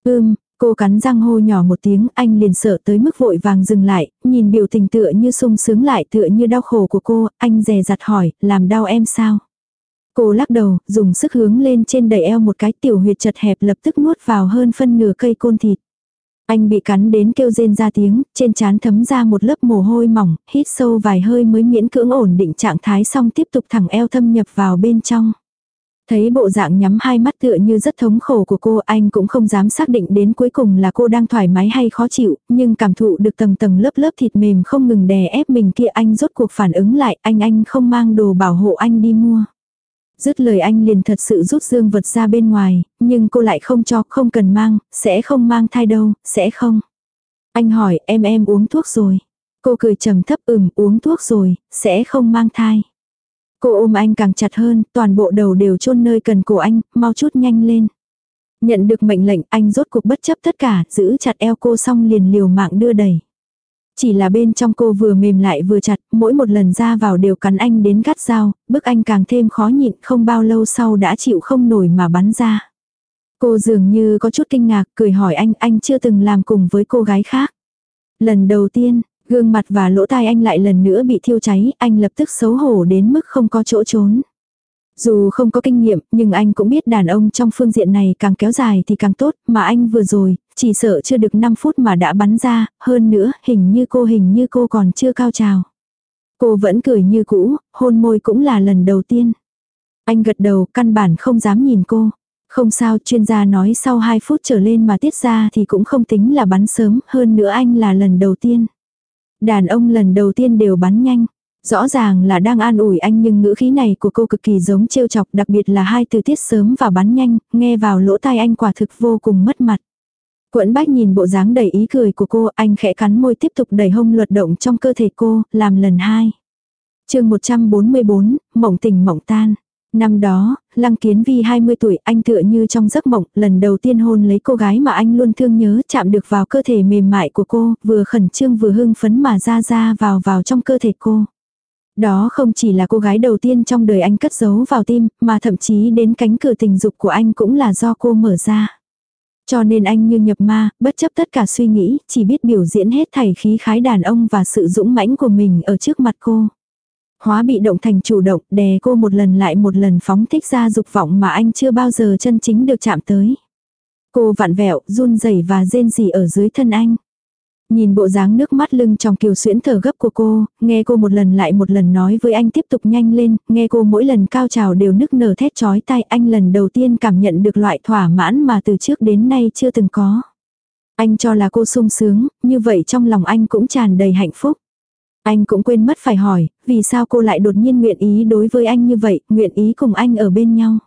Ưm, Cô cắn răng hô nhỏ một tiếng, anh liền sợ tới mức vội vàng dừng lại, nhìn biểu tình tựa như sung sướng lại tựa như đau khổ của cô, anh dè dặt hỏi, làm đau em sao? Cô lắc đầu, dùng sức hướng lên trên đẩy eo một cái tiểu huyệt chật hẹp lập tức nuốt vào hơn phân nửa cây côn thịt. Anh bị cắn đến kêu rên ra tiếng, trên trán thấm ra một lớp mồ hôi mỏng, hít sâu vài hơi mới miễn cưỡng ổn định trạng thái xong tiếp tục thẳng eo thâm nhập vào bên trong. Thấy bộ dạng nhắm hai mắt tựa như rất thống khổ của cô anh cũng không dám xác định đến cuối cùng là cô đang thoải mái hay khó chịu, nhưng cảm thụ được tầng tầng lớp lớp thịt mềm không ngừng đè ép mình kia anh rốt cuộc phản ứng lại anh anh không mang đồ bảo hộ anh đi mua. Dứt lời anh liền thật sự rút dương vật ra bên ngoài, nhưng cô lại không cho, không cần mang, sẽ không mang thai đâu, sẽ không. Anh hỏi em em uống thuốc rồi. Cô cười trầm thấp ừm uống thuốc rồi, sẽ không mang thai. Cô ôm anh càng chặt hơn, toàn bộ đầu đều chôn nơi cần cổ anh, mau chút nhanh lên. Nhận được mệnh lệnh anh rốt cuộc bất chấp tất cả, giữ chặt eo cô xong liền liều mạng đưa đẩy. Chỉ là bên trong cô vừa mềm lại vừa chặt, mỗi một lần ra vào đều cắn anh đến gắt dao, bức anh càng thêm khó nhịn không bao lâu sau đã chịu không nổi mà bắn ra. Cô dường như có chút kinh ngạc, cười hỏi anh, anh chưa từng làm cùng với cô gái khác. Lần đầu tiên, gương mặt và lỗ tai anh lại lần nữa bị thiêu cháy, anh lập tức xấu hổ đến mức không có chỗ trốn. Dù không có kinh nghiệm, nhưng anh cũng biết đàn ông trong phương diện này càng kéo dài thì càng tốt, mà anh vừa rồi, chỉ sợ chưa được 5 phút mà đã bắn ra, hơn nữa, hình như cô hình như cô còn chưa cao trào. Cô vẫn cười như cũ, hôn môi cũng là lần đầu tiên. Anh gật đầu, căn bản không dám nhìn cô. Không sao, chuyên gia nói sau 2 phút trở lên mà tiết ra thì cũng không tính là bắn sớm, hơn nữa anh là lần đầu tiên. Đàn ông lần đầu tiên đều bắn nhanh. Rõ ràng là đang an ủi anh nhưng ngữ khí này của cô cực kỳ giống trêu chọc đặc biệt là hai từ tiết sớm và bắn nhanh, nghe vào lỗ tai anh quả thực vô cùng mất mặt. Quẫn bách nhìn bộ dáng đầy ý cười của cô, anh khẽ cắn môi tiếp tục đẩy hông luật động trong cơ thể cô, làm lần hai. chương 144, mộng tình mộng tan. Năm đó, Lăng Kiến Vi 20 tuổi, anh tựa như trong giấc mộng, lần đầu tiên hôn lấy cô gái mà anh luôn thương nhớ chạm được vào cơ thể mềm mại của cô, vừa khẩn trương vừa hưng phấn mà ra ra vào vào trong cơ thể cô. Đó không chỉ là cô gái đầu tiên trong đời anh cất giấu vào tim, mà thậm chí đến cánh cửa tình dục của anh cũng là do cô mở ra. Cho nên anh như nhập ma, bất chấp tất cả suy nghĩ, chỉ biết biểu diễn hết thảy khí khái đàn ông và sự dũng mãnh của mình ở trước mặt cô. Hóa bị động thành chủ động, đè cô một lần lại một lần phóng thích ra dục vọng mà anh chưa bao giờ chân chính được chạm tới. Cô vặn vẹo, run rẩy và rên rỉ ở dưới thân anh. Nhìn bộ dáng nước mắt lưng trong kiều xuyễn thở gấp của cô, nghe cô một lần lại một lần nói với anh tiếp tục nhanh lên, nghe cô mỗi lần cao trào đều nức nở thét chói tai anh lần đầu tiên cảm nhận được loại thỏa mãn mà từ trước đến nay chưa từng có. Anh cho là cô sung sướng, như vậy trong lòng anh cũng tràn đầy hạnh phúc. Anh cũng quên mất phải hỏi, vì sao cô lại đột nhiên nguyện ý đối với anh như vậy, nguyện ý cùng anh ở bên nhau.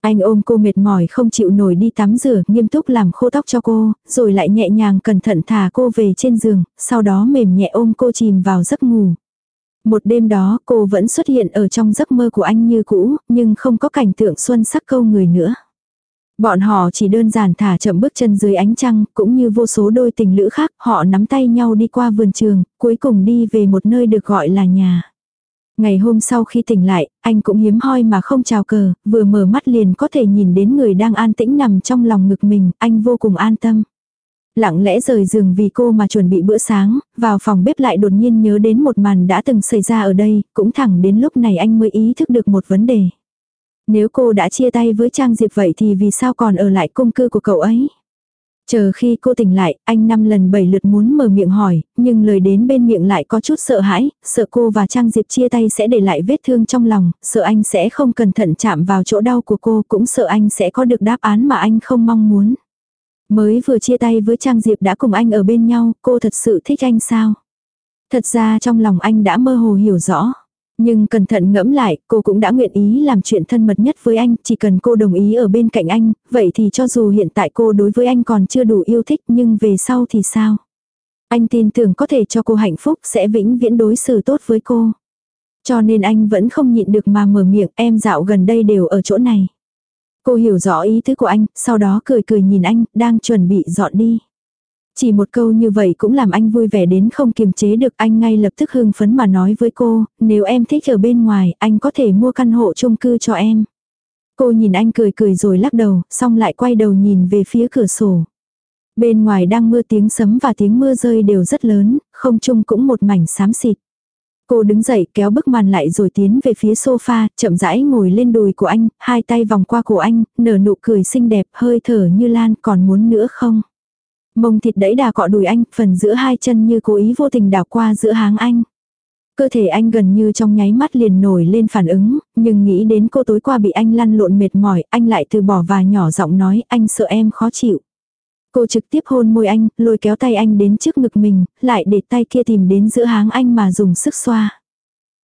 Anh ôm cô mệt mỏi không chịu nổi đi tắm rửa, nghiêm túc làm khô tóc cho cô, rồi lại nhẹ nhàng cẩn thận thả cô về trên giường, sau đó mềm nhẹ ôm cô chìm vào giấc ngủ. Một đêm đó cô vẫn xuất hiện ở trong giấc mơ của anh như cũ, nhưng không có cảnh tượng xuân sắc câu người nữa. Bọn họ chỉ đơn giản thả chậm bước chân dưới ánh trăng, cũng như vô số đôi tình lữ khác, họ nắm tay nhau đi qua vườn trường, cuối cùng đi về một nơi được gọi là nhà. Ngày hôm sau khi tỉnh lại, anh cũng hiếm hoi mà không chào cờ, vừa mở mắt liền có thể nhìn đến người đang an tĩnh nằm trong lòng ngực mình, anh vô cùng an tâm. Lặng lẽ rời giường vì cô mà chuẩn bị bữa sáng, vào phòng bếp lại đột nhiên nhớ đến một màn đã từng xảy ra ở đây, cũng thẳng đến lúc này anh mới ý thức được một vấn đề. Nếu cô đã chia tay với Trang Diệp vậy thì vì sao còn ở lại cung cư của cậu ấy? Chờ khi cô tỉnh lại, anh năm lần bảy lượt muốn mở miệng hỏi, nhưng lời đến bên miệng lại có chút sợ hãi, sợ cô và Trang Diệp chia tay sẽ để lại vết thương trong lòng, sợ anh sẽ không cẩn thận chạm vào chỗ đau của cô, cũng sợ anh sẽ có được đáp án mà anh không mong muốn. Mới vừa chia tay với Trang Diệp đã cùng anh ở bên nhau, cô thật sự thích anh sao? Thật ra trong lòng anh đã mơ hồ hiểu rõ. Nhưng cẩn thận ngẫm lại, cô cũng đã nguyện ý làm chuyện thân mật nhất với anh, chỉ cần cô đồng ý ở bên cạnh anh, vậy thì cho dù hiện tại cô đối với anh còn chưa đủ yêu thích nhưng về sau thì sao? Anh tin tưởng có thể cho cô hạnh phúc sẽ vĩnh viễn đối xử tốt với cô. Cho nên anh vẫn không nhịn được mà mở miệng em dạo gần đây đều ở chỗ này. Cô hiểu rõ ý tứ của anh, sau đó cười cười nhìn anh, đang chuẩn bị dọn đi. Chỉ một câu như vậy cũng làm anh vui vẻ đến không kiềm chế được anh ngay lập tức hưng phấn mà nói với cô, nếu em thích ở bên ngoài, anh có thể mua căn hộ chung cư cho em. Cô nhìn anh cười cười rồi lắc đầu, xong lại quay đầu nhìn về phía cửa sổ. Bên ngoài đang mưa tiếng sấm và tiếng mưa rơi đều rất lớn, không chung cũng một mảnh xám xịt. Cô đứng dậy kéo bức màn lại rồi tiến về phía sofa, chậm rãi ngồi lên đùi của anh, hai tay vòng qua cổ anh, nở nụ cười xinh đẹp, hơi thở như lan còn muốn nữa không. Mông thịt đẫy đà cọ đùi anh, phần giữa hai chân như cố ý vô tình đảo qua giữa háng anh. Cơ thể anh gần như trong nháy mắt liền nổi lên phản ứng, nhưng nghĩ đến cô tối qua bị anh lăn lộn mệt mỏi, anh lại từ bỏ và nhỏ giọng nói anh sợ em khó chịu. Cô trực tiếp hôn môi anh, lôi kéo tay anh đến trước ngực mình, lại để tay kia tìm đến giữa háng anh mà dùng sức xoa.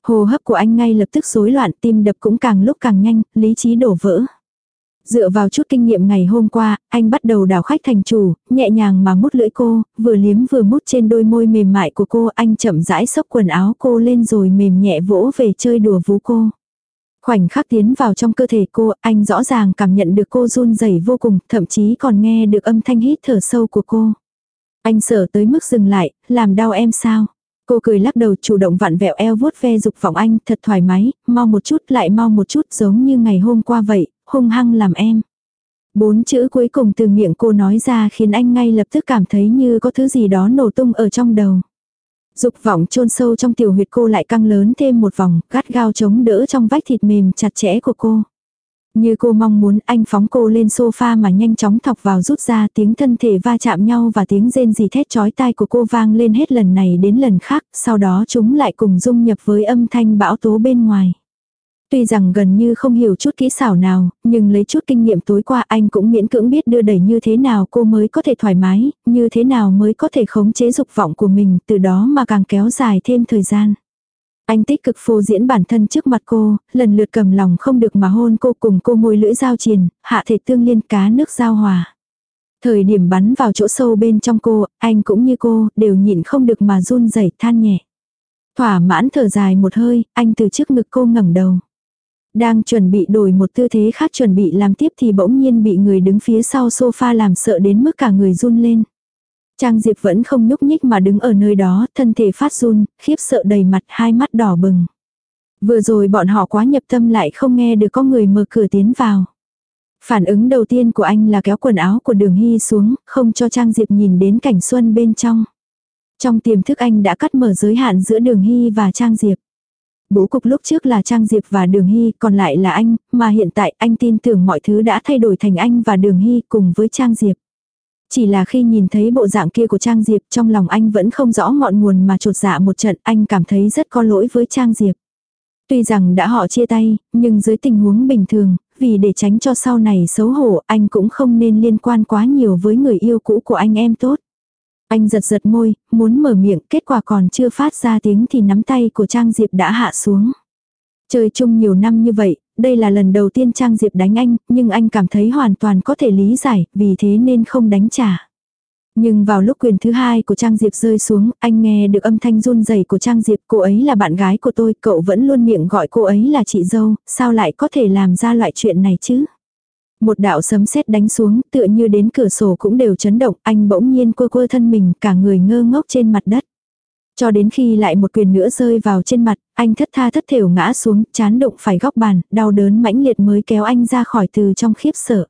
Hồ hấp của anh ngay lập tức rối loạn, tim đập cũng càng lúc càng nhanh, lý trí đổ vỡ. Dựa vào chút kinh nghiệm ngày hôm qua, anh bắt đầu đảo khách thành chủ, nhẹ nhàng mà mút lưỡi cô, vừa liếm vừa mút trên đôi môi mềm mại của cô, anh chậm rãi xốc quần áo cô lên rồi mềm nhẹ vỗ về chơi đùa vú cô. Khoảnh khắc tiến vào trong cơ thể cô, anh rõ ràng cảm nhận được cô run rẩy vô cùng, thậm chí còn nghe được âm thanh hít thở sâu của cô. Anh sợ tới mức dừng lại, làm đau em sao? Cô cười lắc đầu chủ động vặn vẹo eo vuốt ve dục vọng anh, thật thoải mái, mau một chút lại mau một chút giống như ngày hôm qua vậy, hung hăng làm em. Bốn chữ cuối cùng từ miệng cô nói ra khiến anh ngay lập tức cảm thấy như có thứ gì đó nổ tung ở trong đầu. Dục vọng chôn sâu trong tiểu huyệt cô lại căng lớn thêm một vòng, gắt gao chống đỡ trong vách thịt mềm chặt chẽ của cô. Như cô mong muốn anh phóng cô lên sofa mà nhanh chóng thọc vào rút ra tiếng thân thể va chạm nhau và tiếng rên rỉ thét chói tai của cô vang lên hết lần này đến lần khác, sau đó chúng lại cùng dung nhập với âm thanh bão tố bên ngoài. Tuy rằng gần như không hiểu chút kỹ xảo nào, nhưng lấy chút kinh nghiệm tối qua anh cũng miễn cưỡng biết đưa đẩy như thế nào cô mới có thể thoải mái, như thế nào mới có thể khống chế dục vọng của mình, từ đó mà càng kéo dài thêm thời gian. Anh tích cực phô diễn bản thân trước mặt cô, lần lượt cầm lòng không được mà hôn cô cùng cô môi lưỡi giao triền, hạ thể tương liên cá nước giao hòa. Thời điểm bắn vào chỗ sâu bên trong cô, anh cũng như cô, đều nhịn không được mà run rẩy than nhẹ. Thỏa mãn thở dài một hơi, anh từ trước ngực cô ngẩng đầu. Đang chuẩn bị đổi một tư thế khác chuẩn bị làm tiếp thì bỗng nhiên bị người đứng phía sau sofa làm sợ đến mức cả người run lên. Trang Diệp vẫn không nhúc nhích mà đứng ở nơi đó, thân thể phát run, khiếp sợ đầy mặt hai mắt đỏ bừng. Vừa rồi bọn họ quá nhập tâm lại không nghe được có người mở cửa tiến vào. Phản ứng đầu tiên của anh là kéo quần áo của đường hy xuống, không cho Trang Diệp nhìn đến cảnh xuân bên trong. Trong tiềm thức anh đã cắt mở giới hạn giữa đường hy và Trang Diệp. Bố cục lúc trước là Trang Diệp và Đường Hy, còn lại là anh, mà hiện tại anh tin tưởng mọi thứ đã thay đổi thành anh và Đường Hy cùng với Trang Diệp. Chỉ là khi nhìn thấy bộ dạng kia của Trang Diệp trong lòng anh vẫn không rõ ngọn nguồn mà trột dạ một trận anh cảm thấy rất có lỗi với Trang Diệp. Tuy rằng đã họ chia tay, nhưng dưới tình huống bình thường, vì để tránh cho sau này xấu hổ anh cũng không nên liên quan quá nhiều với người yêu cũ của anh em tốt. Anh giật giật môi, muốn mở miệng, kết quả còn chưa phát ra tiếng thì nắm tay của Trang Diệp đã hạ xuống. Chơi chung nhiều năm như vậy, đây là lần đầu tiên Trang Diệp đánh anh, nhưng anh cảm thấy hoàn toàn có thể lý giải, vì thế nên không đánh trả. Nhưng vào lúc quyền thứ hai của Trang Diệp rơi xuống, anh nghe được âm thanh run rẩy của Trang Diệp, cô ấy là bạn gái của tôi, cậu vẫn luôn miệng gọi cô ấy là chị dâu, sao lại có thể làm ra loại chuyện này chứ? Một đạo sấm sét đánh xuống, tựa như đến cửa sổ cũng đều chấn động, anh bỗng nhiên quơ quơ thân mình, cả người ngơ ngốc trên mặt đất. Cho đến khi lại một quyền nữa rơi vào trên mặt, anh thất tha thất thểu ngã xuống, chán đụng phải góc bàn, đau đớn mãnh liệt mới kéo anh ra khỏi từ trong khiếp sợ.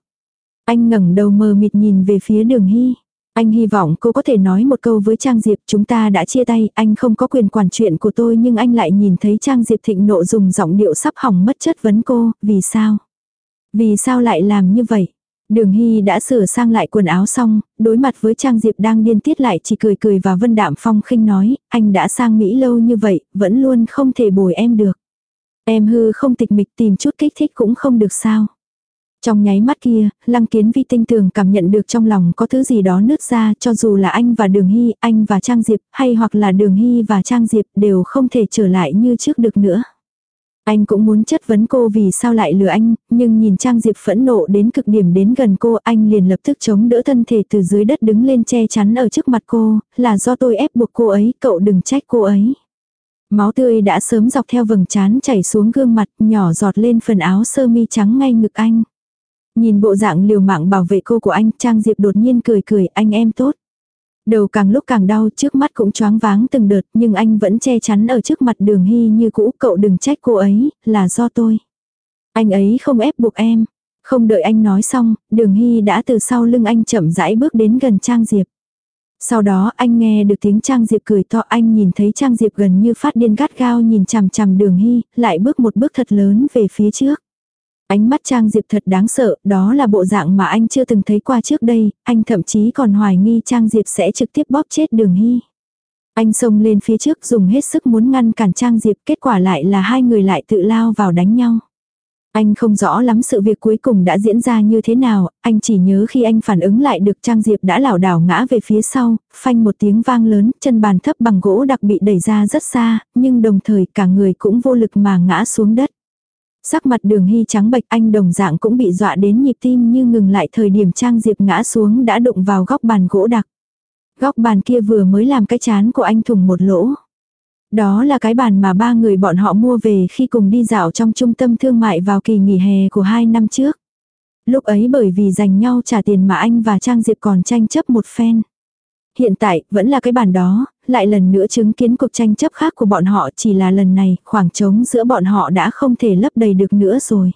Anh ngẩng đầu mờ mịt nhìn về phía đường hy. Anh hy vọng cô có thể nói một câu với Trang Diệp chúng ta đã chia tay, anh không có quyền quản chuyện của tôi nhưng anh lại nhìn thấy Trang Diệp thịnh nộ dùng giọng điệu sắp hỏng mất chất vấn cô, vì sao? Vì sao lại làm như vậy? Đường Hy đã sửa sang lại quần áo xong, đối mặt với Trang Diệp đang điên tiết lại chỉ cười cười và Vân Đạm Phong khinh nói, anh đã sang Mỹ lâu như vậy, vẫn luôn không thể bồi em được. Em hư không tịch mịch tìm chút kích thích cũng không được sao. Trong nháy mắt kia, lăng kiến vi tinh tường cảm nhận được trong lòng có thứ gì đó nứt ra cho dù là anh và Đường Hy, anh và Trang Diệp, hay hoặc là Đường Hy và Trang Diệp đều không thể trở lại như trước được nữa. Anh cũng muốn chất vấn cô vì sao lại lừa anh, nhưng nhìn Trang Diệp phẫn nộ đến cực điểm đến gần cô anh liền lập tức chống đỡ thân thể từ dưới đất đứng lên che chắn ở trước mặt cô, là do tôi ép buộc cô ấy, cậu đừng trách cô ấy. Máu tươi đã sớm dọc theo vầng trán chảy xuống gương mặt, nhỏ giọt lên phần áo sơ mi trắng ngay ngực anh. Nhìn bộ dạng liều mạng bảo vệ cô của anh, Trang Diệp đột nhiên cười cười, anh em tốt. Đầu càng lúc càng đau, trước mắt cũng choáng váng từng đợt, nhưng anh vẫn che chắn ở trước mặt đường hy như cũ, cậu đừng trách cô ấy, là do tôi. Anh ấy không ép buộc em. Không đợi anh nói xong, đường hy đã từ sau lưng anh chậm rãi bước đến gần Trang Diệp. Sau đó anh nghe được tiếng Trang Diệp cười to anh nhìn thấy Trang Diệp gần như phát điên gắt gao nhìn chằm chằm đường hy, lại bước một bước thật lớn về phía trước. Ánh mắt Trang Diệp thật đáng sợ, đó là bộ dạng mà anh chưa từng thấy qua trước đây, anh thậm chí còn hoài nghi Trang Diệp sẽ trực tiếp bóp chết đường hy. Anh xông lên phía trước dùng hết sức muốn ngăn cản Trang Diệp, kết quả lại là hai người lại tự lao vào đánh nhau. Anh không rõ lắm sự việc cuối cùng đã diễn ra như thế nào, anh chỉ nhớ khi anh phản ứng lại được Trang Diệp đã lảo đảo ngã về phía sau, phanh một tiếng vang lớn, chân bàn thấp bằng gỗ đặc bị đẩy ra rất xa, nhưng đồng thời cả người cũng vô lực mà ngã xuống đất. Sắc mặt đường hy trắng bệch anh đồng dạng cũng bị dọa đến nhịp tim như ngừng lại thời điểm Trang Diệp ngã xuống đã đụng vào góc bàn gỗ đặc. Góc bàn kia vừa mới làm cái chán của anh thủng một lỗ. Đó là cái bàn mà ba người bọn họ mua về khi cùng đi dạo trong trung tâm thương mại vào kỳ nghỉ hè của hai năm trước. Lúc ấy bởi vì dành nhau trả tiền mà anh và Trang Diệp còn tranh chấp một phen. Hiện tại, vẫn là cái bàn đó, lại lần nữa chứng kiến cuộc tranh chấp khác của bọn họ chỉ là lần này, khoảng trống giữa bọn họ đã không thể lấp đầy được nữa rồi.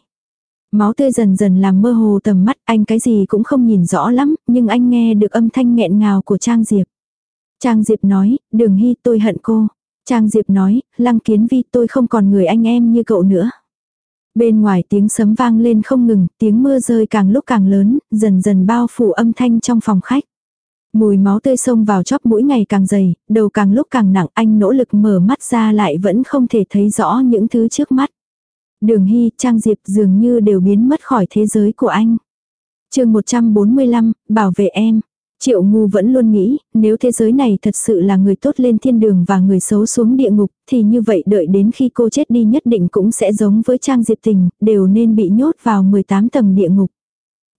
Máu tươi dần dần làm mơ hồ tầm mắt, anh cái gì cũng không nhìn rõ lắm, nhưng anh nghe được âm thanh nghẹn ngào của Trang Diệp. Trang Diệp nói, đường hy tôi hận cô. Trang Diệp nói, lăng kiến vi tôi không còn người anh em như cậu nữa. Bên ngoài tiếng sấm vang lên không ngừng, tiếng mưa rơi càng lúc càng lớn, dần dần bao phủ âm thanh trong phòng khách. Mùi máu tươi sông vào chóp mũi ngày càng dày, đầu càng lúc càng nặng anh nỗ lực mở mắt ra lại vẫn không thể thấy rõ những thứ trước mắt. Đường Hy, Trang Diệp dường như đều biến mất khỏi thế giới của anh. chương 145, bảo vệ em. Triệu ngu vẫn luôn nghĩ, nếu thế giới này thật sự là người tốt lên thiên đường và người xấu xuống địa ngục, thì như vậy đợi đến khi cô chết đi nhất định cũng sẽ giống với Trang Diệp Tình, đều nên bị nhốt vào 18 tầng địa ngục.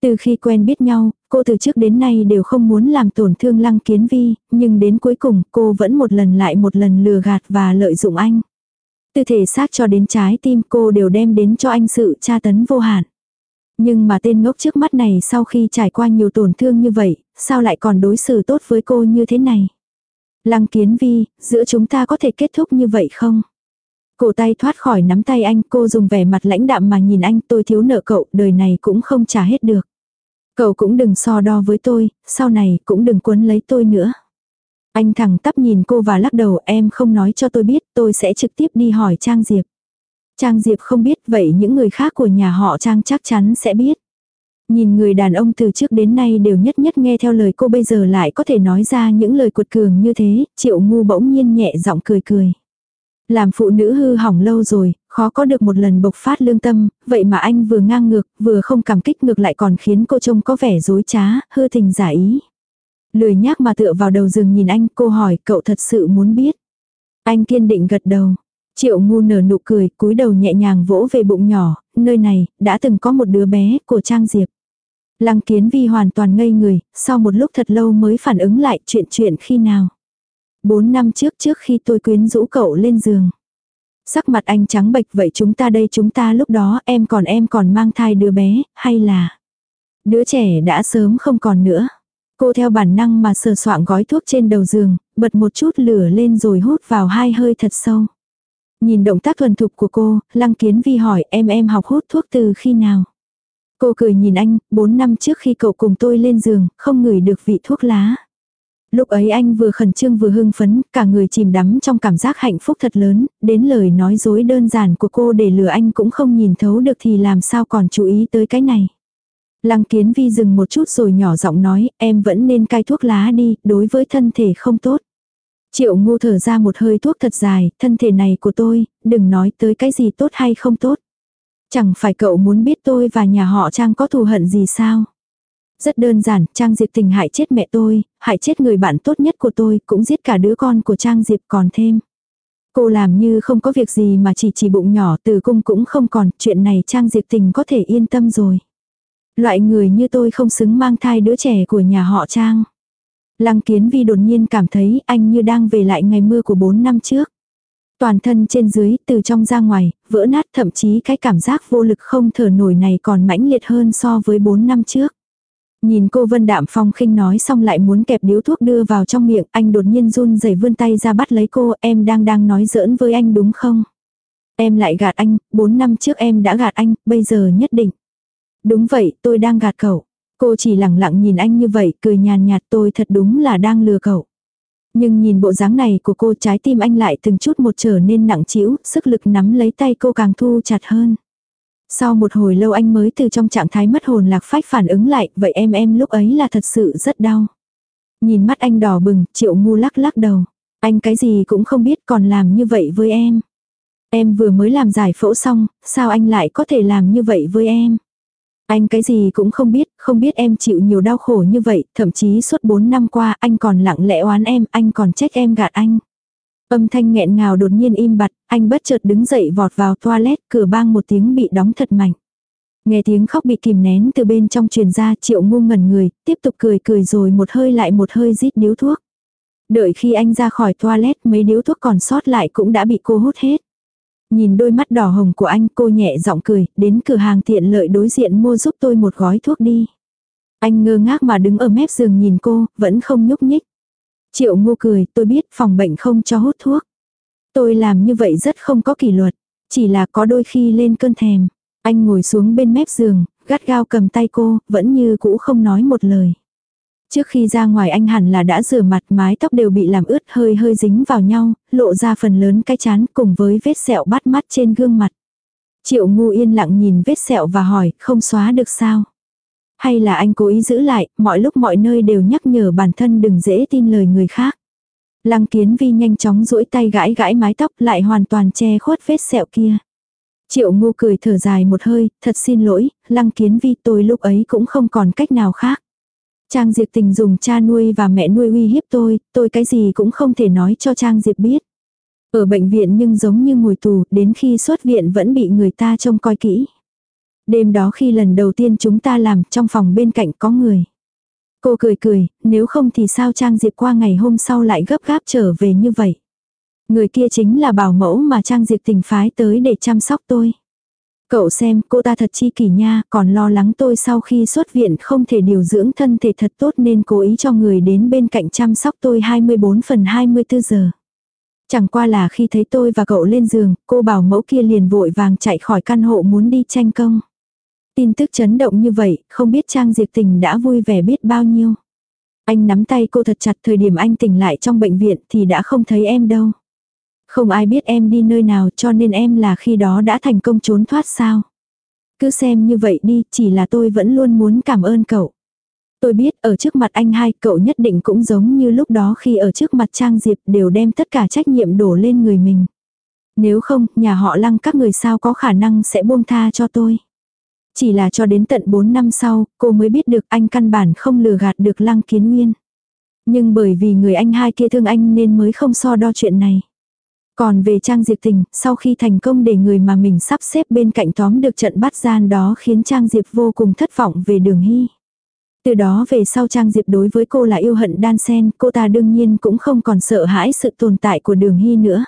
Từ khi quen biết nhau, cô từ trước đến nay đều không muốn làm tổn thương lăng kiến vi, nhưng đến cuối cùng cô vẫn một lần lại một lần lừa gạt và lợi dụng anh. Từ thể xác cho đến trái tim cô đều đem đến cho anh sự tra tấn vô hạn. Nhưng mà tên ngốc trước mắt này sau khi trải qua nhiều tổn thương như vậy, sao lại còn đối xử tốt với cô như thế này? Lăng kiến vi, giữa chúng ta có thể kết thúc như vậy không? Cổ tay thoát khỏi nắm tay anh, cô dùng vẻ mặt lãnh đạm mà nhìn anh tôi thiếu nợ cậu, đời này cũng không trả hết được. Cậu cũng đừng so đo với tôi, sau này cũng đừng quấn lấy tôi nữa. Anh thẳng tắp nhìn cô và lắc đầu em không nói cho tôi biết, tôi sẽ trực tiếp đi hỏi Trang Diệp. Trang Diệp không biết vậy những người khác của nhà họ Trang chắc chắn sẽ biết. Nhìn người đàn ông từ trước đến nay đều nhất nhất nghe theo lời cô bây giờ lại có thể nói ra những lời cuột cường như thế, triệu ngu bỗng nhiên nhẹ giọng cười cười. Làm phụ nữ hư hỏng lâu rồi, khó có được một lần bộc phát lương tâm, vậy mà anh vừa ngang ngược, vừa không cảm kích ngược lại còn khiến cô trông có vẻ dối trá, hư tình giả ý. Lười nhác mà tựa vào đầu giường nhìn anh, cô hỏi cậu thật sự muốn biết. Anh kiên định gật đầu. Triệu ngu nở nụ cười, cúi đầu nhẹ nhàng vỗ về bụng nhỏ, nơi này, đã từng có một đứa bé, của Trang Diệp. Lăng kiến vi hoàn toàn ngây người, sau một lúc thật lâu mới phản ứng lại chuyện chuyện khi nào. Bốn năm trước trước khi tôi quyến rũ cậu lên giường. Sắc mặt anh trắng bệch vậy chúng ta đây chúng ta lúc đó em còn em còn mang thai đứa bé, hay là... Đứa trẻ đã sớm không còn nữa. Cô theo bản năng mà sờ soạng gói thuốc trên đầu giường, bật một chút lửa lên rồi hút vào hai hơi thật sâu. Nhìn động tác thuần thục của cô, Lăng Kiến Vi hỏi em em học hút thuốc từ khi nào? Cô cười nhìn anh, 4 năm trước khi cậu cùng tôi lên giường, không ngửi được vị thuốc lá. Lúc ấy anh vừa khẩn trương vừa hưng phấn, cả người chìm đắm trong cảm giác hạnh phúc thật lớn, đến lời nói dối đơn giản của cô để lừa anh cũng không nhìn thấu được thì làm sao còn chú ý tới cái này. Lăng kiến vi dừng một chút rồi nhỏ giọng nói, em vẫn nên cai thuốc lá đi, đối với thân thể không tốt. Triệu ngu thở ra một hơi thuốc thật dài, thân thể này của tôi, đừng nói tới cái gì tốt hay không tốt. Chẳng phải cậu muốn biết tôi và nhà họ Trang có thù hận gì sao? Rất đơn giản, Trang Diệp tình hại chết mẹ tôi, hại chết người bạn tốt nhất của tôi, cũng giết cả đứa con của Trang Diệp còn thêm. Cô làm như không có việc gì mà chỉ chỉ bụng nhỏ từ cung cũng không còn, chuyện này Trang Diệp tình có thể yên tâm rồi. Loại người như tôi không xứng mang thai đứa trẻ của nhà họ Trang. Lăng kiến vi đột nhiên cảm thấy anh như đang về lại ngày mưa của 4 năm trước. Toàn thân trên dưới, từ trong ra ngoài, vỡ nát thậm chí cái cảm giác vô lực không thở nổi này còn mãnh liệt hơn so với 4 năm trước. Nhìn cô Vân Đạm Phong khinh nói xong lại muốn kẹp điếu thuốc đưa vào trong miệng, anh đột nhiên run rẩy vươn tay ra bắt lấy cô, em đang đang nói giỡn với anh đúng không? Em lại gạt anh, 4 năm trước em đã gạt anh, bây giờ nhất định. Đúng vậy, tôi đang gạt cậu. Cô chỉ lặng lặng nhìn anh như vậy, cười nhàn nhạt tôi thật đúng là đang lừa cậu. Nhưng nhìn bộ dáng này của cô trái tim anh lại từng chút một trở nên nặng trĩu, sức lực nắm lấy tay cô càng thu chặt hơn. Sau một hồi lâu anh mới từ trong trạng thái mất hồn lạc phách phản ứng lại, vậy em em lúc ấy là thật sự rất đau. Nhìn mắt anh đỏ bừng, triệu ngu lắc lắc đầu. Anh cái gì cũng không biết còn làm như vậy với em. Em vừa mới làm giải phẫu xong, sao anh lại có thể làm như vậy với em? Anh cái gì cũng không biết, không biết em chịu nhiều đau khổ như vậy, thậm chí suốt 4 năm qua anh còn lặng lẽ oán em, anh còn trách em gạt anh. Âm thanh nghẹn ngào đột nhiên im bặt, anh bất chợt đứng dậy vọt vào toilet, cửa bang một tiếng bị đóng thật mạnh. Nghe tiếng khóc bị kìm nén từ bên trong truyền ra triệu ngu ngẩn người, tiếp tục cười cười rồi một hơi lại một hơi rít điếu thuốc. Đợi khi anh ra khỏi toilet mấy điếu thuốc còn sót lại cũng đã bị cô hút hết. Nhìn đôi mắt đỏ hồng của anh cô nhẹ giọng cười, đến cửa hàng tiện lợi đối diện mua giúp tôi một gói thuốc đi. Anh ngơ ngác mà đứng ở mép giường nhìn cô, vẫn không nhúc nhích. Triệu ngô cười, tôi biết phòng bệnh không cho hút thuốc. Tôi làm như vậy rất không có kỷ luật, chỉ là có đôi khi lên cơn thèm. Anh ngồi xuống bên mép giường, gắt gao cầm tay cô, vẫn như cũ không nói một lời. Trước khi ra ngoài anh hẳn là đã rửa mặt mái tóc đều bị làm ướt hơi hơi dính vào nhau, lộ ra phần lớn cái chán cùng với vết sẹo bắt mắt trên gương mặt. Triệu ngu yên lặng nhìn vết sẹo và hỏi, không xóa được sao? Hay là anh cố ý giữ lại, mọi lúc mọi nơi đều nhắc nhở bản thân đừng dễ tin lời người khác. Lăng kiến vi nhanh chóng duỗi tay gãi gãi mái tóc lại hoàn toàn che khuất vết sẹo kia. Triệu ngu cười thở dài một hơi, thật xin lỗi, lăng kiến vi tôi lúc ấy cũng không còn cách nào khác. Trang Diệp tình dùng cha nuôi và mẹ nuôi uy hiếp tôi, tôi cái gì cũng không thể nói cho Trang Diệp biết. Ở bệnh viện nhưng giống như ngồi tù, đến khi xuất viện vẫn bị người ta trông coi kỹ. Đêm đó khi lần đầu tiên chúng ta làm, trong phòng bên cạnh có người. Cô cười cười, nếu không thì sao Trang Diệp qua ngày hôm sau lại gấp gáp trở về như vậy. Người kia chính là bảo mẫu mà Trang Diệp tình phái tới để chăm sóc tôi. Cậu xem cô ta thật chi kỷ nha, còn lo lắng tôi sau khi xuất viện không thể điều dưỡng thân thể thật tốt nên cố ý cho người đến bên cạnh chăm sóc tôi 24 phần 24 giờ. Chẳng qua là khi thấy tôi và cậu lên giường, cô bảo mẫu kia liền vội vàng chạy khỏi căn hộ muốn đi tranh công. Tin tức chấn động như vậy, không biết Trang Diệp Tình đã vui vẻ biết bao nhiêu. Anh nắm tay cô thật chặt thời điểm anh tỉnh lại trong bệnh viện thì đã không thấy em đâu. Không ai biết em đi nơi nào cho nên em là khi đó đã thành công trốn thoát sao. Cứ xem như vậy đi, chỉ là tôi vẫn luôn muốn cảm ơn cậu. Tôi biết ở trước mặt anh hai cậu nhất định cũng giống như lúc đó khi ở trước mặt Trang Diệp đều đem tất cả trách nhiệm đổ lên người mình. Nếu không, nhà họ lăng các người sao có khả năng sẽ buông tha cho tôi. Chỉ là cho đến tận 4 năm sau, cô mới biết được anh căn bản không lừa gạt được lăng kiến nguyên. Nhưng bởi vì người anh hai kia thương anh nên mới không so đo chuyện này. Còn về Trang Diệp Tình, sau khi thành công để người mà mình sắp xếp bên cạnh tóm được trận bắt gian đó khiến Trang Diệp vô cùng thất vọng về đường hy. Từ đó về sau Trang Diệp đối với cô là yêu hận đan sen, cô ta đương nhiên cũng không còn sợ hãi sự tồn tại của đường hy nữa.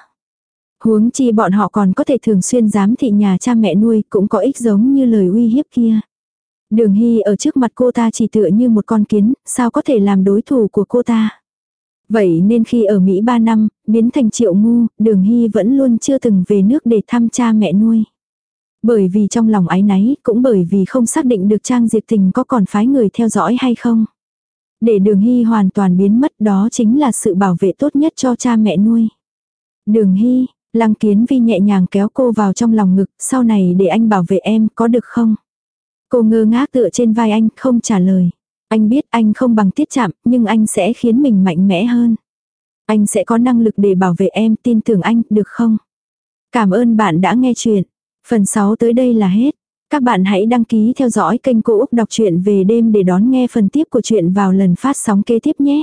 Huống chi bọn họ còn có thể thường xuyên giám thị nhà cha mẹ nuôi cũng có ích giống như lời uy hiếp kia. Đường hy ở trước mặt cô ta chỉ tựa như một con kiến, sao có thể làm đối thủ của cô ta. Vậy nên khi ở Mỹ 3 năm, biến thành triệu ngu, đường hy vẫn luôn chưa từng về nước để thăm cha mẹ nuôi. Bởi vì trong lòng ái náy, cũng bởi vì không xác định được Trang Diệp Tình có còn phái người theo dõi hay không. Để đường hy hoàn toàn biến mất đó chính là sự bảo vệ tốt nhất cho cha mẹ nuôi. Đường hy, lăng kiến vi nhẹ nhàng kéo cô vào trong lòng ngực, sau này để anh bảo vệ em có được không? Cô ngơ ngác tựa trên vai anh, không trả lời. Anh biết anh không bằng tiết chạm, nhưng anh sẽ khiến mình mạnh mẽ hơn. Anh sẽ có năng lực để bảo vệ em, tin tưởng anh, được không? Cảm ơn bạn đã nghe chuyện. Phần 6 tới đây là hết. Các bạn hãy đăng ký theo dõi kênh Cô Úc Đọc truyện về đêm để đón nghe phần tiếp của chuyện vào lần phát sóng kế tiếp nhé.